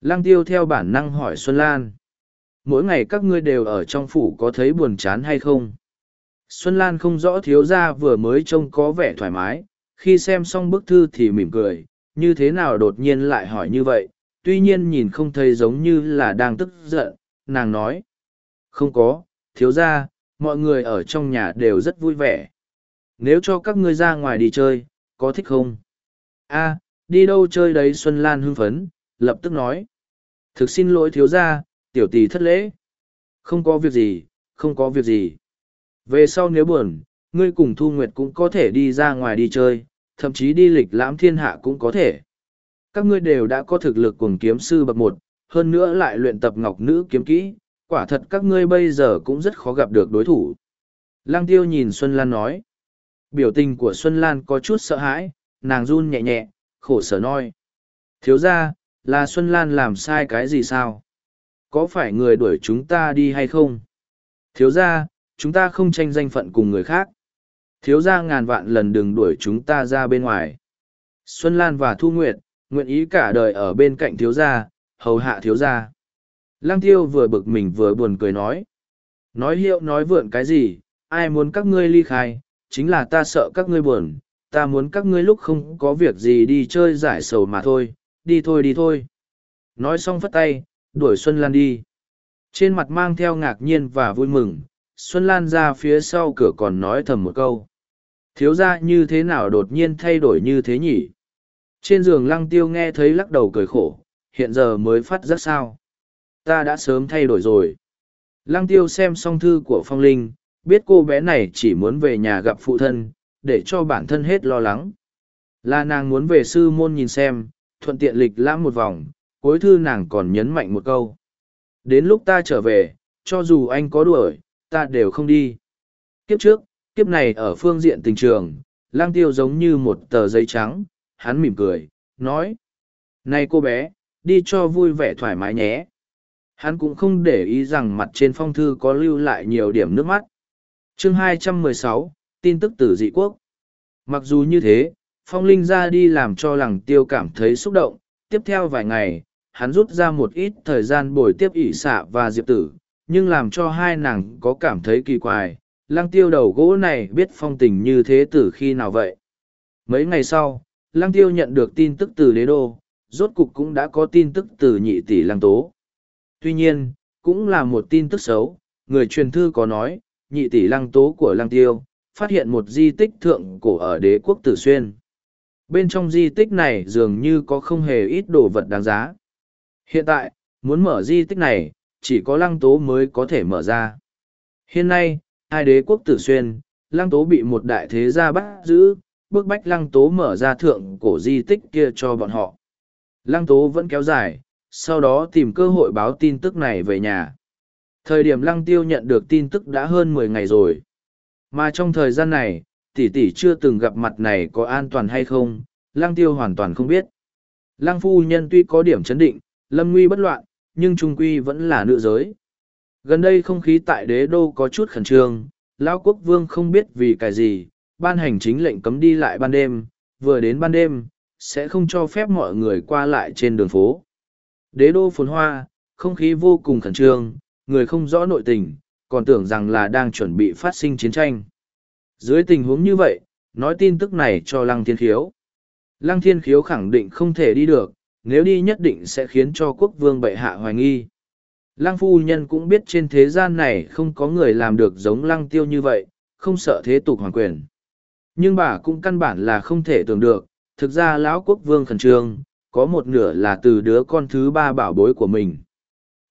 Lăng Tiêu theo bản năng hỏi Xuân Lan. Mỗi ngày các ngươi đều ở trong phủ có thấy buồn chán hay không? Xuân Lan không rõ thiếu gia vừa mới trông có vẻ thoải mái, khi xem xong bức thư thì mỉm cười, như thế nào đột nhiên lại hỏi như vậy, tuy nhiên nhìn không thấy giống như là đang tức giận, nàng nói. Không có, thiếu gia, mọi người ở trong nhà đều rất vui vẻ. Nếu cho các ngươi ra ngoài đi chơi, có thích không? a đi đâu chơi đấy Xuân Lan hưng phấn, lập tức nói. Thực xin lỗi thiếu gia, tiểu tỷ thất lễ. Không có việc gì, không có việc gì. Về sau nếu buồn, ngươi cùng Thu Nguyệt cũng có thể đi ra ngoài đi chơi, thậm chí đi lịch lãm thiên hạ cũng có thể. Các ngươi đều đã có thực lực cùng kiếm sư bậc một, hơn nữa lại luyện tập ngọc nữ kiếm kỹ, Quả thật các ngươi bây giờ cũng rất khó gặp được đối thủ. Lăng tiêu nhìn Xuân Lan nói. Biểu tình của Xuân Lan có chút sợ hãi, nàng run nhẹ nhẹ, khổ sở nói. Thiếu ra, là Xuân Lan làm sai cái gì sao? Có phải người đuổi chúng ta đi hay không? Thiếu ra, chúng ta không tranh danh phận cùng người khác. Thiếu ra ngàn vạn lần đừng đuổi chúng ta ra bên ngoài. Xuân Lan và Thu Nguyệt, nguyện ý cả đời ở bên cạnh thiếu gia, hầu hạ thiếu gia. Lăng tiêu vừa bực mình vừa buồn cười nói. Nói hiệu nói vượn cái gì, ai muốn các ngươi ly khai, chính là ta sợ các ngươi buồn, ta muốn các ngươi lúc không có việc gì đi chơi giải sầu mà thôi, đi thôi đi thôi. Nói xong phất tay, đuổi Xuân Lan đi. Trên mặt mang theo ngạc nhiên và vui mừng, Xuân Lan ra phía sau cửa còn nói thầm một câu. Thiếu ra như thế nào đột nhiên thay đổi như thế nhỉ? Trên giường lăng tiêu nghe thấy lắc đầu cười khổ, hiện giờ mới phát rất sao. Ta đã sớm thay đổi rồi. Lăng tiêu xem xong thư của phong linh, biết cô bé này chỉ muốn về nhà gặp phụ thân, để cho bản thân hết lo lắng. Là nàng muốn về sư môn nhìn xem, thuận tiện lịch lãm một vòng, cuối thư nàng còn nhấn mạnh một câu. Đến lúc ta trở về, cho dù anh có đuổi, ta đều không đi. Kiếp trước, kiếp này ở phương diện tình trường, lang tiêu giống như một tờ giấy trắng, hắn mỉm cười, nói. Này cô bé, đi cho vui vẻ thoải mái nhé. Hắn cũng không để ý rằng mặt trên phong thư có lưu lại nhiều điểm nước mắt. chương 216, tin tức từ dị quốc. Mặc dù như thế, phong linh ra đi làm cho làng tiêu cảm thấy xúc động. Tiếp theo vài ngày, hắn rút ra một ít thời gian bồi tiếp ỷ xạ và diệp tử, nhưng làm cho hai nàng có cảm thấy kỳ quái. Lăng tiêu đầu gỗ này biết phong tình như thế từ khi nào vậy? Mấy ngày sau, Lăng Tiêu nhận được tin tức từ đế đô, rốt cục cũng đã có tin tức từ nhị tỷ Lăng Tố. Tuy nhiên, cũng là một tin tức xấu, người truyền thư có nói, nhị tỷ Lăng Tố của Lăng Tiêu, phát hiện một di tích thượng cổ ở đế quốc Tử Xuyên. Bên trong di tích này dường như có không hề ít đồ vật đáng giá. Hiện tại, muốn mở di tích này, chỉ có Lăng Tố mới có thể mở ra. Hiện nay, hai đế quốc Tử Xuyên, Lăng Tố bị một đại thế gia bắt giữ, bức bách lăng tố mở ra thượng cổ di tích kia cho bọn họ. Lăng tố vẫn kéo dài, sau đó tìm cơ hội báo tin tức này về nhà. Thời điểm lăng tiêu nhận được tin tức đã hơn mười ngày rồi. Mà trong thời gian này, tỷ tỷ chưa từng gặp mặt này có an toàn hay không, lăng tiêu hoàn toàn không biết. Lăng phu nhân tuy có điểm chấn định, lâm nguy bất loạn, nhưng trung quy vẫn là nữ giới. Gần đây không khí tại đế đô có chút khẩn trương, lão quốc vương không biết vì cái gì, ban hành chính lệnh cấm đi lại ban đêm, vừa đến ban đêm, sẽ không cho phép mọi người qua lại trên đường phố. Đế đô phồn hoa, không khí vô cùng khẩn trương, người không rõ nội tình, còn tưởng rằng là đang chuẩn bị phát sinh chiến tranh. Dưới tình huống như vậy, nói tin tức này cho Lăng Thiên Khiếu. Lăng Thiên Khiếu khẳng định không thể đi được, nếu đi nhất định sẽ khiến cho quốc vương bệ hạ hoài nghi. Lăng phu nhân cũng biết trên thế gian này không có người làm được giống lăng tiêu như vậy, không sợ thế tục hoàng quyền. Nhưng bà cũng căn bản là không thể tưởng được thực ra lão quốc vương khẩn trương có một nửa là từ đứa con thứ ba bảo bối của mình.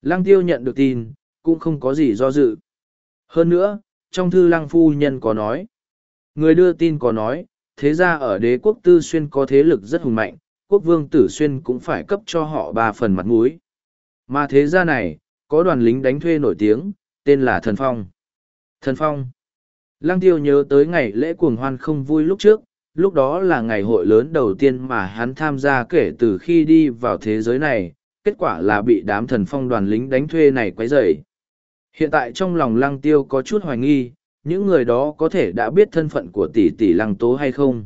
Lăng tiêu nhận được tin cũng không có gì do dự. Hơn nữa trong thư lăng phu nhân có nói người đưa tin có nói thế ra ở đế quốc tư xuyên có thế lực rất hùng mạnh quốc vương tử xuyên cũng phải cấp cho họ ba phần mặt mũi mà thế gia này có đoàn lính đánh thuê nổi tiếng tên là thần phong thần phong Lăng tiêu nhớ tới ngày lễ cuồng hoan không vui lúc trước, lúc đó là ngày hội lớn đầu tiên mà hắn tham gia kể từ khi đi vào thế giới này, kết quả là bị đám thần phong đoàn lính đánh thuê này quấy rầy. Hiện tại trong lòng lăng tiêu có chút hoài nghi, những người đó có thể đã biết thân phận của tỷ tỷ lăng tố hay không.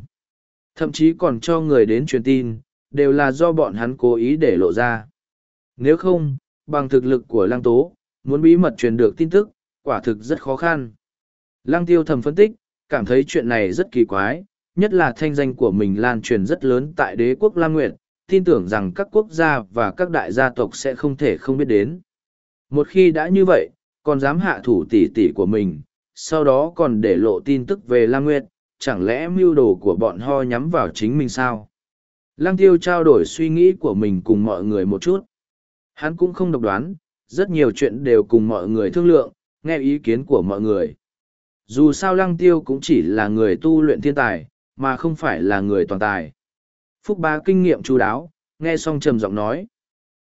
Thậm chí còn cho người đến truyền tin, đều là do bọn hắn cố ý để lộ ra. Nếu không, bằng thực lực của lăng tố, muốn bí mật truyền được tin tức, quả thực rất khó khăn. Lăng tiêu thầm phân tích, cảm thấy chuyện này rất kỳ quái, nhất là thanh danh của mình lan truyền rất lớn tại đế quốc Lam Nguyệt, tin tưởng rằng các quốc gia và các đại gia tộc sẽ không thể không biết đến. Một khi đã như vậy, còn dám hạ thủ tỷ tỷ của mình, sau đó còn để lộ tin tức về Lam Nguyệt, chẳng lẽ mưu đồ của bọn ho nhắm vào chính mình sao? Lăng tiêu trao đổi suy nghĩ của mình cùng mọi người một chút. Hắn cũng không độc đoán, rất nhiều chuyện đều cùng mọi người thương lượng, nghe ý kiến của mọi người. Dù sao lăng tiêu cũng chỉ là người tu luyện thiên tài, mà không phải là người toàn tài. Phúc bá kinh nghiệm chú đáo, nghe xong trầm giọng nói.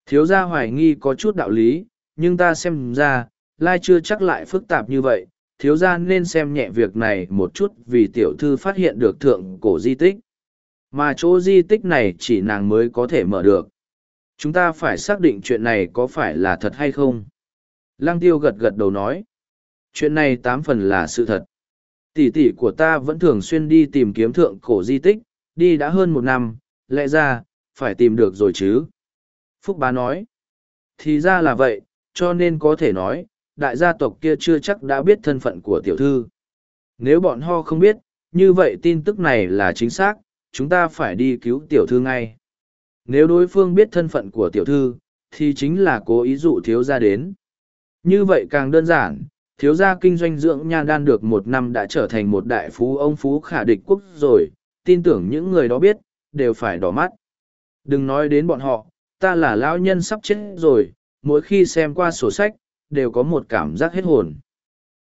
Thiếu gia hoài nghi có chút đạo lý, nhưng ta xem ra, lai chưa chắc lại phức tạp như vậy, thiếu gia nên xem nhẹ việc này một chút vì tiểu thư phát hiện được thượng cổ di tích. Mà chỗ di tích này chỉ nàng mới có thể mở được. Chúng ta phải xác định chuyện này có phải là thật hay không. Lăng tiêu gật gật đầu nói. Chuyện này tám phần là sự thật. Tỷ tỷ của ta vẫn thường xuyên đi tìm kiếm thượng cổ di tích, đi đã hơn một năm, lẽ ra, phải tìm được rồi chứ. Phúc bá nói. Thì ra là vậy, cho nên có thể nói, đại gia tộc kia chưa chắc đã biết thân phận của tiểu thư. Nếu bọn ho không biết, như vậy tin tức này là chính xác, chúng ta phải đi cứu tiểu thư ngay. Nếu đối phương biết thân phận của tiểu thư, thì chính là cố ý dụ thiếu gia đến. Như vậy càng đơn giản, thiếu gia kinh doanh dưỡng nha đan được một năm đã trở thành một đại phú ông phú khả địch quốc rồi, tin tưởng những người đó biết, đều phải đỏ mắt. Đừng nói đến bọn họ, ta là lão nhân sắp chết rồi, mỗi khi xem qua sổ sách, đều có một cảm giác hết hồn.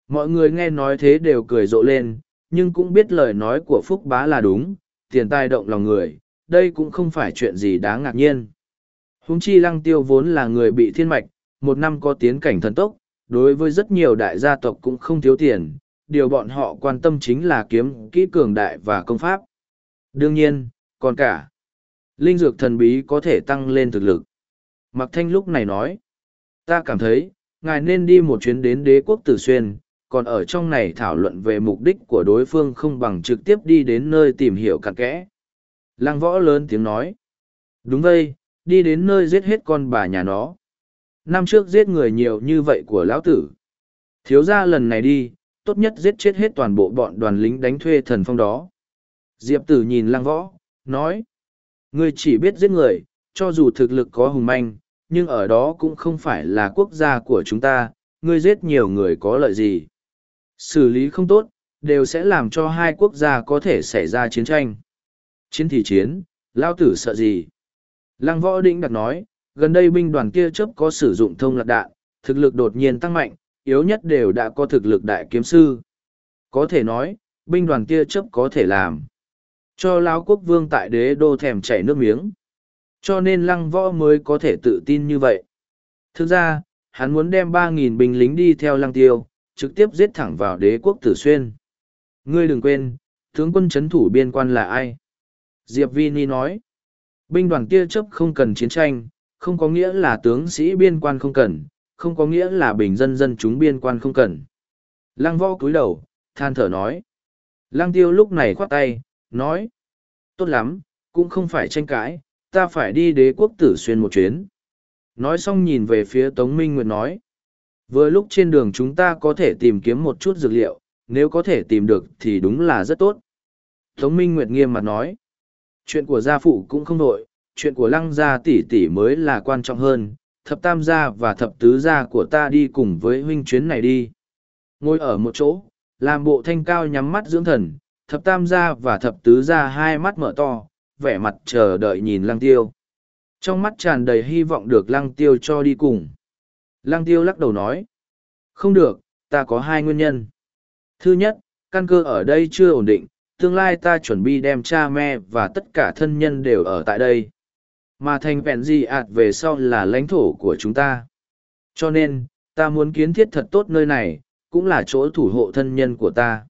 Mọi người nghe nói thế đều cười rộ lên, nhưng cũng biết lời nói của Phúc Bá là đúng, tiền tài động lòng người, đây cũng không phải chuyện gì đáng ngạc nhiên. Húng chi lăng tiêu vốn là người bị thiên mạch, một năm có tiến cảnh thần tốc, đối với rất nhiều đại gia tộc cũng không thiếu tiền, điều bọn họ quan tâm chính là kiếm kỹ cường đại và công pháp. Đương nhiên, còn cả, linh dược thần bí có thể tăng lên thực lực. Mạc Thanh lúc này nói, ta cảm thấy, ngài nên đi một chuyến đến đế quốc Tử Xuyên, còn ở trong này thảo luận về mục đích của đối phương không bằng trực tiếp đi đến nơi tìm hiểu cặn kẽ. Lăng võ lớn tiếng nói. Đúng vậy, đi đến nơi giết hết con bà nhà nó. Năm trước giết người nhiều như vậy của lão tử. Thiếu ra lần này đi, tốt nhất giết chết hết toàn bộ bọn đoàn lính đánh thuê thần phong đó. Diệp tử nhìn lăng võ, nói. Ngươi chỉ biết giết người, cho dù thực lực có hùng manh, nhưng ở đó cũng không phải là quốc gia của chúng ta, ngươi giết nhiều người có lợi gì. Xử lý không tốt, đều sẽ làm cho hai quốc gia có thể xảy ra chiến tranh. Chiến thì chiến, lao tử sợ gì? Lăng võ định đặt nói, gần đây binh đoàn kia chấp có sử dụng thông lạc đạn, thực lực đột nhiên tăng mạnh, yếu nhất đều đã có thực lực đại kiếm sư. Có thể nói, binh đoàn kia chấp có thể làm. Cho lão quốc vương tại đế đô thèm chảy nước miếng. Cho nên lăng võ mới có thể tự tin như vậy. Thực ra, hắn muốn đem ba nghìn binh lính đi theo lăng tiêu, trực tiếp giết thẳng vào đế quốc tử xuyên. Ngươi đừng quên, tướng quân chấn thủ biên quan là ai? Diệp Vini nói, binh đoàn tia chấp không cần chiến tranh, không có nghĩa là tướng sĩ biên quan không cần, không có nghĩa là bình dân dân chúng biên quan không cần. Lăng võ cúi đầu, than thở nói. Lăng tiêu lúc này khoát tay, nói. Tốt lắm, cũng không phải tranh cãi, ta phải đi đế quốc tử xuyên một chuyến. Nói xong nhìn về phía Tống Minh Nguyệt nói. Vừa lúc trên đường chúng ta có thể tìm kiếm một chút dược liệu, nếu có thể tìm được thì đúng là rất tốt. Tống Minh Nguyệt nghiêm mặt nói. Chuyện của gia phụ cũng không nội, chuyện của lăng gia tỷ tỷ mới là quan trọng hơn. Thập tam gia và thập tứ gia của ta đi cùng với huynh chuyến này đi. Ngồi ở một chỗ, làm bộ thanh cao nhắm mắt dưỡng thần, thập tam gia và thập tứ gia hai mắt mở to, vẻ mặt chờ đợi nhìn lăng tiêu. Trong mắt tràn đầy hy vọng được lăng tiêu cho đi cùng. Lăng tiêu lắc đầu nói. Không được, ta có hai nguyên nhân. Thứ nhất, căn cơ ở đây chưa ổn định, tương lai ta chuẩn bị đem cha mẹ và tất cả thân nhân đều ở tại đây. Mà thành vẹn gì ạt về sau là lãnh thổ của chúng ta. Cho nên, ta muốn kiến thiết thật tốt nơi này, cũng là chỗ thủ hộ thân nhân của ta.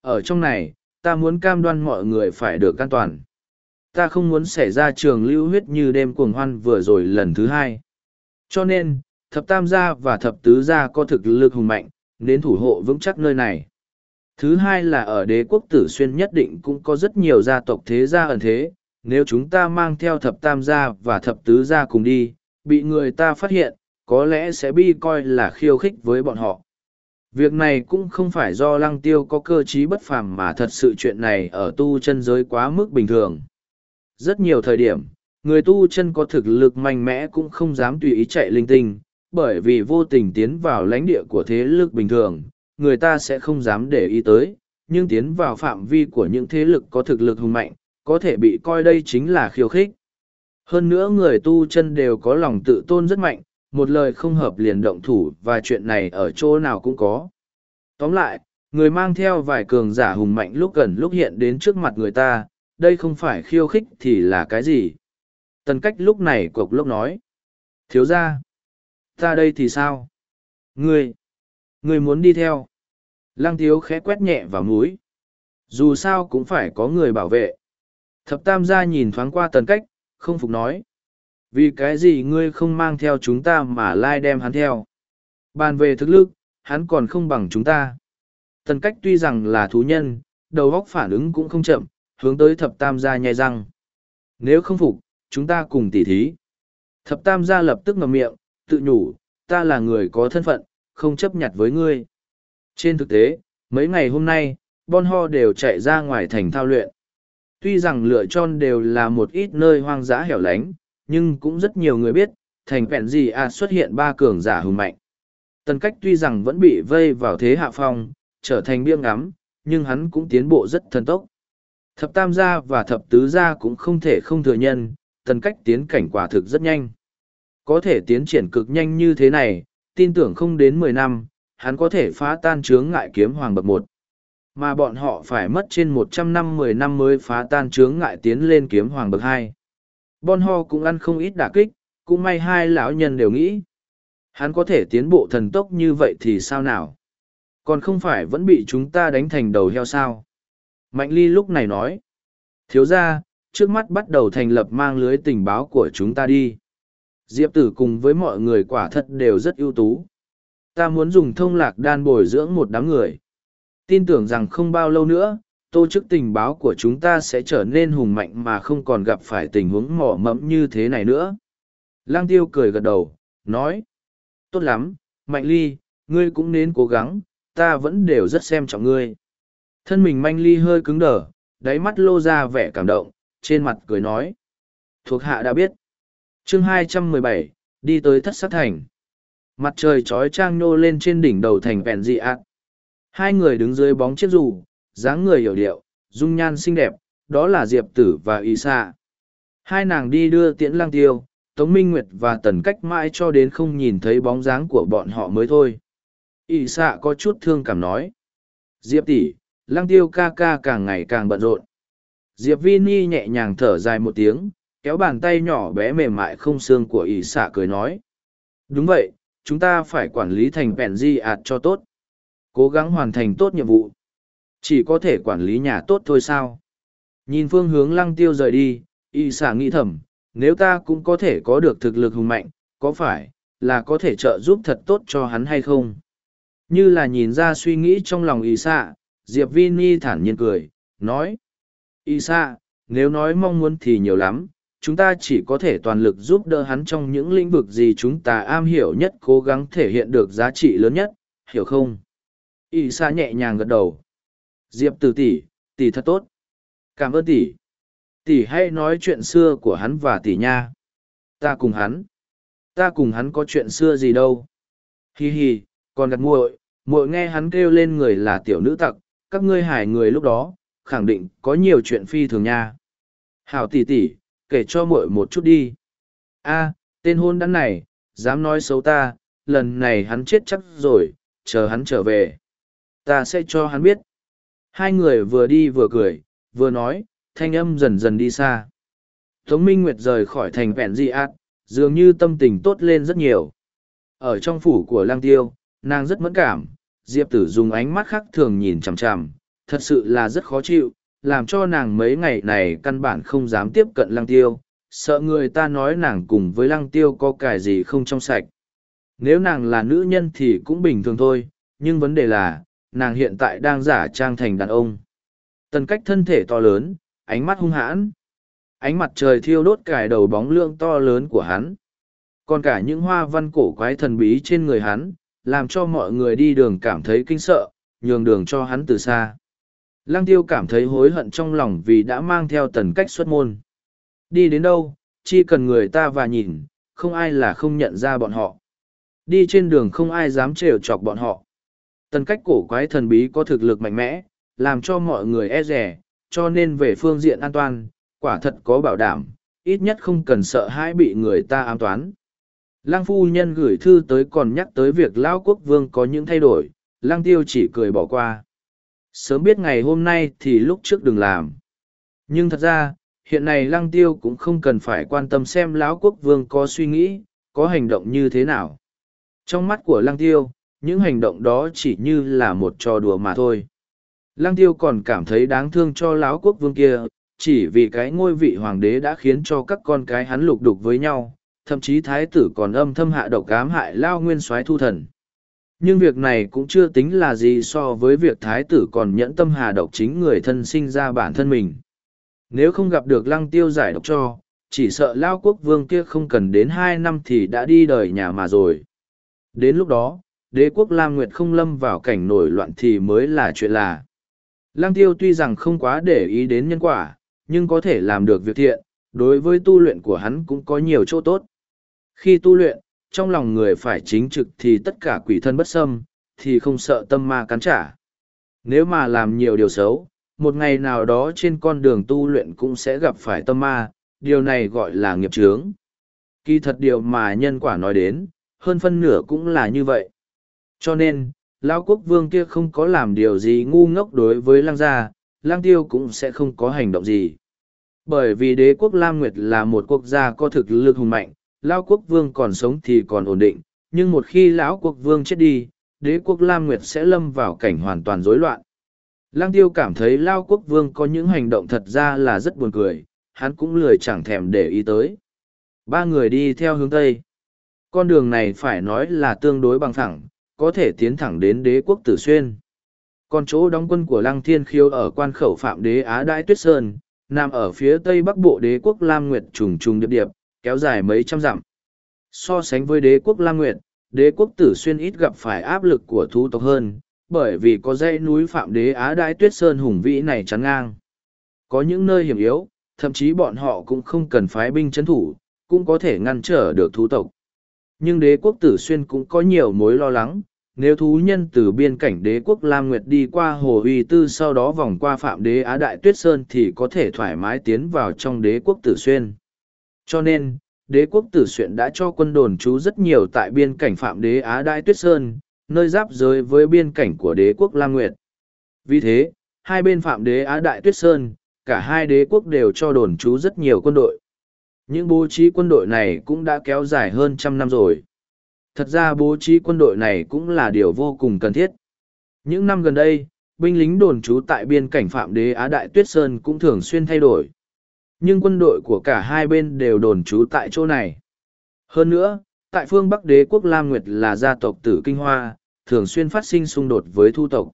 Ở trong này, ta muốn cam đoan mọi người phải được an toàn. Ta không muốn xảy ra trường lưu huyết như đêm cuồng hoan vừa rồi lần thứ hai. Cho nên, thập tam gia và thập tứ gia có thực lực hùng mạnh, nên thủ hộ vững chắc nơi này. Thứ hai là ở đế quốc tử xuyên nhất định cũng có rất nhiều gia tộc thế gia ẩn thế, nếu chúng ta mang theo thập tam gia và thập tứ gia cùng đi, bị người ta phát hiện, có lẽ sẽ bi coi là khiêu khích với bọn họ. Việc này cũng không phải do lăng tiêu có cơ trí bất phàm mà thật sự chuyện này ở tu chân giới quá mức bình thường. Rất nhiều thời điểm, người tu chân có thực lực mạnh mẽ cũng không dám tùy ý chạy linh tinh, bởi vì vô tình tiến vào lãnh địa của thế lực bình thường, người ta sẽ không dám để ý tới, nhưng tiến vào phạm vi của những thế lực có thực lực hùng mạnh, có thể bị coi đây chính là khiêu khích. Hơn nữa người tu chân đều có lòng tự tôn rất mạnh, một lời không hợp liền động thủ và chuyện này ở chỗ nào cũng có. Tóm lại, người mang theo vài cường giả hùng mạnh lúc gần lúc hiện đến trước mặt người ta, đây không phải khiêu khích thì là cái gì? Tần cách lúc này cộc lúc nói. Thiếu ra. Ta đây thì sao? Ngươi. Người muốn đi theo. Lăng tiếu khẽ quét nhẹ vào mũi, Dù sao cũng phải có người bảo vệ. Thập tam gia nhìn thoáng qua tần cách, không phục nói. Vì cái gì ngươi không mang theo chúng ta mà lai đem hắn theo? Bàn về thực lực, hắn còn không bằng chúng ta. Tần cách tuy rằng là thú nhân, đầu óc phản ứng cũng không chậm, hướng tới thập tam gia nhai răng. Nếu không phục, chúng ta cùng tỉ thí. Thập tam gia lập tức ngậm miệng, tự nhủ, ta là người có thân phận, không chấp nhặt với ngươi. Trên thực tế, mấy ngày hôm nay, Bon Ho đều chạy ra ngoài thành thao luyện. Tuy rằng lựa chọn đều là một ít nơi hoang dã hẻo lánh, nhưng cũng rất nhiều người biết, thành vẹn gì à xuất hiện ba cường giả hùng mạnh. Tần cách tuy rằng vẫn bị vây vào thế hạ phong, trở thành biêng ngắm, nhưng hắn cũng tiến bộ rất thần tốc. Thập tam gia và thập tứ gia cũng không thể không thừa nhận, tần cách tiến cảnh quả thực rất nhanh. Có thể tiến triển cực nhanh như thế này, tin tưởng không đến mười năm, hắn có thể phá tan chướng ngại kiếm hoàng bậc một. Mà bọn họ phải mất trên một trăm năm mười năm mới phá tan chướng ngại tiến lên kiếm hoàng bậc hai. Bon Ho cũng ăn không ít đả kích, cũng may hai lão nhân đều nghĩ. Hắn có thể tiến bộ thần tốc như vậy thì sao nào? Còn không phải vẫn bị chúng ta đánh thành đầu heo sao? Mạnh ly lúc này nói. Thiếu ra, trước mắt bắt đầu thành lập mang lưới tình báo của chúng ta đi. Diệp tử cùng với mọi người quả thật đều rất ưu tú. Ta muốn dùng thông lạc đan bồi dưỡng một đám người. Tin tưởng rằng không bao lâu nữa, tổ chức tình báo của chúng ta sẽ trở nên hùng mạnh mà không còn gặp phải tình huống mỏ mẫm như thế này nữa. Lang tiêu cười gật đầu, nói. Tốt lắm, Mạnh Ly, ngươi cũng nên cố gắng, ta vẫn đều rất xem trọng ngươi. Thân mình Mạnh Ly hơi cứng đờ, đáy mắt lô ra vẻ cảm động, trên mặt cười nói. Thuộc hạ đã biết chương 217, đi tới thất sát thành. Mặt trời trói trang nô lên trên đỉnh đầu thành vẹn dị ạt. Hai người đứng dưới bóng chiếc dù, dáng người hiểu điệu, dung nhan xinh đẹp, đó là Diệp Tử và Y Sa. Hai nàng đi đưa tiễn lang tiêu, Tống Minh Nguyệt và Tần Cách mãi cho đến không nhìn thấy bóng dáng của bọn họ mới thôi. Y Sa có chút thương cảm nói. Diệp tỷ, lang tiêu ca ca càng ngày càng bận rộn. Diệp Vini nhẹ nhàng thở dài một tiếng, kéo bàn tay nhỏ bé mềm mại không xương của Y Sa cười nói. Đúng vậy, chúng ta phải quản lý thành bèn di ạt cho tốt. Cố gắng hoàn thành tốt nhiệm vụ. Chỉ có thể quản lý nhà tốt thôi sao? Nhìn phương hướng lăng tiêu rời đi, y xả nghĩ thầm, nếu ta cũng có thể có được thực lực hùng mạnh, có phải, là có thể trợ giúp thật tốt cho hắn hay không? Như là nhìn ra suy nghĩ trong lòng y xạ, Diệp Vini thản nhiên cười, nói. Y xạ, nếu nói mong muốn thì nhiều lắm, chúng ta chỉ có thể toàn lực giúp đỡ hắn trong những lĩnh vực gì chúng ta am hiểu nhất cố gắng thể hiện được giá trị lớn nhất, hiểu không? Y sa nhẹ nhàng gật đầu. Diệp từ tỷ tỷ thật tốt. Cảm ơn tỷ. Tỷ hay nói chuyện xưa của hắn và tỷ nha. Ta cùng hắn. Ta cùng hắn có chuyện xưa gì đâu. Hi hi còn gặt muội muội nghe hắn kêu lên người là tiểu nữ tặc các ngươi hải người lúc đó khẳng định có nhiều chuyện phi thường nha. Hảo tỷ tỷ kể cho muội một chút đi a tên hôn đắn này dám nói xấu ta lần này hắn chết chắc rồi chờ hắn trở về ta sẽ cho hắn biết Hai người vừa đi vừa cười, vừa nói, thanh âm dần dần đi xa. Tống Minh Nguyệt rời khỏi thành vẹn di ạt, dường như tâm tình tốt lên rất nhiều. Ở trong phủ của lang tiêu, nàng rất mẫn cảm, Diệp tử dùng ánh mắt khác thường nhìn chằm chằm, thật sự là rất khó chịu, làm cho nàng mấy ngày này căn bản không dám tiếp cận lang tiêu, sợ người ta nói nàng cùng với lang tiêu có cái gì không trong sạch. Nếu nàng là nữ nhân thì cũng bình thường thôi, nhưng vấn đề là, nàng hiện tại đang giả trang thành đàn ông. Tần cách thân thể to lớn, ánh mắt hung hãn. Ánh mặt trời thiêu đốt cài đầu bóng lượng to lớn của hắn. Còn cả những hoa văn cổ quái thần bí trên người hắn, làm cho mọi người đi đường cảm thấy kinh sợ, nhường đường cho hắn từ xa. Lăng tiêu cảm thấy hối hận trong lòng vì đã mang theo tần cách xuất môn. Đi đến đâu, chỉ cần người ta và nhìn, không ai là không nhận ra bọn họ. Đi trên đường không ai dám trêu chọc bọn họ tần cách cổ quái thần bí có thực lực mạnh mẽ, làm cho mọi người e rẻ, cho nên về phương diện an toàn, quả thật có bảo đảm, ít nhất không cần sợ hãi bị người ta ám toán. Lăng phu nhân gửi thư tới còn nhắc tới việc Lao quốc vương có những thay đổi, Lăng tiêu chỉ cười bỏ qua. Sớm biết ngày hôm nay thì lúc trước đừng làm. Nhưng thật ra, hiện nay Lăng tiêu cũng không cần phải quan tâm xem lão quốc vương có suy nghĩ, có hành động như thế nào. Trong mắt của Lăng tiêu, những hành động đó chỉ như là một trò đùa mà thôi. Lăng tiêu còn cảm thấy đáng thương cho lão quốc vương kia, chỉ vì cái ngôi vị hoàng đế đã khiến cho các con cái hắn lục đục với nhau, thậm chí thái tử còn âm thâm hạ độc ám hại lao nguyên soái thu thần. Nhưng việc này cũng chưa tính là gì so với việc thái tử còn nhẫn tâm hà độc chính người thân sinh ra bản thân mình. Nếu không gặp được lăng tiêu giải độc cho, chỉ sợ lao quốc vương kia không cần đến hai năm thì đã đi đời nhà mà rồi. Đến lúc đó, đế quốc Lam Nguyệt không lâm vào cảnh nổi loạn thì mới là chuyện là. Lăng tiêu tuy rằng không quá để ý đến nhân quả, nhưng có thể làm được việc thiện, đối với tu luyện của hắn cũng có nhiều chỗ tốt. Khi tu luyện, trong lòng người phải chính trực thì tất cả quỷ thân bất xâm, thì không sợ tâm ma cắn trả. Nếu mà làm nhiều điều xấu, một ngày nào đó trên con đường tu luyện cũng sẽ gặp phải tâm ma, điều này gọi là nghiệp chướng. Kỳ thật điều mà nhân quả nói đến, hơn phân nửa cũng là như vậy. Cho nên, Lão quốc vương kia không có làm điều gì ngu ngốc đối với lang gia, lang tiêu cũng sẽ không có hành động gì. Bởi vì đế quốc Lam Nguyệt là một quốc gia có thực lực hùng mạnh, Lão quốc vương còn sống thì còn ổn định, nhưng một khi Lão quốc vương chết đi, đế quốc Lam Nguyệt sẽ lâm vào cảnh hoàn toàn rối loạn. Lang tiêu cảm thấy Lao quốc vương có những hành động thật ra là rất buồn cười, hắn cũng lười chẳng thèm để ý tới. Ba người đi theo hướng Tây. Con đường này phải nói là tương đối bằng thẳng, có thể tiến thẳng đến đế quốc Tử Xuyên. Còn chỗ đóng quân của Lăng Thiên Khiêu ở quan khẩu Phạm Đế Á Đại Tuyết Sơn, nằm ở phía tây bắc bộ đế quốc Lam Nguyệt trùng trùng điệp điệp, kéo dài mấy trăm dặm. So sánh với đế quốc Lam Nguyệt, đế quốc Tử Xuyên ít gặp phải áp lực của thú tộc hơn, bởi vì có dãy núi Phạm Đế Á Đại Tuyết Sơn hùng vĩ này chắn ngang. Có những nơi hiểm yếu, thậm chí bọn họ cũng không cần phái binh chấn thủ, cũng có thể ngăn trở được thú tộc. Nhưng đế quốc Tử Xuyên cũng có nhiều mối lo lắng, nếu thú nhân từ biên cảnh đế quốc Lam Nguyệt đi qua Hồ Uy Tư sau đó vòng qua Phạm Đế Á Đại Tuyết Sơn thì có thể thoải mái tiến vào trong đế quốc Tử Xuyên. Cho nên, đế quốc Tử Xuyên đã cho quân đồn trú rất nhiều tại biên cảnh Phạm Đế Á Đại Tuyết Sơn, nơi giáp giới với biên cảnh của đế quốc Lam Nguyệt. Vì thế, hai bên Phạm Đế Á Đại Tuyết Sơn, cả hai đế quốc đều cho đồn trú rất nhiều quân đội. Những bố trí quân đội này cũng đã kéo dài hơn trăm năm rồi. Thật ra bố trí quân đội này cũng là điều vô cùng cần thiết. Những năm gần đây, binh lính đồn trú tại biên cảnh Phạm Đế Á Đại Tuyết Sơn cũng thường xuyên thay đổi. Nhưng quân đội của cả hai bên đều đồn trú tại chỗ này. Hơn nữa, tại phương Bắc Đế quốc Lam Nguyệt là gia tộc Tử Kinh Hoa, thường xuyên phát sinh xung đột với thu tộc.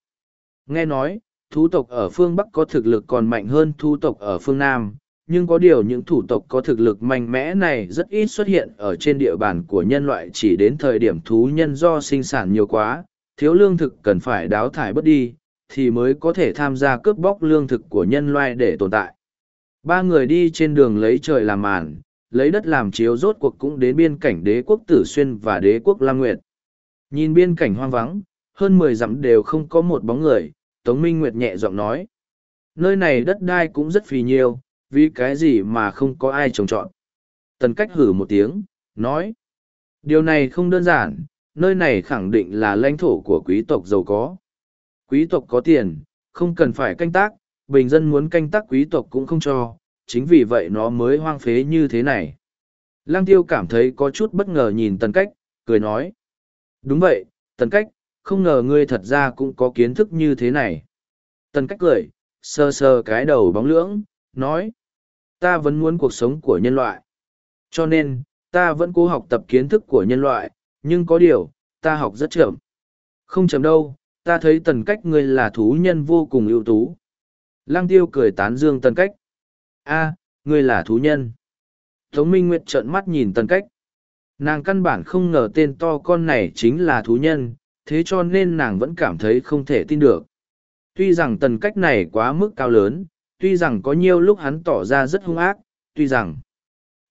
Nghe nói, thu tộc ở phương Bắc có thực lực còn mạnh hơn thu tộc ở phương Nam, nhưng có điều những thủ tộc có thực lực mạnh mẽ này rất ít xuất hiện ở trên địa bàn của nhân loại chỉ đến thời điểm thú nhân do sinh sản nhiều quá, thiếu lương thực cần phải đáo thải bớt đi, thì mới có thể tham gia cướp bóc lương thực của nhân loại để tồn tại. Ba người đi trên đường lấy trời làm màn, lấy đất làm chiếu rốt cuộc cũng đến biên cảnh đế quốc Tử Xuyên và đế quốc Lam Nguyệt. Nhìn biên cảnh hoang vắng, hơn mười dặm đều không có một bóng người, Tống Minh Nguyệt nhẹ giọng nói. Nơi này đất đai cũng rất phì nhiêu, vì cái gì mà không có ai trồng trọt. Tần cách hử một tiếng, nói. Điều này không đơn giản, nơi này khẳng định là lãnh thổ của quý tộc giàu có. Quý tộc có tiền, không cần phải canh tác, bình dân muốn canh tác quý tộc cũng không cho, chính vì vậy nó mới hoang phế như thế này. Lăng tiêu cảm thấy có chút bất ngờ nhìn tần cách, cười nói. Đúng vậy, tần cách, không ngờ ngươi thật ra cũng có kiến thức như thế này. Tần cách cười, sơ sơ cái đầu bóng lưỡng, nói ta vẫn muốn cuộc sống của nhân loại cho nên ta vẫn cố học tập kiến thức của nhân loại nhưng có điều ta học rất chậm không chậm đâu ta thấy tần cách ngươi là thú nhân vô cùng ưu tú lăng tiêu cười tán dương tần cách. A ngươi là thú nhân. Tống minh nguyệt trợn mắt nhìn tần cách. Nàng căn bản không ngờ tên to con này chính là thú nhân thế cho nên nàng vẫn cảm thấy không thể tin được. Tuy rằng tần cách này quá mức cao lớn tuy rằng có nhiều lúc hắn tỏ ra rất hung ác, tuy rằng,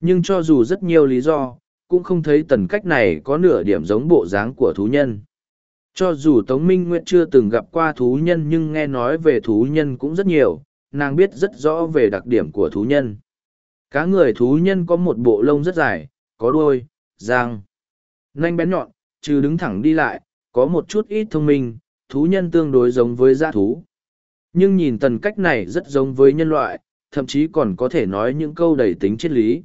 nhưng cho dù rất nhiều lý do, cũng không thấy tần cách này có nửa điểm giống bộ dáng của thú nhân. Cho dù Tống Minh Nguyệt chưa từng gặp qua thú nhân nhưng nghe nói về thú nhân cũng rất nhiều, nàng biết rất rõ về đặc điểm của thú nhân. Cá người thú nhân có một bộ lông rất dài, có đuôi, răng, nanh bén nhọn, trừ đứng thẳng đi lại, có một chút ít thông minh, thú nhân tương đối giống với gia thú. Nhưng nhìn tần cách này rất giống với nhân loại thậm chí còn có thể nói những câu đầy tính triết lý.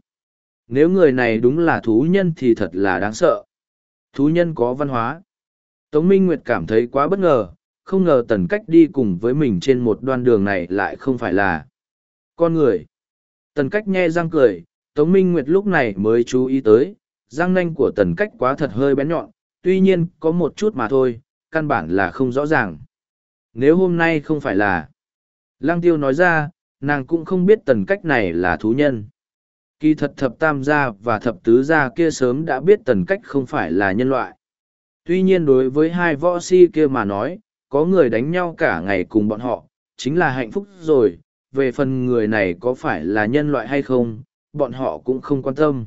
Nếu người này đúng là thú nhân thì thật là đáng sợ. Thú nhân có văn hóa. Tống Minh Nguyệt cảm thấy quá bất ngờ, không ngờ tần cách đi cùng với mình trên một đoan đường này lại không phải là con người. Tần cách nghe răng cười, Tống Minh Nguyệt lúc này mới chú ý tới, răng nanh của tần cách quá thật hơi bén nhọn, tuy nhiên có một chút mà thôi, căn bản là không rõ ràng. Nếu hôm nay không phải là... Lăng tiêu nói ra, nàng cũng không biết tần cách này là thú nhân. Kỳ thật thập tam gia và thập tứ gia kia sớm đã biết tần cách không phải là nhân loại. Tuy nhiên đối với hai võ si kia mà nói, có người đánh nhau cả ngày cùng bọn họ, chính là hạnh phúc rồi. Về phần người này có phải là nhân loại hay không, bọn họ cũng không quan tâm.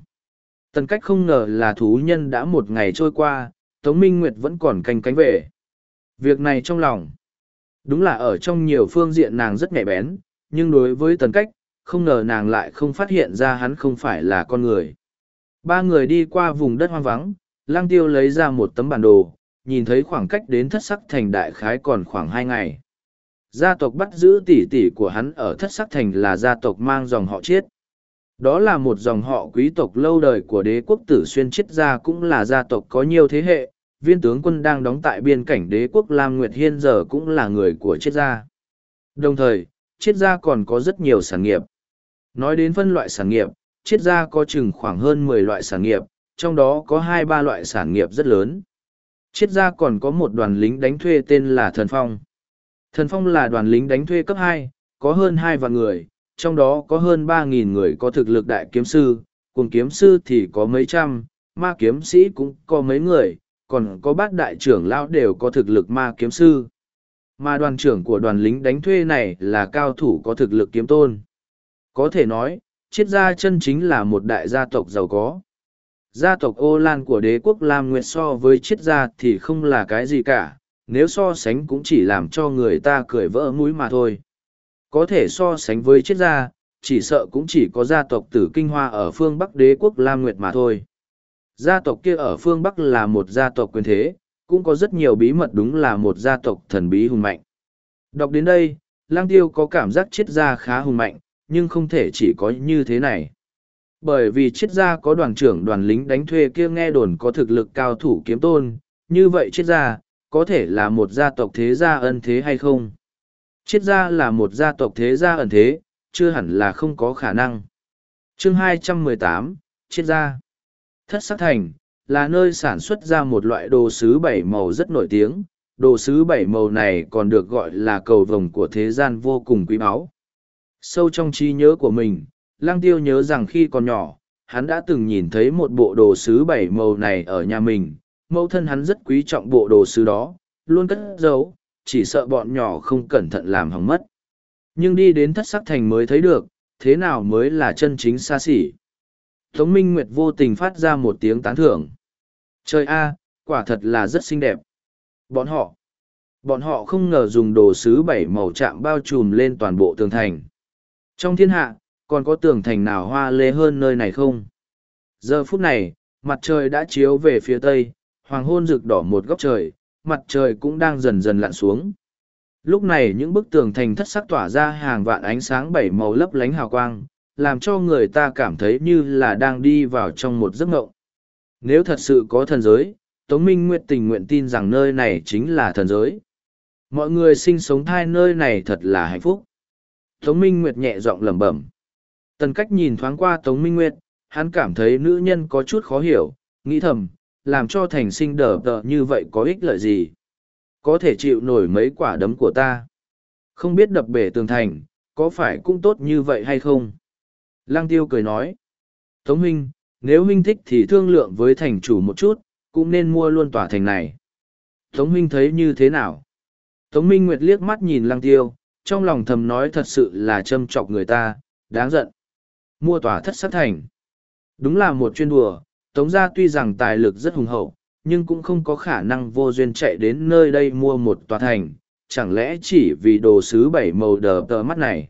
Tần cách không ngờ là thú nhân đã một ngày trôi qua, Tống Minh Nguyệt vẫn còn canh cánh về. Việc này trong lòng, đúng là ở trong nhiều phương diện nàng rất nhạy bén, nhưng đối với tần cách, không ngờ nàng lại không phát hiện ra hắn không phải là con người. Ba người đi qua vùng đất hoang vắng, lang tiêu lấy ra một tấm bản đồ, nhìn thấy khoảng cách đến thất sắc thành đại khái còn khoảng hai ngày. Gia tộc bắt giữ tỷ tỷ của hắn ở thất sắc thành là gia tộc mang dòng họ chiết. Đó là một dòng họ quý tộc lâu đời của đế quốc tử xuyên chiết gia cũng là gia tộc có nhiều thế hệ, viên tướng quân đang đóng tại biên cảnh đế quốc Lam Nguyệt Hiên giờ cũng là người của chiết gia. Đồng thời, chiết gia còn có rất nhiều sản nghiệp. Nói đến phân loại sản nghiệp, chiết gia có chừng khoảng hơn mười loại sản nghiệp, trong đó có hai ba loại sản nghiệp rất lớn. Chiết gia còn có một đoàn lính đánh thuê tên là Thần Phong. Thần Phong là đoàn lính đánh thuê cấp hai, có hơn hai vạn người, trong đó có hơn ba nghìn người có thực lực đại kiếm sư, cùng kiếm sư thì có mấy trăm, ma kiếm sĩ cũng có mấy người, còn có bát đại trưởng lão đều có thực lực ma kiếm sư. Mà đoàn trưởng của đoàn lính đánh thuê này là cao thủ có thực lực kiếm tôn. Có thể nói, triết gia chân chính là một đại gia tộc giàu có. Gia tộc ô lan của đế quốc Lam Nguyệt so với triết gia thì không là cái gì cả, nếu so sánh cũng chỉ làm cho người ta cười vỡ mũi mà thôi. Có thể so sánh với triết gia, chỉ sợ cũng chỉ có gia tộc tử kinh hoa ở phương Bắc đế quốc Lam Nguyệt mà thôi. Gia tộc kia ở phương Bắc là một gia tộc quyền thế, cũng có rất nhiều bí mật đúng là một gia tộc thần bí hùng mạnh. Đọc đến đây, lang tiêu có cảm giác triết gia khá hùng mạnh, nhưng không thể chỉ có như thế này. Bởi vì triết gia có đoàn trưởng đoàn lính đánh thuê kia nghe đồn có thực lực cao thủ kiếm tôn, như vậy triết gia, có thể là một gia tộc thế gia ân thế hay không? Triết gia là một gia tộc thế gia ẩn thế, chưa hẳn là không có khả năng. Chương 218, Triết gia Thất sắc thành, là nơi sản xuất ra một loại đồ sứ bảy màu rất nổi tiếng. Đồ sứ bảy màu này còn được gọi là cầu vồng của thế gian vô cùng quý báu. Sâu trong trí nhớ của mình, Lăng Tiêu nhớ rằng khi còn nhỏ, hắn đã từng nhìn thấy một bộ đồ sứ bảy màu này ở nhà mình. Mẫu thân hắn rất quý trọng bộ đồ sứ đó, luôn cất giấu, chỉ sợ bọn nhỏ không cẩn thận làm hỏng mất. Nhưng đi đến thất sắc thành mới thấy được, thế nào mới là chân chính xa xỉ. Tống Minh Nguyệt vô tình phát ra một tiếng tán thưởng. Trời a, quả thật là rất xinh đẹp. Bọn họ, bọn họ không ngờ dùng đồ sứ bảy màu chạm bao trùm lên toàn bộ tường thành. Trong thiên hạ, còn có tường thành nào hoa lê hơn nơi này không? Giờ phút này, mặt trời đã chiếu về phía tây, hoàng hôn rực đỏ một góc trời, mặt trời cũng đang dần dần lặn xuống. Lúc này những bức tường thành thất sắc tỏa ra hàng vạn ánh sáng bảy màu lấp lánh hào quang, làm cho người ta cảm thấy như là đang đi vào trong một giấc ngộng. Nếu thật sự có thần giới, Tống Minh Nguyệt tình nguyện tin rằng nơi này chính là thần giới. Mọi người sinh sống thai nơi này thật là hạnh phúc. Tống Minh Nguyệt nhẹ giọng lẩm bẩm. Tần cách nhìn thoáng qua Tống Minh Nguyệt, hắn cảm thấy nữ nhân có chút khó hiểu, nghĩ thầm, làm cho thành sinh đờ đờ như vậy có ích lợi gì? Có thể chịu nổi mấy quả đấm của ta. Không biết đập bể tường thành, có phải cũng tốt như vậy hay không? Lang tiêu cười nói. Tống huynh, nếu huynh thích thì thương lượng với thành chủ một chút, cũng nên mua luôn tòa thành này. Tống huynh thấy như thế nào? Tống Minh Nguyệt liếc mắt nhìn Lang tiêu, trong lòng thầm nói thật sự là châm chọc người ta, đáng giận. Mua tòa thất sát thành. Đúng là một chuyên đùa, Tống gia tuy rằng tài lực rất hùng hậu, nhưng cũng không có khả năng vô duyên chạy đến nơi đây mua một tòa thành, chẳng lẽ chỉ vì đồ sứ bảy màu đờ tờ mắt này.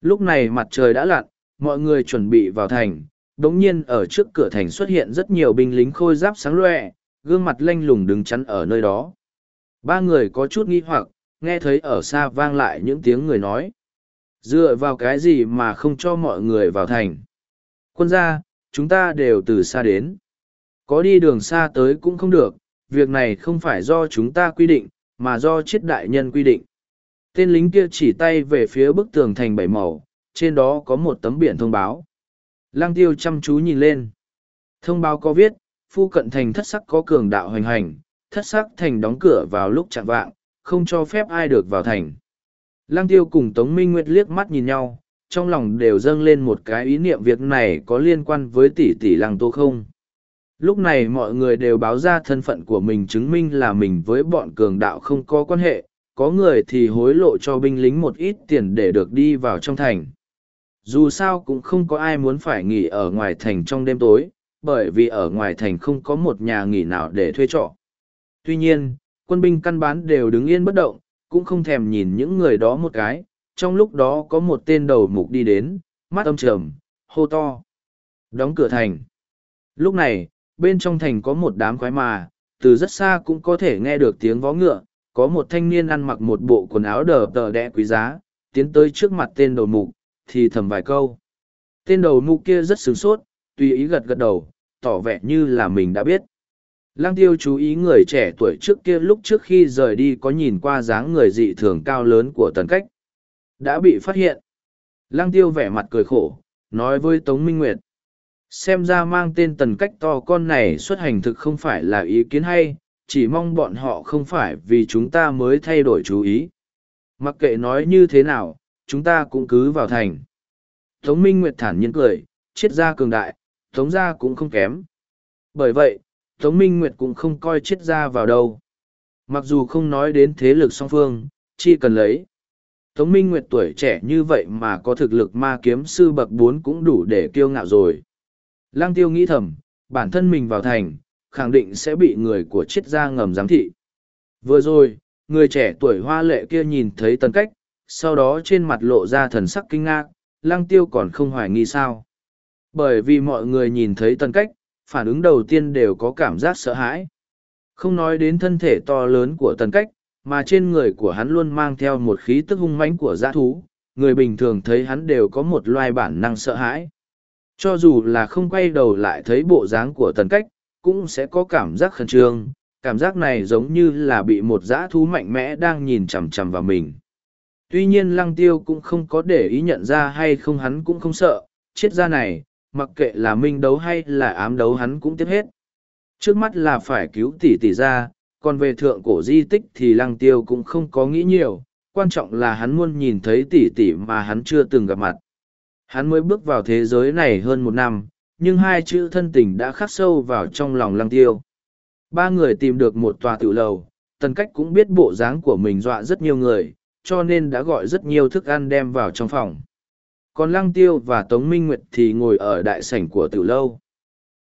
Lúc này mặt trời đã lặn, mọi người chuẩn bị vào thành đống nhiên ở trước cửa thành xuất hiện rất nhiều binh lính khôi giáp sáng loẹ gương mặt lanh lùng đứng chắn ở nơi đó ba người có chút nghi hoặc nghe thấy ở xa vang lại những tiếng người nói dựa vào cái gì mà không cho mọi người vào thành quân gia chúng ta đều từ xa đến có đi đường xa tới cũng không được việc này không phải do chúng ta quy định, mà do chiết đại nhân quy định. Tên lính kia chỉ tay về phía bức tường thành bảy màu, trên đó có một tấm biển thông báo. Lang tiêu chăm chú nhìn lên. Thông báo có viết, phu cận thành thất sắc có cường đạo hoành hành, thất sắc thành đóng cửa vào lúc chạm vạng, không cho phép ai được vào thành. Lăng tiêu cùng Tống Minh Nguyệt liếc mắt nhìn nhau, trong lòng đều dâng lên một cái ý niệm việc này có liên quan với tỷ tỷ lăng tô không. Lúc này mọi người đều báo ra thân phận của mình chứng minh là mình với bọn cường đạo không có quan hệ, có người thì hối lộ cho binh lính một ít tiền để được đi vào trong thành. Dù sao cũng không có ai muốn phải nghỉ ở ngoài thành trong đêm tối, bởi vì ở ngoài thành không có một nhà nghỉ nào để thuê trọ. Tuy nhiên, quân binh căn bán đều đứng yên bất động, cũng không thèm nhìn những người đó một cái. Trong lúc đó có một tên đầu mục đi đến, mắt âm trầm, hô to. Đóng cửa thành. Lúc này, bên trong thành có một đám khoái mà, từ rất xa cũng có thể nghe được tiếng vó ngựa, có một thanh niên ăn mặc một bộ quần áo đờ tờ đẽ quý giá, tiến tới trước mặt tên đầu mục, thì thầm vài câu. Tên đầu mục kia rất sướng sốt, tùy ý gật gật đầu, tỏ vẻ như là mình đã biết. Lăng tiêu chú ý người trẻ tuổi trước kia lúc trước khi rời đi có nhìn qua dáng người dị thường cao lớn của tần cách. Đã bị phát hiện. Lăng tiêu vẻ mặt cười khổ, nói với Tống Minh Nguyệt. Xem ra mang tên tần cách to con này xuất hành thực không phải là ý kiến hay, chỉ mong bọn họ không phải vì chúng ta mới thay đổi chú ý. Mặc kệ nói như thế nào, chúng ta cũng cứ vào thành. Tống Minh Nguyệt thản nhiên cười, triết gia cường đại, Tống gia cũng không kém. Bởi vậy, Tống Minh Nguyệt cũng không coi triết gia vào đâu. Mặc dù không nói đến thế lực song phương, chỉ cần lấy. Tống Minh Nguyệt tuổi trẻ như vậy mà có thực lực ma kiếm sư bậc bốn cũng đủ để kiêu ngạo rồi. Lăng tiêu nghĩ thầm, bản thân mình vào thành, khẳng định sẽ bị người của triết gia ngầm giám thị. Vừa rồi, người trẻ tuổi hoa lệ kia nhìn thấy tần cách, sau đó trên mặt lộ ra thần sắc kinh ngạc, lăng tiêu còn không hoài nghi sao. Bởi vì mọi người nhìn thấy tần cách, phản ứng đầu tiên đều có cảm giác sợ hãi. Không nói đến thân thể to lớn của tần cách, mà trên người của hắn luôn mang theo một khí tức hung mãnh của dã thú, người bình thường thấy hắn đều có một loài bản năng sợ hãi. Cho dù là không quay đầu lại thấy bộ dáng của tần cách, cũng sẽ có cảm giác khẩn trương, cảm giác này giống như là bị một dã thú mạnh mẽ đang nhìn chằm chằm vào mình. Tuy nhiên lăng tiêu cũng không có để ý nhận ra hay không hắn cũng không sợ, chết ra này, mặc kệ là minh đấu hay là ám đấu hắn cũng tiếp hết. Trước mắt là phải cứu tỷ tỷ ra, còn về thượng cổ di tích thì lăng tiêu cũng không có nghĩ nhiều, quan trọng là hắn muốn nhìn thấy tỷ tỷ mà hắn chưa từng gặp mặt. Hắn mới bước vào thế giới này hơn một năm, nhưng hai chữ thân tình đã khắc sâu vào trong lòng lăng tiêu. Ba người tìm được một tòa tự lầu, tần cách cũng biết bộ dáng của mình dọa rất nhiều người, cho nên đã gọi rất nhiều thức ăn đem vào trong phòng. Còn lăng tiêu và Tống Minh Nguyệt thì ngồi ở đại sảnh của tiểu lâu.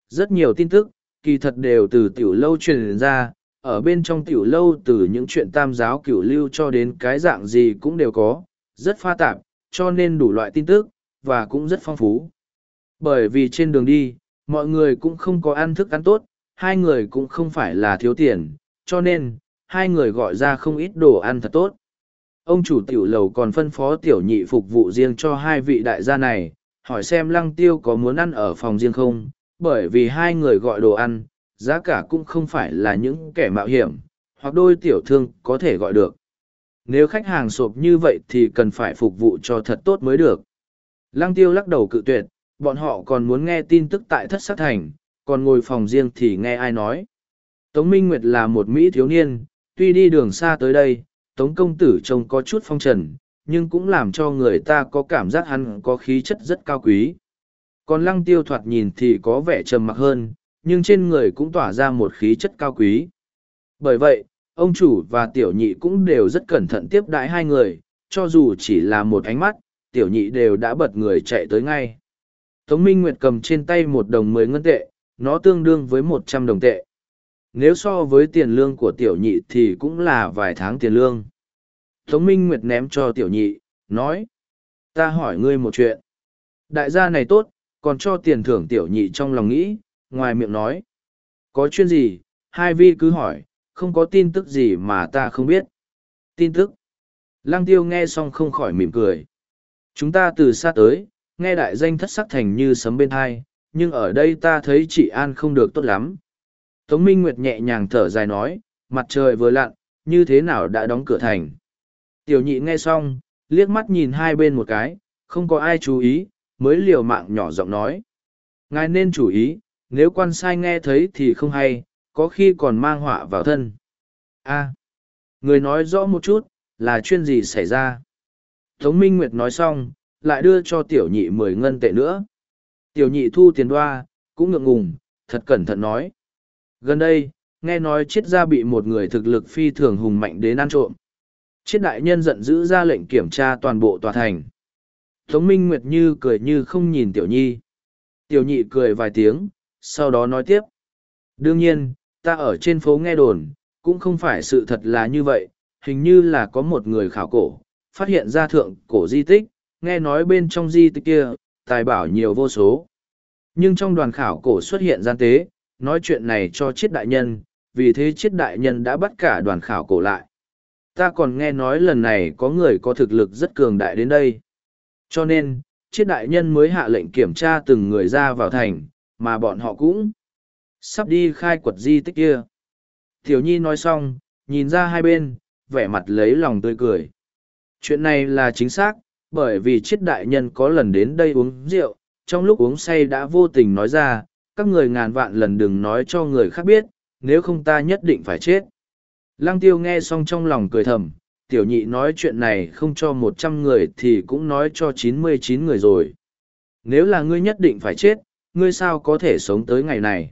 Rất nhiều tin tức, kỳ thật đều từ tiểu lâu truyền ra, ở bên trong tiểu lâu từ những chuyện tam giáo cửu lưu cho đến cái dạng gì cũng đều có, rất pha tạp, cho nên đủ loại tin tức, và cũng rất phong phú. Bởi vì trên đường đi, mọi người cũng không có ăn thức ăn tốt, hai người cũng không phải là thiếu tiền, cho nên, hai người gọi ra không ít đồ ăn thật tốt. Ông chủ tiểu lầu còn phân phó tiểu nhị phục vụ riêng cho hai vị đại gia này, hỏi xem lăng tiêu có muốn ăn ở phòng riêng không, bởi vì hai người gọi đồ ăn, giá cả cũng không phải là những kẻ mạo hiểm, hoặc đôi tiểu thương có thể gọi được. Nếu khách hàng sộp như vậy thì cần phải phục vụ cho thật tốt mới được. Lăng tiêu lắc đầu cự tuyệt, bọn họ còn muốn nghe tin tức tại thất sát thành, còn ngồi phòng riêng thì nghe ai nói. Tống Minh Nguyệt là một Mỹ thiếu niên, tuy đi đường xa tới đây, Tống Công Tử trông có chút phong trần, nhưng cũng làm cho người ta có cảm giác hắn có khí chất rất cao quý. Còn lăng tiêu thoạt nhìn thì có vẻ trầm mặc hơn, nhưng trên người cũng tỏa ra một khí chất cao quý. Bởi vậy, ông chủ và tiểu nhị cũng đều rất cẩn thận tiếp đãi hai người, cho dù chỉ là một ánh mắt, tiểu nhị đều đã bật người chạy tới ngay. Tống Minh Nguyệt cầm trên tay một đồng mười ngân tệ, nó tương đương với một trăm đồng tệ. Nếu so với tiền lương của tiểu nhị thì cũng là vài tháng tiền lương. Tống Minh Nguyệt ném cho tiểu nhị, nói. Ta hỏi ngươi một chuyện. Đại gia này tốt, còn cho tiền thưởng tiểu nhị trong lòng nghĩ, ngoài miệng nói. Có chuyện gì, hai vi cứ hỏi, không có tin tức gì mà ta không biết. Tin tức. Lăng tiêu nghe xong không khỏi mỉm cười. Chúng ta từ xa tới, nghe đại danh thất sắc thành như sấm bên hai, nhưng ở đây ta thấy chị An không được tốt lắm. Tống Minh Nguyệt nhẹ nhàng thở dài nói, mặt trời vừa lặn, như thế nào đã đóng cửa thành. Tiểu nhị nghe xong, liếc mắt nhìn hai bên một cái, không có ai chú ý, mới liều mạng nhỏ giọng nói. Ngài nên chú ý, nếu quan sai nghe thấy thì không hay, có khi còn mang họa vào thân. a người nói rõ một chút, là chuyện gì xảy ra. Tống Minh Nguyệt nói xong, lại đưa cho tiểu nhị mười ngân tệ nữa. Tiểu nhị thu tiền đoa, cũng ngượng ngùng, thật cẩn thận nói. Gần đây, nghe nói triết gia bị một người thực lực phi thường hùng mạnh đến ăn trộm. Triết đại nhân giận dữ ra lệnh kiểm tra toàn bộ tòa thành. Tống Minh Nguyệt Như cười như không nhìn Tiểu Nhi. Tiểu Nhị cười vài tiếng, sau đó nói tiếp. Đương nhiên, ta ở trên phố nghe đồn, cũng không phải sự thật là như vậy, hình như là có một người khảo cổ, phát hiện ra thượng cổ di tích, nghe nói bên trong di tích kia, tài bảo nhiều vô số. Nhưng trong đoàn khảo cổ xuất hiện gian tế, nói chuyện này cho chiết đại nhân, vì thế chiết đại nhân đã bắt cả đoàn khảo cổ lại. Ta còn nghe nói lần này có người có thực lực rất cường đại đến đây. Cho nên, chiết đại nhân mới hạ lệnh kiểm tra từng người ra vào thành, mà bọn họ cũng sắp đi khai quật di tích kia. Tiểu Nhi nói xong, nhìn ra hai bên, vẻ mặt lấy lòng tươi cười. Chuyện này là chính xác, bởi vì chiết đại nhân có lần đến đây uống rượu, trong lúc uống say đã vô tình nói ra, các người ngàn vạn lần đừng nói cho người khác biết, nếu không ta nhất định phải chết. Lăng tiêu nghe xong trong lòng cười thầm, tiểu nhị nói chuyện này không cho một trăm người thì cũng nói cho chín mươi chín người rồi. Nếu là ngươi nhất định phải chết, ngươi sao có thể sống tới ngày này?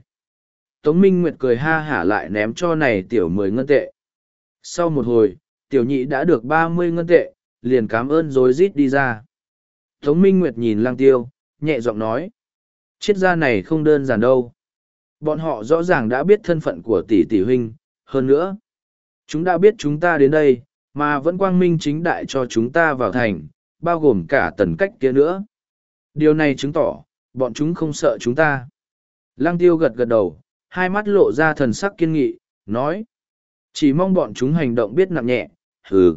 Tống Minh Nguyệt cười ha hả lại ném cho này tiểu mười ngân tệ. Sau một hồi, tiểu nhị đã được ba mươi ngân tệ, liền cảm ơn rồi rít đi ra. Tống Minh Nguyệt nhìn lang tiêu, nhẹ giọng nói. Chiết gia này không đơn giản đâu. Bọn họ rõ ràng đã biết thân phận của tỷ tỷ huynh, hơn nữa. Chúng đã biết chúng ta đến đây, mà vẫn quang minh chính đại cho chúng ta vào thành, bao gồm cả tần cách kia nữa. Điều này chứng tỏ, bọn chúng không sợ chúng ta. Lăng tiêu gật gật đầu, hai mắt lộ ra thần sắc kiên nghị, nói. Chỉ mong bọn chúng hành động biết nặng nhẹ, hừ.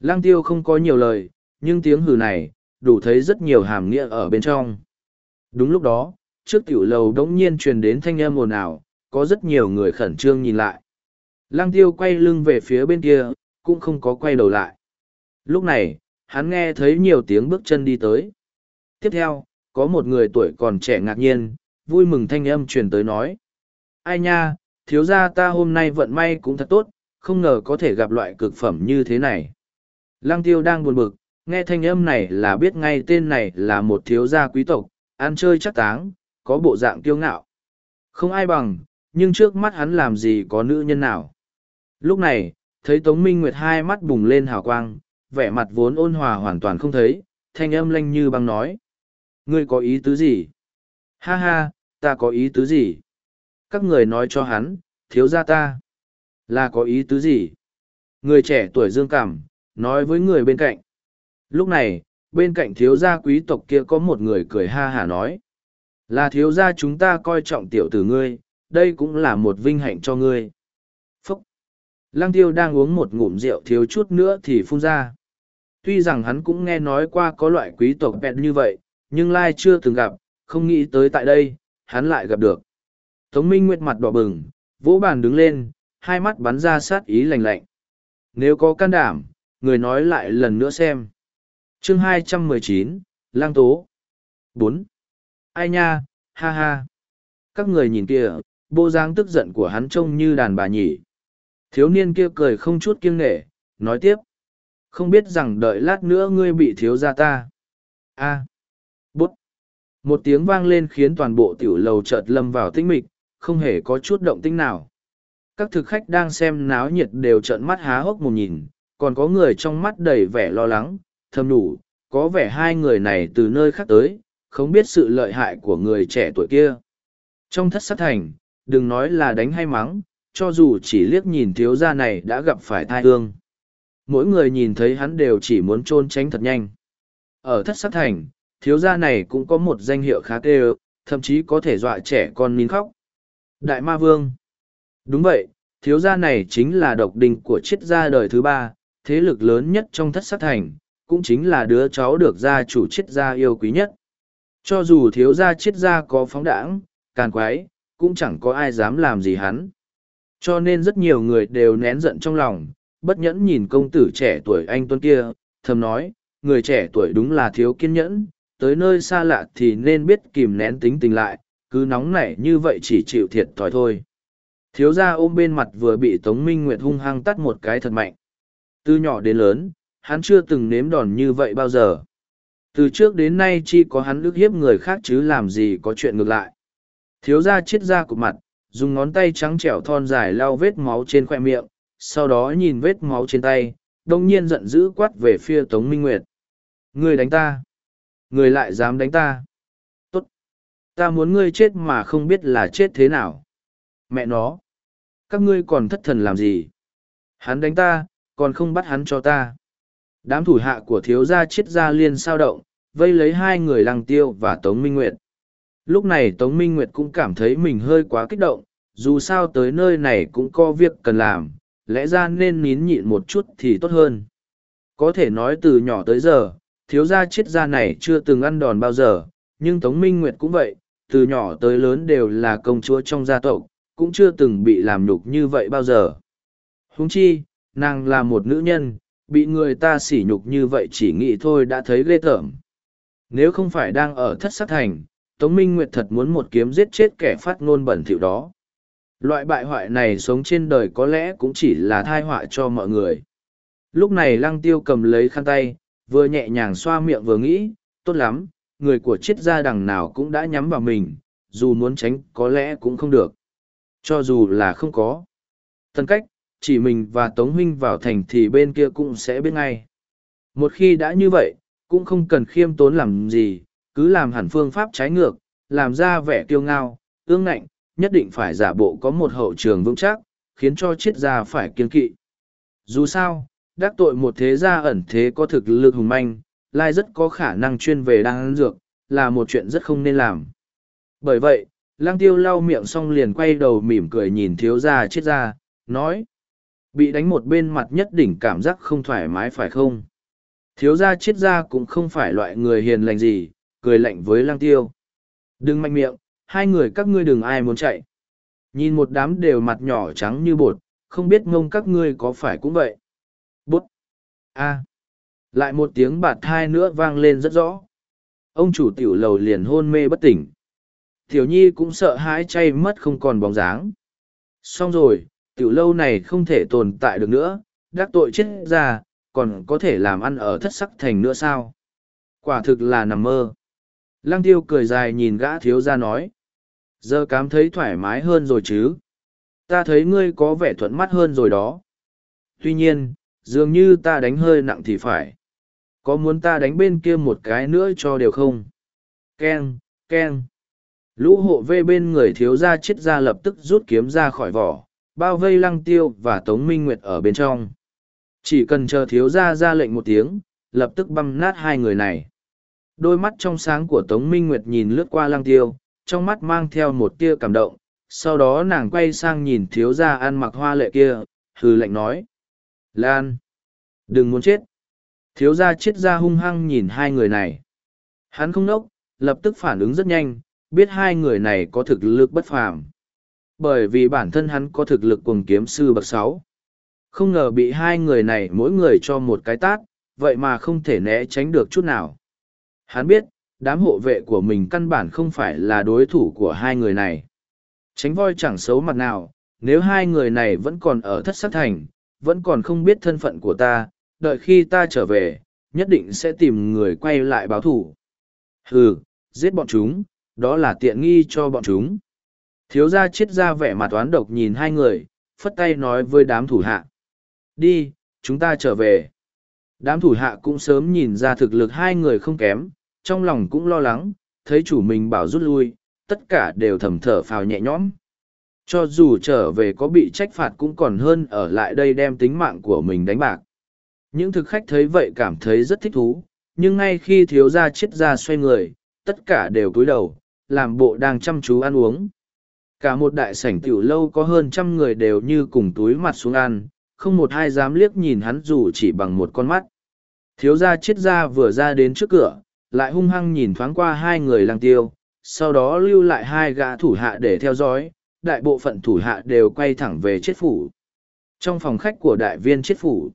Lăng tiêu không có nhiều lời, nhưng tiếng hừ này, đủ thấy rất nhiều hàm nghĩa ở bên trong. Đúng lúc đó, trước tiểu lầu đống nhiên truyền đến thanh âm ồn ào, có rất nhiều người khẩn trương nhìn lại. Lăng tiêu quay lưng về phía bên kia, cũng không có quay đầu lại. Lúc này, hắn nghe thấy nhiều tiếng bước chân đi tới. Tiếp theo, có một người tuổi còn trẻ ngạc nhiên, vui mừng thanh âm truyền tới nói. Ai nha, thiếu gia ta hôm nay vận may cũng thật tốt, không ngờ có thể gặp loại cực phẩm như thế này. Lăng tiêu đang buồn bực, nghe thanh âm này là biết ngay tên này là một thiếu gia quý tộc, ăn chơi chắc táng, có bộ dạng kiêu ngạo. Không ai bằng, nhưng trước mắt hắn làm gì có nữ nhân nào. Lúc này, thấy Tống Minh Nguyệt hai mắt bùng lên hào quang, vẻ mặt vốn ôn hòa hoàn toàn không thấy, thanh âm lanh như băng nói. Ngươi có ý tứ gì? Ha ha, ta có ý tứ gì? Các người nói cho hắn, thiếu gia ta. Là có ý tứ gì? Người trẻ tuổi dương cảm, nói với người bên cạnh. Lúc này, bên cạnh thiếu gia quý tộc kia có một người cười ha hả nói. Là thiếu gia chúng ta coi trọng tiểu tử ngươi, đây cũng là một vinh hạnh cho ngươi. Phúc! Lăng tiêu đang uống một ngụm rượu thiếu chút nữa thì phun ra. Tuy rằng hắn cũng nghe nói qua có loại quý tộc bẹt như vậy, nhưng lai chưa từng gặp, không nghĩ tới tại đây, hắn lại gặp được. Tống Minh Nguyệt mặt đỏ bừng, vỗ bàn đứng lên, hai mắt bắn ra sát ý lạnh lạnh. Nếu có can đảm, người nói lại lần nữa xem chương 219, Lang Tố. 4. Ai nha, ha ha. Các người nhìn kìa, bộ dáng tức giận của hắn trông như đàn bà nhỉ. Thiếu niên kia cười không chút kiêng nghệ, nói tiếp. Không biết rằng đợi lát nữa ngươi bị thiếu ra ta. a bút. Một tiếng vang lên khiến toàn bộ tiểu lầu chợt lâm vào tinh mịch, không hề có chút động tinh nào. Các thực khách đang xem náo nhiệt đều trợn mắt há hốc một nhìn, còn có người trong mắt đầy vẻ lo lắng, thầm đủ, có vẻ hai người này từ nơi khác tới, không biết sự lợi hại của người trẻ tuổi kia. Trong thất sát thành, đừng nói là đánh hay mắng, cho dù chỉ liếc nhìn thiếu gia này đã gặp phải thai hương. Mỗi người nhìn thấy hắn đều chỉ muốn trôn tránh thật nhanh. Ở thất sát thành, thiếu gia này cũng có một danh hiệu khá tê thậm chí có thể dọa trẻ con nín khóc. Đại ma vương. Đúng vậy, thiếu gia này chính là độc đình của triết gia đời thứ ba, thế lực lớn nhất trong thất sát thành, cũng chính là đứa cháu được gia chủ chiết gia yêu quý nhất. Cho dù thiếu gia chiết gia có phóng đảng, càn quái, cũng chẳng có ai dám làm gì hắn. Cho nên rất nhiều người đều nén giận trong lòng, bất nhẫn nhìn công tử trẻ tuổi anh tuân kia, thầm nói, người trẻ tuổi đúng là thiếu kiên nhẫn, tới nơi xa lạ thì nên biết kìm nén tính tình lại, cứ nóng nảy như vậy chỉ chịu thiệt thòi thôi. Thiếu gia ôm bên mặt vừa bị Tống Minh Nguyệt hung hăng tắt một cái thật mạnh. Từ nhỏ đến lớn, hắn chưa từng nếm đòn như vậy bao giờ. Từ trước đến nay chi có hắn ức hiếp người khác chứ làm gì có chuyện ngược lại. Thiếu gia chết ra của mặt, dùng ngón tay trắng trẻo thon dài lau vết máu trên khoe miệng, sau đó nhìn vết máu trên tay, đông nhiên giận dữ quát về phía Tống Minh Nguyệt. Người đánh ta. Người lại dám đánh ta. Tốt. Ta muốn ngươi chết mà không biết là chết thế nào. Mẹ nó. Các ngươi còn thất thần làm gì? Hắn đánh ta, còn không bắt hắn cho ta. Đám thủ hạ của thiếu gia chiết gia liên sao động, vây lấy hai người lăng tiêu và Tống Minh Nguyệt. Lúc này Tống Minh Nguyệt cũng cảm thấy mình hơi quá kích động, dù sao tới nơi này cũng có việc cần làm, lẽ ra nên nín nhịn một chút thì tốt hơn. Có thể nói từ nhỏ tới giờ, thiếu gia chiết gia này chưa từng ăn đòn bao giờ, nhưng Tống Minh Nguyệt cũng vậy, từ nhỏ tới lớn đều là công chúa trong gia tộc, cũng chưa từng bị làm nhục như vậy bao giờ. Huống chi, nàng là một nữ nhân, bị người ta sỉ nhục như vậy chỉ nghĩ thôi đã thấy ghê tởm. Nếu không phải đang ở thất sát thành, Tống Minh Nguyệt thật muốn một kiếm giết chết kẻ phát ngôn bẩn thỉu đó. Loại bại hoại này sống trên đời có lẽ cũng chỉ là thai họa cho mọi người. Lúc này lăng tiêu cầm lấy khăn tay, vừa nhẹ nhàng xoa miệng vừa nghĩ, tốt lắm, người của triết gia đằng nào cũng đã nhắm vào mình, dù muốn tránh có lẽ cũng không được. Cho dù là không có. Tân cách, chỉ mình và Tống Huynh vào thành thì bên kia cũng sẽ biết ngay. Một khi đã như vậy, cũng không cần khiêm tốn làm gì, cứ làm hẳn phương pháp trái ngược, làm ra vẻ kiêu ngao, ương ngạnh, nhất định phải giả bộ có một hậu trường vững chắc, khiến cho triết gia phải kiên kỵ. Dù sao, đắc tội một thế gia ẩn thế có thực lực hùng manh, lai rất có khả năng chuyên về đan dược, là một chuyện rất không nên làm. Bởi vậy, lang tiêu lau miệng xong liền quay đầu mỉm cười nhìn thiếu gia Triết gia, nói. Bị đánh một bên mặt nhất đỉnh cảm giác không thoải mái phải không? Thiếu gia chết gia cũng không phải loại người hiền lành gì, cười lạnh với lang tiêu. Đừng mạnh miệng, hai người các ngươi đừng ai muốn chạy. Nhìn một đám đều mặt nhỏ trắng như bột, không biết ngông các ngươi có phải cũng vậy. Bút! a Lại một tiếng bạt thai nữa vang lên rất rõ. Ông chủ tiểu lầu liền hôn mê bất tỉnh. Tiểu nhi cũng sợ hãi chay mất không còn bóng dáng. Xong rồi, tiểu lâu này không thể tồn tại được nữa, đắc tội chết ra, còn có thể làm ăn ở thất sắc thành nữa sao? Quả thực là nằm mơ. Lăng tiêu cười dài nhìn gã thiếu ra nói. Giờ cảm thấy thoải mái hơn rồi chứ. Ta thấy ngươi có vẻ thuận mắt hơn rồi đó. Tuy nhiên, dường như ta đánh hơi nặng thì phải. Có muốn ta đánh bên kia một cái nữa cho đều không? Ken, Ken. Lũ hộ vê bên người thiếu gia chết ra lập tức rút kiếm ra khỏi vỏ, bao vây lăng tiêu và tống minh nguyệt ở bên trong. Chỉ cần chờ thiếu gia ra lệnh một tiếng, lập tức băm nát hai người này. Đôi mắt trong sáng của Tống Minh Nguyệt nhìn lướt qua lăng tiêu, trong mắt mang theo một tia cảm động, sau đó nàng quay sang nhìn thiếu gia ăn mặc hoa lệ kia, hừ lạnh nói. Lan! Đừng muốn chết! Thiếu gia chết ra hung hăng nhìn hai người này. Hắn không nốc, lập tức phản ứng rất nhanh, biết hai người này có thực lực bất phàm. Bởi vì bản thân hắn có thực lực cùng kiếm sư bậc sáu. Không ngờ bị hai người này mỗi người cho một cái tát, vậy mà không thể né tránh được chút nào. Hắn biết, đám hộ vệ của mình căn bản không phải là đối thủ của hai người này. Tránh voi chẳng xấu mặt nào, nếu hai người này vẫn còn ở thất sát thành, vẫn còn không biết thân phận của ta, đợi khi ta trở về, nhất định sẽ tìm người quay lại báo thủ. Hừ, giết bọn chúng, đó là tiện nghi cho bọn chúng. Thiếu gia chết ra vẻ mặt toán độc nhìn hai người, phất tay nói với đám thủ hạ. Đi, chúng ta trở về. Đám thủ hạ cũng sớm nhìn ra thực lực hai người không kém, trong lòng cũng lo lắng, thấy chủ mình bảo rút lui, tất cả đều thầm thở phào nhẹ nhõm. Cho dù trở về có bị trách phạt cũng còn hơn ở lại đây đem tính mạng của mình đánh bạc. Những thực khách thấy vậy cảm thấy rất thích thú, nhưng ngay khi thiếu gia chết ra xoay người, tất cả đều cúi đầu, làm bộ đang chăm chú ăn uống. Cả một đại sảnh tiểu lâu có hơn trăm người đều như cùng túi mặt xuống ăn, không một ai dám liếc nhìn hắn dù chỉ bằng một con mắt. Thiếu gia chết ra vừa ra đến trước cửa, lại hung hăng nhìn thoáng qua hai người lang tiêu, sau đó lưu lại hai gã thủ hạ để theo dõi, đại bộ phận thủ hạ đều quay thẳng về chết phủ. Trong phòng khách của đại viên chết phủ,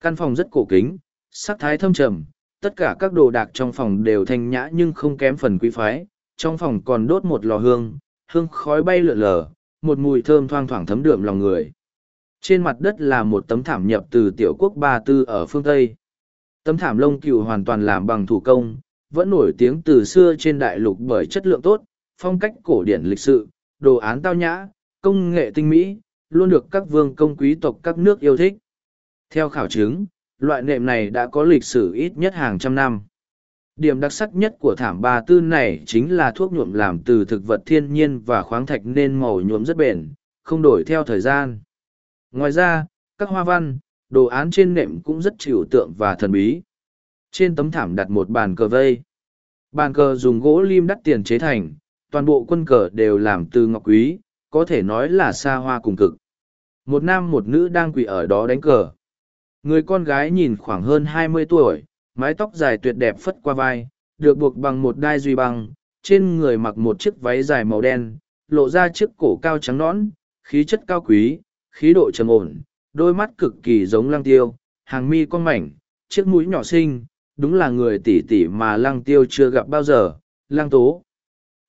căn phòng rất cổ kính, sắc thái thâm trầm, tất cả các đồ đạc trong phòng đều thanh nhã nhưng không kém phần quý phái, trong phòng còn đốt một lò hương, hương khói bay lượn lờ, một mùi thơm thoang thoảng thấm đượm lòng người. Trên mặt đất là một tấm thảm nhập từ tiểu quốc Ba Tư ở phương Tây. Tấm thảm lông cừu hoàn toàn làm bằng thủ công, vẫn nổi tiếng từ xưa trên đại lục bởi chất lượng tốt, phong cách cổ điển lịch sự, đồ án tao nhã, công nghệ tinh mỹ, luôn được các vương công quý tộc các nước yêu thích. Theo khảo chứng, loại nệm này đã có lịch sử ít nhất hàng trăm năm. Điểm đặc sắc nhất của thảm ba tư này chính là thuốc nhuộm làm từ thực vật thiên nhiên và khoáng thạch nên màu nhuộm rất bền, không đổi theo thời gian. Ngoài ra, các hoa văn, đồ án trên nệm cũng rất trừu tượng và thần bí. Trên tấm thảm đặt một bàn cờ vây. Bàn cờ dùng gỗ lim đắt tiền chế thành, toàn bộ quân cờ đều làm từ ngọc quý, có thể nói là xa hoa cùng cực. Một nam một nữ đang quỳ ở đó đánh cờ. Người con gái nhìn khoảng hơn hai mươi tuổi, mái tóc dài tuyệt đẹp phất qua vai, được buộc bằng một đai duy băng, trên người mặc một chiếc váy dài màu đen, lộ ra chiếc cổ cao trắng nõn, khí chất cao quý, khí độ trầm ổn, đôi mắt cực kỳ giống lăng tiêu, hàng mi con mảnh, chiếc mũi nhỏ xinh, đúng là người tỷ tỷ mà lăng tiêu chưa gặp bao giờ, lăng tố.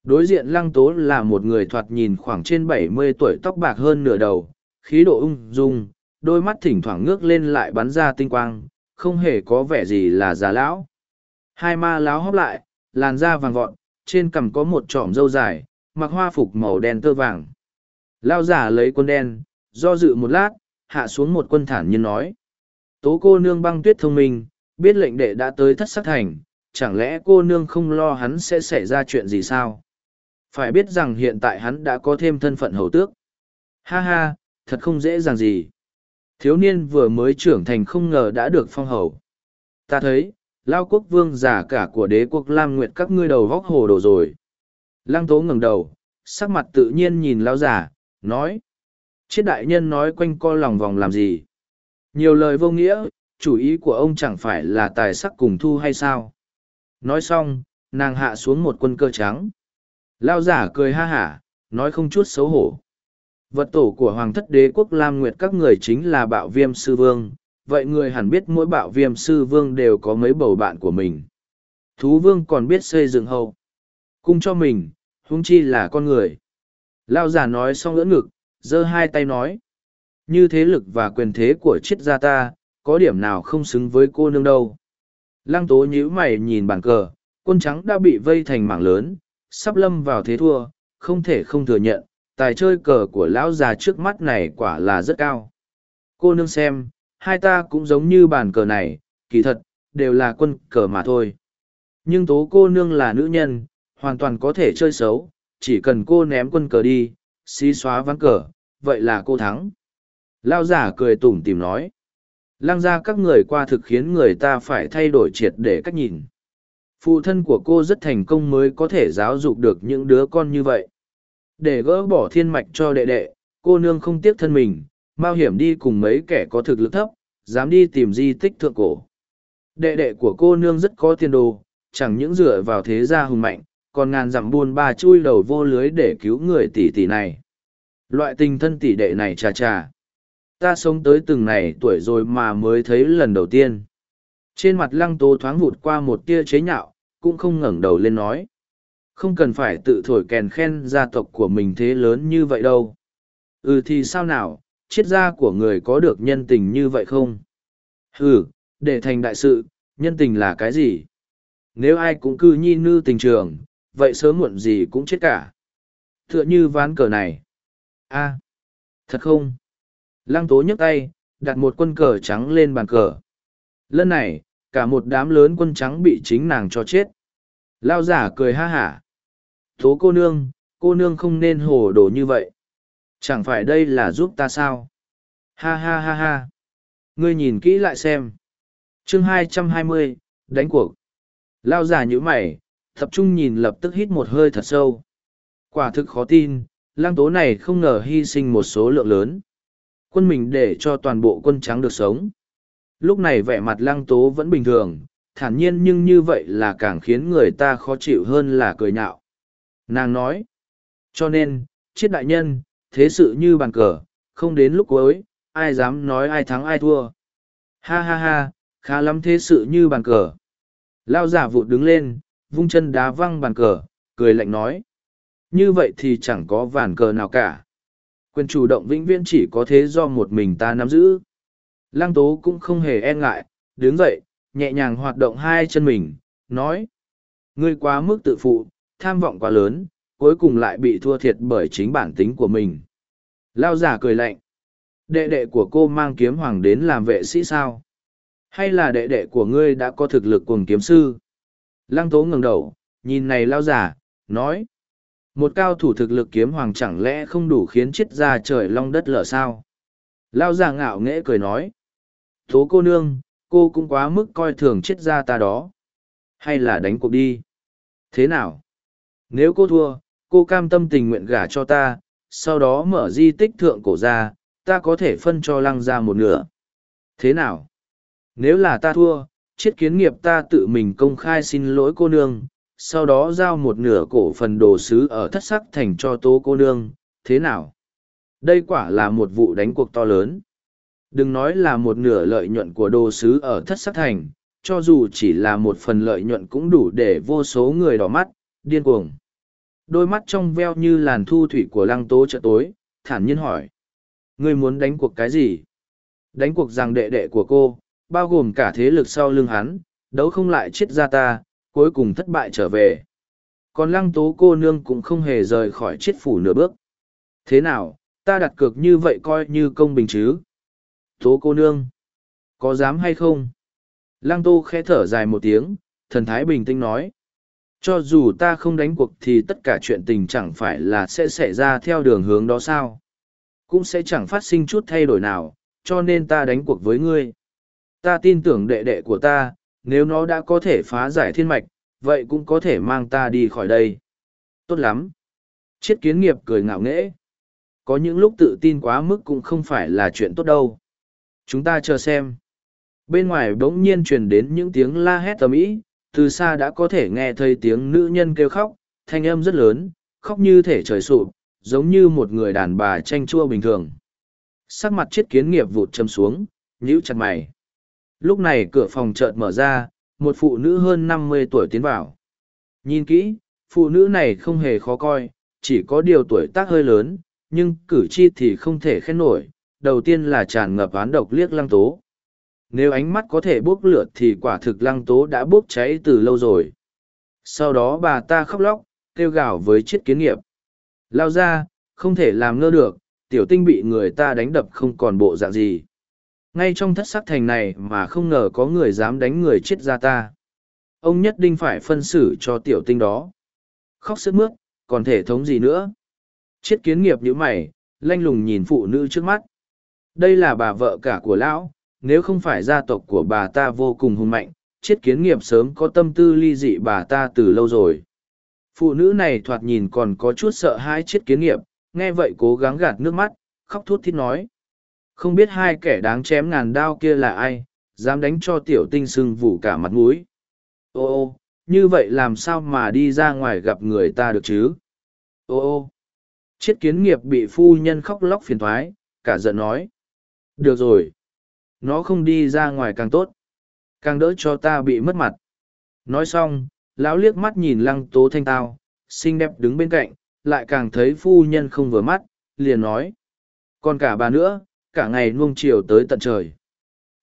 Đối diện lăng tố là một người thoạt nhìn khoảng trên bảy mươi tuổi tóc bạc hơn nửa đầu, khí độ ung dung, đôi mắt thỉnh thoảng ngước lên lại bắn ra tinh quang, không hề có vẻ gì là già lão. Hai ma láo hóp lại, làn da vàng vọt, trên cằm có một trọm râu dài, mặc hoa phục màu đen tơ vàng. Lao giả lấy quân đen, do dự một lát, hạ xuống một quân thản nhiên nói. Tố cô nương băng tuyết thông minh, biết lệnh đệ đã tới thất sắc thành, chẳng lẽ cô nương không lo hắn sẽ xảy ra chuyện gì sao? Phải biết rằng hiện tại hắn đã có thêm thân phận hầu tước. Ha ha, thật không dễ dàng gì. Thiếu niên vừa mới trưởng thành không ngờ đã được phong hầu. Ta thấy, lao quốc vương giả cả của đế quốc Lam Nguyệt các ngươi đầu vóc hồ đồ rồi. Lăng tố ngẩng đầu, sắc mặt tự nhiên nhìn lao giả, nói. Chiết đại nhân nói quanh co lòng vòng làm gì? Nhiều lời vô nghĩa, chủ ý của ông chẳng phải là tài sắc cùng thu hay sao? Nói xong, nàng hạ xuống một quân cơ trắng. Lao giả cười ha hả, nói không chút xấu hổ. Vật tổ của Hoàng thất đế quốc Lam Nguyệt các người chính là bạo viêm sư vương, vậy người hẳn biết mỗi bạo viêm sư vương đều có mấy bầu bạn của mình. Thú vương còn biết xây dựng hậu. Cung cho mình, huống chi là con người. Lao giả nói xong lỡ ngực, giơ hai tay nói. Như thế lực và quyền thế của triết gia ta, có điểm nào không xứng với cô nương đâu. Lăng tố nhíu mày nhìn bàn cờ, quân trắng đã bị vây thành mảng lớn, sắp lâm vào thế thua, không thể không thừa nhận, tài chơi cờ của lão già trước mắt này quả là rất cao. Cô nương xem, hai ta cũng giống như bàn cờ này, kỳ thật, đều là quân cờ mà thôi. Nhưng tố cô nương là nữ nhân, hoàn toàn có thể chơi xấu, chỉ cần cô ném quân cờ đi, xí xóa ván cờ, vậy là cô thắng. Lao giả cười tủm tìm nói. Lăng ra các người qua thực khiến người ta phải thay đổi triệt để cách nhìn. Phụ thân của cô rất thành công mới có thể giáo dục được những đứa con như vậy. Để gỡ bỏ thiên mạch cho đệ đệ, cô nương không tiếc thân mình, mạo hiểm đi cùng mấy kẻ có thực lực thấp, dám đi tìm di tích thượng cổ. Đệ đệ của cô nương rất có tiền đồ, chẳng những dựa vào thế gia hùng mạnh, còn ngàn dặm buôn ba chui đầu vô lưới để cứu người tỷ tỷ này. Loại tình thân tỷ đệ này chà chà. Ta sống tới từng này tuổi rồi mà mới thấy lần đầu tiên. Trên mặt lăng tố thoáng vụt qua một tia chế nhạo, cũng không ngẩng đầu lên nói. Không cần phải tự thổi kèn khen gia tộc của mình thế lớn như vậy đâu. Ừ thì sao nào, triết gia của người có được nhân tình như vậy không? Ừ, để thành đại sự, nhân tình là cái gì? Nếu ai cũng cư nhi nư tình trường, vậy sớm muộn gì cũng chết cả. Tựa như ván cờ này. a thật không? Lăng tố nhấc tay, đặt một quân cờ trắng lên bàn cờ. Lần này, cả một đám lớn quân trắng bị chính nàng cho chết. Lao giả cười ha hả. Tố cô nương, cô nương không nên hồ đồ như vậy. Chẳng phải đây là giúp ta sao? Ha ha ha ha. Ngươi nhìn kỹ lại xem. chương hai trăm hai mươi, đánh cuộc. Lao giả như mày, tập trung nhìn lập tức hít một hơi thật sâu. Quả thực khó tin, lang tố này không ngờ hy sinh một số lượng lớn. Quân mình để cho toàn bộ quân trắng được sống. Lúc này vẻ mặt lang tố vẫn bình thường, thản nhiên nhưng như vậy là càng khiến người ta khó chịu hơn là cười nhạo. Nàng nói, cho nên, triết đại nhân, thế sự như bàn cờ, không đến lúc cuối, ai dám nói ai thắng ai thua. Ha ha ha, khá lắm thế sự như bàn cờ. Lao giả vụt đứng lên, vung chân đá văng bàn cờ, cười lạnh nói. Như vậy thì chẳng có vàn cờ nào cả. Quyền chủ động vĩnh viễn chỉ có thế do một mình ta nắm giữ. Lăng tố cũng không hề e ngại, đứng dậy, nhẹ nhàng hoạt động hai chân mình, nói. Ngươi quá mức tự phụ, tham vọng quá lớn, cuối cùng lại bị thua thiệt bởi chính bản tính của mình. Lao giả cười lạnh. Đệ đệ của cô mang kiếm hoàng đến làm vệ sĩ sao? Hay là đệ đệ của ngươi đã có thực lực cùng kiếm sư? Lăng tố ngẩng đầu, nhìn này lao giả, nói. Một cao thủ thực lực kiếm hoàng chẳng lẽ không đủ khiến chết ra trời long đất lở sao? Lao giả ngạo nghễ cười nói. Tố cô nương, cô cũng quá mức coi thường chết ra ta đó. Hay là đánh cuộc đi? Thế nào? Nếu cô thua, cô cam tâm tình nguyện gả cho ta, sau đó mở di tích thượng cổ ra, ta có thể phân cho lăng ra một nửa. Thế nào? Nếu là ta thua, chiết kiến nghiệp ta tự mình công khai xin lỗi cô nương, sau đó giao một nửa cổ phần đồ sứ ở thất sắc thành cho tố cô nương, thế nào? Đây quả là một vụ đánh cuộc to lớn. Đừng nói là một nửa lợi nhuận của đồ sứ ở thất sắc thành, cho dù chỉ là một phần lợi nhuận cũng đủ để vô số người đỏ mắt, điên cuồng. Đôi mắt trong veo như làn thu thủy của lăng tố chợ tối, thản nhiên hỏi. Ngươi muốn đánh cuộc cái gì? Đánh cuộc rằng đệ đệ của cô, bao gồm cả thế lực sau lưng hắn, đấu không lại chết ra ta, cuối cùng thất bại trở về. Còn lăng tố cô nương cũng không hề rời khỏi chết phủ nửa bước. Thế nào, ta đặt cược như vậy coi như công bình chứ? Tố cô nương, có dám hay không? Lăng tô khẽ thở dài một tiếng, thần thái bình tĩnh nói. Cho dù ta không đánh cuộc thì tất cả chuyện tình chẳng phải là sẽ xảy ra theo đường hướng đó sao? Cũng sẽ chẳng phát sinh chút thay đổi nào, cho nên ta đánh cuộc với ngươi. Ta tin tưởng đệ đệ của ta, nếu nó đã có thể phá giải thiên mạch, vậy cũng có thể mang ta đi khỏi đây. Tốt lắm. Chiết kiến nghiệp cười ngạo nghễ. Có những lúc tự tin quá mức cũng không phải là chuyện tốt đâu. Chúng ta chờ xem. Bên ngoài bỗng nhiên truyền đến những tiếng la hét tầm ĩ từ xa đã có thể nghe thấy tiếng nữ nhân kêu khóc, thanh âm rất lớn, khóc như thể trời sụp, giống như một người đàn bà tranh chua bình thường. Sắc mặt chiết kiến nghiệp vụt châm xuống, nhíu chặt mày. Lúc này cửa phòng chợt mở ra, một phụ nữ hơn năm mươi tuổi tiến vào. Nhìn kỹ, phụ nữ này không hề khó coi, chỉ có điều tuổi tác hơi lớn, nhưng cử chi thì không thể khen nổi. Đầu tiên là tràn ngập oán độc liếc lăng tố. Nếu ánh mắt có thể bốc lửa thì quả thực lăng tố đã bốc cháy từ lâu rồi. Sau đó bà ta khóc lóc, kêu gào với chiếc kiến nghiệp. Lao ra, không thể làm ngơ được, tiểu tinh bị người ta đánh đập không còn bộ dạng gì. Ngay trong thất sắc thành này mà không ngờ có người dám đánh người chết ra ta. Ông nhất định phải phân xử cho tiểu tinh đó. Khóc sức mướt, còn thể thống gì nữa? chiết kiến nghiệp nhữ mày, lanh lùng nhìn phụ nữ trước mắt. Đây là bà vợ cả của lão, nếu không phải gia tộc của bà ta vô cùng hùng mạnh, chết kiến nghiệp sớm có tâm tư ly dị bà ta từ lâu rồi. Phụ nữ này thoạt nhìn còn có chút sợ hãi chết kiến nghiệp, nghe vậy cố gắng gạt nước mắt, khóc thút thít nói. Không biết hai kẻ đáng chém ngàn đao kia là ai, dám đánh cho tiểu tinh sưng vù cả mặt mũi. Ô ô, như vậy làm sao mà đi ra ngoài gặp người ta được chứ? Ô ô, chiết kiến nghiệp bị phu nhân khóc lóc phiền thoái, cả giận nói. Được rồi, nó không đi ra ngoài càng tốt, càng đỡ cho ta bị mất mặt. Nói xong, lão liếc mắt nhìn lăng tố thanh tao, xinh đẹp đứng bên cạnh, lại càng thấy phu nhân không vừa mắt, liền nói. Còn cả bà nữa, cả ngày nuông chiều tới tận trời.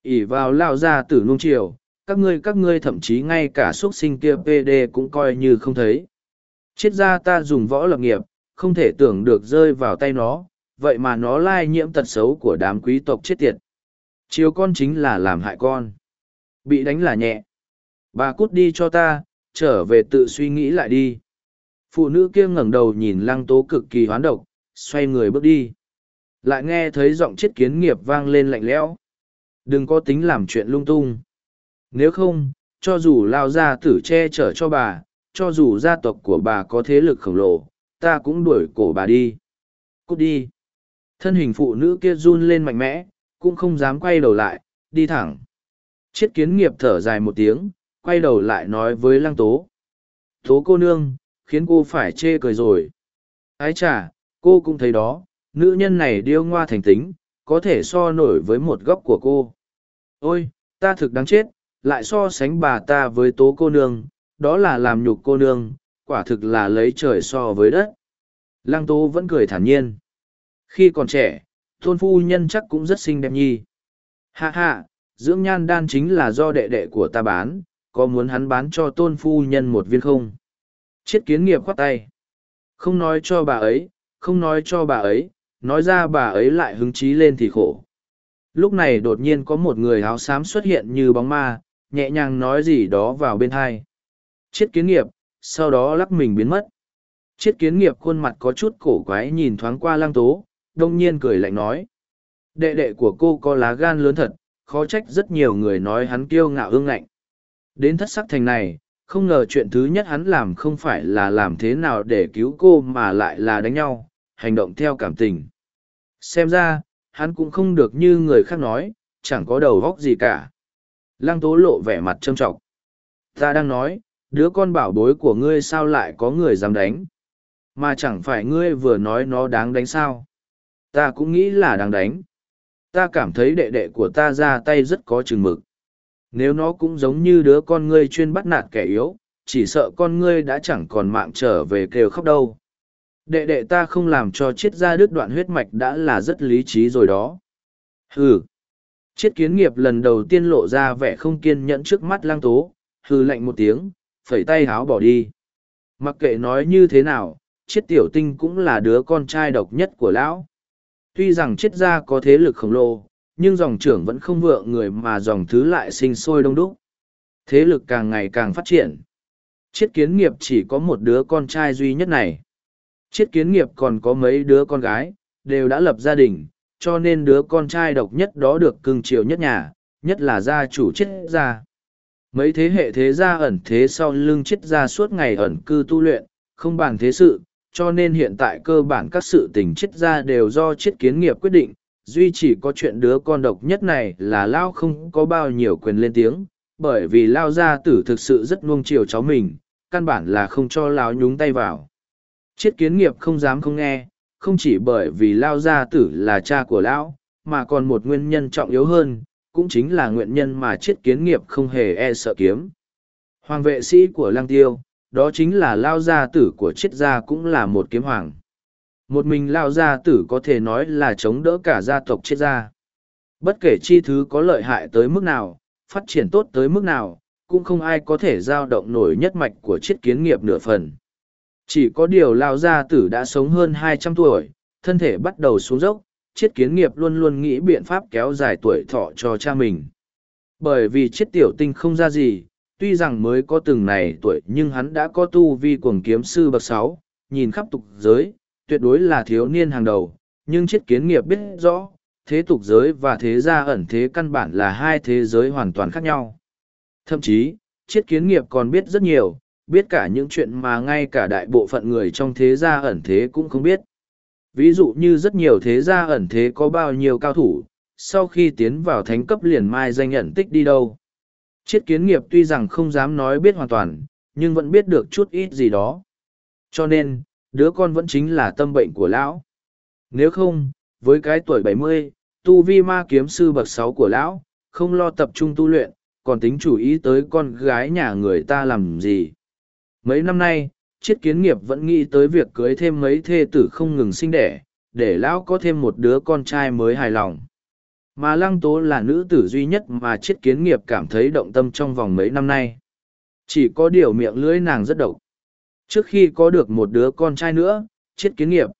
ỉ vào lao ra tử nuông chiều, các ngươi các ngươi thậm chí ngay cả xuất sinh kia PD cũng coi như không thấy. Chết ra ta dùng võ lập nghiệp, không thể tưởng được rơi vào tay nó, vậy mà nó lai nhiễm tật xấu của đám quý tộc chết tiệt. Chiều con chính là làm hại con. Bị đánh là nhẹ. Bà cút đi cho ta, trở về tự suy nghĩ lại đi. Phụ nữ kia ngẩng đầu nhìn lăng tố cực kỳ hoán độc, xoay người bước đi. Lại nghe thấy giọng chết kiến nghiệp vang lên lạnh lẽo. Đừng có tính làm chuyện lung tung. Nếu không, cho dù lao ra tử che chở cho bà, cho dù gia tộc của bà có thế lực khổng lồ, ta cũng đuổi cổ bà đi. Cút đi. Thân hình phụ nữ kia run lên mạnh mẽ, cũng không dám quay đầu lại, đi thẳng. Chiết kiến nghiệp thở dài một tiếng, quay đầu lại nói với lăng tố. Tố cô nương, khiến cô phải chê cười rồi. Ái chà, cô cũng thấy đó, nữ nhân này điêu ngoa thành tính, có thể so nổi với một góc của cô. Ôi, ta thực đáng chết, lại so sánh bà ta với tố cô nương, đó là làm nhục cô nương, quả thực là lấy trời so với đất. Lăng tố vẫn cười thản nhiên. Khi còn trẻ, thôn phu nhân chắc cũng rất xinh đẹp nhi. Hạ hạ, dưỡng nhan đan chính là do đệ đệ của ta bán, có muốn hắn bán cho tôn phu nhân một viên không? Chiết kiến nghiệp khoát tay. Không nói cho bà ấy, không nói cho bà ấy, nói ra bà ấy lại hứng chí lên thì khổ. Lúc này đột nhiên có một người áo xám xuất hiện như bóng ma, nhẹ nhàng nói gì đó vào bên hai. Chiết kiến nghiệp, sau đó lắc mình biến mất. Chiết kiến nghiệp khuôn mặt có chút cổ quái nhìn thoáng qua lang tố, đông nhiên cười lạnh nói. Đệ đệ của cô có lá gan lớn thật, khó trách rất nhiều người nói hắn kiêu ngạo ương ngạnh. Đến thất sắc thành này, không ngờ chuyện thứ nhất hắn làm không phải là làm thế nào để cứu cô mà lại là đánh nhau, hành động theo cảm tình. Xem ra, hắn cũng không được như người khác nói, chẳng có đầu góc gì cả. Lăng tố lộ vẻ mặt trâm trọng. Ta đang nói, đứa con bảo bối của ngươi sao lại có người dám đánh. Mà chẳng phải ngươi vừa nói nó đáng đánh sao. Ta cũng nghĩ là đáng đánh. Ta cảm thấy đệ đệ của ta ra tay rất có chừng mực. Nếu nó cũng giống như đứa con ngươi chuyên bắt nạt kẻ yếu, chỉ sợ con ngươi đã chẳng còn mạng trở về kêu khóc đâu. Đệ đệ ta không làm cho chiết ra đứt đoạn huyết mạch đã là rất lý trí rồi đó. Hừ. Chiết kiến nghiệp lần đầu tiên lộ ra vẻ không kiên nhẫn trước mắt lang tố, hừ lạnh một tiếng, phẩy tay háo bỏ đi. Mặc kệ nói như thế nào, chiết tiểu tinh cũng là đứa con trai độc nhất của lão. Tuy rằng chiết gia có thế lực khổng lồ, nhưng dòng trưởng vẫn không vượng người mà dòng thứ lại sinh sôi đông đúc. Thế lực càng ngày càng phát triển. Chiết kiến nghiệp chỉ có một đứa con trai duy nhất này. Chiết kiến nghiệp còn có mấy đứa con gái, đều đã lập gia đình, cho nên đứa con trai độc nhất đó được cưng chiều nhất nhà, nhất là gia chủ chiết gia. Mấy thế hệ thế gia ẩn thế sau lưng chiết gia suốt ngày ẩn cư tu luyện, không bàn thế sự, cho nên hiện tại cơ bản các sự tình chết ra đều do chết kiến nghiệp quyết định, duy chỉ có chuyện đứa con độc nhất này là Lao không có bao nhiêu quyền lên tiếng, bởi vì Lao gia tử thực sự rất nuông chiều cháu mình, căn bản là không cho Lao nhúng tay vào. Chiết kiến nghiệp không dám không nghe, không chỉ bởi vì Lao gia tử là cha của Lão, mà còn một nguyên nhân trọng yếu hơn, cũng chính là nguyện nhân mà chiết kiến nghiệp không hề e sợ kiếm. Hoàng vệ sĩ của Lang Tiêu, đó chính là Lao gia tử của Triết gia cũng là một kiếm hoàng. Một mình lao gia tử có thể nói là chống đỡ cả gia tộc Triết gia. Bất kể chi thứ có lợi hại tới mức nào, phát triển tốt tới mức nào, cũng không ai có thể giao động nổi nhất mạch của Triết kiến nghiệp nửa phần. Chỉ có điều lao gia tử đã sống hơn hai trăm tuổi, thân thể bắt đầu xuống dốc, Triết kiến nghiệp luôn luôn nghĩ biện pháp kéo dài tuổi thọ cho cha mình. Bởi vì Triết tiểu tinh không ra gì tuy rằng mới có từng này tuổi nhưng hắn đã có tu vi cuồng kiếm sư bậc sáu nhìn khắp tục giới tuyệt đối là thiếu niên hàng đầu, nhưng chiết kiến nghiệp biết rõ, thế tục giới và thế gia ẩn thế căn bản là hai thế giới hoàn toàn khác nhau. Thậm chí, chiết kiến nghiệp còn biết rất nhiều, biết cả những chuyện mà ngay cả đại bộ phận người trong thế gia ẩn thế cũng không biết. Ví dụ như rất nhiều thế gia ẩn thế có bao nhiêu cao thủ, sau khi tiến vào thánh cấp liền mai danh nhận tích đi đâu. Chiết kiến nghiệp tuy rằng không dám nói biết hoàn toàn, nhưng vẫn biết được chút ít gì đó. Cho nên, đứa con vẫn chính là tâm bệnh của lão. Nếu không, với cái tuổi bảy mươi, tu vi ma kiếm sư bậc sáu của lão, không lo tập trung tu luyện, còn tính chủ ý tới con gái nhà người ta làm gì. Mấy năm nay, triết kiến nghiệp vẫn nghĩ tới việc cưới thêm mấy thê tử không ngừng sinh đẻ, để lão có thêm một đứa con trai mới hài lòng. Mà lăng tố là nữ tử duy nhất mà triết kiến nghiệp cảm thấy động tâm trong vòng mấy năm nay. Chỉ có điều miệng lưỡi nàng rất độc. Trước khi có được một đứa con trai nữa chiết kiến nghiệp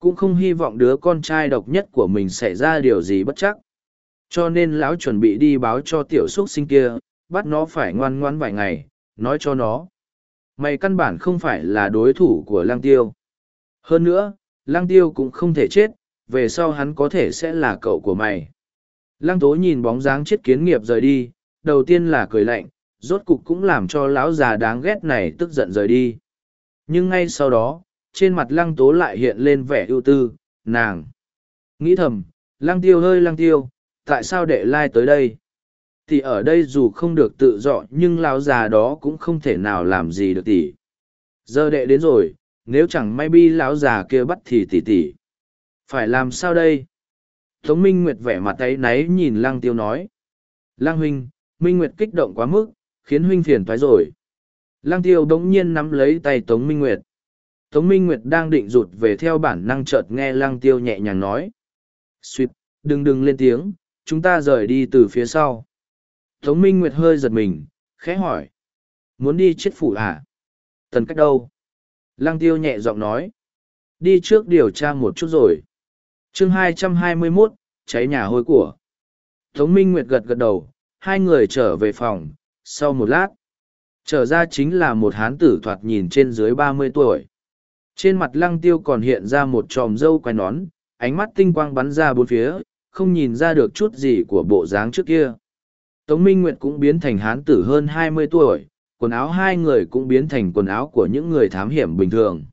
cũng không hy vọng đứa con trai độc nhất của mình xảy ra điều gì bất chắc. Cho nên lão chuẩn bị đi báo cho tiểu x u ấ t sinh kia, bắt nó phải ngoan ngoan vài ngày, nói cho nó. Mày căn bản không phải là đối thủ của lang tiêu. Hơn nữa lang tiêu cũng không thể chết, về sau hắn có thể sẽ là cậu của mày lăng tố nhìn bóng dáng chết kiến nghiệp rời đi đầu tiên là cười lạnh rốt cục cũng làm cho lão già đáng ghét này tức giận rời đi. Nhưng ngay sau đó trên mặt lăng tố lại hiện lên vẻ ưu tư nàng. Nghĩ thầm lăng tiêu hơi lăng tiêu tại sao đệ lai tới đây? Thì ở đây dù không được tự do nhưng lão già đó cũng không thể nào làm gì được tỷ. Giờ đệ đến rồi, nếu chẳng may bi lão già kia bắt thì tỷ tỷ. Phải làm sao đây? Tống Minh Nguyệt vẻ mặt tay náy nhìn Lăng Tiêu nói. Lăng huynh, Minh Nguyệt kích động quá mức, khiến huynh phiền thoái rồi. Lăng Tiêu đống nhiên nắm lấy tay Tống Minh Nguyệt. Tống Minh Nguyệt đang định rụt về theo bản năng chợt nghe Lăng Tiêu nhẹ nhàng nói. Xuyệt, đừng đừng lên tiếng, chúng ta rời đi từ phía sau. Tống Minh Nguyệt hơi giật mình, khẽ hỏi. Muốn đi chết phủ à? Tần cách đâu? Lăng Tiêu nhẹ giọng nói. Đi trước điều tra một chút rồi chương 221, cháy nhà hôi của. Tống Minh Nguyệt gật gật đầu, hai người trở về phòng, sau một lát. Trở ra chính là một hán tử thoạt nhìn trên dưới ba mươi tuổi. Trên mặt lăng tiêu còn hiện ra một tròm râu quai nón, ánh mắt tinh quang bắn ra bốn phía, không nhìn ra được chút gì của bộ dáng trước kia. Tống Minh Nguyệt cũng biến thành hán tử hơn hai mươi tuổi, quần áo hai người cũng biến thành quần áo của những người thám hiểm bình thường.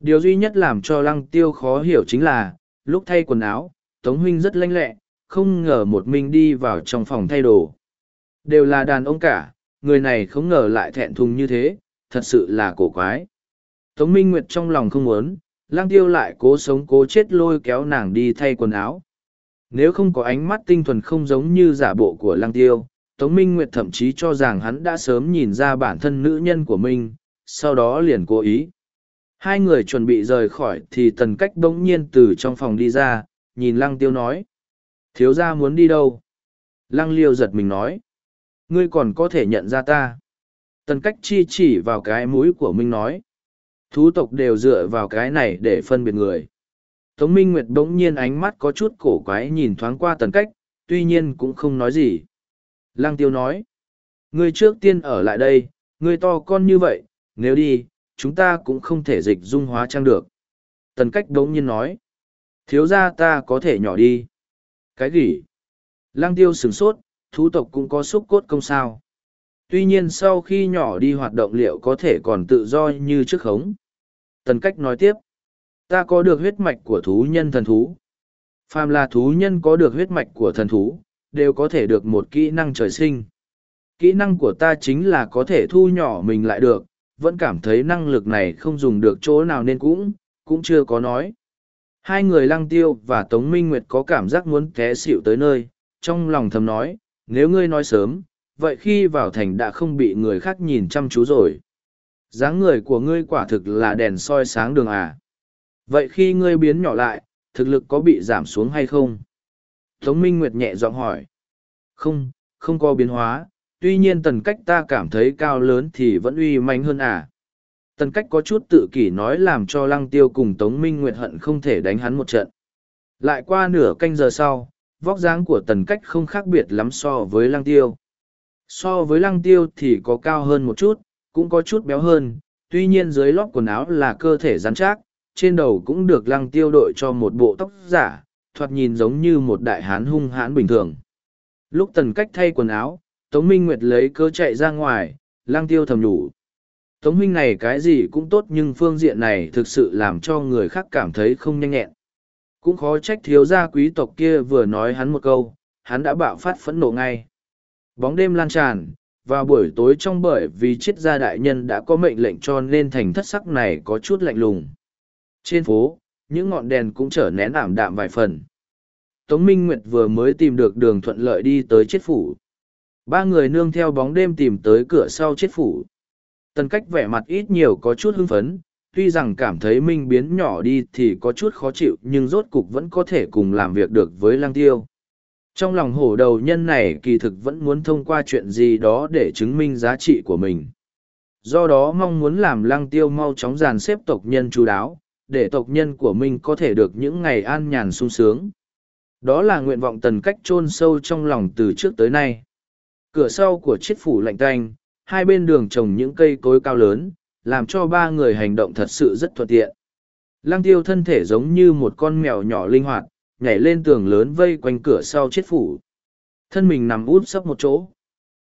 Điều duy nhất làm cho lăng tiêu khó hiểu chính là, lúc thay quần áo, Tống Huynh rất lanh lẹ, không ngờ một mình đi vào trong phòng thay đồ. Đều là đàn ông cả, người này không ngờ lại thẹn thùng như thế, thật sự là cổ quái. Tống Minh Nguyệt trong lòng không muốn, lang tiêu lại cố sống cố chết lôi kéo nàng đi thay quần áo. Nếu không có ánh mắt tinh thuần không giống như giả bộ của lang tiêu, Tống Minh Nguyệt thậm chí cho rằng hắn đã sớm nhìn ra bản thân nữ nhân của mình, sau đó liền cố ý. Hai người chuẩn bị rời khỏi thì tần cách bỗng nhiên từ trong phòng đi ra, nhìn lăng tiêu nói. Thiếu gia muốn đi đâu? Lăng liêu giật mình nói. Ngươi còn có thể nhận ra ta. Tần cách chi chỉ vào cái mũi của Minh nói. Thú tộc đều dựa vào cái này để phân biệt người. Tống Minh Nguyệt bỗng nhiên ánh mắt có chút cổ quái nhìn thoáng qua tần cách, tuy nhiên cũng không nói gì. Lăng tiêu nói. Ngươi trước tiên ở lại đây, ngươi to con như vậy, nếu đi, chúng ta cũng không thể dịch dung hóa trang được. Tần cách đống nhiên nói. Thiếu ra ta có thể nhỏ đi. Cái gì? Lăng tiêu sửng sốt, thú tộc cũng có xúc cốt công sao. Tuy nhiên sau khi nhỏ đi hoạt động liệu có thể còn tự do như trước khống. Tần cách nói tiếp. Ta có được huyết mạch của thú nhân thần thú. Phàm là thú nhân có được huyết mạch của thần thú, đều có thể được một kỹ năng trời sinh. Kỹ năng của ta chính là có thể thu nhỏ mình lại được, vẫn cảm thấy năng lực này không dùng được chỗ nào nên cũng, cũng chưa có nói. Hai người lăng tiêu và Tống Minh Nguyệt có cảm giác muốn té xỉu tới nơi, trong lòng thầm nói, nếu ngươi nói sớm, vậy khi vào thành đã không bị người khác nhìn chăm chú rồi. dáng người của ngươi quả thực là đèn soi sáng đường à. Vậy khi ngươi biến nhỏ lại, thực lực có bị giảm xuống hay không? Tống Minh Nguyệt nhẹ giọng hỏi. Không, không có biến hóa, tuy nhiên tần cách ta cảm thấy cao lớn thì vẫn uy manh hơn à. Tần cách có chút tự kỷ nói làm cho lăng tiêu cùng Tống Minh Nguyệt hận không thể đánh hắn một trận. Lại qua nửa canh giờ sau, vóc dáng của tần cách không khác biệt lắm so với lăng tiêu. So với lăng tiêu thì có cao hơn một chút, cũng có chút béo hơn, tuy nhiên dưới lót quần áo là cơ thể rắn chắc, trên đầu cũng được lăng tiêu đội cho một bộ tóc giả, thoạt nhìn giống như một đại hán hung hãn bình thường. Lúc tần cách thay quần áo, Tống Minh Nguyệt lấy cơ chạy ra ngoài, lang tiêu thầm đủ. Tống huynh này cái gì cũng tốt nhưng phương diện này thực sự làm cho người khác cảm thấy không nhanh nhẹn. Cũng khó trách thiếu gia quý tộc kia vừa nói hắn một câu, hắn đã bạo phát phẫn nộ ngay. Bóng đêm lan tràn, vào buổi tối trong bởi vì triết gia đại nhân đã có mệnh lệnh cho nên thành thất sắc này có chút lạnh lùng. Trên phố, những ngọn đèn cũng trở nén ảm đạm vài phần. Tống Minh Nguyệt vừa mới tìm được đường thuận lợi đi tới chết phủ. Ba người nương theo bóng đêm tìm tới cửa sau chết phủ. Tần cách vẻ mặt ít nhiều có chút hưng phấn, tuy rằng cảm thấy Minh biến nhỏ đi thì có chút khó chịu nhưng rốt cục vẫn có thể cùng làm việc được với lang tiêu. Trong lòng hổ đầu nhân này kỳ thực vẫn muốn thông qua chuyện gì đó để chứng minh giá trị của mình. Do đó mong muốn làm lang tiêu mau chóng dàn xếp tộc nhân chú đáo, để tộc nhân của mình có thể được những ngày an nhàn sung sướng. Đó là nguyện vọng tần cách chôn sâu trong lòng từ trước tới nay. Cửa sau của chiếc phủ lạnh tanh, hai bên đường trồng những cây cối cao lớn, làm cho ba người hành động thật sự rất thuận tiện. Lăng tiêu thân thể giống như một con mèo nhỏ linh hoạt, nhảy lên tường lớn vây quanh cửa sau chiếc phủ. Thân mình nằm út sấp một chỗ.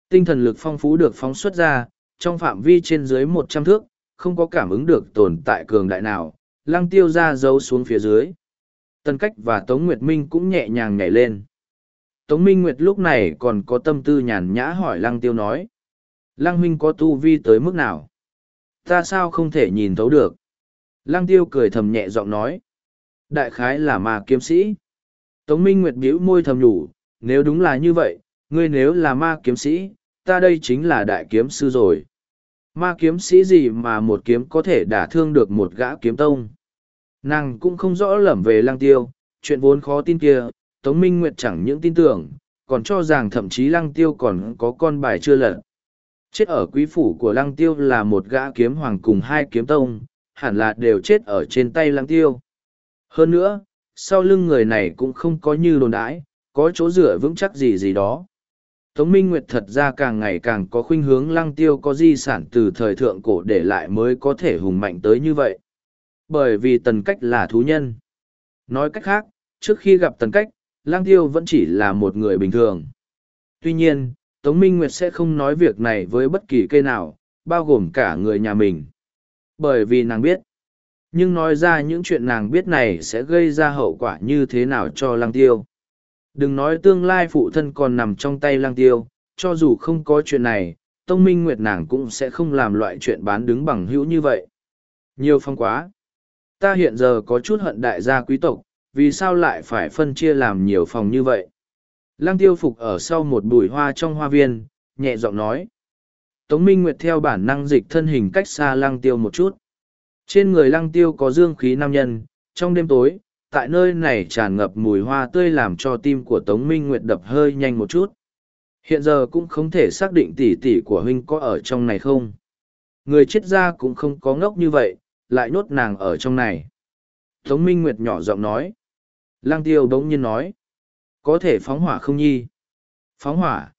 Tinh thần lực phong phú được phóng xuất ra, trong phạm vi trên dưới một trăm thước, không có cảm ứng được tồn tại cường đại nào, lăng tiêu ra dấu xuống phía dưới. Tân Cách và Tống Nguyệt Minh cũng nhẹ nhàng nhảy lên. Tống Minh Nguyệt lúc này còn có tâm tư nhàn nhã hỏi Lăng Tiêu nói. Lăng Minh có tu vi tới mức nào? Ta sao không thể nhìn thấu được? Lăng tiêu cười thầm nhẹ giọng nói. Đại khái là ma kiếm sĩ. Tống Minh Nguyệt bĩu môi thầm nhủ, nếu đúng là như vậy, ngươi nếu là ma kiếm sĩ, ta đây chính là đại kiếm sư rồi. Ma kiếm sĩ gì mà một kiếm có thể đả thương được một gã kiếm tông. Nàng cũng không rõ lẩm về lăng tiêu, chuyện vốn khó tin kia, Tống Minh Nguyệt chẳng những tin tưởng, còn cho rằng thậm chí lăng tiêu còn có con bài chưa lật. Chết ở quý phủ của lăng tiêu là một gã kiếm hoàng cùng hai kiếm tông, hẳn là đều chết ở trên tay lăng tiêu. Hơn nữa, sau lưng người này cũng không có như đồn đãi, có chỗ dựa vững chắc gì gì đó. Tống Minh Nguyệt thật ra càng ngày càng có khuynh hướng lăng tiêu có di sản từ thời thượng cổ để lại mới có thể hùng mạnh tới như vậy. Bởi vì tần cách là thú nhân. Nói cách khác, trước khi gặp tần cách, lăng tiêu vẫn chỉ là một người bình thường. Tuy nhiên, Tống Minh Nguyệt sẽ không nói việc này với bất kỳ cây nào, bao gồm cả người nhà mình. Bởi vì nàng biết. Nhưng nói ra những chuyện nàng biết này sẽ gây ra hậu quả như thế nào cho lăng tiêu. Đừng nói tương lai phụ thân còn nằm trong tay lăng tiêu, cho dù không có chuyện này, Tông Minh Nguyệt nàng cũng sẽ không làm loại chuyện bán đứng bằng hữu như vậy. Nhiều phong quá. Ta hiện giờ có chút hận đại gia quý tộc, vì sao lại phải phân chia làm nhiều phòng như vậy? Lăng tiêu phục ở sau một bụi hoa trong hoa viên, nhẹ giọng nói. Tống Minh Nguyệt theo bản năng dịch thân hình cách xa lăng tiêu một chút. Trên người lăng tiêu có dương khí nam nhân, trong đêm tối, tại nơi này tràn ngập mùi hoa tươi làm cho tim của Tống Minh Nguyệt đập hơi nhanh một chút. Hiện giờ cũng không thể xác định tỷ tỷ của huynh có ở trong này không. Người chết ra cũng không có ngốc như vậy, lại nhốt nàng ở trong này. Tống Minh Nguyệt nhỏ giọng nói. Lăng tiêu bỗng nhiên nói. Có thể phóng hỏa không nhi? Phóng hỏa.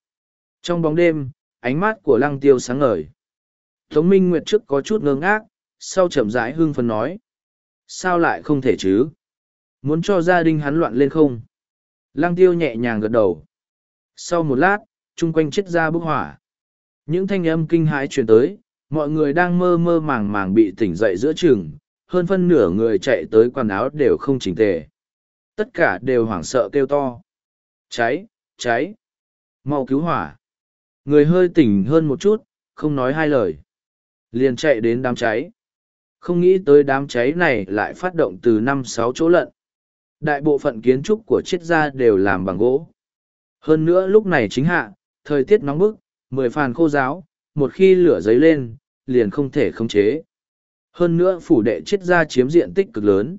Trong bóng đêm, ánh mắt của lăng tiêu sáng ngời. Tống Minh Nguyệt trước có chút ngơ ngác, sau chậm rãi hưng phấn nói. Sao lại không thể chứ? Muốn cho gia đình hắn loạn lên không? Lăng tiêu nhẹ nhàng gật đầu. Sau một lát, chung quanh chết ra bức hỏa. Những thanh âm kinh hãi truyền tới, mọi người đang mơ mơ màng màng bị tỉnh dậy giữa chừng, hơn phân nửa người chạy tới quần áo đều không chỉnh tề. Tất cả đều hoảng sợ kêu to. Cháy, cháy. Mau cứu hỏa. Người hơi tỉnh hơn một chút, không nói hai lời. Liền chạy đến đám cháy. Không nghĩ tới đám cháy này lại phát động từ năm sáu chỗ lận. Đại bộ phận kiến trúc của triết gia đều làm bằng gỗ. Hơn nữa lúc này chính hạ, thời tiết nóng bức, mười phàn khô giáo, một khi lửa dấy lên, liền không thể khống chế. Hơn nữa phủ đệ triết gia chiếm diện tích cực lớn.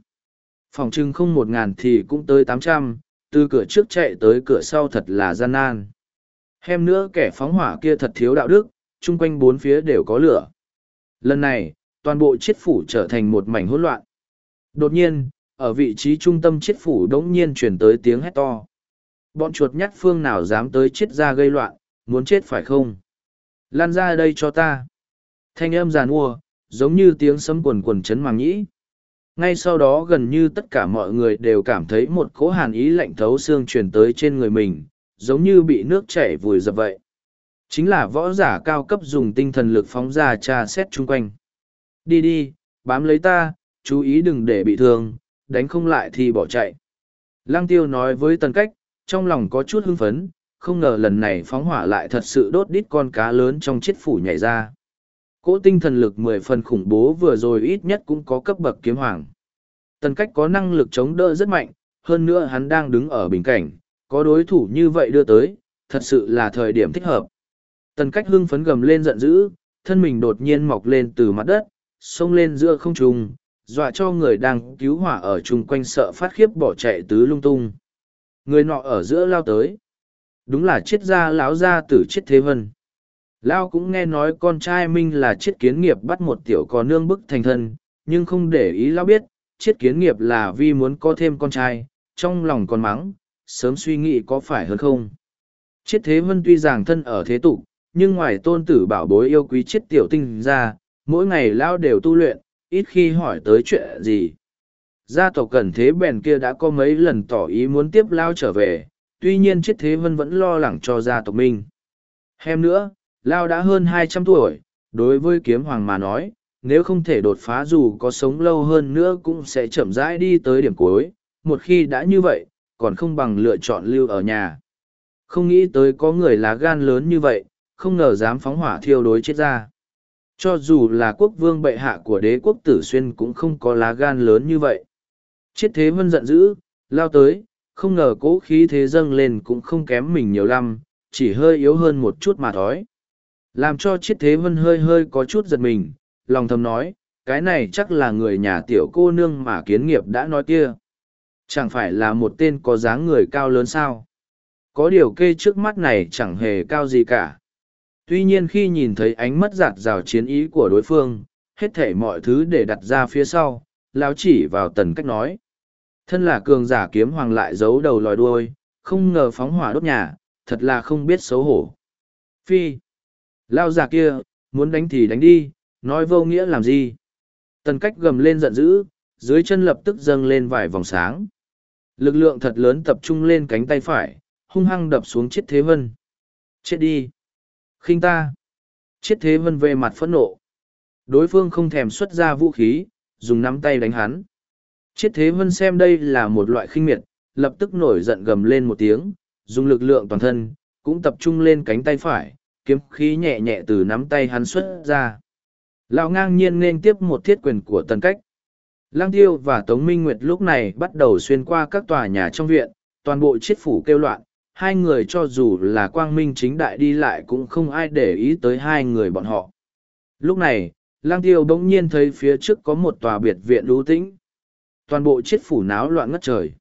Phòng trưng không một ngàn thì cũng tới tám trăm, từ cửa trước chạy tới cửa sau thật là gian nan. Hem nữa kẻ phóng hỏa kia thật thiếu đạo đức, chung quanh bốn phía đều có lửa. Lần này, toàn bộ chiết phủ trở thành một mảnh hỗn loạn. Đột nhiên, ở vị trí trung tâm chiết phủ đống nhiên chuyển tới tiếng hét to. Bọn chuột nhắt phương nào dám tới chiết ra gây loạn, muốn chết phải không? Lan ra đây cho ta. Thanh âm giàn ua, giống như tiếng sấm quần quần chấn màng nhĩ. Ngay sau đó gần như tất cả mọi người đều cảm thấy một cỗ hàn ý lạnh thấu xương truyền tới trên người mình, giống như bị nước chảy vùi dập vậy. Chính là võ giả cao cấp dùng tinh thần lực phóng ra tra xét chung quanh. Đi đi, bám lấy ta, chú ý đừng để bị thương, đánh không lại thì bỏ chạy. Lăng tiêu nói với tần cách, trong lòng có chút hưng phấn, không ngờ lần này phóng hỏa lại thật sự đốt đít con cá lớn trong chiếc phủ nhảy ra. Cỗ tinh thần lực mười phần khủng bố vừa rồi ít nhất cũng có cấp bậc kiếm hoàng. Tần cách có năng lực chống đỡ rất mạnh, hơn nữa hắn đang đứng ở bình cảnh, có đối thủ như vậy đưa tới, thật sự là thời điểm thích hợp. Tần cách hưng phấn gầm lên giận dữ, thân mình đột nhiên mọc lên từ mặt đất, xông lên giữa không trung, dọa cho người đang cứu hỏa ở chung quanh sợ phát khiếp bỏ chạy tứ lung tung. Người nọ ở giữa lao tới. Đúng là chiết gia lão gia tử chiết thế vân. Lao cũng nghe nói con trai Minh là chiết kiến nghiệp bắt một tiểu con nương bức thành thân, nhưng không để ý Lao biết, chiết kiến nghiệp là vì muốn có thêm con trai, trong lòng còn mắng, sớm suy nghĩ có phải hơn không. Chiết thế vân tuy rằng thân ở thế tục, nhưng ngoài tôn tử bảo bối yêu quý chiết tiểu tinh ra, mỗi ngày Lao đều tu luyện, ít khi hỏi tới chuyện gì. Gia tộc cần thế bèn kia đã có mấy lần tỏ ý muốn tiếp Lao trở về, tuy nhiên chiết thế vân vẫn lo lắng cho gia tộc mình. Hem nữa, Lao đã hơn hai trăm tuổi, đối với kiếm hoàng mà nói, nếu không thể đột phá dù có sống lâu hơn nữa cũng sẽ chậm rãi đi tới điểm cuối, một khi đã như vậy, còn không bằng lựa chọn lưu ở nhà. Không nghĩ tới có người lá gan lớn như vậy, không ngờ dám phóng hỏa thiêu đối chết ra. Cho dù là quốc vương bệ hạ của đế quốc tử xuyên cũng không có lá gan lớn như vậy. Chiết thế vân giận dữ, lao tới, không ngờ cỗ khí thế dâng lên cũng không kém mình nhiều lắm, chỉ hơi yếu hơn một chút mà thói. Làm cho chiết thế vân hơi hơi có chút giật mình, lòng thầm nói, cái này chắc là người nhà tiểu cô nương mà kiến nghiệp đã nói kia. Chẳng phải là một tên có dáng người cao lớn sao. Có điều kê trước mắt này chẳng hề cao gì cả. Tuy nhiên khi nhìn thấy ánh mắt giạt rào chiến ý của đối phương, hết thể mọi thứ để đặt ra phía sau, lão chỉ vào tần cách nói. Thân là cường giả kiếm hoàng lại giấu đầu lòi đuôi, không ngờ phóng hỏa đốt nhà, thật là không biết xấu hổ. Phi! Lao già kia, muốn đánh thì đánh đi, nói vô nghĩa làm gì? Tần cách gầm lên giận dữ, dưới chân lập tức dâng lên vài vòng sáng. Lực lượng thật lớn tập trung lên cánh tay phải, hung hăng đập xuống chiết thế vân. Chết đi! khinh ta! Chiết thế vân về mặt phẫn nộ. Đối phương không thèm xuất ra vũ khí, dùng nắm tay đánh hắn. Chiết thế vân xem đây là một loại khinh miệt, lập tức nổi giận gầm lên một tiếng, dùng lực lượng toàn thân, cũng tập trung lên cánh tay phải, kiếm khí nhẹ nhẹ từ nắm tay hắn xuất ra. Lão ngang nhiên nên tiếp một thiết quyền của tần cách. Lang tiêu và Tống Minh Nguyệt lúc này bắt đầu xuyên qua các tòa nhà trong viện, toàn bộ chiết phủ kêu loạn, hai người cho dù là quang minh chính đại đi lại cũng không ai để ý tới hai người bọn họ. Lúc này, lang tiêu bỗng nhiên thấy phía trước có một tòa biệt viện lũ tĩnh. Toàn bộ chiết phủ náo loạn ngất trời.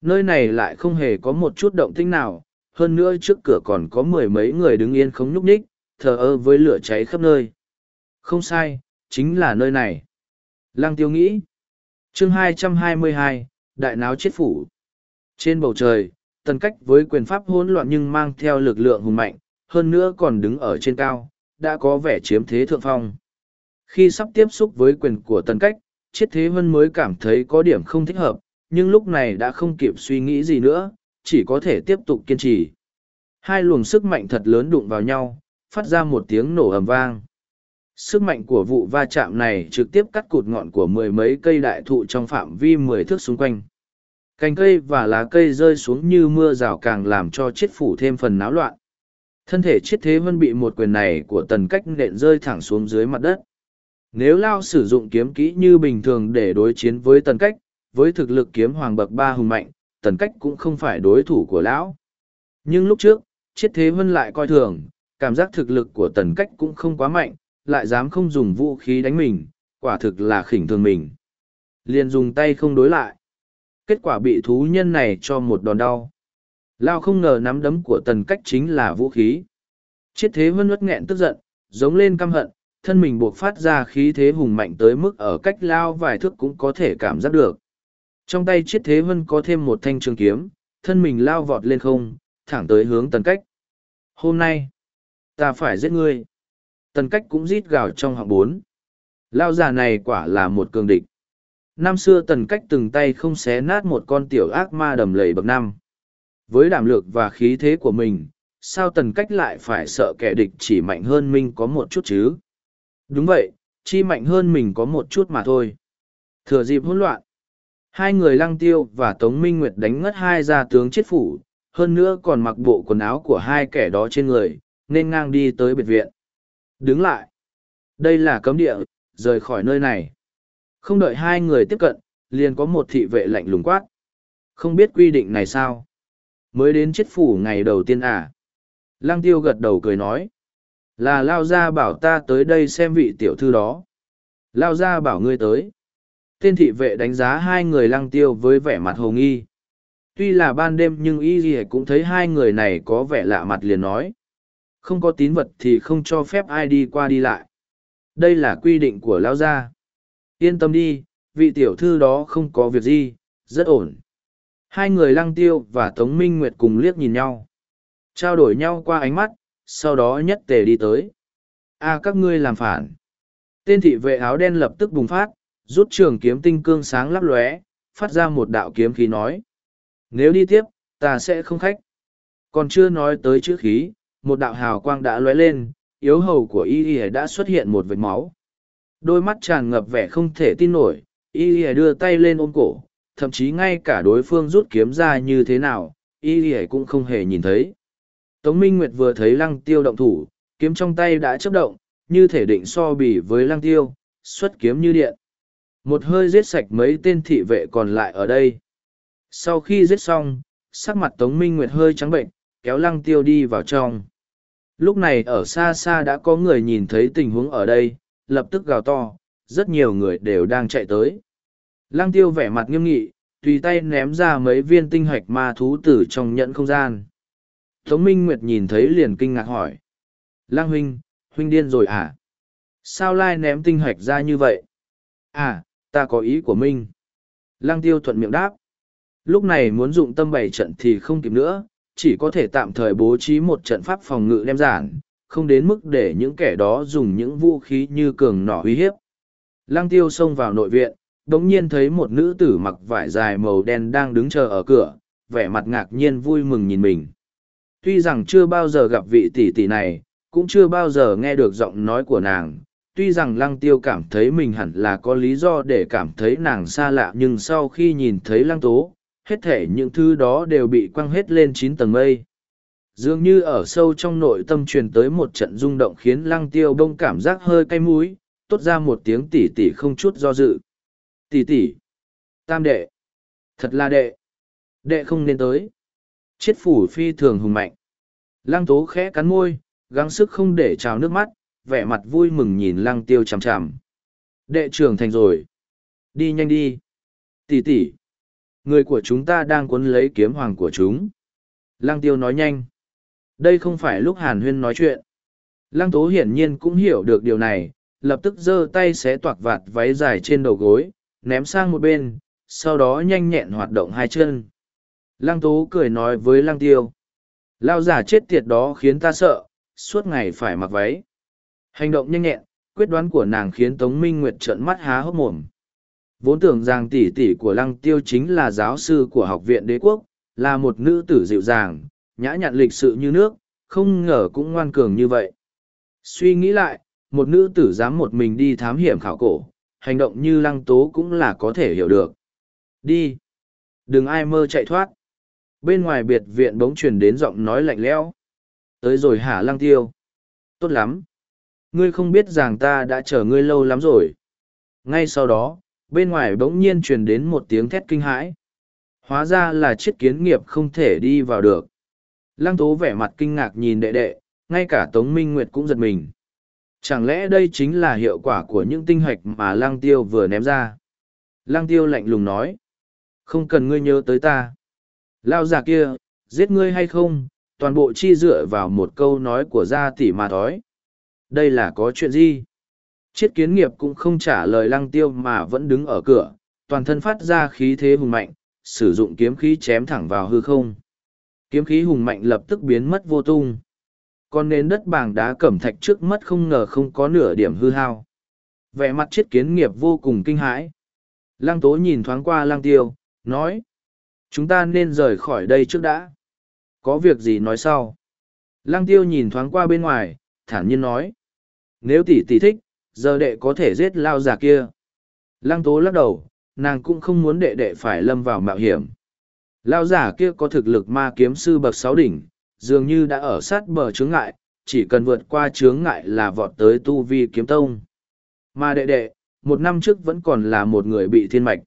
Nơi này lại không hề có một chút động tĩnh nào, hơn nữa trước cửa còn có mười mấy người đứng yên không nhúc nhích, thờ ơ với lửa cháy khắp nơi. Không sai, chính là nơi này. Lăng tiêu nghĩ. chương 222, Đại náo chết phủ. Trên bầu trời, tần cách với quyền pháp hỗn loạn nhưng mang theo lực lượng hùng mạnh, hơn nữa còn đứng ở trên cao, đã có vẻ chiếm thế thượng phong. Khi sắp tiếp xúc với quyền của tần cách, chiết thế vân mới cảm thấy có điểm không thích hợp, nhưng lúc này đã không kịp suy nghĩ gì nữa, chỉ có thể tiếp tục kiên trì. Hai luồng sức mạnh thật lớn đụng vào nhau, phát ra một tiếng nổ ầm vang. Sức mạnh của vụ va chạm này trực tiếp cắt cụt ngọn của mười mấy cây đại thụ trong phạm vi mười thước xung quanh. Cành cây và lá cây rơi xuống như mưa rào càng làm cho chiết phủ thêm phần náo loạn. Thân thể chiết thế vân bị một quyền này của tần cách nện rơi thẳng xuống dưới mặt đất. Nếu Lao sử dụng kiếm kỹ như bình thường để đối chiến với tần cách, với thực lực kiếm hoàng bậc ba hùng mạnh, tần cách cũng không phải đối thủ của Lão. Nhưng lúc trước, chiết thế vân lại coi thường, cảm giác thực lực của tần cách cũng không quá mạnh, lại dám không dùng vũ khí đánh mình, quả thực là khỉnh thường mình. Liền dùng tay không đối lại. Kết quả bị thú nhân này cho một đòn đau. Lao không ngờ nắm đấm của tần cách chính là vũ khí. Chiết thế vân uất nghẹn tức giận, giống lên căm hận, thân mình buộc phát ra khí thế hùng mạnh tới mức ở cách lao vài thước cũng có thể cảm giác được. Trong tay chiết thế vân có thêm một thanh trường kiếm, thân mình lao vọt lên không, thẳng tới hướng tần cách. Hôm nay, ta phải giết ngươi. Tần cách cũng rít gào trong họng bốn. Lao già này quả là một cường địch. Năm xưa tần cách từng tay không xé nát một con tiểu ác ma đầm lầy bậc năm. Với đảm lược và khí thế của mình, sao tần cách lại phải sợ kẻ địch chỉ mạnh hơn mình có một chút chứ? Đúng vậy, chi mạnh hơn mình có một chút mà thôi. Thừa dịp hỗn loạn, hai người lăng tiêu và Tống Minh Nguyệt đánh ngất hai gia tướng chết phủ, hơn nữa còn mặc bộ quần áo của hai kẻ đó trên người, nên ngang đi tới biệt viện. Đứng lại. Đây là cấm địa, rời khỏi nơi này. Không đợi hai người tiếp cận, liền có một thị vệ lạnh lùng quát. Không biết quy định này sao? Mới đến chết phủ ngày đầu tiên à? Lăng tiêu gật đầu cười nói. Là Lao Gia bảo ta tới đây xem vị tiểu thư đó. Lao Gia bảo ngươi tới. Tên thị vệ đánh giá hai người lăng tiêu với vẻ mặt hồ nghi. Tuy là ban đêm nhưng y gì cũng thấy hai người này có vẻ lạ mặt liền nói. Không có tín vật thì không cho phép ai đi qua đi lại. Đây là quy định của Lao Gia. Yên tâm đi, vị tiểu thư đó không có việc gì, rất ổn. Hai người lăng tiêu và Tống Minh Nguyệt cùng liếc nhìn nhau. Trao đổi nhau qua ánh mắt, sau đó nhất tề đi tới. a các ngươi làm phản. Tên thị vệ áo đen lập tức bùng phát, rút trường kiếm tinh cương sáng lắp lóe, phát ra một đạo kiếm khí nói. Nếu đi tiếp, ta sẽ không khách. Còn chưa nói tới chữ khí, một đạo hào quang đã lóe lên, yếu hầu của y y đã xuất hiện một vệt máu. Đôi mắt tràn ngập vẻ không thể tin nổi, y y đưa tay lên ôm cổ, thậm chí ngay cả đối phương rút kiếm ra như thế nào, y y cũng không hề nhìn thấy. Tống Minh Nguyệt vừa thấy lăng tiêu động thủ, kiếm trong tay đã chấp động, như thể định so bì với lăng tiêu, xuất kiếm như điện. Một hơi giết sạch mấy tên thị vệ còn lại ở đây. Sau khi giết xong, sắc mặt Tống Minh Nguyệt hơi trắng bệnh, kéo lăng tiêu đi vào trong. Lúc này ở xa xa đã có người nhìn thấy tình huống ở đây, lập tức gào to, rất nhiều người đều đang chạy tới. Lăng tiêu vẻ mặt nghiêm nghị, tùy tay ném ra mấy viên tinh hạch ma thú tử trong nhận không gian. Tống Minh Nguyệt nhìn thấy liền kinh ngạc hỏi. Lăng huynh, huynh điên rồi à? Sao lai ném tinh hạch ra như vậy? À, ta có ý của Minh. Lăng tiêu thuận miệng đáp. Lúc này muốn dụng tâm bày trận thì không kịp nữa, chỉ có thể tạm thời bố trí một trận pháp phòng ngự đem giản, không đến mức để những kẻ đó dùng những vũ khí như cường nỏ uy hiếp. Lăng tiêu xông vào nội viện, đống nhiên thấy một nữ tử mặc vải dài màu đen đang đứng chờ ở cửa, vẻ mặt ngạc nhiên vui mừng nhìn mình. Tuy rằng chưa bao giờ gặp vị tỷ tỷ này, cũng chưa bao giờ nghe được giọng nói của nàng, tuy rằng lăng tiêu cảm thấy mình hẳn là có lý do để cảm thấy nàng xa lạ nhưng sau khi nhìn thấy lăng tố, hết thể những thứ đó đều bị quăng hết lên chín tầng mây. Dường như ở sâu trong nội tâm truyền tới một trận rung động khiến lăng tiêu bông cảm giác hơi cay múi, tốt ra một tiếng tỉ tỉ không chút do dự. Tỉ tỉ. Tam đệ. Thật là đệ. Đệ không nên tới. Chiết phủ phi thường hùng mạnh. Lăng tố khẽ cắn môi, gắng sức không để trào nước mắt, vẻ mặt vui mừng nhìn lăng tiêu chằm chằm. Đệ trưởng thành rồi. Đi nhanh đi. Tỷ tỷ. Người của chúng ta đang cuốn lấy kiếm hoàng của chúng. Lăng tiêu nói nhanh. Đây không phải lúc Hàn Huyên nói chuyện. Lăng tố hiển nhiên cũng hiểu được điều này, lập tức giơ tay xé toạc vạt váy dài trên đầu gối, ném sang một bên, sau đó nhanh nhẹn hoạt động hai chân. Lăng tố cười nói với lăng tiêu. Lao giả chết tiệt đó khiến ta sợ, suốt ngày phải mặc váy. Hành động nhanh nhẹn, quyết đoán của nàng khiến Tống Minh Nguyệt trợn mắt há hốc mồm. Vốn tưởng rằng tỷ tỷ của Lăng Tiêu chính là giáo sư của học viện đế quốc, là một nữ tử dịu dàng, nhã nhặn lịch sự như nước, không ngờ cũng ngoan cường như vậy. Suy nghĩ lại, một nữ tử dám một mình đi thám hiểm khảo cổ, hành động như Lăng Tố cũng là có thể hiểu được. Đi! Đừng ai mơ chạy thoát! Bên ngoài biệt viện bỗng truyền đến giọng nói lạnh lẽo. Tới rồi hả Lăng Tiêu? Tốt lắm! Ngươi không biết rằng ta đã chờ ngươi lâu lắm rồi. Ngay sau đó, bên ngoài bỗng nhiên truyền đến một tiếng thét kinh hãi. Hóa ra là chiếc kiến nghiệp không thể đi vào được. Lăng tố vẻ mặt kinh ngạc nhìn đệ đệ, ngay cả Tống Minh Nguyệt cũng giật mình. Chẳng lẽ đây chính là hiệu quả của những tinh hạch mà Lăng Tiêu vừa ném ra? Lăng Tiêu lạnh lùng nói. Không cần ngươi nhớ tới ta. Lao già kia, giết ngươi hay không, toàn bộ chi dựa vào một câu nói của gia tỷ mà thói. Đây là có chuyện gì? Chiết kiến nghiệp cũng không trả lời lăng tiêu mà vẫn đứng ở cửa, toàn thân phát ra khí thế hùng mạnh, sử dụng kiếm khí chém thẳng vào hư không. Kiếm khí hùng mạnh lập tức biến mất vô tung. Còn nền đất bảng đá cẩm thạch trước mắt không ngờ không có nửa điểm hư hao. Vẻ mặt chiết kiến nghiệp vô cùng kinh hãi. Lăng tố nhìn thoáng qua lăng tiêu, nói. Chúng ta nên rời khỏi đây trước đã. Có việc gì nói sau. Lăng tiêu nhìn thoáng qua bên ngoài, thản nhiên nói. Nếu tỷ tỷ thích, giờ đệ có thể giết lao già kia. Lăng tố lắc đầu, nàng cũng không muốn đệ đệ phải lâm vào mạo hiểm. Lao giả kia có thực lực ma kiếm sư bậc sáu đỉnh, dường như đã ở sát bờ chướng ngại, chỉ cần vượt qua chướng ngại là vọt tới tu vi kiếm tông. Mà đệ đệ, một năm trước vẫn còn là một người bị thiên mạch.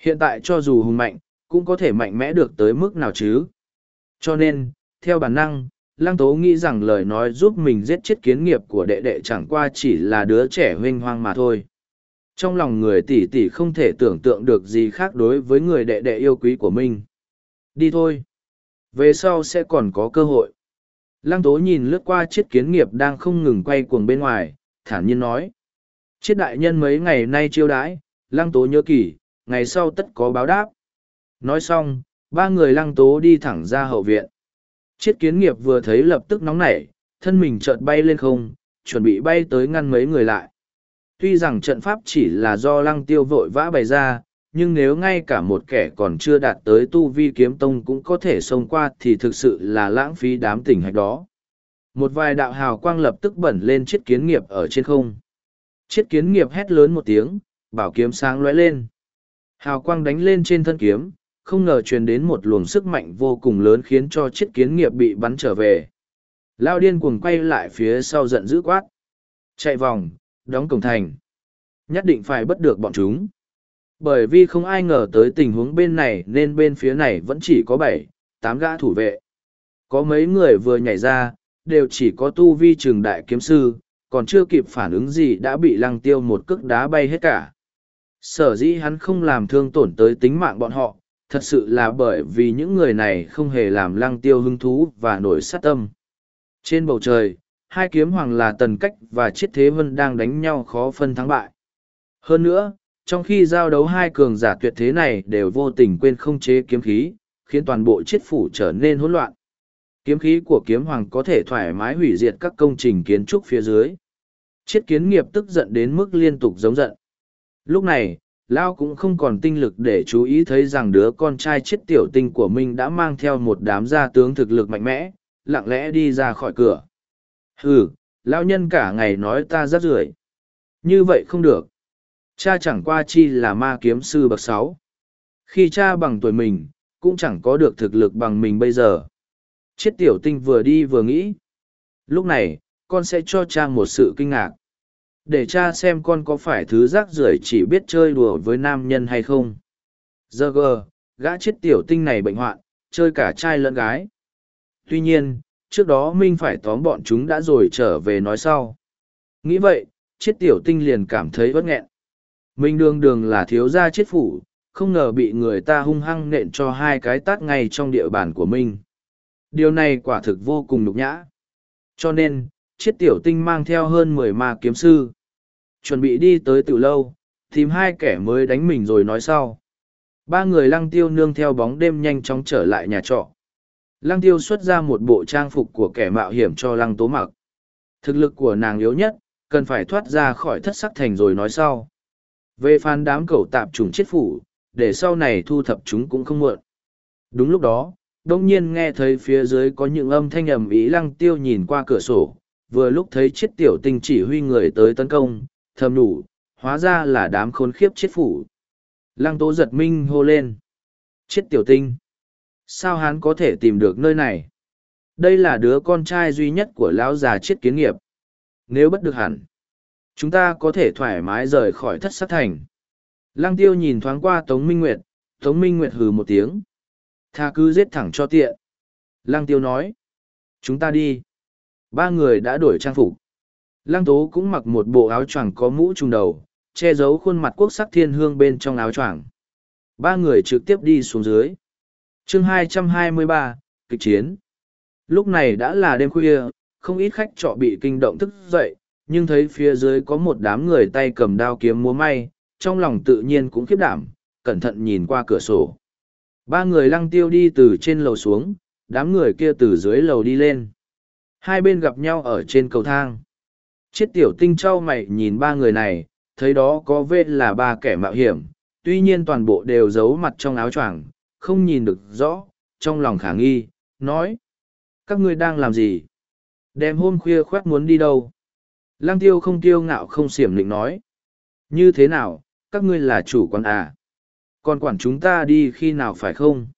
Hiện tại cho dù hùng mạnh, cũng có thể mạnh mẽ được tới mức nào chứ. Cho nên, theo bản năng, Lăng Tố nghĩ rằng lời nói giúp mình giết chết kiến nghiệp của đệ đệ chẳng qua chỉ là đứa trẻ huênh hoang mà thôi. Trong lòng người tỷ tỷ không thể tưởng tượng được gì khác đối với người đệ đệ yêu quý của mình. Đi thôi. Về sau sẽ còn có cơ hội. Lăng Tố nhìn lướt qua chiếc kiến nghiệp đang không ngừng quay cuồng bên ngoài, thản nhiên nói. Chiết đại nhân mấy ngày nay chiêu đãi, Lăng Tố nhớ kỹ, ngày sau tất có báo đáp. Nói xong, ba người Lăng Tố đi thẳng ra hậu viện. Chiết kiến nghiệp vừa thấy lập tức nóng nảy, thân mình chợt bay lên không, chuẩn bị bay tới ngăn mấy người lại. Tuy rằng trận pháp chỉ là do lăng tiêu vội vã bày ra, nhưng nếu ngay cả một kẻ còn chưa đạt tới tu vi kiếm tông cũng có thể xông qua thì thực sự là lãng phí đám tình hạch đó. Một vài đạo hào quang lập tức bẩn lên chiết kiến nghiệp ở trên không. Chiết kiến nghiệp hét lớn một tiếng, bảo kiếm sáng lóe lên. Hào quang đánh lên trên thân kiếm, không ngờ truyền đến một luồng sức mạnh vô cùng lớn khiến cho chiếc kiến nghiệp bị bắn trở về. Lao điên cuồng quay lại phía sau giận dữ quát. Chạy vòng, đóng cổng thành. Nhất định phải bất được bọn chúng. Bởi vì không ai ngờ tới tình huống bên này nên bên phía này vẫn chỉ có bảy, tám gã thủ vệ. Có mấy người vừa nhảy ra, đều chỉ có tu vi trường đại kiếm sư, còn chưa kịp phản ứng gì đã bị lăng tiêu một cước đá bay hết cả. Sở dĩ hắn không làm thương tổn tới tính mạng bọn họ, thật sự là bởi vì những người này không hề làm lăng tiêu hứng thú và nổi sát tâm. Trên bầu trời, hai kiếm hoàng là tần cách và chiết thế vân đang đánh nhau khó phân thắng bại. Hơn nữa, trong khi giao đấu hai cường giả tuyệt thế này đều vô tình quên không chế kiếm khí, khiến toàn bộ chiết phủ trở nên hỗn loạn. Kiếm khí của kiếm hoàng có thể thoải mái hủy diệt các công trình kiến trúc phía dưới. Chiết kiến nghiệp tức giận đến mức liên tục giống giận. Lúc này, Lao cũng không còn tinh lực để chú ý thấy rằng đứa con trai chết tiểu tinh của mình đã mang theo một đám gia tướng thực lực mạnh mẽ, lặng lẽ đi ra khỏi cửa. Hừ, Lao nhân cả ngày nói ta rất rưởi Như vậy không được. Cha chẳng qua chi là ma kiếm sư bậc sáu. Khi cha bằng tuổi mình, cũng chẳng có được thực lực bằng mình bây giờ. Chết tiểu tinh vừa đi vừa nghĩ. Lúc này, con sẽ cho cha một sự kinh ngạc để cha xem con có phải thứ rác rưởi chỉ biết chơi đùa với nam nhân hay không. Giờ gờ, gã chết tiểu tinh này bệnh hoạn, chơi cả trai lẫn gái. Tuy nhiên, trước đó minh phải tóm bọn chúng đã rồi trở về nói sau. Nghĩ vậy, chết tiểu tinh liền cảm thấy bất nghẹn. Minh đường đường là thiếu gia chết phủ, không ngờ bị người ta hung hăng nện cho hai cái tát ngay trong địa bàn của minh. Điều này quả thực vô cùng nhục nhã. Cho nên chiết tiểu tinh mang theo hơn mười ma kiếm sư chuẩn bị đi tới từ lâu, tìm hai kẻ mới đánh mình rồi nói sau. Ba người lăng tiêu nương theo bóng đêm nhanh chóng trở lại nhà trọ. Lăng tiêu xuất ra một bộ trang phục của kẻ mạo hiểm cho lăng tố mặc. Thực lực của nàng yếu nhất, cần phải thoát ra khỏi thất sắc thành rồi nói sau. Về phán đám cẩu tạp trùng chết phủ, để sau này thu thập chúng cũng không muộn. Đúng lúc đó, đông nhiên nghe thấy phía dưới có những âm thanh ầm ý lăng tiêu nhìn qua cửa sổ, vừa lúc thấy chiếc tiểu tinh chỉ huy người tới tấn công thầm đủ, hóa ra là đám khốn khiếp chết phủ. Lăng tố giật minh hô lên. Chết tiểu tinh. Sao hắn có thể tìm được nơi này? Đây là đứa con trai duy nhất của lão già chết kiến nghiệp. Nếu bất được hẳn, chúng ta có thể thoải mái rời khỏi thất sát thành. Lăng tiêu nhìn thoáng qua Tống Minh Nguyệt, Tống Minh Nguyệt hừ một tiếng. Tha cứ giết thẳng cho tiện. Lăng tiêu nói. Chúng ta đi. Ba người đã đổi trang phục. Lăng tố cũng mặc một bộ áo choàng có mũ trùng đầu, che giấu khuôn mặt quốc sắc thiên hương bên trong áo choàng. Ba người trực tiếp đi xuống dưới. chương 223, kịch chiến. Lúc này đã là đêm khuya, không ít khách trọ bị kinh động thức dậy, nhưng thấy phía dưới có một đám người tay cầm đao kiếm múa may, trong lòng tự nhiên cũng khiếp đảm, cẩn thận nhìn qua cửa sổ. Ba người lăng tiêu đi từ trên lầu xuống, đám người kia từ dưới lầu đi lên. Hai bên gặp nhau ở trên cầu thang. Chiết tiểu tinh trao mày nhìn ba người này, thấy đó có vê là ba kẻ mạo hiểm, tuy nhiên toàn bộ đều giấu mặt trong áo choàng, không nhìn được rõ, trong lòng khả nghi, nói. Các ngươi đang làm gì? Đem hôm khuya khoác muốn đi đâu? Lăng tiêu không tiêu ngạo không xiểm định nói. Như thế nào, các ngươi là chủ quán à? Còn quản chúng ta đi khi nào phải không?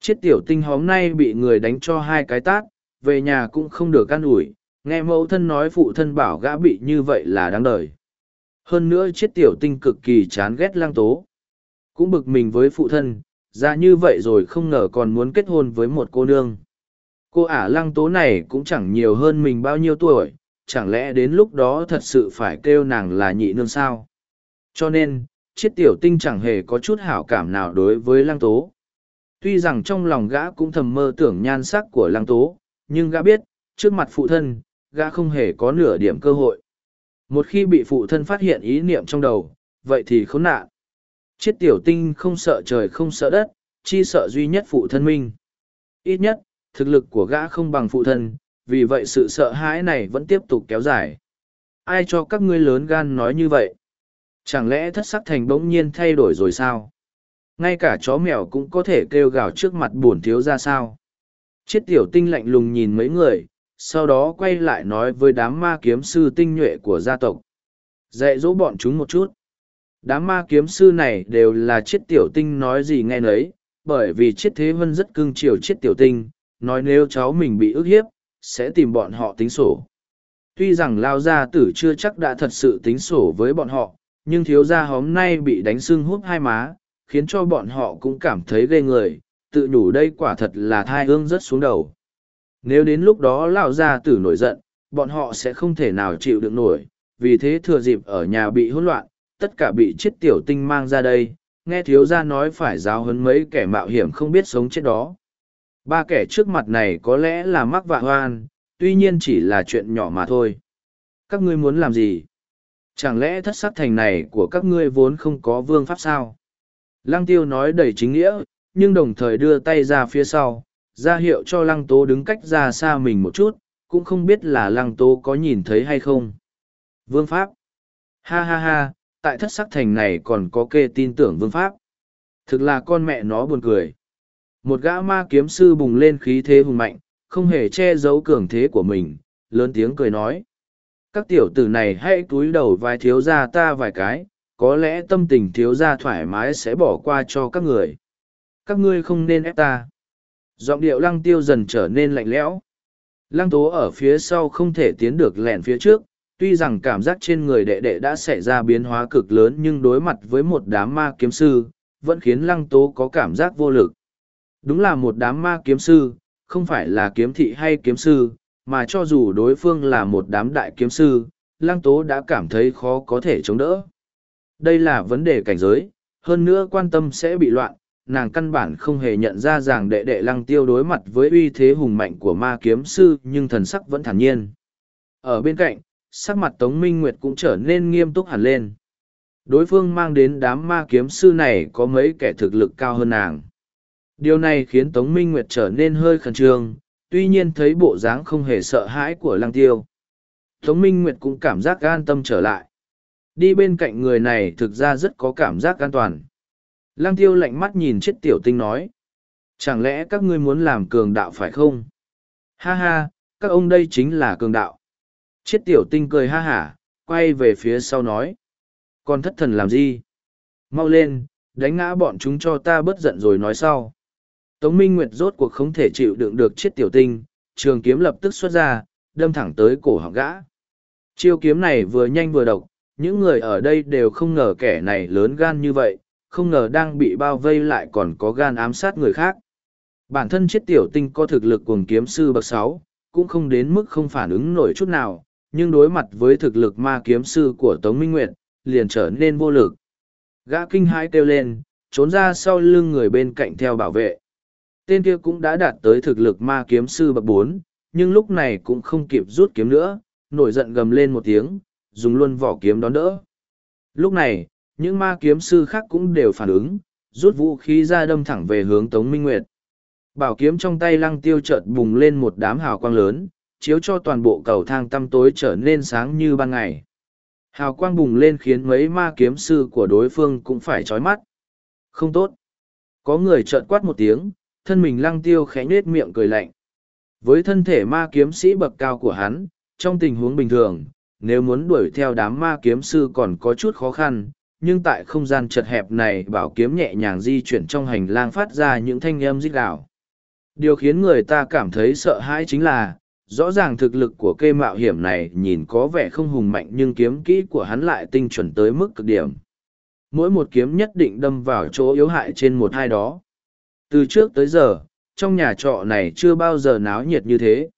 Chiết tiểu tinh hôm nay bị người đánh cho hai cái tát, về nhà cũng không được can ủi, nghe mẫu thân nói phụ thân bảo gã bị như vậy là đáng đời. Hơn nữa chiết tiểu tinh cực kỳ chán ghét lang tố. Cũng bực mình với phụ thân, ra như vậy rồi không ngờ còn muốn kết hôn với một cô nương. Cô ả lăng tố này cũng chẳng nhiều hơn mình bao nhiêu tuổi, chẳng lẽ đến lúc đó thật sự phải kêu nàng là nhị nương sao? Cho nên chiết tiểu tinh chẳng hề có chút hảo cảm nào đối với lăng tố. Tuy rằng trong lòng gã cũng thầm mơ tưởng nhan sắc của lăng tố, nhưng gã biết, trước mặt phụ thân gã không hề có nửa điểm cơ hội. Một khi bị phụ thân phát hiện ý niệm trong đầu, vậy thì khốn nạn. Chiết tiểu tinh không sợ trời không sợ đất, chi sợ duy nhất phụ thân minh. Ít nhất, thực lực của gã không bằng phụ thân, vì vậy sự sợ hãi này vẫn tiếp tục kéo dài. Ai cho các ngươi lớn gan nói như vậy? Chẳng lẽ thất sắc thành bỗng nhiên thay đổi rồi sao? Ngay cả chó mèo cũng có thể kêu gào trước mặt buồn thiếu ra sao? Chiết tiểu tinh lạnh lùng nhìn mấy người, sau đó quay lại nói với đám ma kiếm sư tinh nhuệ của gia tộc. Dạy dỗ bọn chúng một chút. Đám ma kiếm sư này đều là chiết tiểu tinh nói gì nghe nấy, bởi vì chiết thế vân rất cưng chiều chiết tiểu tinh, nói nếu cháu mình bị ức hiếp, sẽ tìm bọn họ tính sổ. tuy rằng lao gia tử chưa chắc đã thật sự tính sổ với bọn họ nhưng thiếu gia hóm nay bị đánh sưng húp hai má khiến cho bọn họ cũng cảm thấy ghê người tự nhủ đây quả thật là thai ương rất xuống đầu nếu đến lúc đó lao gia tử nổi giận, bọn họ sẽ không thể nào chịu được nổi, vì thế thừa dịp ở nhà bị hỗn loạn, tất cả bị chết tiểu tinh mang ra đây, nghe thiếu gia nói phải giáo hấn mấy kẻ mạo hiểm không biết sống chết đó. Ba kẻ trước mặt này có lẽ là mắc vạ hoan, tuy nhiên chỉ là chuyện nhỏ mà thôi. Các ngươi muốn làm gì? Chẳng lẽ thất sắc thành này của các ngươi vốn không có vương pháp sao? Lăng tiêu nói đầy chính nghĩa, nhưng đồng thời đưa tay ra phía sau ra hiệu cho lăng tố đứng cách ra xa mình một chút, cũng không biết là lăng tố có nhìn thấy hay không. Vương pháp. Ha ha ha, tại thất sắc thành này còn có kê tin tưởng vương pháp. Thực là con mẹ nó buồn cười. Một gã ma kiếm sư bùng lên khí thế hùng mạnh, không hề che giấu cường thế của mình, lớn tiếng cười nói. Các tiểu tử này hãy cúi đầu vài thiếu gia ta vài cái, có lẽ tâm tình thiếu gia thoải mái sẽ bỏ qua cho các người. Các ngươi không nên ép ta giọng điệu lăng tiêu dần trở nên lạnh lẽo. Lăng tố ở phía sau không thể tiến được lẻn phía trước, tuy rằng cảm giác trên người đệ đệ đã xảy ra biến hóa cực lớn nhưng đối mặt với một đám ma kiếm sư, vẫn khiến lăng tố có cảm giác vô lực. Đúng là một đám ma kiếm sư, không phải là kiếm thị hay kiếm sư, mà cho dù đối phương là một đám đại kiếm sư, lăng tố đã cảm thấy khó có thể chống đỡ. Đây là vấn đề cảnh giới, hơn nữa quan tâm sẽ bị loạn nàng căn bản không hề nhận ra rằng đệ đệ lăng tiêu đối mặt với uy thế hùng mạnh của ma kiếm sư nhưng thần sắc vẫn thản nhiên ở bên cạnh sắc mặt Tống Minh Nguyệt cũng trở nên nghiêm túc hẳn lên. Đối phương mang đến đám ma kiếm sư này có mấy kẻ thực lực cao hơn nàng. Điều này khiến Tống Minh Nguyệt trở nên hơi khẩn trương, tuy nhiên thấy bộ dáng không hề sợ hãi của Lăng Tiêu. Tống Minh Nguyệt cũng cảm giác an tâm trở lại. Đi bên cạnh người này thực ra rất có cảm giác an toàn. Lăng Tiêu lạnh mắt nhìn chết tiểu tinh nói. Chẳng lẽ các ngươi muốn làm cường đạo phải không? Ha ha, các ông đây chính là cường đạo. Chết tiểu tinh cười ha hả, quay về phía sau nói. Còn thất thần làm gì? Mau lên, đánh ngã bọn chúng cho ta bớt giận rồi nói sau. Tống Minh Nguyệt rốt cuộc không thể chịu đựng được chết tiểu tinh, trường kiếm lập tức xuất ra, đâm thẳng tới cổ họng gã. Chiêu kiếm này vừa nhanh vừa độc, những người ở đây đều không ngờ kẻ này lớn gan như vậy, không ngờ đang bị bao vây lại còn có gan ám sát người khác. Bản thân chết tiểu tinh có thực lực cùng kiếm sư bậc sáu, cũng không đến mức không phản ứng nổi chút nào, nhưng đối mặt với thực lực ma kiếm sư của Tống Minh Nguyệt, liền trở nên vô lực. Gã kinh hãi kêu lên, trốn ra sau lưng người bên cạnh theo bảo vệ. Tên kia cũng đã đạt tới thực lực ma kiếm sư bậc bốn, nhưng lúc này cũng không kịp rút kiếm nữa, nổi giận gầm lên một tiếng, dùng luôn vỏ kiếm đón đỡ. Lúc này, những ma kiếm sư khác cũng đều phản ứng, rút vũ khí ra đâm thẳng về hướng Tống Minh Nguyệt. Bảo kiếm trong tay lăng tiêu chợt bùng lên một đám hào quang lớn, chiếu cho toàn bộ cầu thang tăm tối trở nên sáng như ban ngày. Hào quang bùng lên khiến mấy ma kiếm sư của đối phương cũng phải chói mắt. Không tốt. Có người trợn quát một tiếng, thân mình lăng tiêu khẽ nết miệng cười lạnh. Với thân thể ma kiếm sĩ bậc cao của hắn, trong tình huống bình thường, nếu muốn đuổi theo đám ma kiếm sư còn có chút khó khăn, nhưng tại không gian chật hẹp này bảo kiếm nhẹ nhàng di chuyển trong hành lang phát ra những thanh âm rít gào. Điều khiến người ta cảm thấy sợ hãi chính là, rõ ràng thực lực của cây mạo hiểm này nhìn có vẻ không hùng mạnh nhưng kiếm kỹ của hắn lại tinh chuẩn tới mức cực điểm. Mỗi một kiếm nhất định đâm vào chỗ yếu hại trên một hai đó. Từ trước tới giờ trong nhà trọ này chưa bao giờ náo nhiệt như thế.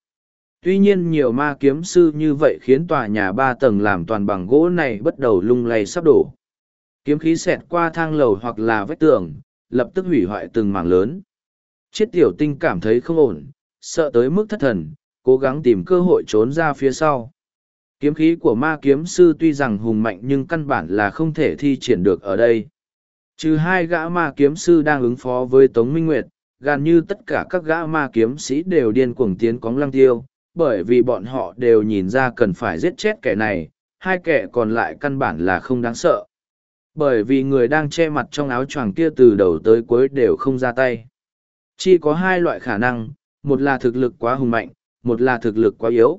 Tuy nhiên nhiều ma kiếm sư như vậy khiến tòa nhà ba tầng làm toàn bằng gỗ này bắt đầu lung lay sắp đổ kiếm khí xẹt qua thang lầu hoặc là vách tường lập tức hủy hoại từng mảng lớn chiết tiểu tinh cảm thấy không ổn sợ tới mức thất thần cố gắng tìm cơ hội trốn ra phía sau. Kiếm khí của ma kiếm sư tuy rằng hùng mạnh nhưng căn bản là không thể thi triển được ở đây. Trừ hai gã ma kiếm sư đang ứng phó với Tống Minh Nguyệt, gần như tất cả các gã ma kiếm sĩ đều điên cuồng tiến cóng lăng tiêu, bởi vì bọn họ đều nhìn ra cần phải giết chết kẻ này, hai kẻ còn lại căn bản là không đáng sợ. Bởi vì người đang che mặt trong áo choàng kia từ đầu tới cuối đều không ra tay. Chỉ có hai loại khả năng, một là thực lực quá hùng mạnh, một là thực lực quá yếu.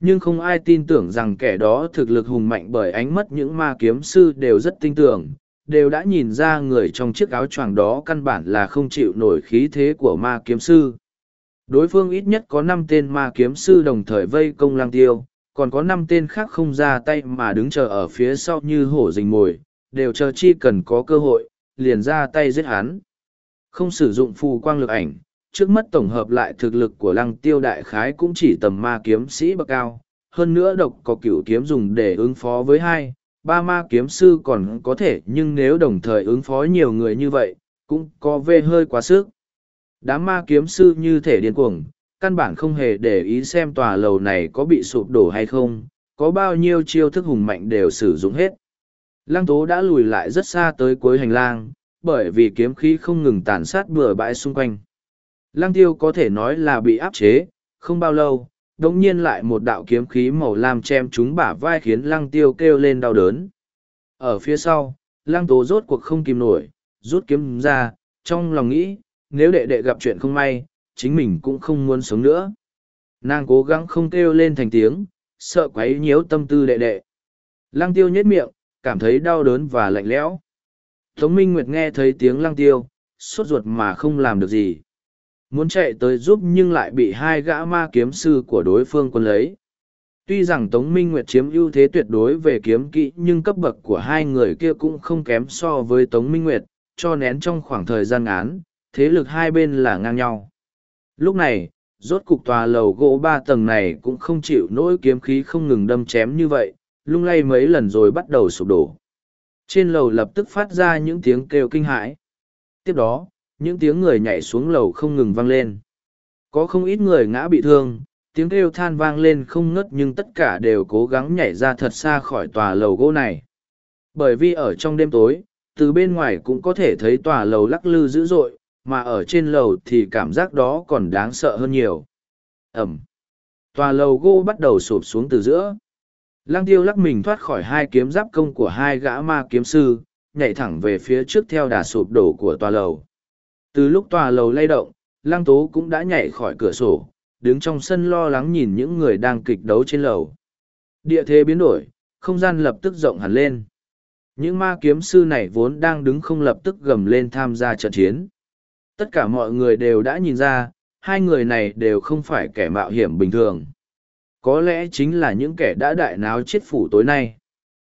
Nhưng không ai tin tưởng rằng kẻ đó thực lực hùng mạnh bởi ánh mắt những ma kiếm sư đều rất tin tưởng, đều đã nhìn ra người trong chiếc áo choàng đó căn bản là không chịu nổi khí thế của ma kiếm sư. Đối phương ít nhất có năm tên ma kiếm sư đồng thời vây công lang tiêu, còn có năm tên khác không ra tay mà đứng chờ ở phía sau như hổ rình mồi, đều chờ chi cần có cơ hội, liền ra tay giết hắn. Không sử dụng phù quang lực ảnh, trước mắt tổng hợp lại thực lực của lăng tiêu đại khái cũng chỉ tầm ma kiếm sĩ bậc cao. Hơn nữa độc có cửu kiếm dùng để ứng phó với hai, ba ma kiếm sư còn có thể nhưng nếu đồng thời ứng phó nhiều người như vậy, cũng có vê hơi quá sức. Đám ma kiếm sư như thể điên cuồng, căn bản không hề để ý xem tòa lầu này có bị sụp đổ hay không, có bao nhiêu chiêu thức hùng mạnh đều sử dụng hết. Lăng tố đã lùi lại rất xa tới cuối hành lang, bởi vì kiếm khí không ngừng tàn sát bừa bãi xung quanh. Lăng tiêu có thể nói là bị áp chế, không bao lâu, đồng nhiên lại một đạo kiếm khí màu lam chém chúng bả vai khiến lăng tiêu kêu lên đau đớn. Ở phía sau, lăng tố rốt cuộc không kìm nổi, rút kiếm ra, trong lòng nghĩ, nếu đệ đệ gặp chuyện không may, chính mình cũng không muốn sống nữa. Nàng cố gắng không kêu lên thành tiếng, sợ quấy nhiễu tâm tư đệ đệ. Lăng tiêu nhếch miệng, cảm thấy đau đớn và lạnh lẽo. Tống Minh Nguyệt nghe thấy tiếng lăng tiêu, sốt ruột mà không làm được gì. Muốn chạy tới giúp nhưng lại bị hai gã ma kiếm sư của đối phương quân lấy. Tuy rằng Tống Minh Nguyệt chiếm ưu thế tuyệt đối về kiếm kỹ nhưng cấp bậc của hai người kia cũng không kém so với Tống Minh Nguyệt, cho nén trong khoảng thời gian ngắn, thế lực hai bên là ngang nhau. Lúc này, rốt cục tòa lầu gỗ ba tầng này cũng không chịu nỗi kiếm khí không ngừng đâm chém như vậy, lung lay mấy lần rồi bắt đầu sụp đổ. Trên lầu lập tức phát ra những tiếng kêu kinh hãi. Tiếp đó, những tiếng người nhảy xuống lầu không ngừng vang lên. Có không ít người ngã bị thương, tiếng kêu than vang lên không ngớt nhưng tất cả đều cố gắng nhảy ra thật xa khỏi tòa lầu gỗ này. Bởi vì ở trong đêm tối, từ bên ngoài cũng có thể thấy tòa lầu lắc lư dữ dội, mà ở trên lầu thì cảm giác đó còn đáng sợ hơn nhiều. Ẩm. Tòa lầu gỗ bắt đầu sụp xuống từ giữa. Lăng tiêu lắc mình thoát khỏi hai kiếm giáp công của hai gã ma kiếm sư, nhảy thẳng về phía trước theo đà sụp đổ của tòa lầu. Từ lúc tòa lầu lay động, lăng tố cũng đã nhảy khỏi cửa sổ, đứng trong sân lo lắng nhìn những người đang kịch đấu trên lầu. Địa thế biến đổi, không gian lập tức rộng hẳn lên. Những ma kiếm sư này vốn đang đứng không lập tức gầm lên tham gia trận chiến. Tất cả mọi người đều đã nhìn ra, hai người này đều không phải kẻ mạo hiểm bình thường. Có lẽ chính là những kẻ đã đại náo chết phủ tối nay.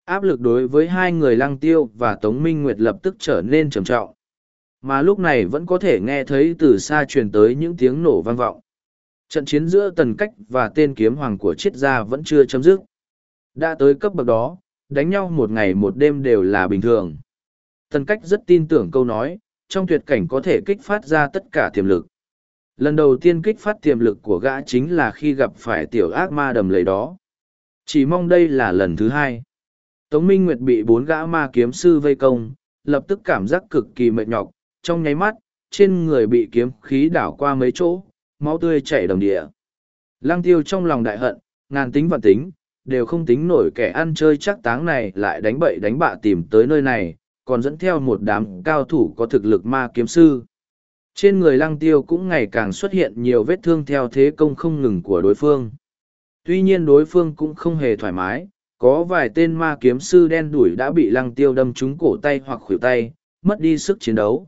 Áp lực đối với hai người lăng tiêu và Tống Minh Nguyệt lập tức trở nên trầm trọng. Mà lúc này vẫn có thể nghe thấy từ xa truyền tới những tiếng nổ vang vọng. Trận chiến giữa tần cách và tên kiếm hoàng của triết gia vẫn chưa chấm dứt. Đã tới cấp bậc đó, đánh nhau một ngày một đêm đều là bình thường. Tần cách rất tin tưởng câu nói, trong tuyệt cảnh có thể kích phát ra tất cả tiềm lực. Lần đầu tiên kích phát tiềm lực của gã chính là khi gặp phải tiểu ác ma đầm lầy đó. Chỉ mong đây là lần thứ hai. Tống Minh Nguyệt bị bốn gã ma kiếm sư vây công, lập tức cảm giác cực kỳ mệt nhọc, trong nháy mắt, trên người bị kiếm khí đảo qua mấy chỗ, máu tươi chảy đồng địa. Lang tiêu trong lòng đại hận, ngàn tính và tính, đều không tính nổi kẻ ăn chơi chắc táng này lại đánh bậy đánh bạ tìm tới nơi này, còn dẫn theo một đám cao thủ có thực lực ma kiếm sư. Trên người lăng tiêu cũng ngày càng xuất hiện nhiều vết thương theo thế công không ngừng của đối phương. Tuy nhiên đối phương cũng không hề thoải mái, có vài tên ma kiếm sư đen đuổi đã bị lăng tiêu đâm trúng cổ tay hoặc khuỷu tay, mất đi sức chiến đấu.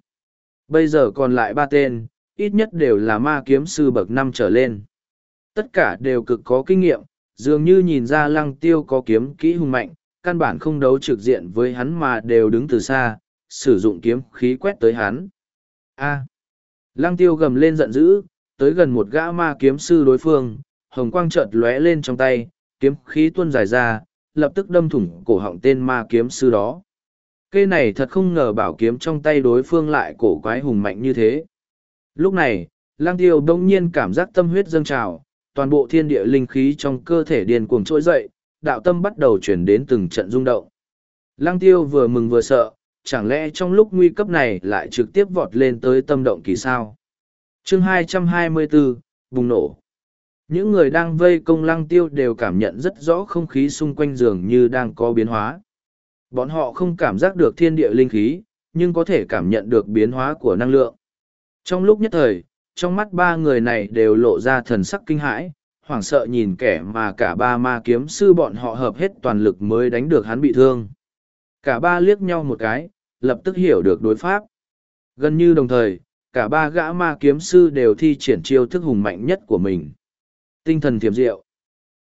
Bây giờ còn lại ba tên, ít nhất đều là ma kiếm sư bậc năm trở lên. Tất cả đều cực có kinh nghiệm, dường như nhìn ra lăng tiêu có kiếm kỹ hùng mạnh, căn bản không đấu trực diện với hắn mà đều đứng từ xa, sử dụng kiếm khí quét tới hắn. A. Lăng tiêu gầm lên giận dữ, tới gần một gã ma kiếm sư đối phương, hồng quang chợt lóe lên trong tay, kiếm khí tuôn dài ra, lập tức đâm thủng cổ họng tên ma kiếm sư đó. Cây này thật không ngờ bảo kiếm trong tay đối phương lại cổ quái hùng mạnh như thế. Lúc này, lang tiêu đông nhiên cảm giác tâm huyết dâng trào, toàn bộ thiên địa linh khí trong cơ thể điên cuồng trỗi dậy, đạo tâm bắt đầu chuyển đến từng trận rung động. Lang tiêu vừa mừng vừa sợ, chẳng lẽ trong lúc nguy cấp này lại trực tiếp vọt lên tới tâm động kỳ sao? chương 224, bùng nổ. Những người đang vây công lăng tiêu đều cảm nhận rất rõ không khí xung quanh giường như đang có biến hóa. Bọn họ không cảm giác được thiên địa linh khí, nhưng có thể cảm nhận được biến hóa của năng lượng. Trong lúc nhất thời, trong mắt ba người này đều lộ ra thần sắc kinh hãi, hoảng sợ nhìn kẻ mà cả ba ma kiếm sư bọn họ hợp hết toàn lực mới đánh được hắn bị thương. Cả ba liếc nhau một cái, lập tức hiểu được đối pháp. Gần như đồng thời, cả ba gã ma kiếm sư đều thi triển chiêu thức hùng mạnh nhất của mình. Tinh thần thiểm diệu.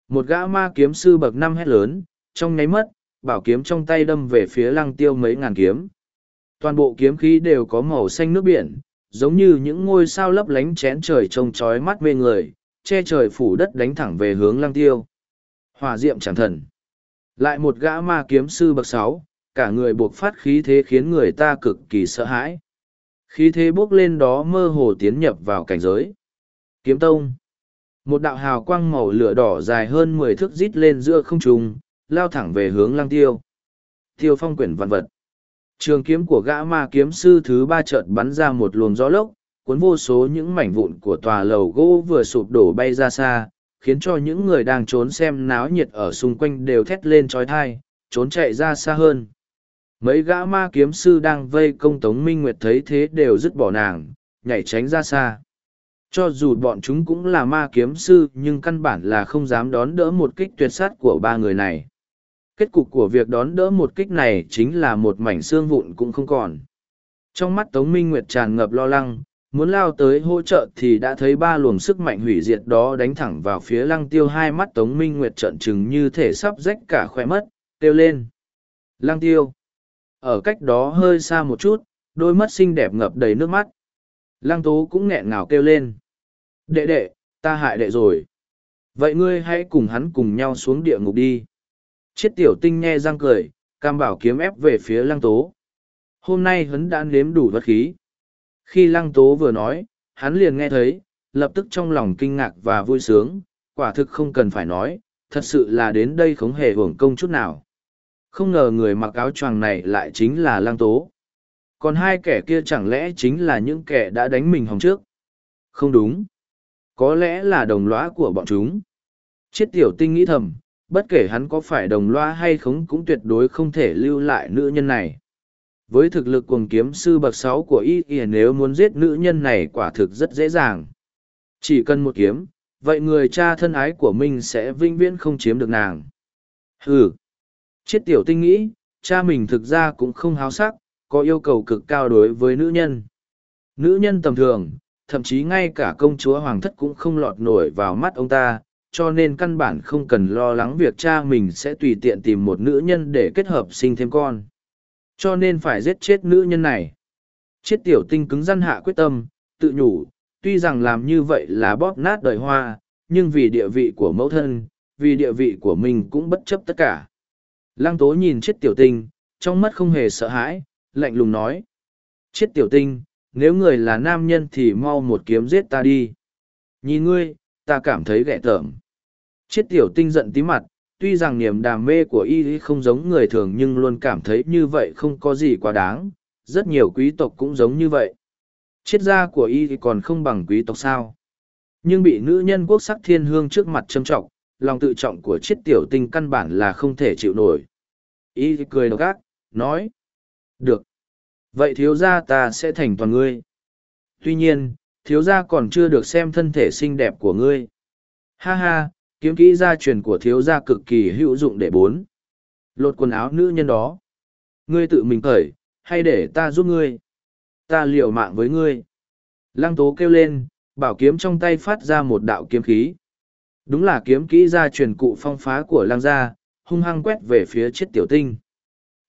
Một gã ma kiếm sư bậc năm hét lớn, trong nháy mắt, bảo kiếm trong tay đâm về phía lăng tiêu mấy ngàn kiếm. Toàn bộ kiếm khí đều có màu xanh nước biển, giống như những ngôi sao lấp lánh chén trời trông trói mắt mê người, che trời phủ đất đánh thẳng về hướng lăng tiêu. Hòa diệm chẳng thần. Lại một gã ma kiếm sư bậc sáu, cả người buộc phát khí thế khiến người ta cực kỳ sợ hãi. Khí thế bốc lên đó mơ hồ tiến nhập vào cảnh giới. Kiếm tông. Một đạo hào quang màu lửa đỏ dài hơn mười thước rít lên giữa không trung, lao thẳng về hướng lăng tiêu. Tiêu phong quyển vạn vật. Trường kiếm của gã ma kiếm sư thứ ba chợt bắn ra một luồng gió lốc, cuốn vô số những mảnh vụn của tòa lầu gỗ vừa sụp đổ bay ra xa, khiến cho những người đang trốn xem náo nhiệt ở xung quanh đều thét lên trói thai, trốn chạy ra xa hơn. Mấy gã ma kiếm sư đang vây công Tống Minh Nguyệt thấy thế đều dứt bỏ nàng, nhảy tránh ra xa. Cho dù bọn chúng cũng là ma kiếm sư nhưng căn bản là không dám đón đỡ một kích tuyệt sát của ba người này. Kết cục của việc đón đỡ một kích này chính là một mảnh xương vụn cũng không còn. Trong mắt Tống Minh Nguyệt tràn ngập lo lắng, muốn lao tới hỗ trợ thì đã thấy ba luồng sức mạnh hủy diệt đó đánh thẳng vào phía lăng tiêu hai mắt Tống Minh Nguyệt trợn trừng như thể sắp rách cả khoe mất, kêu lên. Lăng tiêu. Ở cách đó hơi xa một chút, đôi mắt xinh đẹp ngập đầy nước mắt. Lăng tố cũng nghẹn ngào kêu lên. Đệ đệ, ta hại đệ rồi. Vậy ngươi hãy cùng hắn cùng nhau xuống địa ngục đi. Chiết tiểu tinh nghe răng cười, cam bảo kiếm ép về phía lăng tố. Hôm nay hắn đã nếm đủ vật khí. Khi lăng tố vừa nói, hắn liền nghe thấy, lập tức trong lòng kinh ngạc và vui sướng, quả thực không cần phải nói, thật sự là đến đây không hề hưởng công chút nào. Không ngờ người mặc áo choàng này lại chính là Lang tố. Còn hai kẻ kia chẳng lẽ chính là những kẻ đã đánh mình hòng trước? Không đúng. Có lẽ là đồng lõa của bọn chúng. Chiết tiểu tinh nghĩ thầm, bất kể hắn có phải đồng loa hay không cũng tuyệt đối không thể lưu lại nữ nhân này. Với thực lực cuồng kiếm sư bậc sáu của y y nếu muốn giết nữ nhân này quả thực rất dễ dàng. Chỉ cần một kiếm, vậy người cha thân ái của mình sẽ vinh viễn không chiếm được nàng. Ừ. Chiết tiểu tinh nghĩ, cha mình thực ra cũng không háo sắc, có yêu cầu cực cao đối với nữ nhân. Nữ nhân tầm thường, thậm chí ngay cả công chúa hoàng thất cũng không lọt nổi vào mắt ông ta, cho nên căn bản không cần lo lắng việc cha mình sẽ tùy tiện tìm một nữ nhân để kết hợp sinh thêm con. Cho nên phải giết chết nữ nhân này. Chiết tiểu tinh cứng răn hạ quyết tâm, tự nhủ, tuy rằng làm như vậy là bóp nát đời hoa, nhưng vì địa vị của mẫu thân, vì địa vị của mình cũng bất chấp tất cả. Lăng tố nhìn chết tiểu tinh, trong mắt không hề sợ hãi, lạnh lùng nói. "Chết tiểu tinh, nếu người là nam nhân thì mau một kiếm giết ta đi. Nhìn ngươi, ta cảm thấy ghẻ tởm. Chết tiểu tinh giận tí mặt, tuy rằng niềm đam mê của y không giống người thường nhưng luôn cảm thấy như vậy không có gì quá đáng, rất nhiều quý tộc cũng giống như vậy. Chết gia của y thì còn không bằng quý tộc sao. Nhưng bị nữ nhân quốc sắc thiên hương trước mặt châm trọng, lòng tự trọng của chiết tiểu tinh căn bản là không thể chịu nổi. Y cười độc ác, nói. Được. Vậy thiếu gia ta sẽ thành toàn ngươi. Tuy nhiên, thiếu gia còn chưa được xem thân thể xinh đẹp của ngươi. Ha ha, kiếm kỹ gia truyền của thiếu gia cực kỳ hữu dụng để bốn lột quần áo nữ nhân đó ngươi tự mình cởi hay để ta giúp ngươi ta liều mạng với ngươi lăng tố kêu lên bảo kiếm trong tay phát ra một đạo kiếm khí đúng là kiếm kỹ gia truyền cụ phong phá của Lang gia hung hăng quét về phía chiết tiểu tinh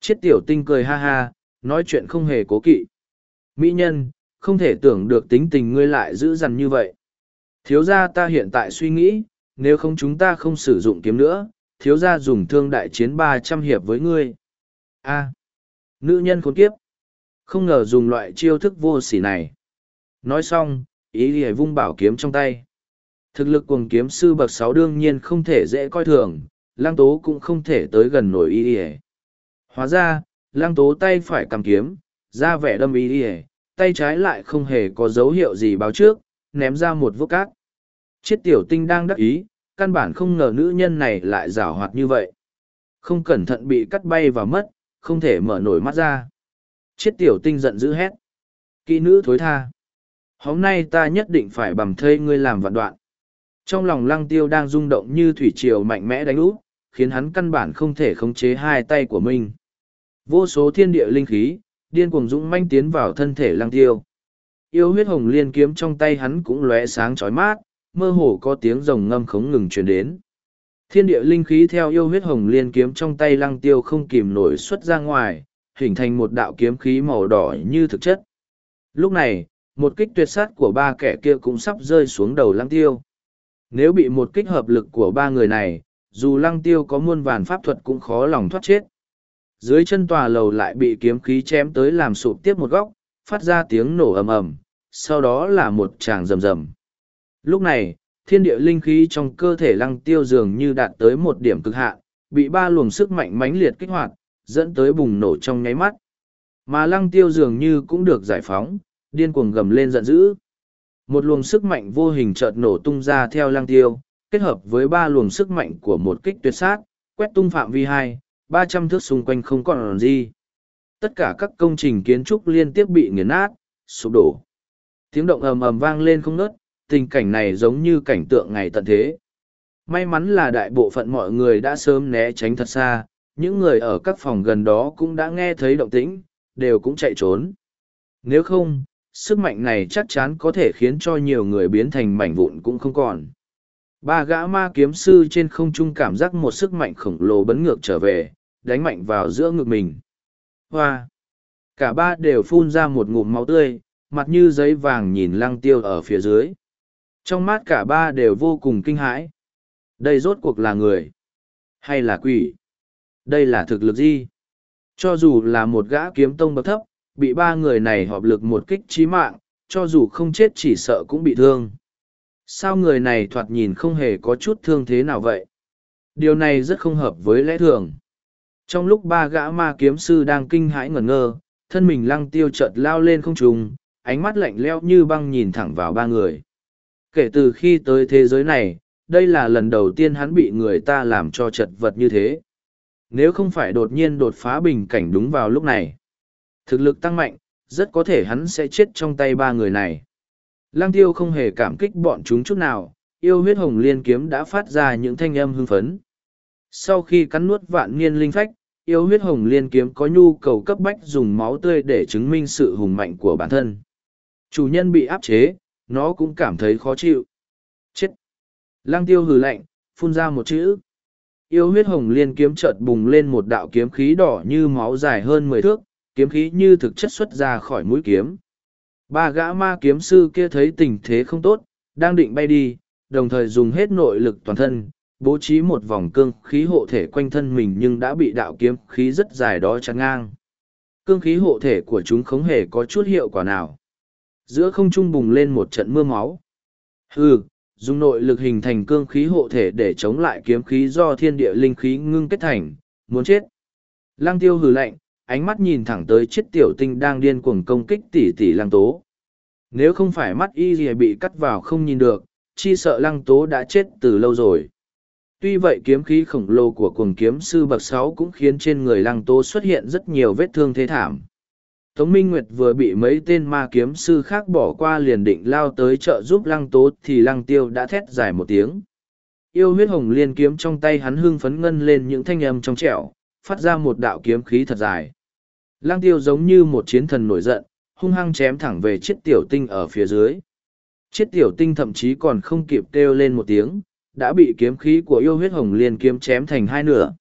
chiết tiểu tinh cười ha ha nói chuyện không hề cố kỵ mỹ nhân không thể tưởng được tính tình ngươi lại dữ dằn như vậy thiếu gia ta hiện tại suy nghĩ nếu không chúng ta không sử dụng kiếm nữa, thiếu gia dùng thương đại chiến ba trăm hiệp với ngươi. A. nữ nhân khốn kiếp. Không ngờ dùng loại chiêu thức vô sỉ này. Nói xong, ý lìa vung bảo kiếm trong tay. Thực lực cuồng kiếm sư bậc sáu đương nhiên không thể dễ coi thường, lang tố cũng không thể tới gần nổi Y Y. Hóa ra, lang tố tay phải cầm kiếm, ra vẻ đâm Y Y, tay trái lại không hề có dấu hiệu gì báo trước, ném ra một vốc cát. Chiết tiểu tinh đang đắc ý, căn bản không ngờ nữ nhân này lại rảo hoạt như vậy. Không cẩn thận bị cắt bay và mất, không thể mở nổi mắt ra. Chiết tiểu tinh giận dữ hét. Kỹ nữ thối tha. Hôm nay ta nhất định phải bầm thây ngươi làm vạn đoạn. Trong lòng lăng tiêu đang rung động như thủy triều mạnh mẽ đánh úp, khiến hắn căn bản không thể khống chế hai tay của mình. Vô số thiên địa linh khí, điên cuồng dũng manh tiến vào thân thể lăng tiêu. Yêu huyết hồng liên kiếm trong tay hắn cũng lóe sáng chói mát, mơ hồ có tiếng rồng ngâm khống ngừng truyền đến. Thiên địa linh khí theo yêu huyết hồng liên kiếm trong tay lăng tiêu không kìm nổi xuất ra ngoài, hình thành một đạo kiếm khí màu đỏ như thực chất. Lúc này, một kích tuyệt sát của ba kẻ kia cũng sắp rơi xuống đầu lăng tiêu. Nếu bị một kích hợp lực của ba người này, dù lăng tiêu có muôn vàn pháp thuật cũng khó lòng thoát chết. Dưới chân tòa lầu lại bị kiếm khí chém tới làm sụp tiếp một góc, phát ra tiếng nổ ầm ầm, sau đó là một tràng rầm rầm. Lúc này, thiên địa linh khí trong cơ thể lăng tiêu dường như đạt tới một điểm cực hạn, bị ba luồng sức mạnh mãnh liệt kích hoạt, dẫn tới bùng nổ trong nháy mắt. Mà lăng tiêu dường như cũng được giải phóng, điên cuồng gầm lên giận dữ. Một luồng sức mạnh vô hình chợt nổ tung ra theo lang tiêu, kết hợp với ba luồng sức mạnh của một kích tuyệt sát, quét tung phạm vi hai, ba trăm thước xung quanh không còn gì. Tất cả các công trình kiến trúc liên tiếp bị nghiền nát, sụp đổ. Tiếng động ầm ầm vang lên không ngớt, tình cảnh này giống như cảnh tượng ngày tận thế. May mắn là đại bộ phận mọi người đã sớm né tránh thật xa, những người ở các phòng gần đó cũng đã nghe thấy động tĩnh, đều cũng chạy trốn. Nếu không, sức mạnh này chắc chắn có thể khiến cho nhiều người biến thành mảnh vụn cũng không còn. Ba gã ma kiếm sư trên không trung cảm giác một sức mạnh khổng lồ bấn ngược trở về, đánh mạnh vào giữa ngực mình. Hoa! Cả ba đều phun ra một ngụm máu tươi, mặt như giấy vàng nhìn lăng tiêu ở phía dưới. Trong mắt cả ba đều vô cùng kinh hãi. Đây rốt cuộc là người? Hay là quỷ? Đây là thực lực gì? Cho dù là một gã kiếm tông bậc thấp, bị ba người này họp lực một kích chí mạng, cho dù không chết chỉ sợ cũng bị thương. Sao người này thoạt nhìn không hề có chút thương thế nào vậy? Điều này rất không hợp với lẽ thường. Trong lúc ba gã ma kiếm sư đang kinh hãi ngẩn ngơ, thân mình lăng tiêu chợt lao lên không trùng, ánh mắt lạnh leo như băng nhìn thẳng vào ba người. Kể từ khi tới thế giới này, đây là lần đầu tiên hắn bị người ta làm cho chật vật như thế. Nếu không phải đột nhiên đột phá bình cảnh đúng vào lúc này, thực lực tăng mạnh, rất có thể hắn sẽ chết trong tay ba người này. Lăng tiêu không hề cảm kích bọn chúng chút nào, yêu huyết hồng liên kiếm đã phát ra những thanh âm hưng phấn. Sau khi cắn nuốt vạn niên linh phách, yêu huyết hồng liên kiếm có nhu cầu cấp bách dùng máu tươi để chứng minh sự hùng mạnh của bản thân. Chủ nhân bị áp chế, nó cũng cảm thấy khó chịu. Chết! Lăng tiêu hừ lạnh, phun ra một chữ. Yêu huyết hồng liên kiếm chợt bùng lên một đạo kiếm khí đỏ như máu dài hơn mười thước, kiếm khí như thực chất xuất ra khỏi mũi kiếm. Ba gã ma kiếm sư kia thấy tình thế không tốt, đang định bay đi, đồng thời dùng hết nội lực toàn thân, bố trí một vòng cương khí hộ thể quanh thân mình nhưng đã bị đạo kiếm khí rất dài đó chắn ngang. Cương khí hộ thể của chúng không hề có chút hiệu quả nào. Giữa không trung bùng lên một trận mưa máu. Hừ, dùng nội lực hình thành cương khí hộ thể để chống lại kiếm khí do thiên địa linh khí ngưng kết thành, muốn chết. Lăng tiêu hừ lạnh, ánh mắt nhìn thẳng tới chiếc tiểu tinh đang điên cuồng công kích tỷ tỷ lăng tố. Nếu không phải mắt y gì bị cắt vào không nhìn được, chi sợ lăng tố đã chết từ lâu rồi. Tuy vậy kiếm khí khổng lồ của cuồng kiếm sư bậc sáu cũng khiến trên người lăng tố xuất hiện rất nhiều vết thương thế thảm. Tống Minh Nguyệt vừa bị mấy tên ma kiếm sư khác bỏ qua liền định lao tới trợ giúp lăng tố thì lăng tiêu đã thét dài một tiếng. Yêu huyết hồng liên kiếm trong tay hắn hưng phấn ngân lên những thanh âm trong trẻo, phát ra một đạo kiếm khí thật dài. Lang tiêu giống như một chiến thần nổi giận, hung hăng chém thẳng về chiếc tiểu tinh ở phía dưới. Chiếc tiểu tinh thậm chí còn không kịp kêu lên một tiếng, đã bị kiếm khí của yêu huyết hồng liên kiếm chém thành hai nửa.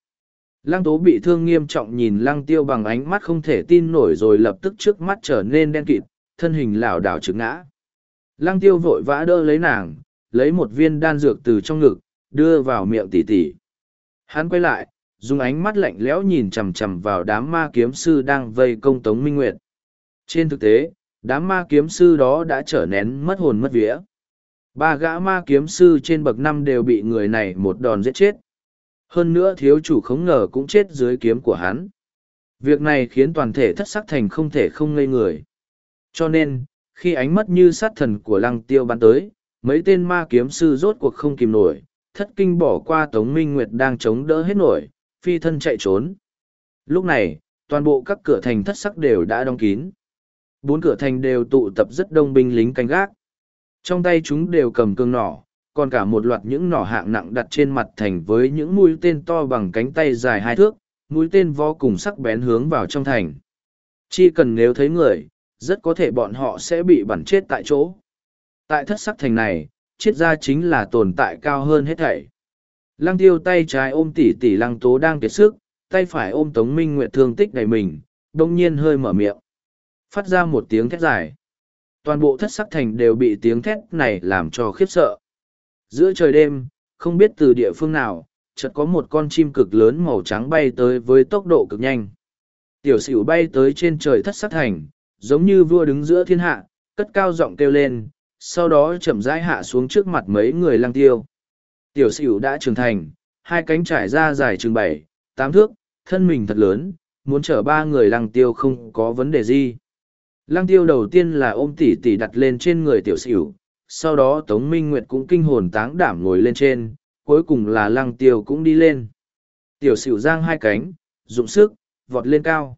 Lăng tố bị thương nghiêm trọng nhìn lăng tiêu bằng ánh mắt không thể tin nổi rồi lập tức trước mắt trở nên đen kịt, thân hình lảo đảo trứng ngã. Lăng tiêu vội vã đỡ lấy nàng, lấy một viên đan dược từ trong ngực, đưa vào miệng tỉ tỉ. Hắn quay lại, dùng ánh mắt lạnh lẽo nhìn chằm chằm vào đám ma kiếm sư đang vây công Tống Minh Nguyệt. Trên thực tế, đám ma kiếm sư đó đã trở nén mất hồn mất vía. Ba gã ma kiếm sư trên bậc năm đều bị người này một đòn giết chết. Hơn nữa thiếu chủ khống ngờ cũng chết dưới kiếm của hắn. Việc này khiến toàn thể thất sắc thành không thể không ngây người. Cho nên, khi ánh mắt như sát thần của lăng tiêu bắn tới, mấy tên ma kiếm sư rốt cuộc không kìm nổi, thất kinh bỏ qua Tống Minh Nguyệt đang chống đỡ hết nổi, phi thân chạy trốn. Lúc này, toàn bộ các cửa thành thất sắc đều đã đóng kín. Bốn cửa thành đều tụ tập rất đông binh lính canh gác. Trong tay chúng đều cầm cương nỏ, còn cả một loạt những nỏ hạng nặng đặt trên mặt thành với những mũi tên to bằng cánh tay dài hai thước, mũi tên vô cùng sắc bén hướng vào trong thành. Chỉ cần nếu thấy người, rất có thể bọn họ sẽ bị bắn chết tại chỗ. Tại thất sắc thành này, triết gia chính là tồn tại cao hơn hết thảy. Lăng tiêu tay trái ôm tỷ tỷ lăng tố đang kiệt sức, tay phải ôm Tống Minh Nguyệt thương tích đầy mình, đông nhiên hơi mở miệng. Phát ra một tiếng thét dài. Toàn bộ thất sắc thành đều bị tiếng thét này làm cho khiếp sợ. Giữa trời đêm, không biết từ địa phương nào, chợt có một con chim cực lớn màu trắng bay tới với tốc độ cực nhanh. Tiểu sửu bay tới trên trời thất sắc thành, giống như vua đứng giữa thiên hạ, cất cao giọng kêu lên, sau đó chậm rãi hạ xuống trước mặt mấy người lang tiêu. Tiểu sửu đã trưởng thành, hai cánh trải ra dài chừng bảy, tám thước, thân mình thật lớn, muốn chở ba người lăng tiêu không có vấn đề gì. Lăng tiêu đầu tiên là ôm tỷ tỷ đặt lên trên người tiểu sửu, sau đó Tống Minh Nguyệt cũng kinh hồn táng đảm ngồi lên trên, cuối cùng là lăng tiêu cũng đi lên. Tiểu sửu giang hai cánh, dụng sức, vọt lên cao.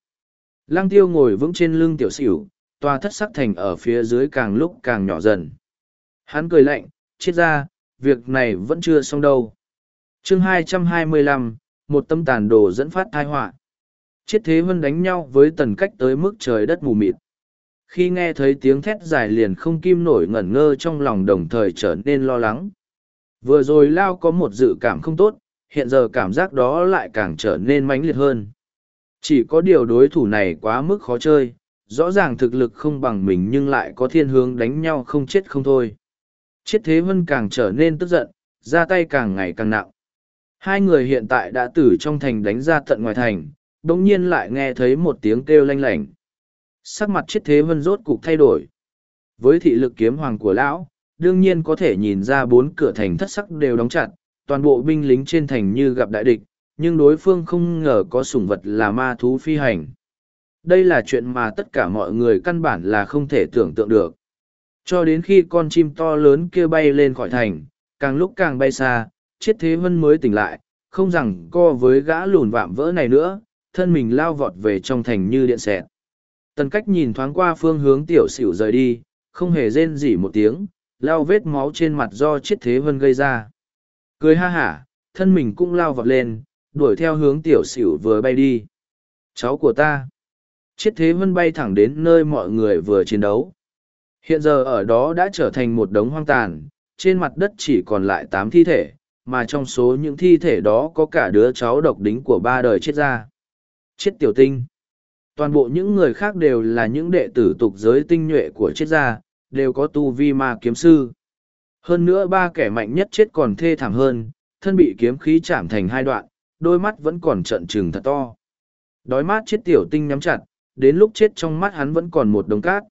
Lăng tiêu ngồi vững trên lưng tiểu sửu, toa thất sắc thành ở phía dưới càng lúc càng nhỏ dần. Hắn cười lạnh, chết ra, việc này vẫn chưa xong đâu. chương 225, một tâm tàn đồ dẫn phát thai họa Chiết thế vân đánh nhau với tần cách tới mức trời đất mù mịt. Khi nghe thấy tiếng thét dài liền không kim nổi ngẩn ngơ trong lòng đồng thời trở nên lo lắng. Vừa rồi Lao có một dự cảm không tốt, hiện giờ cảm giác đó lại càng trở nên mãnh liệt hơn. Chỉ có điều đối thủ này quá mức khó chơi, rõ ràng thực lực không bằng mình nhưng lại có thiên hướng đánh nhau không chết không thôi. Chiết Thế Vân càng trở nên tức giận, ra tay càng ngày càng nặng. Hai người hiện tại đã tử trong thành đánh ra tận ngoài thành, đồng nhiên lại nghe thấy một tiếng kêu lanh lảnh. Sắc mặt Chiết Thế Vân rốt cục thay đổi. Với thị lực kiếm hoàng của lão, đương nhiên có thể nhìn ra bốn cửa thành thất sắc đều đóng chặt, toàn bộ binh lính trên thành như gặp đại địch, nhưng đối phương không ngờ có sủng vật là ma thú phi hành. Đây là chuyện mà tất cả mọi người căn bản là không thể tưởng tượng được. Cho đến khi con chim to lớn kia bay lên khỏi thành, càng lúc càng bay xa, Triết thế vân mới tỉnh lại, không rằng co với gã lùn vạm vỡ này nữa, thân mình lao vọt về trong thành như điện xẹt. Tần cách nhìn thoáng qua phương hướng tiểu xỉu rời đi, không hề rên rỉ một tiếng, lao vết máu trên mặt do Triết thế vân gây ra. Cười ha hả, thân mình cũng lao vọt lên, đuổi theo hướng tiểu xỉu vừa bay đi. Cháu của ta. Chiết thế vân bay thẳng đến nơi mọi người vừa chiến đấu. Hiện giờ ở đó đã trở thành một đống hoang tàn, trên mặt đất chỉ còn lại tám thi thể, mà trong số những thi thể đó có cả đứa cháu độc đính của ba đời chết ra. Chết tiểu tinh. Toàn bộ những người khác đều là những đệ tử tục giới tinh nhuệ của chết gia, đều có tu vi ma kiếm sư. Hơn nữa ba kẻ mạnh nhất chết còn thê thảm hơn, thân bị kiếm khí chạm thành hai đoạn, đôi mắt vẫn còn trận trừng thật to. Đói mắt chết tiểu tinh nhắm chặt, đến lúc chết trong mắt hắn vẫn còn một đống cát.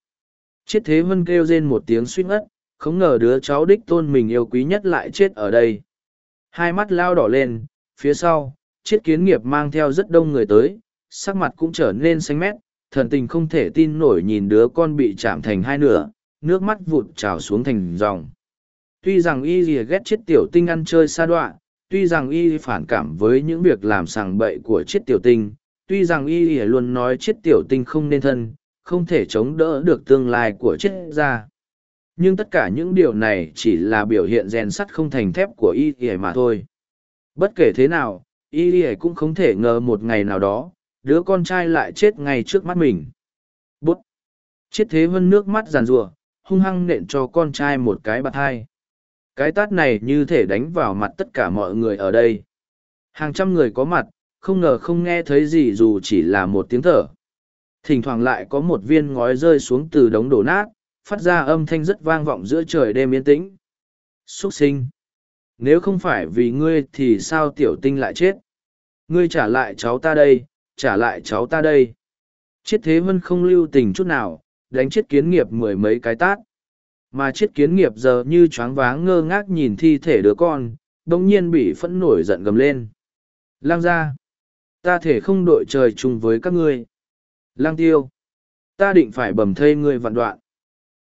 Chết thế vân kêu rên một tiếng suýt ngất, không ngờ đứa cháu đích tôn mình yêu quý nhất lại chết ở đây. Hai mắt lao đỏ lên, phía sau, Chiết kiến nghiệp mang theo rất đông người tới, sắc mặt cũng trở nên xanh mét, thần tình không thể tin nổi nhìn đứa con bị chạm thành hai nửa, nước mắt vụt trào xuống thành dòng. Tuy rằng y gì ghét Chiết tiểu tinh ăn chơi xa đoạn, tuy rằng y phản cảm với những việc làm sàng bậy của Chiết tiểu tinh, tuy rằng y luôn nói Chiết tiểu tinh không nên thân, không thể chống đỡ được tương lai của chết gia. Nhưng tất cả những điều này chỉ là biểu hiện rèn sắt không thành thép của y ỉa mà thôi. Bất kể thế nào, y ỉa cũng không thể ngờ một ngày nào đó, đứa con trai lại chết ngay trước mắt mình. Bút! chiết thế vân nước mắt giàn rùa, hung hăng nện cho con trai một cái bạt hai. Cái tát này như thể đánh vào mặt tất cả mọi người ở đây. Hàng trăm người có mặt, không ngờ không nghe thấy gì dù chỉ là một tiếng thở. Thỉnh thoảng lại có một viên ngói rơi xuống từ đống đổ nát, phát ra âm thanh rất vang vọng giữa trời đêm yên tĩnh. Xuất sinh! Nếu không phải vì ngươi thì sao tiểu tinh lại chết? Ngươi trả lại cháu ta đây, trả lại cháu ta đây. Chiết thế vân không lưu tình chút nào, đánh chết kiến nghiệp mười mấy cái tát. Mà chiết kiến nghiệp giờ như choáng váng ngơ ngác nhìn thi thể đứa con, đồng nhiên bị phẫn nổi giận gầm lên. Lang ra! Ta thể không đội trời chung với các ngươi. Lang tiêu! Ta định phải bầm thây ngươi vạn đoạn.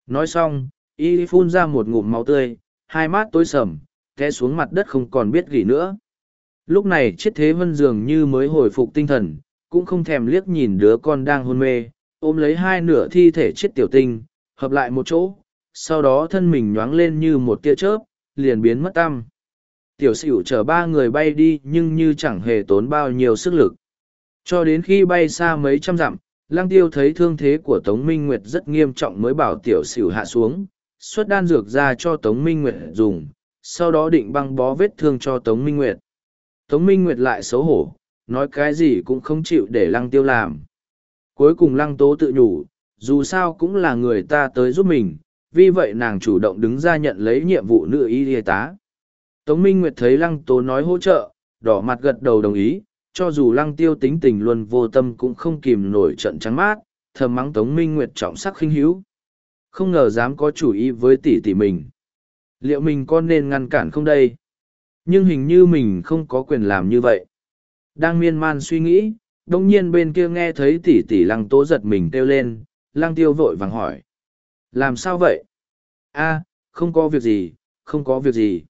Nói xong, y phun ra một ngụm máu tươi, hai mắt tối sầm, té xuống mặt đất không còn biết gì nữa. Lúc này chiết thế vân dường như mới hồi phục tinh thần, cũng không thèm liếc nhìn đứa con đang hôn mê, ôm lấy hai nửa thi thể chết tiểu tinh, hợp lại một chỗ, sau đó thân mình nhoáng lên như một tia chớp, liền biến mất tăm. Tiểu sửu chở ba người bay đi nhưng như chẳng hề tốn bao nhiêu sức lực. Cho đến khi bay xa mấy trăm dặm, Lăng Tiêu thấy thương thế của Tống Minh Nguyệt rất nghiêm trọng mới bảo tiểu xỉu hạ xuống, xuất đan dược ra cho Tống Minh Nguyệt dùng, sau đó định băng bó vết thương cho Tống Minh Nguyệt. Tống Minh Nguyệt lại xấu hổ, nói cái gì cũng không chịu để lăng tiêu làm. Cuối cùng lăng tố tự nhủ, dù sao cũng là người ta tới giúp mình, vì vậy nàng chủ động đứng ra nhận lấy nhiệm vụ nữ y y tá. Tống Minh Nguyệt thấy lăng tố nói hỗ trợ, đỏ mặt gật đầu đồng ý, cho dù lăng tiêu tính tình luôn vô tâm cũng không kìm nổi trận trắng mát, thầm mắng Tống Minh Nguyệt trọng sắc khinh hữu. Không ngờ dám có chủ ý với tỷ tỷ mình. Liệu mình có nên ngăn cản không đây? Nhưng hình như mình không có quyền làm như vậy. Đang miên man suy nghĩ, đồng nhiên bên kia nghe thấy tỷ tỷ lăng tố giật mình kêu lên, lăng tiêu vội vàng hỏi. Làm sao vậy? a không có việc gì, không có việc gì.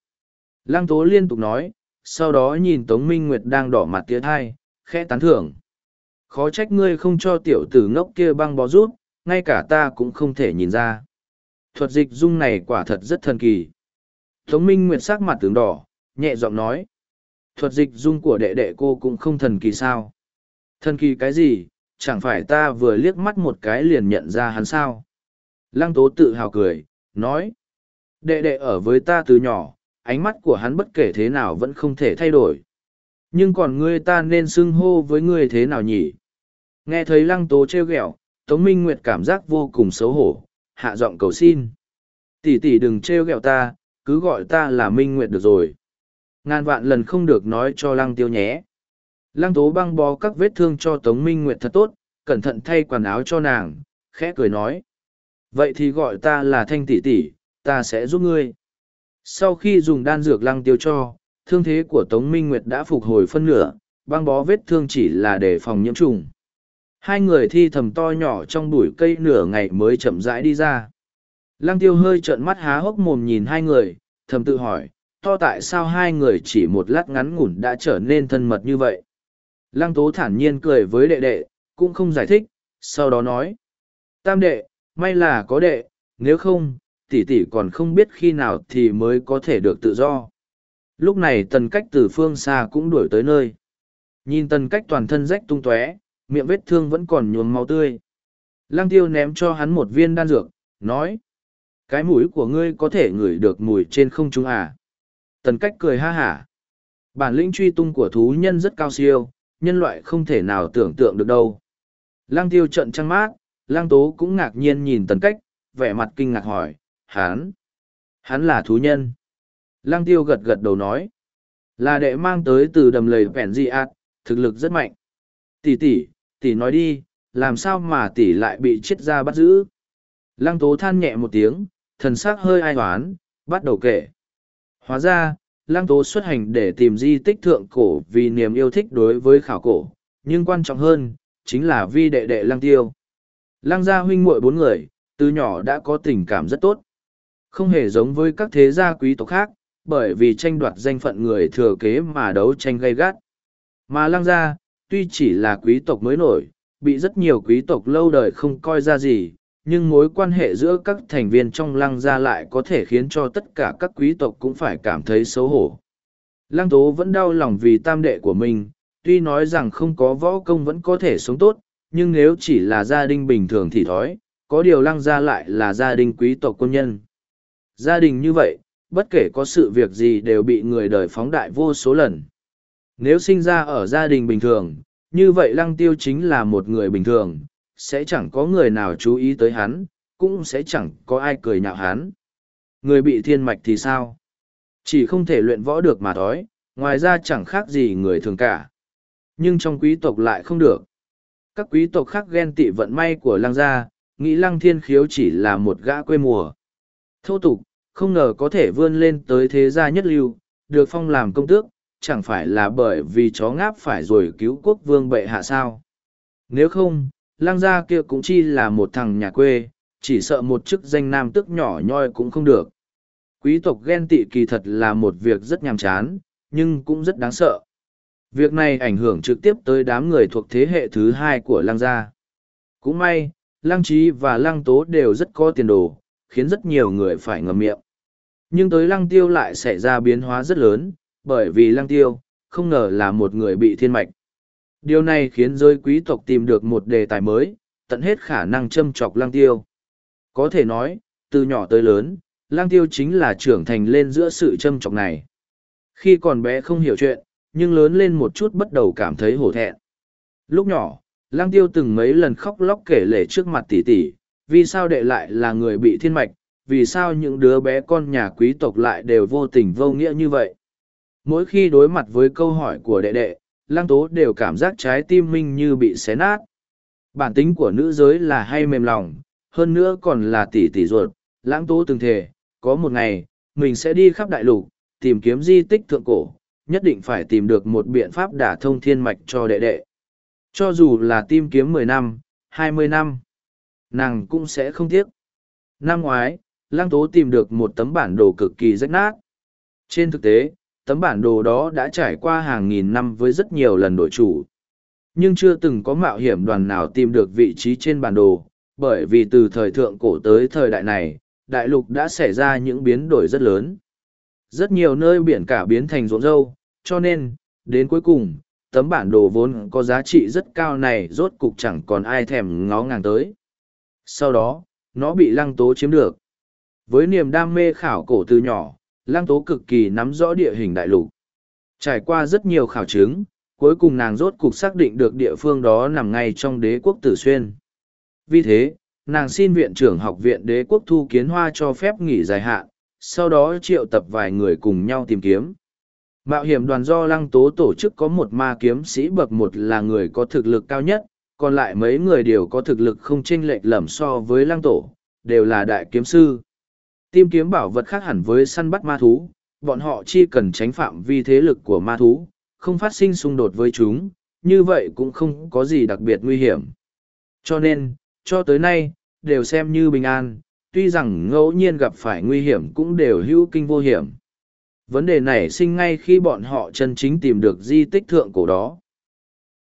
Lăng tố liên tục nói, sau đó nhìn Tống Minh Nguyệt đang đỏ mặt tía thai, khẽ tán thưởng. Khó trách ngươi không cho tiểu tử ngốc kia băng bó rút, ngay cả ta cũng không thể nhìn ra. Thuật dịch dung này quả thật rất thần kỳ. Tống Minh Nguyệt sắc mặt tướng đỏ, nhẹ giọng nói. Thuật dịch dung của đệ đệ cô cũng không thần kỳ sao. Thần kỳ cái gì, chẳng phải ta vừa liếc mắt một cái liền nhận ra hắn sao. Lăng tố tự hào cười, nói. Đệ đệ ở với ta từ nhỏ, ánh mắt của hắn bất kể thế nào vẫn không thể thay đổi. Nhưng còn ngươi ta nên xưng hô với ngươi thế nào nhỉ? Nghe thấy lăng tố treo ghẹo, Tống Minh Nguyệt cảm giác vô cùng xấu hổ, hạ giọng cầu xin. Tỷ tỷ đừng treo ghẹo ta, cứ gọi ta là Minh Nguyệt được rồi. Ngàn vạn lần không được nói cho lăng tiêu nhé. Lăng tố băng bó các vết thương cho Tống Minh Nguyệt thật tốt, cẩn thận thay quần áo cho nàng, khẽ cười nói. Vậy thì gọi ta là thanh tỷ tỷ, ta sẽ giúp ngươi. Sau khi dùng đan dược lăng tiêu cho, thương thế của Tống Minh Nguyệt đã phục hồi phân nửa, băng bó vết thương chỉ là để phòng nhiễm trùng. Hai người thi thầm to nhỏ trong bụi cây nửa ngày mới chậm rãi đi ra. Lăng tiêu hơi trợn mắt há hốc mồm nhìn hai người, thầm tự hỏi, to tại sao hai người chỉ một lát ngắn ngủn đã trở nên thân mật như vậy. Lăng tố thản nhiên cười với đệ đệ, cũng không giải thích, sau đó nói. Tam đệ, may là có đệ, nếu không, tỷ tỷ còn không biết khi nào thì mới có thể được tự do. Lúc này tần cách từ phương xa cũng đuổi tới nơi. Nhìn tần cách toàn thân rách tung tóe, miệng vết thương vẫn còn nhuốm máu tươi. Lăng tiêu ném cho hắn một viên đan dược, nói. Cái mũi của ngươi có thể ngửi được mùi trên không trung à. Tần cách cười ha hả. Bản lĩnh truy tung của thú nhân rất cao siêu, nhân loại không thể nào tưởng tượng được đâu. Lăng tiêu trận trăng mát, lăng tố cũng ngạc nhiên nhìn tần cách, vẻ mặt kinh ngạc hỏi, hắn, hắn là thú nhân. Lăng tiêu gật gật đầu nói, là đệ mang tới từ đầm lầy vẹn di ạt, thực lực rất mạnh. Tỷ tỷ, tỷ nói đi, làm sao mà tỷ lại bị chết ra bắt giữ. Lăng tố than nhẹ một tiếng, thần sắc hơi ai hoán, bắt đầu kể. Hóa ra, lăng tố xuất hành để tìm di tích thượng cổ vì niềm yêu thích đối với khảo cổ, nhưng quan trọng hơn, chính là vi đệ đệ lăng tiêu. Lăng gia huynh muội bốn người, từ nhỏ đã có tình cảm rất tốt. Không hề giống với các thế gia quý tộc khác, bởi vì tranh đoạt danh phận người thừa kế mà đấu tranh gay gắt. Mà lăng gia, tuy chỉ là quý tộc mới nổi, bị rất nhiều quý tộc lâu đời không coi ra gì, nhưng mối quan hệ giữa các thành viên trong lăng gia lại có thể khiến cho tất cả các quý tộc cũng phải cảm thấy xấu hổ. Lăng tố vẫn đau lòng vì tam đệ của mình, tuy nói rằng không có võ công vẫn có thể sống tốt, nhưng nếu chỉ là gia đình bình thường thì thói, có điều lăng gia lại là gia đình quý tộc quân nhân. Gia đình như vậy, bất kể có sự việc gì đều bị người đời phóng đại vô số lần. Nếu sinh ra ở gia đình bình thường, như vậy lăng tiêu chính là một người bình thường, sẽ chẳng có người nào chú ý tới hắn, cũng sẽ chẳng có ai cười nhạo hắn. Người bị thiên mạch thì sao? Chỉ không thể luyện võ được mà thói, ngoài ra chẳng khác gì người thường cả. Nhưng trong quý tộc lại không được. Các quý tộc khác ghen tị vận may của lăng gia, nghĩ lăng thiên khiếu chỉ là một gã quê mùa. Thô tục, không ngờ có thể vươn lên tới thế gia nhất lưu, được phong làm công tước, chẳng phải là bởi vì chó ngáp phải rồi cứu quốc vương bệ hạ sao. Nếu không, lang gia kia cũng chi là một thằng nhà quê, chỉ sợ một chức danh nam tức nhỏ nhoi cũng không được. Quý tộc ghen tị kỳ thật là một việc rất nhàm chán, nhưng cũng rất đáng sợ. Việc này ảnh hưởng trực tiếp tới đám người thuộc thế hệ thứ hai của lang gia. Cũng may, lang trí và lang tố đều rất có tiền đồ, khiến rất nhiều người phải ngầm miệng. Nhưng tới lăng tiêu lại xảy ra biến hóa rất lớn, bởi vì lăng tiêu, không ngờ là một người bị thiên mạch. Điều này khiến giới quý tộc tìm được một đề tài mới, tận hết khả năng châm chọc lăng tiêu. Có thể nói, từ nhỏ tới lớn, lăng tiêu chính là trưởng thành lên giữa sự châm chọc này. Khi còn bé không hiểu chuyện, nhưng lớn lên một chút bắt đầu cảm thấy hổ thẹn. Lúc nhỏ, Lăng Tiêu từng mấy lần khóc lóc kể lể trước mặt tỷ tỷ, vì sao đệ lại là người bị thiên mạch, vì sao những đứa bé con nhà quý tộc lại đều vô tình vô nghĩa như vậy. Mỗi khi đối mặt với câu hỏi của đệ đệ, Lăng Tố đều cảm giác trái tim minh như bị xé nát. Bản tính của nữ giới là hay mềm lòng, hơn nữa còn là tỷ tỷ ruột, lãng Tố từng thề, có một ngày, mình sẽ đi khắp đại lục, tìm kiếm di tích thượng cổ, nhất định phải tìm được một biện pháp đả thông thiên mạch cho đệ đệ. Cho dù là tìm kiếm mười năm, hai mươi năm, nàng cũng sẽ không tiếc. Năm ngoái, Lăng Tố tìm được một tấm bản đồ cực kỳ rách nát. Trên thực tế, tấm bản đồ đó đã trải qua hàng nghìn năm với rất nhiều lần đổi chủ. Nhưng chưa từng có mạo hiểm đoàn nào tìm được vị trí trên bản đồ, bởi vì từ thời thượng cổ tới thời đại này, đại lục đã xảy ra những biến đổi rất lớn. Rất nhiều nơi biển cả biến thành ruộng râu, cho nên, đến cuối cùng, tấm bản đồ vốn có giá trị rất cao này rốt cục chẳng còn ai thèm ngó ngàng tới. Sau đó, nó bị lăng tố chiếm được. Với niềm đam mê khảo cổ từ nhỏ, lăng tố cực kỳ nắm rõ địa hình đại lục. Trải qua rất nhiều khảo chứng, cuối cùng nàng rốt cục xác định được địa phương đó nằm ngay trong đế quốc Tử Xuyên. Vì thế, nàng xin viện trưởng học viện đế quốc thu kiến hoa cho phép nghỉ dài hạn, sau đó triệu tập vài người cùng nhau tìm kiếm. Mạo hiểm đoàn do lăng tố tổ chức có một ma kiếm sĩ bậc một là người có thực lực cao nhất, còn lại mấy người đều có thực lực không chênh lệch lầm so với lăng tổ, đều là đại kiếm sư. Tìm kiếm bảo vật khác hẳn với săn bắt ma thú, bọn họ chỉ cần tránh phạm vi thế lực của ma thú, không phát sinh xung đột với chúng, như vậy cũng không có gì đặc biệt nguy hiểm. Cho nên, cho tới nay, đều xem như bình an, tuy rằng ngẫu nhiên gặp phải nguy hiểm cũng đều hữu kinh vô hiểm. Vấn đề này sinh ngay khi bọn họ chân chính tìm được di tích thượng cổ đó.